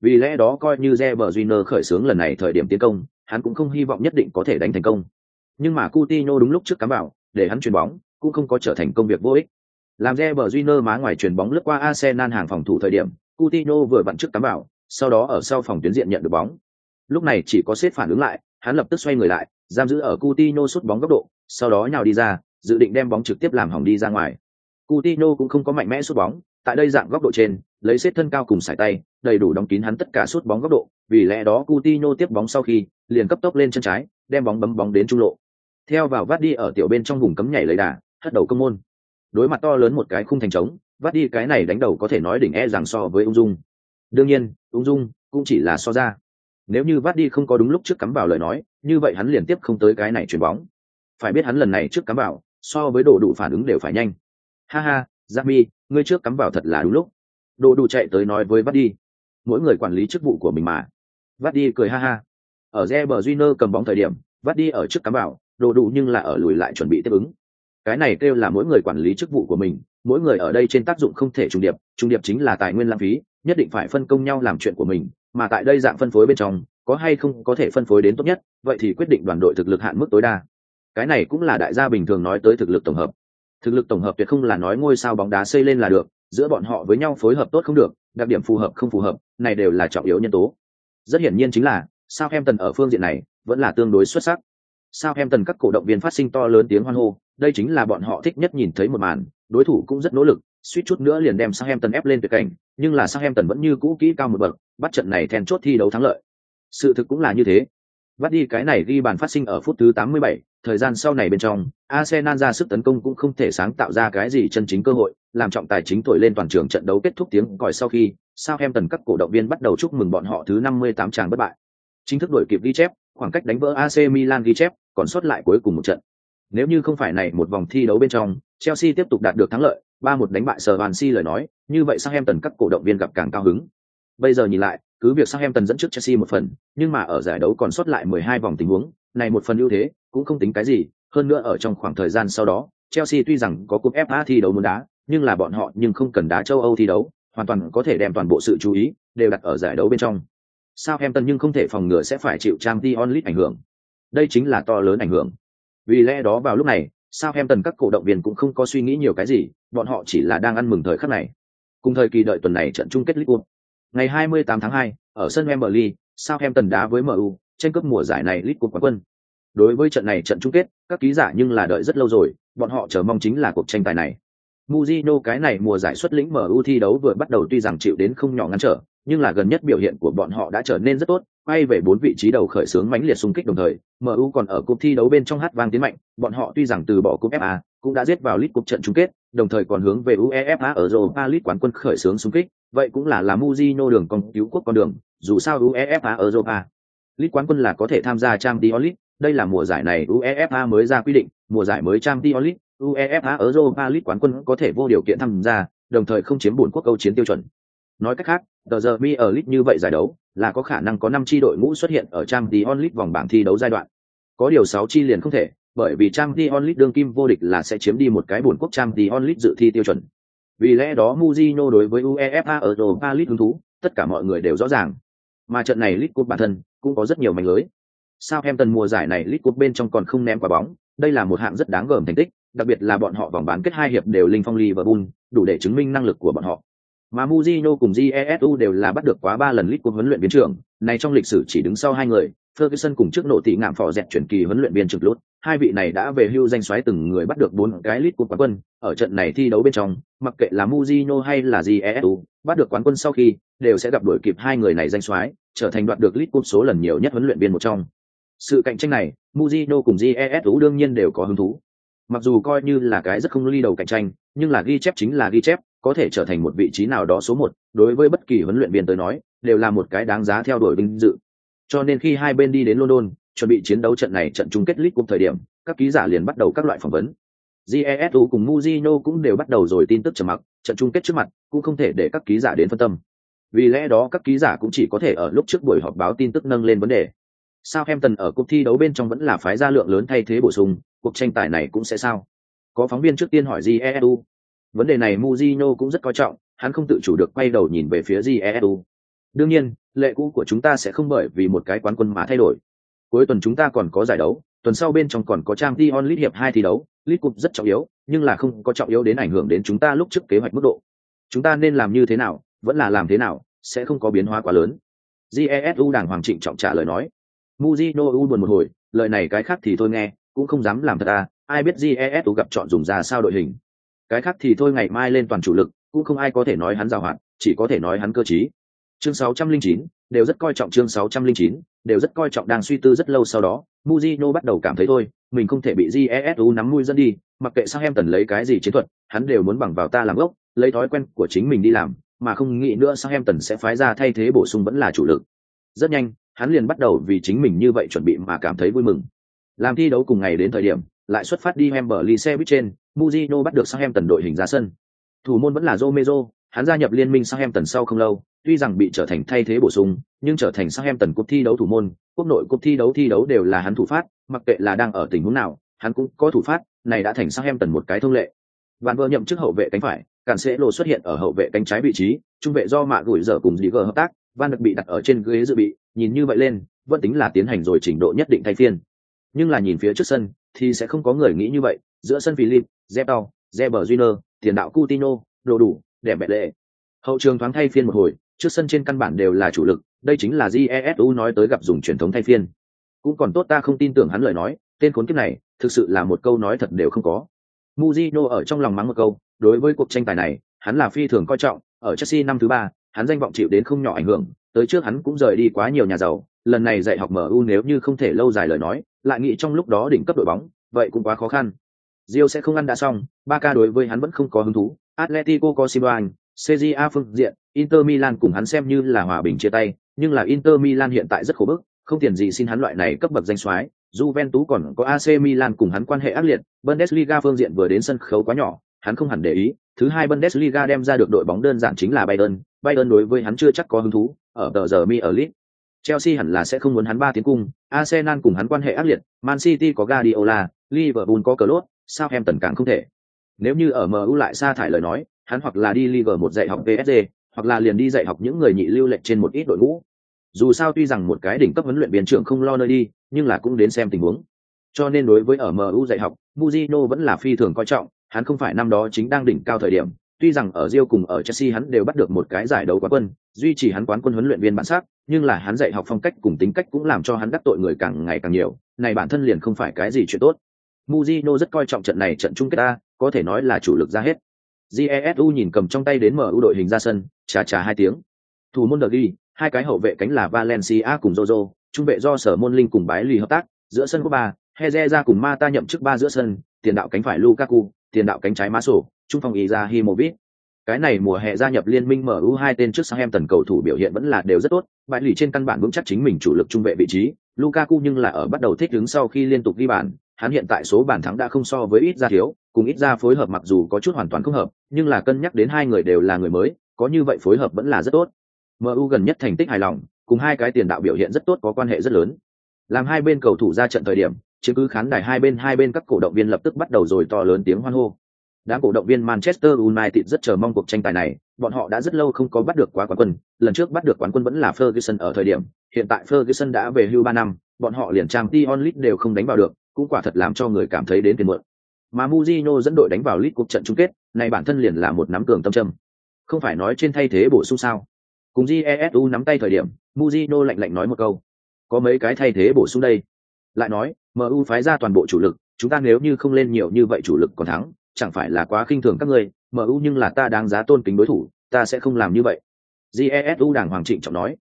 Vì lẽ đó coi như Reber Júnior khởi xướng lần này thời điểm tiến công, hắn cũng không hy vọng nhất định có thể đánh thành công. Nhưng mà Coutinho đúng lúc trước cắm vào, để hắn chuyền bóng, cũng không có trở thành công việc vô ích. Làm Reber Júnior má ngoài chuyền bóng lướt qua Arsenal hàng phòng thủ thời điểm, Coutinho vừa vặn trước cắm vào, sau đó ở sau phòng tuyến diện nhận được bóng. Lúc này chỉ có xếp phản ứng lại, hắn lập tức xoay người lại, giam giữ ở Coutinho sút bóng góc độ, sau đó nhào đi ra, dự định đem bóng trực tiếp làm hỏng đi ra ngoài. Coutinho cũng không có mạnh mẽ sút bóng, tại đây dạng góc độ trên, lấy xếp thân cao cùng sải tay, đầy đủ đóng kín hắn tất cả sút bóng góc độ, vì lẽ đó Coutinho tiếp bóng sau khi, liền cấp tốc lên chân trái, đem bóng bấm bóng đến trung lộ. Theo vào vắt đi ở tiểu bên trong vùng cấm nhảy lấy đà, hất đầu công môn. Đối mặt to lớn một cái khung thành trống, vắt đi cái này đánh đầu có thể nói đỉnh e rằng so với ung dung. Đương nhiên, ung dung cũng chỉ là so ra. Nếu như vắt đi không có đúng lúc trước cắm vào lời nói, như vậy hắn liền tiếp không tới cái này chuyền bóng. Phải biết hắn lần này trước cắm vào, so với đồ đủ phản ứng đều phải nhanh. Ha ha, Jami, ngươi trước cắm vào thật là đúng lúc. đồ đủ chạy tới nói với vắt đi. Mỗi người quản lý chức vụ của mình mà. Vắt đi cười ha ha ở Reber Júnior cầm bóng thời điểm, vắt đi ở trước cắm vào, đồ đủ nhưng là ở lùi lại chuẩn bị tiếp ứng. Cái này kêu là mỗi người quản lý chức vụ của mình, mỗi người ở đây trên tác dụng không thể trùng điệp, trùng điệp chính là tài nguyên lãng phí, nhất định phải phân công nhau làm chuyện của mình, mà tại đây dạng phân phối bên trong, có hay không có thể phân phối đến tốt nhất, vậy thì quyết định đoàn đội thực lực hạn mức tối đa. Cái này cũng là đại gia bình thường nói tới thực lực tổng hợp. thực lực tổng hợp tuyệt không là nói ngôi sao bóng đá xây lên là được giữa bọn họ với nhau phối hợp tốt không được đặc điểm phù hợp không phù hợp này đều là trọng yếu nhân tố rất hiển nhiên chính là sao em tần ở phương diện này vẫn là tương đối xuất sắc sao em tần các cổ động viên phát sinh to lớn tiếng hoan hô đây chính là bọn họ thích nhất nhìn thấy một màn đối thủ cũng rất nỗ lực suýt chút nữa liền đem Southampton tần ép lên tuyệt cảnh nhưng là Southampton tần vẫn như cũ kỹ cao một bậc bắt trận này then chốt thi đấu thắng lợi. Sự thực cũng là như thế. Bắt đi cái này ghi bàn phát sinh ở phút thứ 87, thời gian sau này bên trong arsenal ra sức tấn công cũng không thể sáng tạo ra cái gì chân chính cơ hội làm trọng tài chính thổi lên toàn trường trận đấu kết thúc tiếng còi sau khi Southampton tần các cổ động viên bắt đầu chúc mừng bọn họ thứ 58 tràng bất bại. Chính thức đổi kịp ghi chép khoảng cách đánh vỡ AC Milan ghi chép còn sót lại cuối cùng một trận nếu như không phải này một vòng thi đấu bên trong, Chelsea tiếp tục đạt được thắng lợi, ba một đánh bại Swansea lời nói, như vậy Southampton các cổ động viên gặp càng cao hứng. Bây giờ nhìn lại, cứ việc Southampton dẫn trước Chelsea một phần, nhưng mà ở giải đấu còn sót lại 12 vòng tình huống, này một phần ưu thế cũng không tính cái gì, hơn nữa ở trong khoảng thời gian sau đó, Chelsea tuy rằng có cúp FA thi đấu muốn đá, nhưng là bọn họ nhưng không cần đá châu Âu thi đấu, hoàn toàn có thể đem toàn bộ sự chú ý đều đặt ở giải đấu bên trong. Southampton nhưng không thể phòng ngừa sẽ phải chịu Champions League ảnh hưởng. Đây chính là to lớn ảnh hưởng vì lẽ đó vào lúc này sao em tần các cổ động viên cũng không có suy nghĩ nhiều cái gì bọn họ chỉ là đang ăn mừng thời khắc này. Cùng thời kỳ đợi tuần này trận chung kết League Cup ngày 28 tháng 2, ở sân Wembley Southampton đá với MU tranh cướp mùa giải này League Cup quán quân. Đối với trận này trận chung kết các ký giả nhưng là đợi rất lâu rồi bọn họ chờ mong chính là cuộc tranh tài này. Mujino cái này mùa giải xuất lĩnh MU thi đấu vừa bắt đầu tuy rằng chịu đến không nhỏ ngăn trở, nhưng là gần nhất biểu hiện của bọn họ đã trở nên rất tốt, quay về bốn vị trí đầu khởi sướng mãnh liệt xung kích đồng thời, MU còn ở cúp thi đấu bên trong hát vang tiến mạnh, bọn họ tuy rằng từ bỏ cúp FA, cũng đã giết vào lít Cup trận chung kết, đồng thời còn hướng về UEFA ở Europa League quán quân khởi sướng xung kích, vậy cũng là là Mujino đường con cứu quốc con đường, dù sao UEFA ở Europa League quán quân là có thể tham gia Champions League, đây là mùa giải này UEFA mới ra quy định, mùa giải mới Champions League, UEFA Europa League quán quân có thể vô điều kiện tham gia, đồng thời không chiếm buồn quốc câu chiến tiêu chuẩn. Nói cách khác, tờ giờ mi ở Lit như vậy giải đấu, là có khả năng có năm chi đội ngũ xuất hiện ở Trang Champions onlit vòng bảng thi đấu giai đoạn. Có điều sáu chi liền không thể, bởi vì Trang Champions onlit đương kim vô địch là sẽ chiếm đi một cái buồn quốc Trang Champions onlit dự thi tiêu chuẩn. Vì lẽ đó Mujino đối với UEFA ở Europa League hứng thú, tất cả mọi người đều rõ ràng. Mà trận này League Cup bản thân cũng có rất nhiều mảnh lưới. Sao em tần mùa giải này League Cup bên trong còn không ném quả bóng, đây là một hạng rất đáng gờm thành tích, đặc biệt là bọn họ vòng bán kết hai hiệp đều linh phong Liverpool, đủ để chứng minh năng lực của bọn họ. Mà Mujino cùng Jesu đều là bắt được quá ba lần lít của huấn luyện viên trưởng, này trong lịch sử chỉ đứng sau hai người, Ferguson cùng trước nộ tỷ ngạm phò dẹt chuyển kỳ huấn luyện viên trực lốt, hai vị này đã về hưu danh xoáy từng người bắt được bốn cái lít của quán quân, ở trận này thi đấu bên trong, mặc kệ là Mujino hay là Jesu, bắt được quán quân sau khi, đều sẽ gặp đuổi kịp hai người này danh xoáy, trở thành đoạt được lít cúp số lần nhiều nhất huấn luyện viên một trong. Sự cạnh tranh này, Mujino cùng Jesu đương nhiên đều có hứng thú, mặc dù coi như là cái rất không ly đầu cạnh tranh nhưng là ghi chép chính là ghi chép có thể trở thành một vị trí nào đó số một, đối với bất kỳ huấn luyện viên tới nói, đều là một cái đáng giá theo đuổi vinh dự. Cho nên khi hai bên đi đến london, chuẩn bị chiến đấu trận này trận chung kết league cùng thời điểm, các ký giả liền bắt đầu các loại phỏng vấn. Jesu cùng muzino cũng đều bắt đầu rồi tin tức trầm mặc, trận chung kết trước mặt cũng không thể để các ký giả đến phân tâm. Vì lẽ đó các ký giả cũng chỉ có thể ở lúc trước buổi họp báo tin tức nâng lên vấn đề. Sao em ở cuộc thi đấu bên trong vẫn là phái gia lượng lớn thay thế bổ sung, cuộc tranh tài này cũng sẽ sao? Có phóng viên trước tiên hỏi jesu vấn đề này mujino cũng rất coi trọng, hắn không tự chủ được quay đầu nhìn về phía jesu đương nhiên, lệ cũ của chúng ta sẽ không bởi vì một cái quán quân mà thay đổi. Cuối tuần chúng ta còn có giải đấu, tuần sau bên trong còn có trang t onlit hiệp hai thi đấu lit cup rất trọng yếu, nhưng là không có trọng yếu đến ảnh hưởng đến chúng ta lúc trước kế hoạch mức độ. Chúng ta nên làm như thế nào, vẫn là làm thế nào, sẽ không có biến hóa quá lớn. Jesu đàng hoàng trịnh trọng trả lời nói. Mujino u buồn một hồi, lời này cái khác thì thôi nghe, cũng không dám làm thật à ai biết jesu gặp chọn dùng ra sao đội hình cái khác thì thôi ngày mai lên toàn chủ lực cũng không ai có thể nói hắn giàu hạn chỉ có thể nói hắn cơ t chương 609, đều rất coi trọng chương 609, đều rất coi trọng đang suy tư rất lâu sau đó Mujino bắt đầu cảm thấy thôi mình không thể bị jesu nắm mũi dẫn đi mặc kệ sao em tần lấy cái gì chiến thuật hắn đều muốn bằng vào ta làm gốc lấy thói quen của chính mình đi làm mà không nghĩ nữa sao em tần sẽ phái ra thay thế bổ sung vẫn là chủ lực. Rất nhanh hắn liền bắt đầu vì chính mình như vậy chuẩn bị mà cảm thấy vui mừng. Làm thi đấu cùng ngày đến thời điểm, lại xuất phát đi Wembley xe buýt trên, Mujino bắt được sang Hèm tần đội hình ra sân. Thủ môn vẫn là Romero, hắn gia nhập liên minh Southampton sau không lâu, tuy rằng bị trở thành thay thế bổ sung, nhưng trở thành Southampton cuộc thi đấu thủ môn, quốc nội cuộc thi đấu thi đấu đều là hắn thủ phát, mặc kệ là đang ở tình huống nào, hắn cũng có thủ phát, này đã thành Southampton một cái thông lệ. Van vừa nhậm chức hậu vệ cánh phải, cản sẽ lộ xuất hiện ở hậu vệ cánh trái vị trí, trung vệ do mạ gửi giờ cùng Diger hợp tác, Van được bị đặt ở trên ghế dự bị, nhìn như vậy lên, vẫn tính là tiến hành rồi trình độ nhất định thay phiên nhưng là nhìn phía trước sân thì sẽ không có người nghĩ như vậy giữa sân philip zepao Reber Júnior, tiền đạo Coutinho, đồ đủ, đẹp bẹt lệ. Hậu trường thoáng thay phiên một hồi, trước sân trên căn bản đều là chủ lực, đây chính là Jesu nói tới gặp dùng truyền thống thay phiên. Cũng còn tốt ta không tin tưởng hắn lời nói, tên khốn kiếp này, thực sự là một câu nói thật đều không có. Mujino ở trong lòng mắng một câu, đối với cuộc tranh tài này, hắn là phi thường coi trọng, ở Chelsea năm thứ ba, hắn danh vọng chịu đến không nhỏ ảnh hưởng, tới trước hắn cũng rời đi quá nhiều nhà giàu, lần này dạy học MU nếu như không thể lâu dài lời nói, lại nghĩ trong lúc đó đỉnh cấp đội bóng, vậy cũng quá khó khăn. Rio sẽ không ăn đã xong, Barca đối với hắn vẫn không có hứng thú, Atletico có Simeone, CJA phương diện, Inter Milan cùng hắn xem như là hòa bình chia tay, nhưng là Inter Milan hiện tại rất khổ bức, không tiền gì xin hắn loại này cấp bậc danh soái. Juventus còn có AC Milan cùng hắn quan hệ ác liệt, Bundesliga phương diện vừa đến sân khấu quá nhỏ, hắn không hẳn để ý. Thứ hai Bundesliga đem ra được đội bóng đơn giản chính là Bayern, Bayern đối với hắn chưa chắc có hứng thú, ở tờ giờ mi ở League. Chelsea hẳn là sẽ không muốn hắn ba tiến cung, Arsenal cùng hắn quan hệ ác liệt, Man City có Guardiola, Liverpool có Klopp, Southampton càng không thể. Nếu như ở MU lại sa thải lời nói, hắn hoặc là đi Liverpool một dạy học PSG, hoặc là liền đi dạy học những người nhị lưu lệch trên một ít đội ngũ. Dù sao tuy rằng một cái đỉnh cấp huấn luyện viên trưởng không lo nơi đi, nhưng là cũng đến xem tình huống. Cho nên đối với ở MU dạy học, Mourinho vẫn là phi thường coi trọng, hắn không phải năm đó chính đang đỉnh cao thời điểm, tuy rằng ở Rio cùng ở Chelsea hắn đều bắt được một cái giải đấu quán quân, duy trì hắn quán quân huấn luyện viên bản sắc, nhưng là hắn dạy học phong cách cùng tính cách cũng làm cho hắn đắc tội người càng ngày càng nhiều, này bản thân liền không phải cái gì chuyện tốt. Mujino rất coi trọng trận này trận chung kết a, có thể nói là chủ lực ra hết. Jesu nhìn cầm trong tay đến mở ưu đội hình ra sân, chà chà hai tiếng. Thủ môn ghi, hai cái hậu vệ cánh là Valencia cùng Jojo, trung vệ do Sở Môn Linh cùng Bái Lì hợp tác, giữa sân có ba, Heze ra cùng Mata nhậm chức ba giữa sân, tiền đạo cánh phải Lukaku, tiền đạo cánh trái Maso, trung phong phòng Izahimovic. Cái này mùa hè gia nhập liên minh MU hai tên trước sang em tần cầu thủ biểu hiện vẫn là đều rất tốt, bại lì trên căn bản vững chắc chính mình chủ lực trung vệ vị trí, Lukaku nhưng là ở bắt đầu thích ứng sau khi liên tục ghi bàn, hắn hiện tại số bàn thắng đã không so với ít ra thiếu, cùng ít ra phối hợp mặc dù có chút hoàn toàn không hợp, nhưng là cân nhắc đến hai người đều là người mới, có như vậy phối hợp vẫn là rất tốt. MU gần nhất thành tích hài lòng, cùng hai cái tiền đạo biểu hiện rất tốt có quan hệ rất lớn. Làm hai bên cầu thủ ra trận thời điểm, chứng cứ khán đài hai bên hai bên các cổ động viên lập tức bắt đầu rồi to lớn tiếng hoan hô. Đám cổ động viên Manchester United rất chờ mong cuộc tranh tài này, bọn họ đã rất lâu không có bắt được quá quán quân, lần trước bắt được quán quân vẫn là Ferguson ở thời điểm, hiện tại Ferguson đã về hưu ba năm, bọn họ liền trang Dion League đều không đánh vào được, cũng quả thật làm cho người cảm thấy đến tiền mượn. Mà Mourinho dẫn đội đánh vào League cuộc trận chung kết, này bản thân liền là một nắm cường tâm trâm. Không phải nói trên thay thế bổ sung sao? Cùng Jesu nắm tay thời điểm, Mourinho lạnh lạnh nói một câu, có mấy cái thay thế bổ sung đây. Lại nói, MU phái ra toàn bộ chủ lực, chúng ta nếu như không lên nhiều như vậy chủ lực còn thắng, chẳng phải là quá khinh thường các ngươi, MU nhưng là ta đáng giá tôn kính đối thủ, ta sẽ không làm như vậy. Jesu đàng hoàng trịnh trọng nói.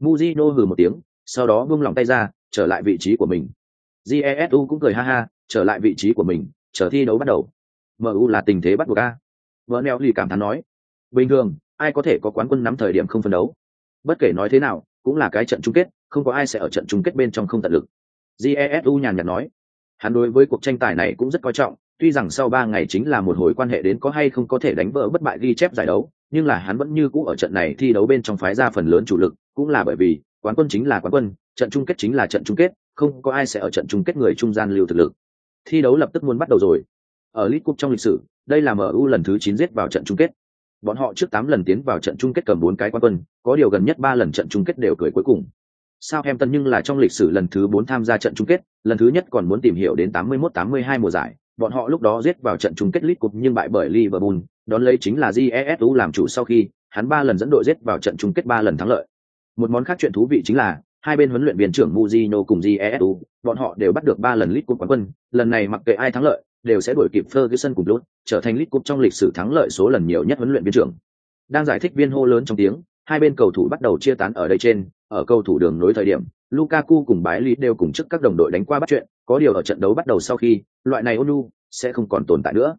Mujino hừ một tiếng, sau đó buông lòng tay ra, trở lại vị trí của mình. Jesu cũng cười ha ha, trở lại vị trí của mình, chờ thi đấu bắt đầu. MU là tình thế bắt buộc a. Vernel lì cảm thán nói, bình thường, ai có thể có quán quân nắm thời điểm không phân đấu. Bất kể nói thế nào, cũng là cái trận chung kết, không có ai sẽ ở trận chung kết bên trong không tận lực. Jesu nhàn nhạt nói, hắn đối với cuộc tranh tài này cũng rất coi trọng, tuy rằng sau ba ngày chính là một hồi quan hệ đến có hay không có thể đánh vỡ bất bại ghi chép giải đấu, nhưng là hắn vẫn như cũ ở trận này thi đấu bên trong phái ra phần lớn chủ lực, cũng là bởi vì quán quân chính là quán quân, trận chung kết chính là trận chung kết, không có ai sẽ ở trận chung kết người trung gian lưu thực lực. Thi đấu lập tức muốn bắt đầu rồi. Ở League Cup trong lịch sử, đây là MU lần thứ 9 giết vào trận chung kết. Bọn họ trước 8 lần tiến vào trận chung kết cầm 4 cái quán quân, có điều gần nhất 3 lần trận chung kết đều cười cuối cùng sao em tân nhưng là trong lịch sử lần thứ 4 tham gia trận chung kết, lần thứ nhất còn muốn tìm hiểu đến 81-82 mùa giải, bọn họ lúc đó giết vào trận chung kết League Cup nhưng bại bởi Liverpool, đón lấy chính là GESU làm chủ sau khi, hắn 3 lần dẫn đội giết vào trận chung kết 3 lần thắng lợi. Một món khác chuyện thú vị chính là, hai bên huấn luyện viên trưởng Mujino cùng GESU, bọn họ đều bắt được 3 lần League Cup quán quân, lần này mặc kệ ai thắng lợi, đều sẽ đuổi kịp Ferguson cùng luôn, trở thành League Cup trong lịch sử thắng lợi số lần nhiều nhất huấn luyện viên trưởng. Đang giải thích viên hô lớn trong tiếng, hai bên cầu thủ bắt đầu chia tán ở đây trên, ở cầu thủ đường nối thời điểm, Lukaku cùng Bái Lý đều cùng trước các đồng đội đánh qua bắt chuyện, có điều ở trận đấu bắt đầu sau khi, loại này Onu sẽ không còn tồn tại nữa.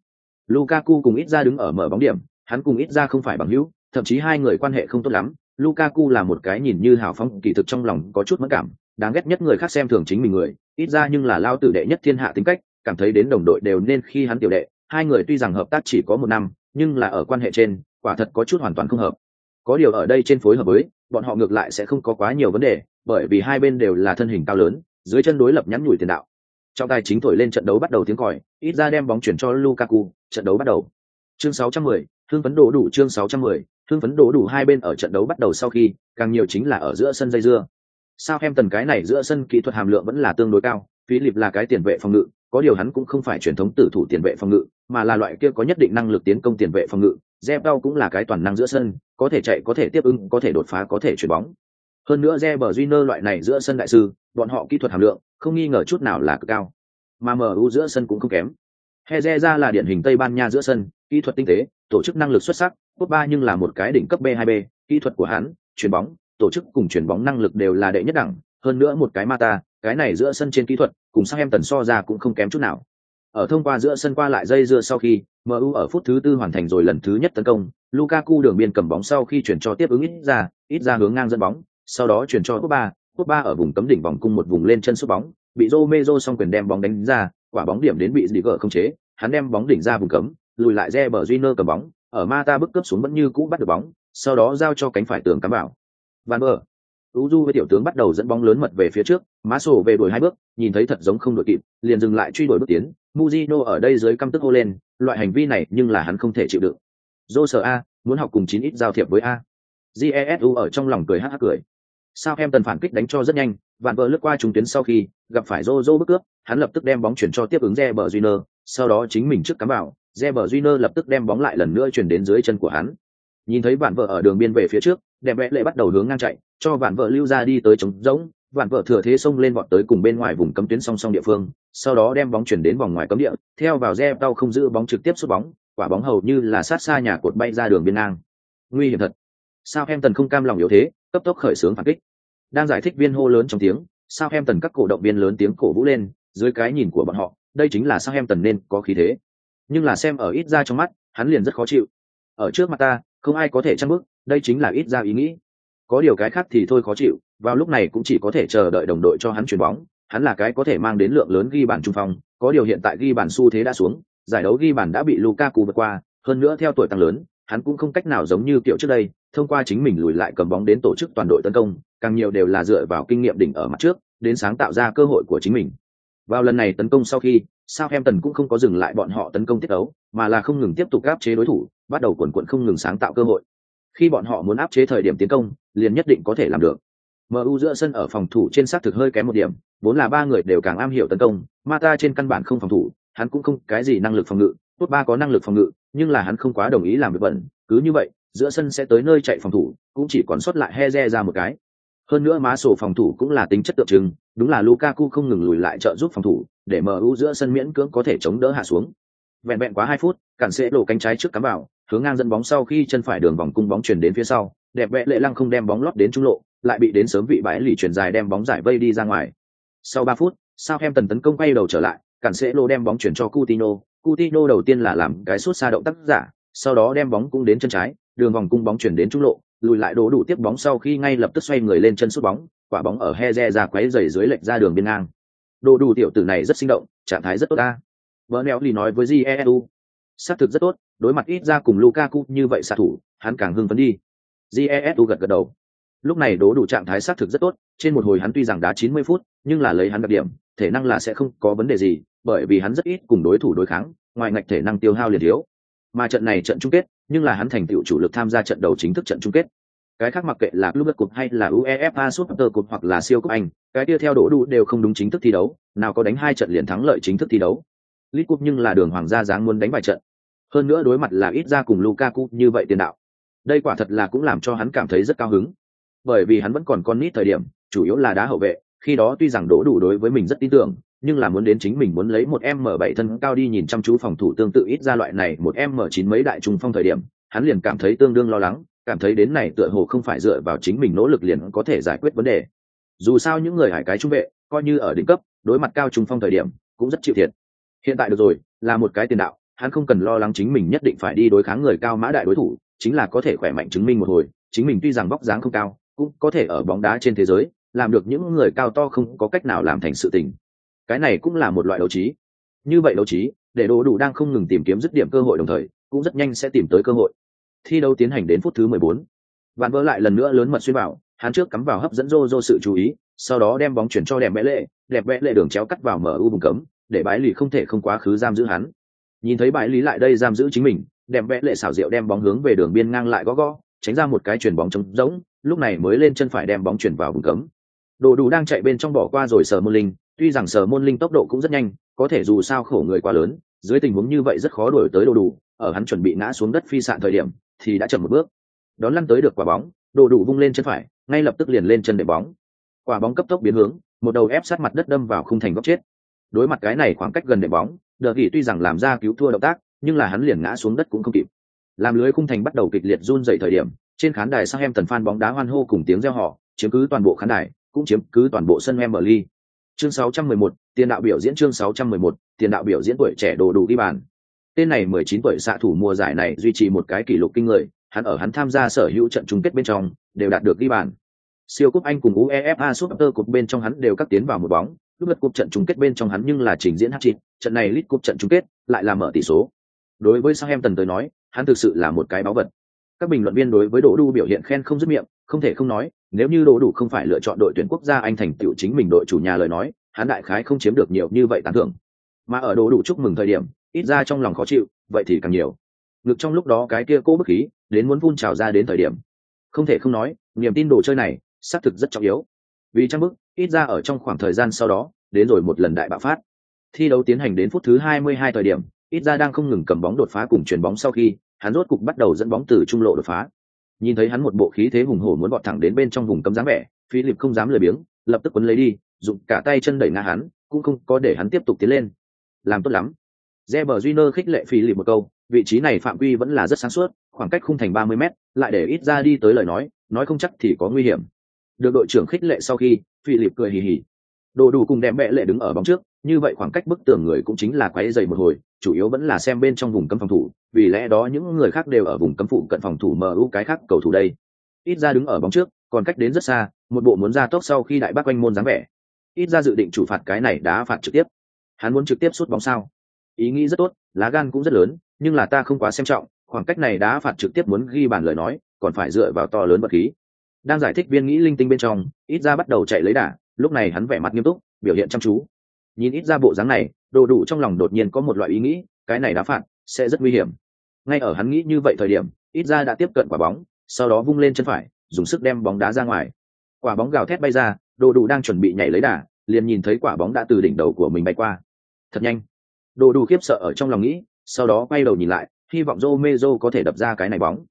Lukaku cùng ít ra đứng ở mở bóng điểm, hắn cùng ít ra không phải bằng hữu, thậm chí hai người quan hệ không tốt lắm. Lukaku là một cái nhìn như hào phóng kỳ thực trong lòng có chút mất cảm, đáng ghét nhất người khác xem thường chính mình người, ít ra nhưng là lao tử đệ nhất thiên hạ tính cách, cảm thấy đến đồng đội đều nên khi hắn tiểu đệ. Hai người tuy rằng hợp tác chỉ có một năm, nhưng là ở quan hệ trên, quả thật có chút hoàn toàn không hợp. Có điều ở đây trên phối hợp với, bọn họ ngược lại sẽ không có quá nhiều vấn đề, bởi vì hai bên đều là thân hình cao lớn, dưới chân đối lập nhắn nhủi tiền đạo. Trọng tài chính thổi lên trận đấu bắt đầu tiếng còi, ít ra đem bóng chuyển cho Lukaku, trận đấu bắt đầu. Chương 610, thương phấn đổ đủ chương 610, thương phấn đổ đủ hai bên ở trận đấu bắt đầu sau khi, càng nhiều chính là ở giữa sân dây dưa. Sao em tần cái này giữa sân kỹ thuật hàm lượng vẫn là tương đối cao, Philip là cái tiền vệ phòng ngự, có điều hắn cũng không phải truyền thống tử thủ tiền vệ phòng ngự mà là loại kia có nhất định năng lực tiến công tiền vệ phòng ngự. Zebao cũng là cái toàn năng giữa sân có thể chạy có thể tiếp ứng có thể đột phá có thể chuyển bóng. Hơn nữa Reber Júnior loại này giữa sân đại sư bọn họ kỹ thuật hàm lượng không nghi ngờ chút nào là cực cao. Mà MU giữa sân cũng không kém. Heze ra là điển hình Tây Ban Nha giữa sân kỹ thuật tinh tế tổ chức năng lực xuất sắc quốc ba nhưng là một cái đỉnh cấp B2B kỹ thuật của hắn chuyền bóng tổ chức cùng chuyền bóng năng lực đều là đệ nhất đẳng hơn nữa một cái Mata cái này giữa sân trên kỹ thuật, cùng sang em tần so ra cũng không kém chút nào. Ở thông qua giữa sân qua lại dây dưa sau khi MU ở phút thứ tư hoàn thành rồi lần thứ nhất tấn công, Lukaku đường biên cầm bóng sau khi chuyển cho tiếp ứng ít ra ít ra hướng ngang dẫn bóng, sau đó chuyển cho Quốc ba Quốc ba ở vùng cấm đỉnh vòng cung một vùng lên chân sút bóng, bị Romero song quyền đem bóng đánh ra, quả bóng điểm đến bị Diger không chế, hắn đem bóng đỉnh ra vùng cấm, lùi lại re bờ Junior cầm bóng, ở Mata bức cướp xuống vẫn như cũ bắt được bóng, sau đó giao cho cánh phải tường cắm vào. Van Bờ Uju với tiểu tướng bắt đầu dẫn bóng lớn mật về phía trước, má sổ về đuổi hai bước, nhìn thấy thật giống không đội kịp, liền dừng lại truy đuổi bước tiến. Mujino ở đây dưới căm tức hô lên, loại hành vi này nhưng là hắn không thể chịu đựng. Dô sợ A, muốn học cùng chín ít giao thiệp với A. Jesu ở trong lòng cười hắc hắc cười. Sao em tần phản kích đánh cho rất nhanh, vạn vợ lướt qua trung tuyến sau khi gặp phải Rojo bức cướp, hắn lập tức đem bóng chuyển cho tiếp ứng Reber Junior, sau đó chính mình trước cắm vào, Reber Junior lập tức đem bóng lại lần nữa chuyển đến dưới chân của hắn. Nhìn thấy vạn vợ ở đường biên về phía trước, đẹp vẽ lệ bắt đầu hướng ngang chạy, cho vạn vợ lưu ra đi tới trống rỗng, vạn vợ thừa thế xông lên vọt tới cùng bên ngoài vùng cấm tuyến song song địa phương, sau đó đem bóng chuyển đến vòng ngoài cấm địa, theo vào re tao không giữ bóng trực tiếp sút bóng, quả bóng hầu như là sát xa nhà cột bay ra đường biên ngang. Nguy hiểm thật. Sao em tần không cam lòng yếu thế, cấp tốc khởi xướng phản kích. Đang giải thích viên hô lớn trong tiếng, sao em tần các cổ động viên lớn tiếng cổ vũ lên, dưới cái nhìn của bọn họ, đây chính là sao em tần nên có khí thế. Nhưng là xem ở ít ra trong mắt, hắn liền rất khó chịu. Ở trước mặt ta, không ai có thể chăn bước, đây chính là ít ra ý nghĩ. Có điều cái khác thì thôi khó chịu vào lúc này cũng chỉ có thể chờ đợi đồng đội cho hắn chuyền bóng hắn là cái có thể mang đến lượng lớn ghi bàn trung phong có điều hiện tại ghi bàn xu thế đã xuống giải đấu ghi bàn đã bị Lukaku vượt qua hơn nữa theo tuổi tăng lớn hắn cũng không cách nào giống như kiểu trước đây thông qua chính mình lùi lại cầm bóng đến tổ chức toàn đội tấn công càng nhiều đều là dựa vào kinh nghiệm đỉnh ở mặt trước đến sáng tạo ra cơ hội của chính mình. Vào lần này tấn công sau khi Southampton cũng không có dừng lại bọn họ tấn công tiết đấu, mà là không ngừng tiếp tục áp chế đối thủ bắt đầu quần quận không ngừng sáng tạo cơ hội. Khi bọn họ muốn áp chế thời điểm tiến công, liền nhất định có thể làm được. Mu giữa sân ở phòng thủ trên xác thực hơi kém một điểm, vốn là ba người đều càng am hiểu tấn công mata trên căn bản không phòng thủ, hắn cũng không cái gì năng lực phòng ngự, tốt ba có năng lực phòng ngự, nhưng là hắn không quá đồng ý làm việc bẩn, cứ như vậy, giữa sân sẽ tới nơi chạy phòng thủ, cũng chỉ còn sót lại he ra một cái. Hơn nữa má sổ phòng thủ cũng là tính chất tượng trưng, đúng là lukaku không ngừng lùi lại trợ giúp phòng thủ, để mu giữa sân miễn cưỡng có thể chống đỡ hạ xuống vẹn vẹn quá hai phút, cản sẽ đổ cánh trái trước cắm vào, hướng ngang dẫn bóng sau khi chân phải đường vòng cung bóng chuyển đến phía sau, đẹp vẽ lệ lăng không đem bóng lót đến trung lộ, lại bị đến sớm vị bãi lì chuyển dài đem bóng giải vây đi ra ngoài. Sau ba phút sao em tần tấn công quay đầu trở lại, cản sẽ lô đem bóng chuyển cho Coutinho Coutinho đầu tiên là làm cái suốt xa động tác giả, sau đó đem bóng cung đến chân trái, đường vòng cung bóng chuyển đến trung lộ, lùi lại đổ đủ tiếp bóng sau khi ngay lập tức xoay người lên chân sút bóng, quả bóng ở heze ra quấy dày dưới lệch ra đường biên ngang. Đồ đủ tiểu tử này rất sinh động, trạng thái rất tốt ta vợ neo lì nói với jesu xác thực rất tốt, đối mặt ít ra cùng lukaku như vậy xạ thủ, hắn càng hưng phấn đi. Jesu gật gật đầu. Lúc này đố đủ trạng thái xác thực rất tốt, trên một hồi hắn tuy rằng đá 90 phút, nhưng là lấy hắn đặc điểm, thể năng là sẽ không có vấn đề gì, bởi vì hắn rất ít cùng đối thủ đối kháng, ngoài ngạch thể năng tiêu hao liền thiếu. Mà trận này trận chung kết, nhưng là hắn thành tựu chủ lực tham gia trận đầu chính thức trận chung kết. Cái khác mặc kệ là club cup hay là uefa super cup hoặc là siêu cúp anh, cái kia theo đổ đủ đều không đúng chính thức thi đấu, nào có đánh hai trận liền thắng lợi chính thức thi đấu. Lít Cup nhưng là đường hoàng gia dáng muốn đánh vài trận. Hơn nữa đối mặt là ít ra cùng Lukaku như vậy tiền đạo. Đây quả thật là cũng làm cho hắn cảm thấy rất cao hứng. Bởi vì hắn vẫn còn con nít thời điểm, chủ yếu là đá hậu vệ, khi đó tuy rằng đổ đủ đối với mình rất tin tưởng, nhưng là muốn đến chính mình muốn lấy một m bảy thân cao đi nhìn chăm chú phòng thủ tương tự ít ra loại này một m chín mấy đại trung phong thời điểm, hắn liền cảm thấy tương đương lo lắng, cảm thấy đến này tựa hồ không phải dựa vào chính mình nỗ lực liền có thể giải quyết vấn đề. Dù sao những người hải cái trung vệ, coi như ở đỉnh cấp, đối mặt cao trung phong thời điểm, cũng rất chịu thiệt hiện tại được rồi là một cái tiền đạo hắn không cần lo lắng chính mình nhất định phải đi đối kháng người cao mã đại đối thủ chính là có thể khỏe mạnh chứng minh một hồi chính mình tuy rằng bóc dáng không cao cũng có thể ở bóng đá trên thế giới làm được những người cao to không có cách nào làm thành sự tình. Cái này cũng là một loại đấu trí. Như vậy đấu trí để đồ đủ đang không ngừng tìm kiếm dứt điểm cơ hội đồng thời cũng rất nhanh sẽ tìm tới cơ hội. Thi đấu tiến hành đến phút thứ mười bốn, bạn vỡ lại lần nữa lớn mật xuyên bảo hắn trước cắm vào hấp dẫn rô rô sự chú ý sau đó đem bóng chuyển cho đẹp vẽ lệ đẹp vẽ lệ đường chéo cắt vào mở u vùng cấm để bãi lì không thể không quá khứ giam giữ hắn. Nhìn thấy bãi lý lại đây giam giữ chính mình, đem vẽ lệ xảo diệu đem bóng hướng về đường biên ngang lại gõ gõ, tránh ra một cái chuyền bóng trống rỗng, lúc này mới lên chân phải đem bóng chuyển vào vùng cấm. Đồ đủ đang chạy bên trong bỏ qua rồi sờ môn linh, tuy rằng sờ môn linh tốc độ cũng rất nhanh, có thể dù sao khổ người quá lớn, dưới tình huống như vậy rất khó đổi tới đồ đủ, ở hắn chuẩn bị ngã xuống đất phi sạn thời điểm, thì đã chậm một bước. Đón lăn tới được quả bóng, đồ đủ vung lên chân phải, ngay lập tức liền lên chân để bóng. Quả bóng cấp tốc biến hướng, một đầu ép sát mặt đất đâm vào khung thành góc chết đối mặt cái này khoảng cách gần để bóng đờ ghi tuy rằng làm ra cứu thua động tác nhưng là hắn liền ngã xuống đất cũng không kịp làm lưới khung thành bắt đầu kịch liệt run dậy thời điểm trên khán đài sang em tần phan bóng đá hoan hô cùng tiếng reo họ chiếm cứ toàn bộ khán đài cũng chiếm cứ toàn bộ sân em bờ ly. Chương 611, tiền đạo biểu diễn chương 611, tiền đạo biểu diễn tuổi trẻ đồ đủ đi bàn. Tên này 19 tuổi xạ thủ mùa giải này duy trì một cái kỷ lục kinh người, hắn ở hắn tham gia sở hữu trận chung kết bên trong đều đạt được ghi bàn. Siêu cúp Anh cùng UEFA Super Cup bên trong hắn đều cắt tiến vào một bóng, lúc lượt cuộc trận chung kết bên trong hắn nhưng là trình diễn hat-trick, trận này lít cuộc trận chung kết lại là mở tỷ số. Đối với Southampton tới nói, hắn thực sự là một cái báu vật. Các bình luận viên đối với Đỗ Đu biểu hiện khen không dứt miệng, không thể không nói, nếu như Đỗ Đủ không phải lựa chọn đội tuyển quốc gia Anh thành tựu chính mình đội chủ nhà lời nói, hắn đại khái không chiếm được nhiều như vậy tán thưởng. Mà ở Đỗ Đủ chúc mừng thời điểm, ít ra trong lòng khó chịu, vậy thì càng nhiều. Ngực trong lúc đó cái kia cố bức khí, đến muốn phun trào ra đến thời điểm. Không thể không nói, niềm tin đồ chơi này, xác thực rất trọng yếu. Vì trong bức, ít ra ở trong khoảng thời gian sau đó, đến rồi một lần đại bạo phát. Thi đấu tiến hành đến phút thứ 22 thời điểm, ít ra đang không ngừng cầm bóng đột phá cùng chuyền bóng sau khi, hắn rốt cục bắt đầu dẫn bóng từ trung lộ đột phá nhìn thấy hắn một bộ khí thế hùng hổ muốn bọt thẳng đến bên trong vùng cấm dáng vẻ philip không dám lười biếng lập tức quấn lấy đi dùng cả tay chân đẩy ngã hắn cũng không có để hắn tiếp tục tiến lên làm tốt lắm Reber Júnior khích lệ Philip một câu, vị trí này phạm vi vẫn là rất sáng suốt, khoảng cách khung thành 30 mét, lại để ít ra đi tới lời nói, nói không chắc thì có nguy hiểm. Được đội trưởng khích lệ sau khi, Philip cười hì hì. Đồ đủ cùng đem bệ lệ đứng ở bóng trước, như vậy khoảng cách bức tường người cũng chính là quấy dày một hồi, chủ yếu vẫn là xem bên trong vùng cấm phòng thủ, vì lẽ đó những người khác đều ở vùng cấm phụ cận phòng thủ MU cái khác cầu thủ đây. Ít ra đứng ở bóng trước, còn cách đến rất xa, một bộ muốn ra tốc sau khi đại bác quanh môn dáng vẻ. Ít ra dự định chủ phạt cái này đá phạt trực tiếp. Hắn muốn trực tiếp sút bóng sao? Ý nghĩ rất tốt, lá gan cũng rất lớn, nhưng là ta không quá xem trọng, khoảng cách này đá phạt trực tiếp muốn ghi bàn lời nói, còn phải dựa vào to lớn vật khí. Đang giải thích viên nghĩ linh tinh bên trong, ít ra bắt đầu chạy lấy đà, lúc này hắn vẻ mặt nghiêm túc, biểu hiện chăm chú. Nhìn ít ra bộ dáng này, đồ đủ trong lòng đột nhiên có một loại ý nghĩ, cái này đá phạt sẽ rất nguy hiểm. Ngay ở hắn nghĩ như vậy thời điểm ít ra đã tiếp cận quả bóng sau đó vung lên chân phải dùng sức đem bóng đá ra ngoài. Quả bóng gào thét bay ra đồ đủ đang chuẩn bị nhảy lấy đà liền nhìn thấy quả bóng đã từ đỉnh đầu của mình bay qua. Thật nhanh. Đồ đủ khiếp sợ ở trong lòng nghĩ sau đó quay đầu nhìn lại hy vọng Romero có thể đập ra cái này bóng.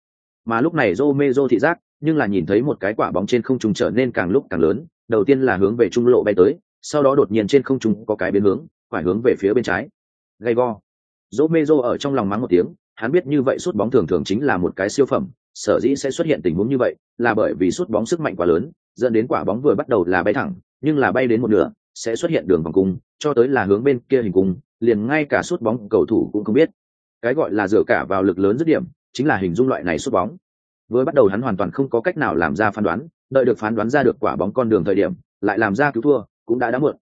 Mà lúc này Romero thị giác nhưng là nhìn thấy một cái quả bóng trên không trung trở nên càng lúc càng lớn, đầu tiên là hướng về trung lộ bay tới, sau đó đột nhiên trên không trung có cái biến hướng, phải hướng về phía bên trái. Gay go. Dỗ mê dô ở trong lòng mắng một tiếng, hắn biết như vậy sút bóng thường thường chính là một cái siêu phẩm, sở dĩ sẽ xuất hiện tình huống như vậy, là bởi vì sút bóng sức mạnh quá lớn, dẫn đến quả bóng vừa bắt đầu là bay thẳng, nhưng là bay đến một nửa, sẽ xuất hiện đường vòng cung, cho tới là hướng bên kia hình cung, liền ngay cả sút bóng cầu thủ cũng không biết. Cái gọi là dựa cả vào lực lớn dứt điểm, chính là hình dung loại này sút bóng vừa bắt đầu hắn hoàn toàn không có cách nào làm ra phán đoán, đợi được phán đoán ra được quả bóng con đường thời điểm, lại làm ra cứu thua, cũng đã đã muộn.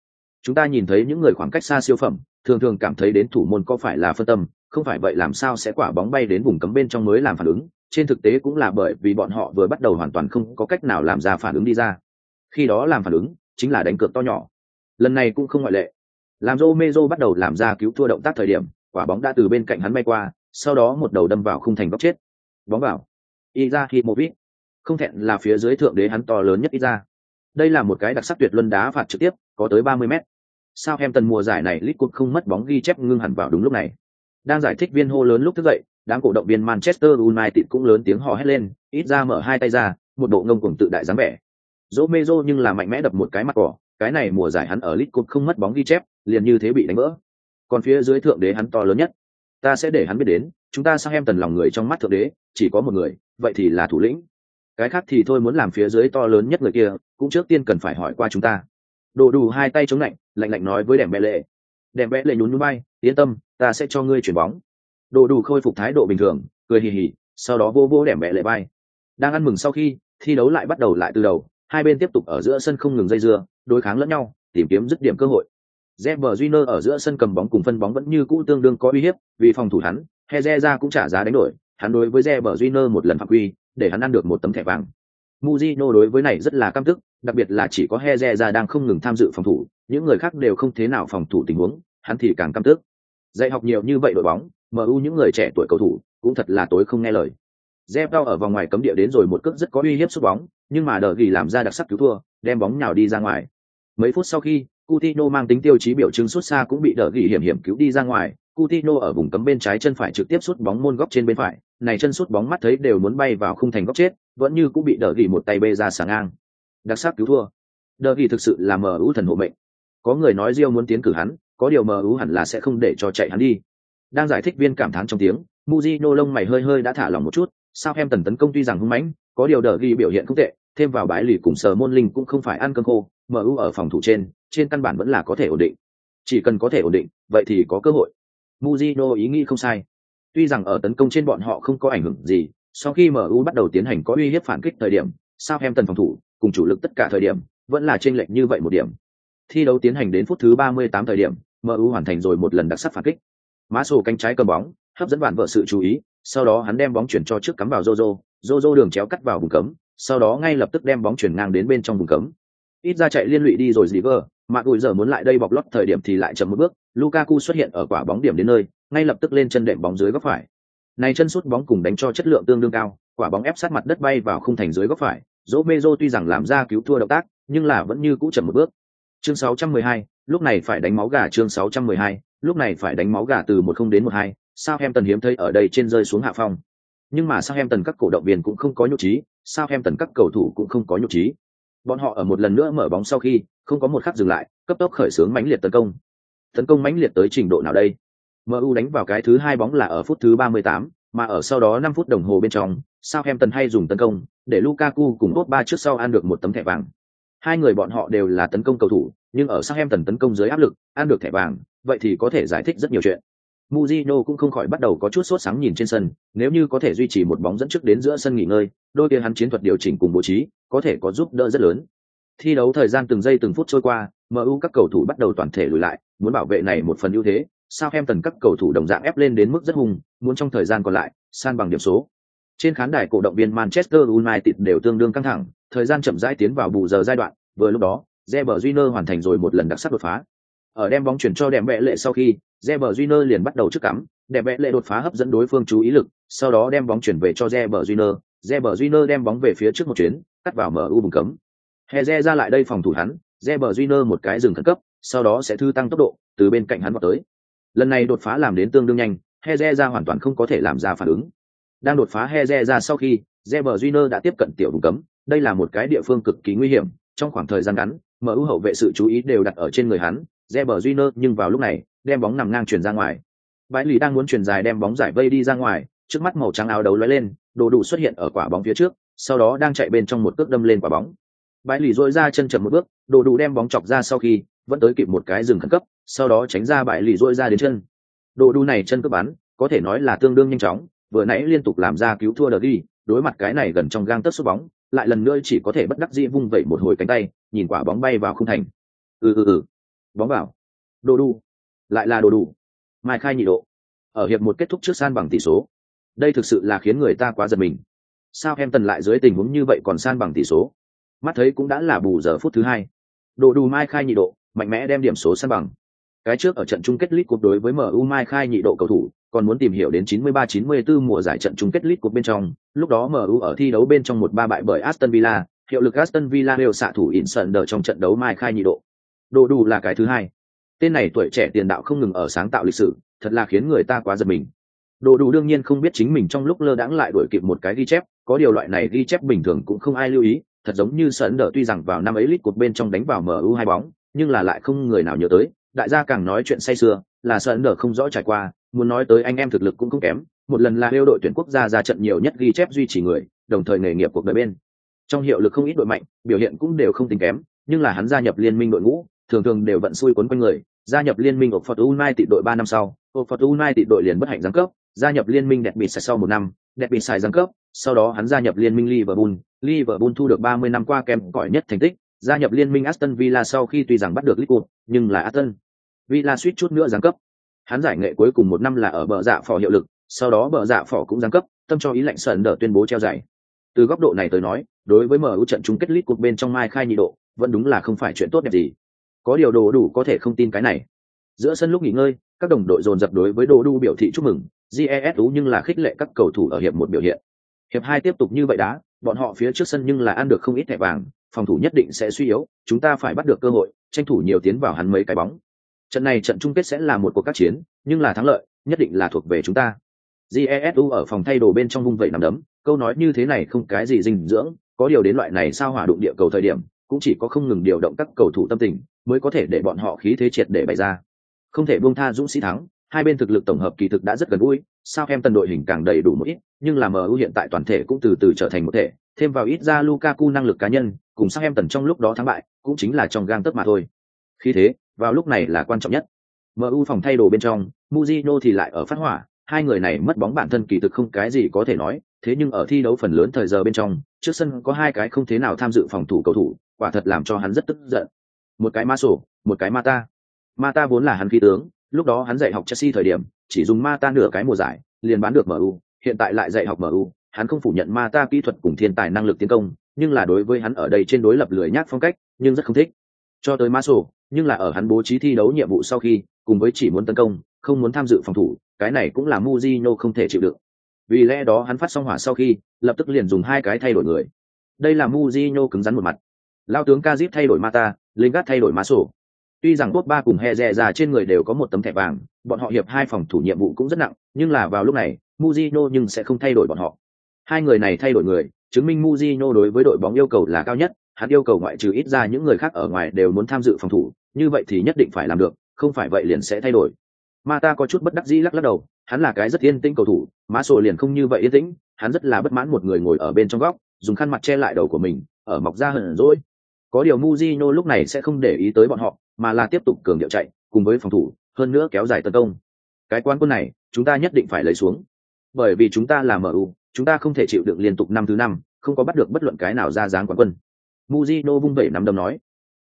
Chúng ta nhìn thấy những người khoảng cách xa siêu phẩm, thường thường cảm thấy đến thủ môn có phải là phân tâm, không phải vậy làm sao sẽ quả bóng bay đến vùng cấm bên trong mới làm phản ứng. Trên thực tế cũng là bởi vì bọn họ vừa bắt đầu hoàn toàn không có cách nào làm ra phản ứng đi ra. Khi đó làm phản ứng, chính là đánh cược to nhỏ. Lần này cũng không ngoại lệ. Làm Romero bắt đầu làm ra cứu thua động tác thời điểm, quả bóng đã từ bên cạnh hắn bay qua, sau đó một đầu đâm vào khung thành góc chết. Bóng vào. Iza Himovic không thẹn là phía dưới thượng đế hắn to lớn nhất Iza. Đây là một cái đặc sắc tuyệt luân đá phạt trực tiếp, có tới 30 mét. Sao em tần mùa giải này Liverpool không mất bóng ghi chép ngưng hẳn vào đúng lúc này. Đang giải thích viên hô lớn lúc thức dậy, đám cổ động viên manchester united cũng lớn tiếng hò hét lên, ít ra mở hai tay ra, một bộ ngông cuồng tự đại dáng vẻ. Romero nhưng là mạnh mẽ đập một cái mặt cỏ, cái này mùa giải hắn ở Liverpool không mất bóng ghi chép, liền như thế bị đánh vỡ. Còn phía dưới thượng đế hắn to lớn nhất. Ta sẽ để hắn biết đến, chúng ta sang em tần lòng người trong mắt thượng đế, chỉ có một người vậy thì là thủ lĩnh. Cái khác thì thôi muốn làm phía dưới to lớn nhất người kia cũng trước tiên cần phải hỏi qua chúng ta. Đồ đủ hai tay chống lạnh lạnh lạnh nói với đèm bẹ lệ. Đèm bẹ lệ nhún núi bay yên tâm ta sẽ cho ngươi chuyển bóng. Đồ đủ khôi phục thái độ bình thường cười hì hì sau đó vô vô đèm bẹ lệ bay đang ăn mừng sau khi thi đấu lại bắt đầu lại từ đầu hai bên tiếp tục ở giữa sân không ngừng dây dưa đối kháng lẫn nhau tìm kiếm dứt điểm cơ hội. Zeber Júnior ở giữa sân cầm bóng cùng phân bóng vẫn như cũ tương đương có uy hiếp, vì phòng thủ hắn, Heze ra cũng trả giá đánh đổi, hắn đối với Zeber Júnior một lần phạm quy, để hắn ăn được một tấm thẻ vàng. Mujino đối với này rất là căm tức, đặc biệt là chỉ có Heze ra đang không ngừng tham dự phòng thủ, những người khác đều không thế nào phòng thủ tình huống, hắn thì càng căm tức. Dạy học nhiều như vậy đội bóng, MU những người trẻ tuổi cầu thủ cũng thật là tối không nghe lời. Zebao ở vòng ngoài cấm địa đến rồi một cước rất có uy hiếp sút bóng, nhưng mà đờ ghi làm ra đặc sắc cứu thua, đem bóng nhào đi ra ngoài. Mấy phút sau khi, Coutinho mang tính tiêu chí biểu trưng xuất xa cũng bị đỡ gỉ hiểm hiểm cứu đi ra ngoài, Coutinho ở vùng cấm bên trái chân phải trực tiếp sút bóng môn góc trên bên phải, này chân sút bóng mắt thấy đều muốn bay vào khung thành góc chết, vẫn như cũng bị đỡ gỉ một tay bê ra sáng ngang. Đặc sắc cứu thua. Đỡ gỉ thực sự là mờ ú thần hộ mệnh. Có người nói Rio muốn tiến cử hắn, có điều mờ ú hẳn là sẽ không để cho chạy hắn đi. Đang giải thích viên cảm thán trong tiếng, Mujino lông mày hơi hơi đã thả lỏng một chút, sao em tần tấn công tuy rằng hung mãnh, có điều đỡ gỉ biểu hiện không tệ, thêm vào bãi lì cùng sờ môn linh cũng không phải ăn cơm khô, MU ở phòng thủ trên, trên căn bản vẫn là có thể ổn định. Chỉ cần có thể ổn định, vậy thì có cơ hội. Mujino ý nghĩ không sai. Tuy rằng ở tấn công trên bọn họ không có ảnh hưởng gì, sau khi MU bắt đầu tiến hành có uy hiếp phản kích thời điểm, Southampton phòng thủ, cùng chủ lực tất cả thời điểm, vẫn là chênh lệch như vậy một điểm. Thi đấu tiến hành đến phút thứ 38 thời điểm, MU hoàn thành rồi một lần đặc sắc phản kích. Mã sổ cánh trái cầm bóng, hấp dẫn bản vợ sự chú ý, sau đó hắn đem bóng chuyển cho trước cắm vào Jojo, Jojo đường chéo cắt vào vùng cấm, sau đó ngay lập tức đem bóng chuyển ngang đến bên trong vùng cấm. Ít ra chạy liên lụy đi rồi River, mà gùi giờ muốn lại đây bọc lót thời điểm thì lại chậm một bước, Lukaku xuất hiện ở quả bóng điểm đến nơi, ngay lập tức lên chân đệm bóng dưới góc phải. Này chân sút bóng cùng đánh cho chất lượng tương đương cao, quả bóng ép sát mặt đất bay vào khung thành dưới góc phải. Romero tuy rằng làm ra cứu thua động tác, nhưng là vẫn như cũ chậm một bước. Chương 612, lúc này phải đánh máu gà chương 612, lúc này phải đánh máu gà từ 10 đến 12, Southampton hiếm thấy ở đây trên rơi xuống hạ phong. Nhưng mà Southampton các cổ động viên cũng không có nhục trí, Southampton các cầu thủ cũng không có nhục trí. Bọn họ ở một lần nữa mở bóng sau khi, không có một khắc dừng lại, cấp tốc khởi xướng mãnh liệt tấn công. Tấn công mãnh liệt tới trình độ nào đây? MU đánh vào cái thứ hai bóng là ở phút thứ 38, mà ở sau đó 5 phút đồng hồ bên trong, Southampton hay dùng tấn công, để Lukaku cùng ba trước sau ăn được một tấm thẻ vàng. Hai người bọn họ đều là tấn công cầu thủ, nhưng ở Southampton tấn công dưới áp lực, ăn được thẻ vàng, vậy thì có thể giải thích rất nhiều chuyện. Mujino cũng không khỏi bắt đầu có chút sốt sáng nhìn trên sân, nếu như có thể duy trì một bóng dẫn trước đến giữa sân nghỉ ngơi, đôi kia hắn chiến thuật điều chỉnh cùng bố trí, có thể có giúp đỡ rất lớn. Thi đấu thời gian từng giây từng phút trôi qua, MU các cầu thủ bắt đầu toàn thể lùi lại, muốn bảo vệ này một phần ưu thế, sao em tần các cầu thủ đồng dạng ép lên đến mức rất hùng, muốn trong thời gian còn lại, san bằng điểm số. Trên khán đài cổ động viên Manchester United đều tương đương căng thẳng, thời gian chậm rãi tiến vào bù giờ giai đoạn, vừa lúc đó, Reber Júnior hoàn thành rồi một lần đặc sắc đột phá. Ở đem bóng chuyển cho đẹp vẽ lệ sau khi, Reber Júnior liền bắt đầu trước cắm, đẹp vẽ lệ đột phá hấp dẫn đối phương chú ý lực, sau đó đem bóng chuyển về cho Reber Júnior, Reber Júnior đem bóng về phía trước một chuyến, cắt vào mở bùng vùng cấm. Heze ra lại đây phòng thủ hắn, Reber Júnior một cái dừng khẩn cấp, sau đó sẽ thư tăng tốc độ, từ bên cạnh hắn vào tới. Lần này đột phá làm đến tương đương nhanh, Heze ra hoàn toàn không có thể làm ra phản ứng. Đang đột phá Heze ra sau khi, Reber Júnior đã tiếp cận tiểu vùng cấm, đây là một cái địa phương cực kỳ nguy hiểm, trong khoảng thời gian ngắn, MU hậu vệ sự chú ý đều đặt ở trên người hắn, Reber Júnior nhưng vào lúc này, đem bóng nằm ngang chuyển ra ngoài. Bãi lì đang muốn chuyển dài đem bóng giải vây đi ra ngoài, trước mắt màu trắng áo đấu lóe lên, đồ đủ xuất hiện ở quả bóng phía trước, sau đó đang chạy bên trong một cước đâm lên quả bóng. Bãi lì dội ra chân chậm một bước, đồ đủ đem bóng chọc ra sau khi, vẫn tới kịp một cái dừng khẩn cấp, sau đó tránh ra bãi lì dội ra đến chân. Đồ đủ này chân cướp bắn, có thể nói là tương đương nhanh chóng, vừa nãy liên tục làm ra cứu thua đờ đi, đối mặt cái này gần trong gang tấc sút bóng, lại lần nữa chỉ có thể bất đắc dĩ vung vẩy một hồi cánh tay, nhìn quả bóng bay vào khung thành. Ừ ừ ừ. Bóng vào. Đồ đủ. Lại là đồ đủ. Mai khai nhị độ. Ở hiệp một kết thúc trước san bằng tỷ số. Đây thực sự là khiến người ta quá giật mình. Sao em tần lại dưới tình huống như vậy còn san bằng tỷ số? Mắt thấy cũng đã là bù giờ phút thứ hai. độ đủ Mai khai nhị độ, mạnh mẽ đem điểm số san bằng. Cái trước ở trận chung kết League Cup đối với MU Mai khai nhị độ cầu thủ, còn muốn tìm hiểu đến 93-94 mùa giải trận chung kết League Cup bên trong, lúc đó MU ở thi đấu bên trong một ba bại bởi Aston Villa, hiệu lực Aston Villa đều xạ thủ Insunder trong trận đấu Mai khai nhị độ. độ đủ là cái thứ hai. Tên này tuổi trẻ tiền đạo không ngừng ở sáng tạo lịch sử, thật là khiến người ta quá giật mình. Đồ đủ đương nhiên không biết chính mình trong lúc lơ đãng lại đuổi kịp một cái ghi chép, có điều loại này ghi chép bình thường cũng không ai lưu ý, thật giống như Sơn đỡ tuy rằng vào năm ấy lít cột bên trong đánh vào MU hai bóng, nhưng là lại không người nào nhớ tới, đại gia càng nói chuyện say sưa, là Sơn đỡ không rõ trải qua, muốn nói tới anh em thực lực cũng không kém, một lần là yêu đội tuyển quốc gia ra trận nhiều nhất ghi chép duy trì người, đồng thời nghề nghiệp cuộc đời bên. Trong hiệu lực không ít đội mạnh, biểu hiện cũng đều không tính kém, nhưng là hắn gia nhập liên minh đội ngũ, thường thường đều vận xui quấn quanh người, gia nhập liên minh Oxford United đội ba năm sau, Oxford United đội liền bất hạnh giáng cấp, gia nhập liên minh đẹp bị sai sau một năm, đẹp bị xài giáng cấp, sau đó hắn gia nhập liên minh Liverpool, Liverpool thu được 30 năm qua kèm cỏi nhất thành tích, gia nhập liên minh Aston Villa sau khi tuy rằng bắt được Liverpool, nhưng là Aston Villa suýt chút nữa giáng cấp. Hắn giải nghệ cuối cùng một năm là ở bờ dạ phỏ hiệu lực, sau đó bờ dạ phỏ cũng giáng cấp, tâm cho ý lạnh sờn đỡ tuyên bố treo giải. Từ góc độ này tới nói, đối với MU trận chung kết League bên trong Mai Khai nhị độ, vẫn đúng là không phải chuyện tốt đẹp gì. Có điều đồ đủ có thể không tin cái này. Giữa sân lúc nghỉ ngơi, các đồng đội dồn dập đối với đồ Đu biểu thị chúc mừng, GESU nhưng là khích lệ các cầu thủ ở hiệp một biểu hiện. Hiệp hai tiếp tục như vậy đá, bọn họ phía trước sân nhưng là ăn được không ít thẻ vàng, phòng thủ nhất định sẽ suy yếu, chúng ta phải bắt được cơ hội, tranh thủ nhiều tiến vào hắn mấy cái bóng. Trận này trận chung kết sẽ là một cuộc các chiến, nhưng là thắng lợi, nhất định là thuộc về chúng ta. Jesu ở phòng thay đồ bên trong vung vẩy nắm đấm, câu nói như thế này không cái gì dinh dưỡng, có điều đến loại này sao hỏa đụng địa cầu thời điểm, cũng chỉ có không ngừng điều động các cầu thủ tâm tình, mới có thể để bọn họ khí thế triệt để bày ra. Không thể buông tha dũng sĩ thắng, hai bên thực lực tổng hợp kỳ thực đã rất gần gũi, sao em tần đội hình càng đầy đủ một ít, nhưng là MU hiện tại toàn thể cũng từ từ trở thành một thể, thêm vào ít ra Lukaku năng lực cá nhân, cùng sao em tần trong lúc đó thắng bại, cũng chính là trong gang tấc mà thôi. Khi thế, vào lúc này là quan trọng nhất. MU phòng thay đồ bên trong, Mujino thì lại ở phát hỏa, hai người này mất bóng bản thân kỳ thực không cái gì có thể nói, thế nhưng ở thi đấu phần lớn thời giờ bên trong, trước sân có hai cái không thế nào tham dự phòng thủ cầu thủ, quả thật làm cho hắn rất tức giận. Một cái Maso, một cái Mata. Mata vốn là hắn khí tướng, lúc đó hắn dạy học Chelsea thời điểm, chỉ dùng Mata nửa cái mùa giải, liền bán được MU, hiện tại lại dạy học MU, hắn không phủ nhận Mata kỹ thuật cùng thiên tài năng lực tiến công, nhưng là đối với hắn ở đây trên đối lập lười nhác phong cách, nhưng rất không thích. Cho tới Maso, nhưng là ở hắn bố trí thi đấu nhiệm vụ sau khi, cùng với chỉ muốn tấn công, không muốn tham dự phòng thủ, cái này cũng là muzino không thể chịu đựng. Vì lẽ đó hắn phát xong hỏa sau khi, lập tức liền dùng hai cái thay đổi người. Đây là muzino cứng rắn một mặt. Lao tướng Kazip thay đổi Mata, Lingard thay đổi Maso. Tuy rằng Pogba cùng Heze ra trên người đều có một tấm thẻ vàng, bọn họ hiệp hai phòng thủ nhiệm vụ cũng rất nặng, nhưng là vào lúc này, Mujino nhưng sẽ không thay đổi bọn họ. Hai người này thay đổi người, chứng minh Mujino đối với đội bóng yêu cầu là cao nhất, hắn yêu cầu ngoại trừ ít ra những người khác ở ngoài đều muốn tham dự phòng thủ, như vậy thì nhất định phải làm được, không phải vậy liền sẽ thay đổi. Mata có chút bất đắc dĩ lắc lắc đầu, hắn là cái rất yên tĩnh cầu thủ, má Sổ liền không như vậy yên tĩnh, hắn rất là bất mãn một người ngồi ở bên trong góc, dùng khăn mặt che lại đầu của mình, ở mọc ra hờn dỗi. Có điều Mujino lúc này sẽ không để ý tới bọn họ, mà là tiếp tục cường điệu chạy, cùng với phòng thủ, hơn nữa kéo dài tấn công. Cái quan quân này, chúng ta nhất định phải lấy xuống. Bởi vì chúng ta là MU, chúng ta không thể chịu đựng liên tục năm thứ năm, không có bắt được bất luận cái nào ra dáng quán quân. muzino vung vẩy nắm đấm nói,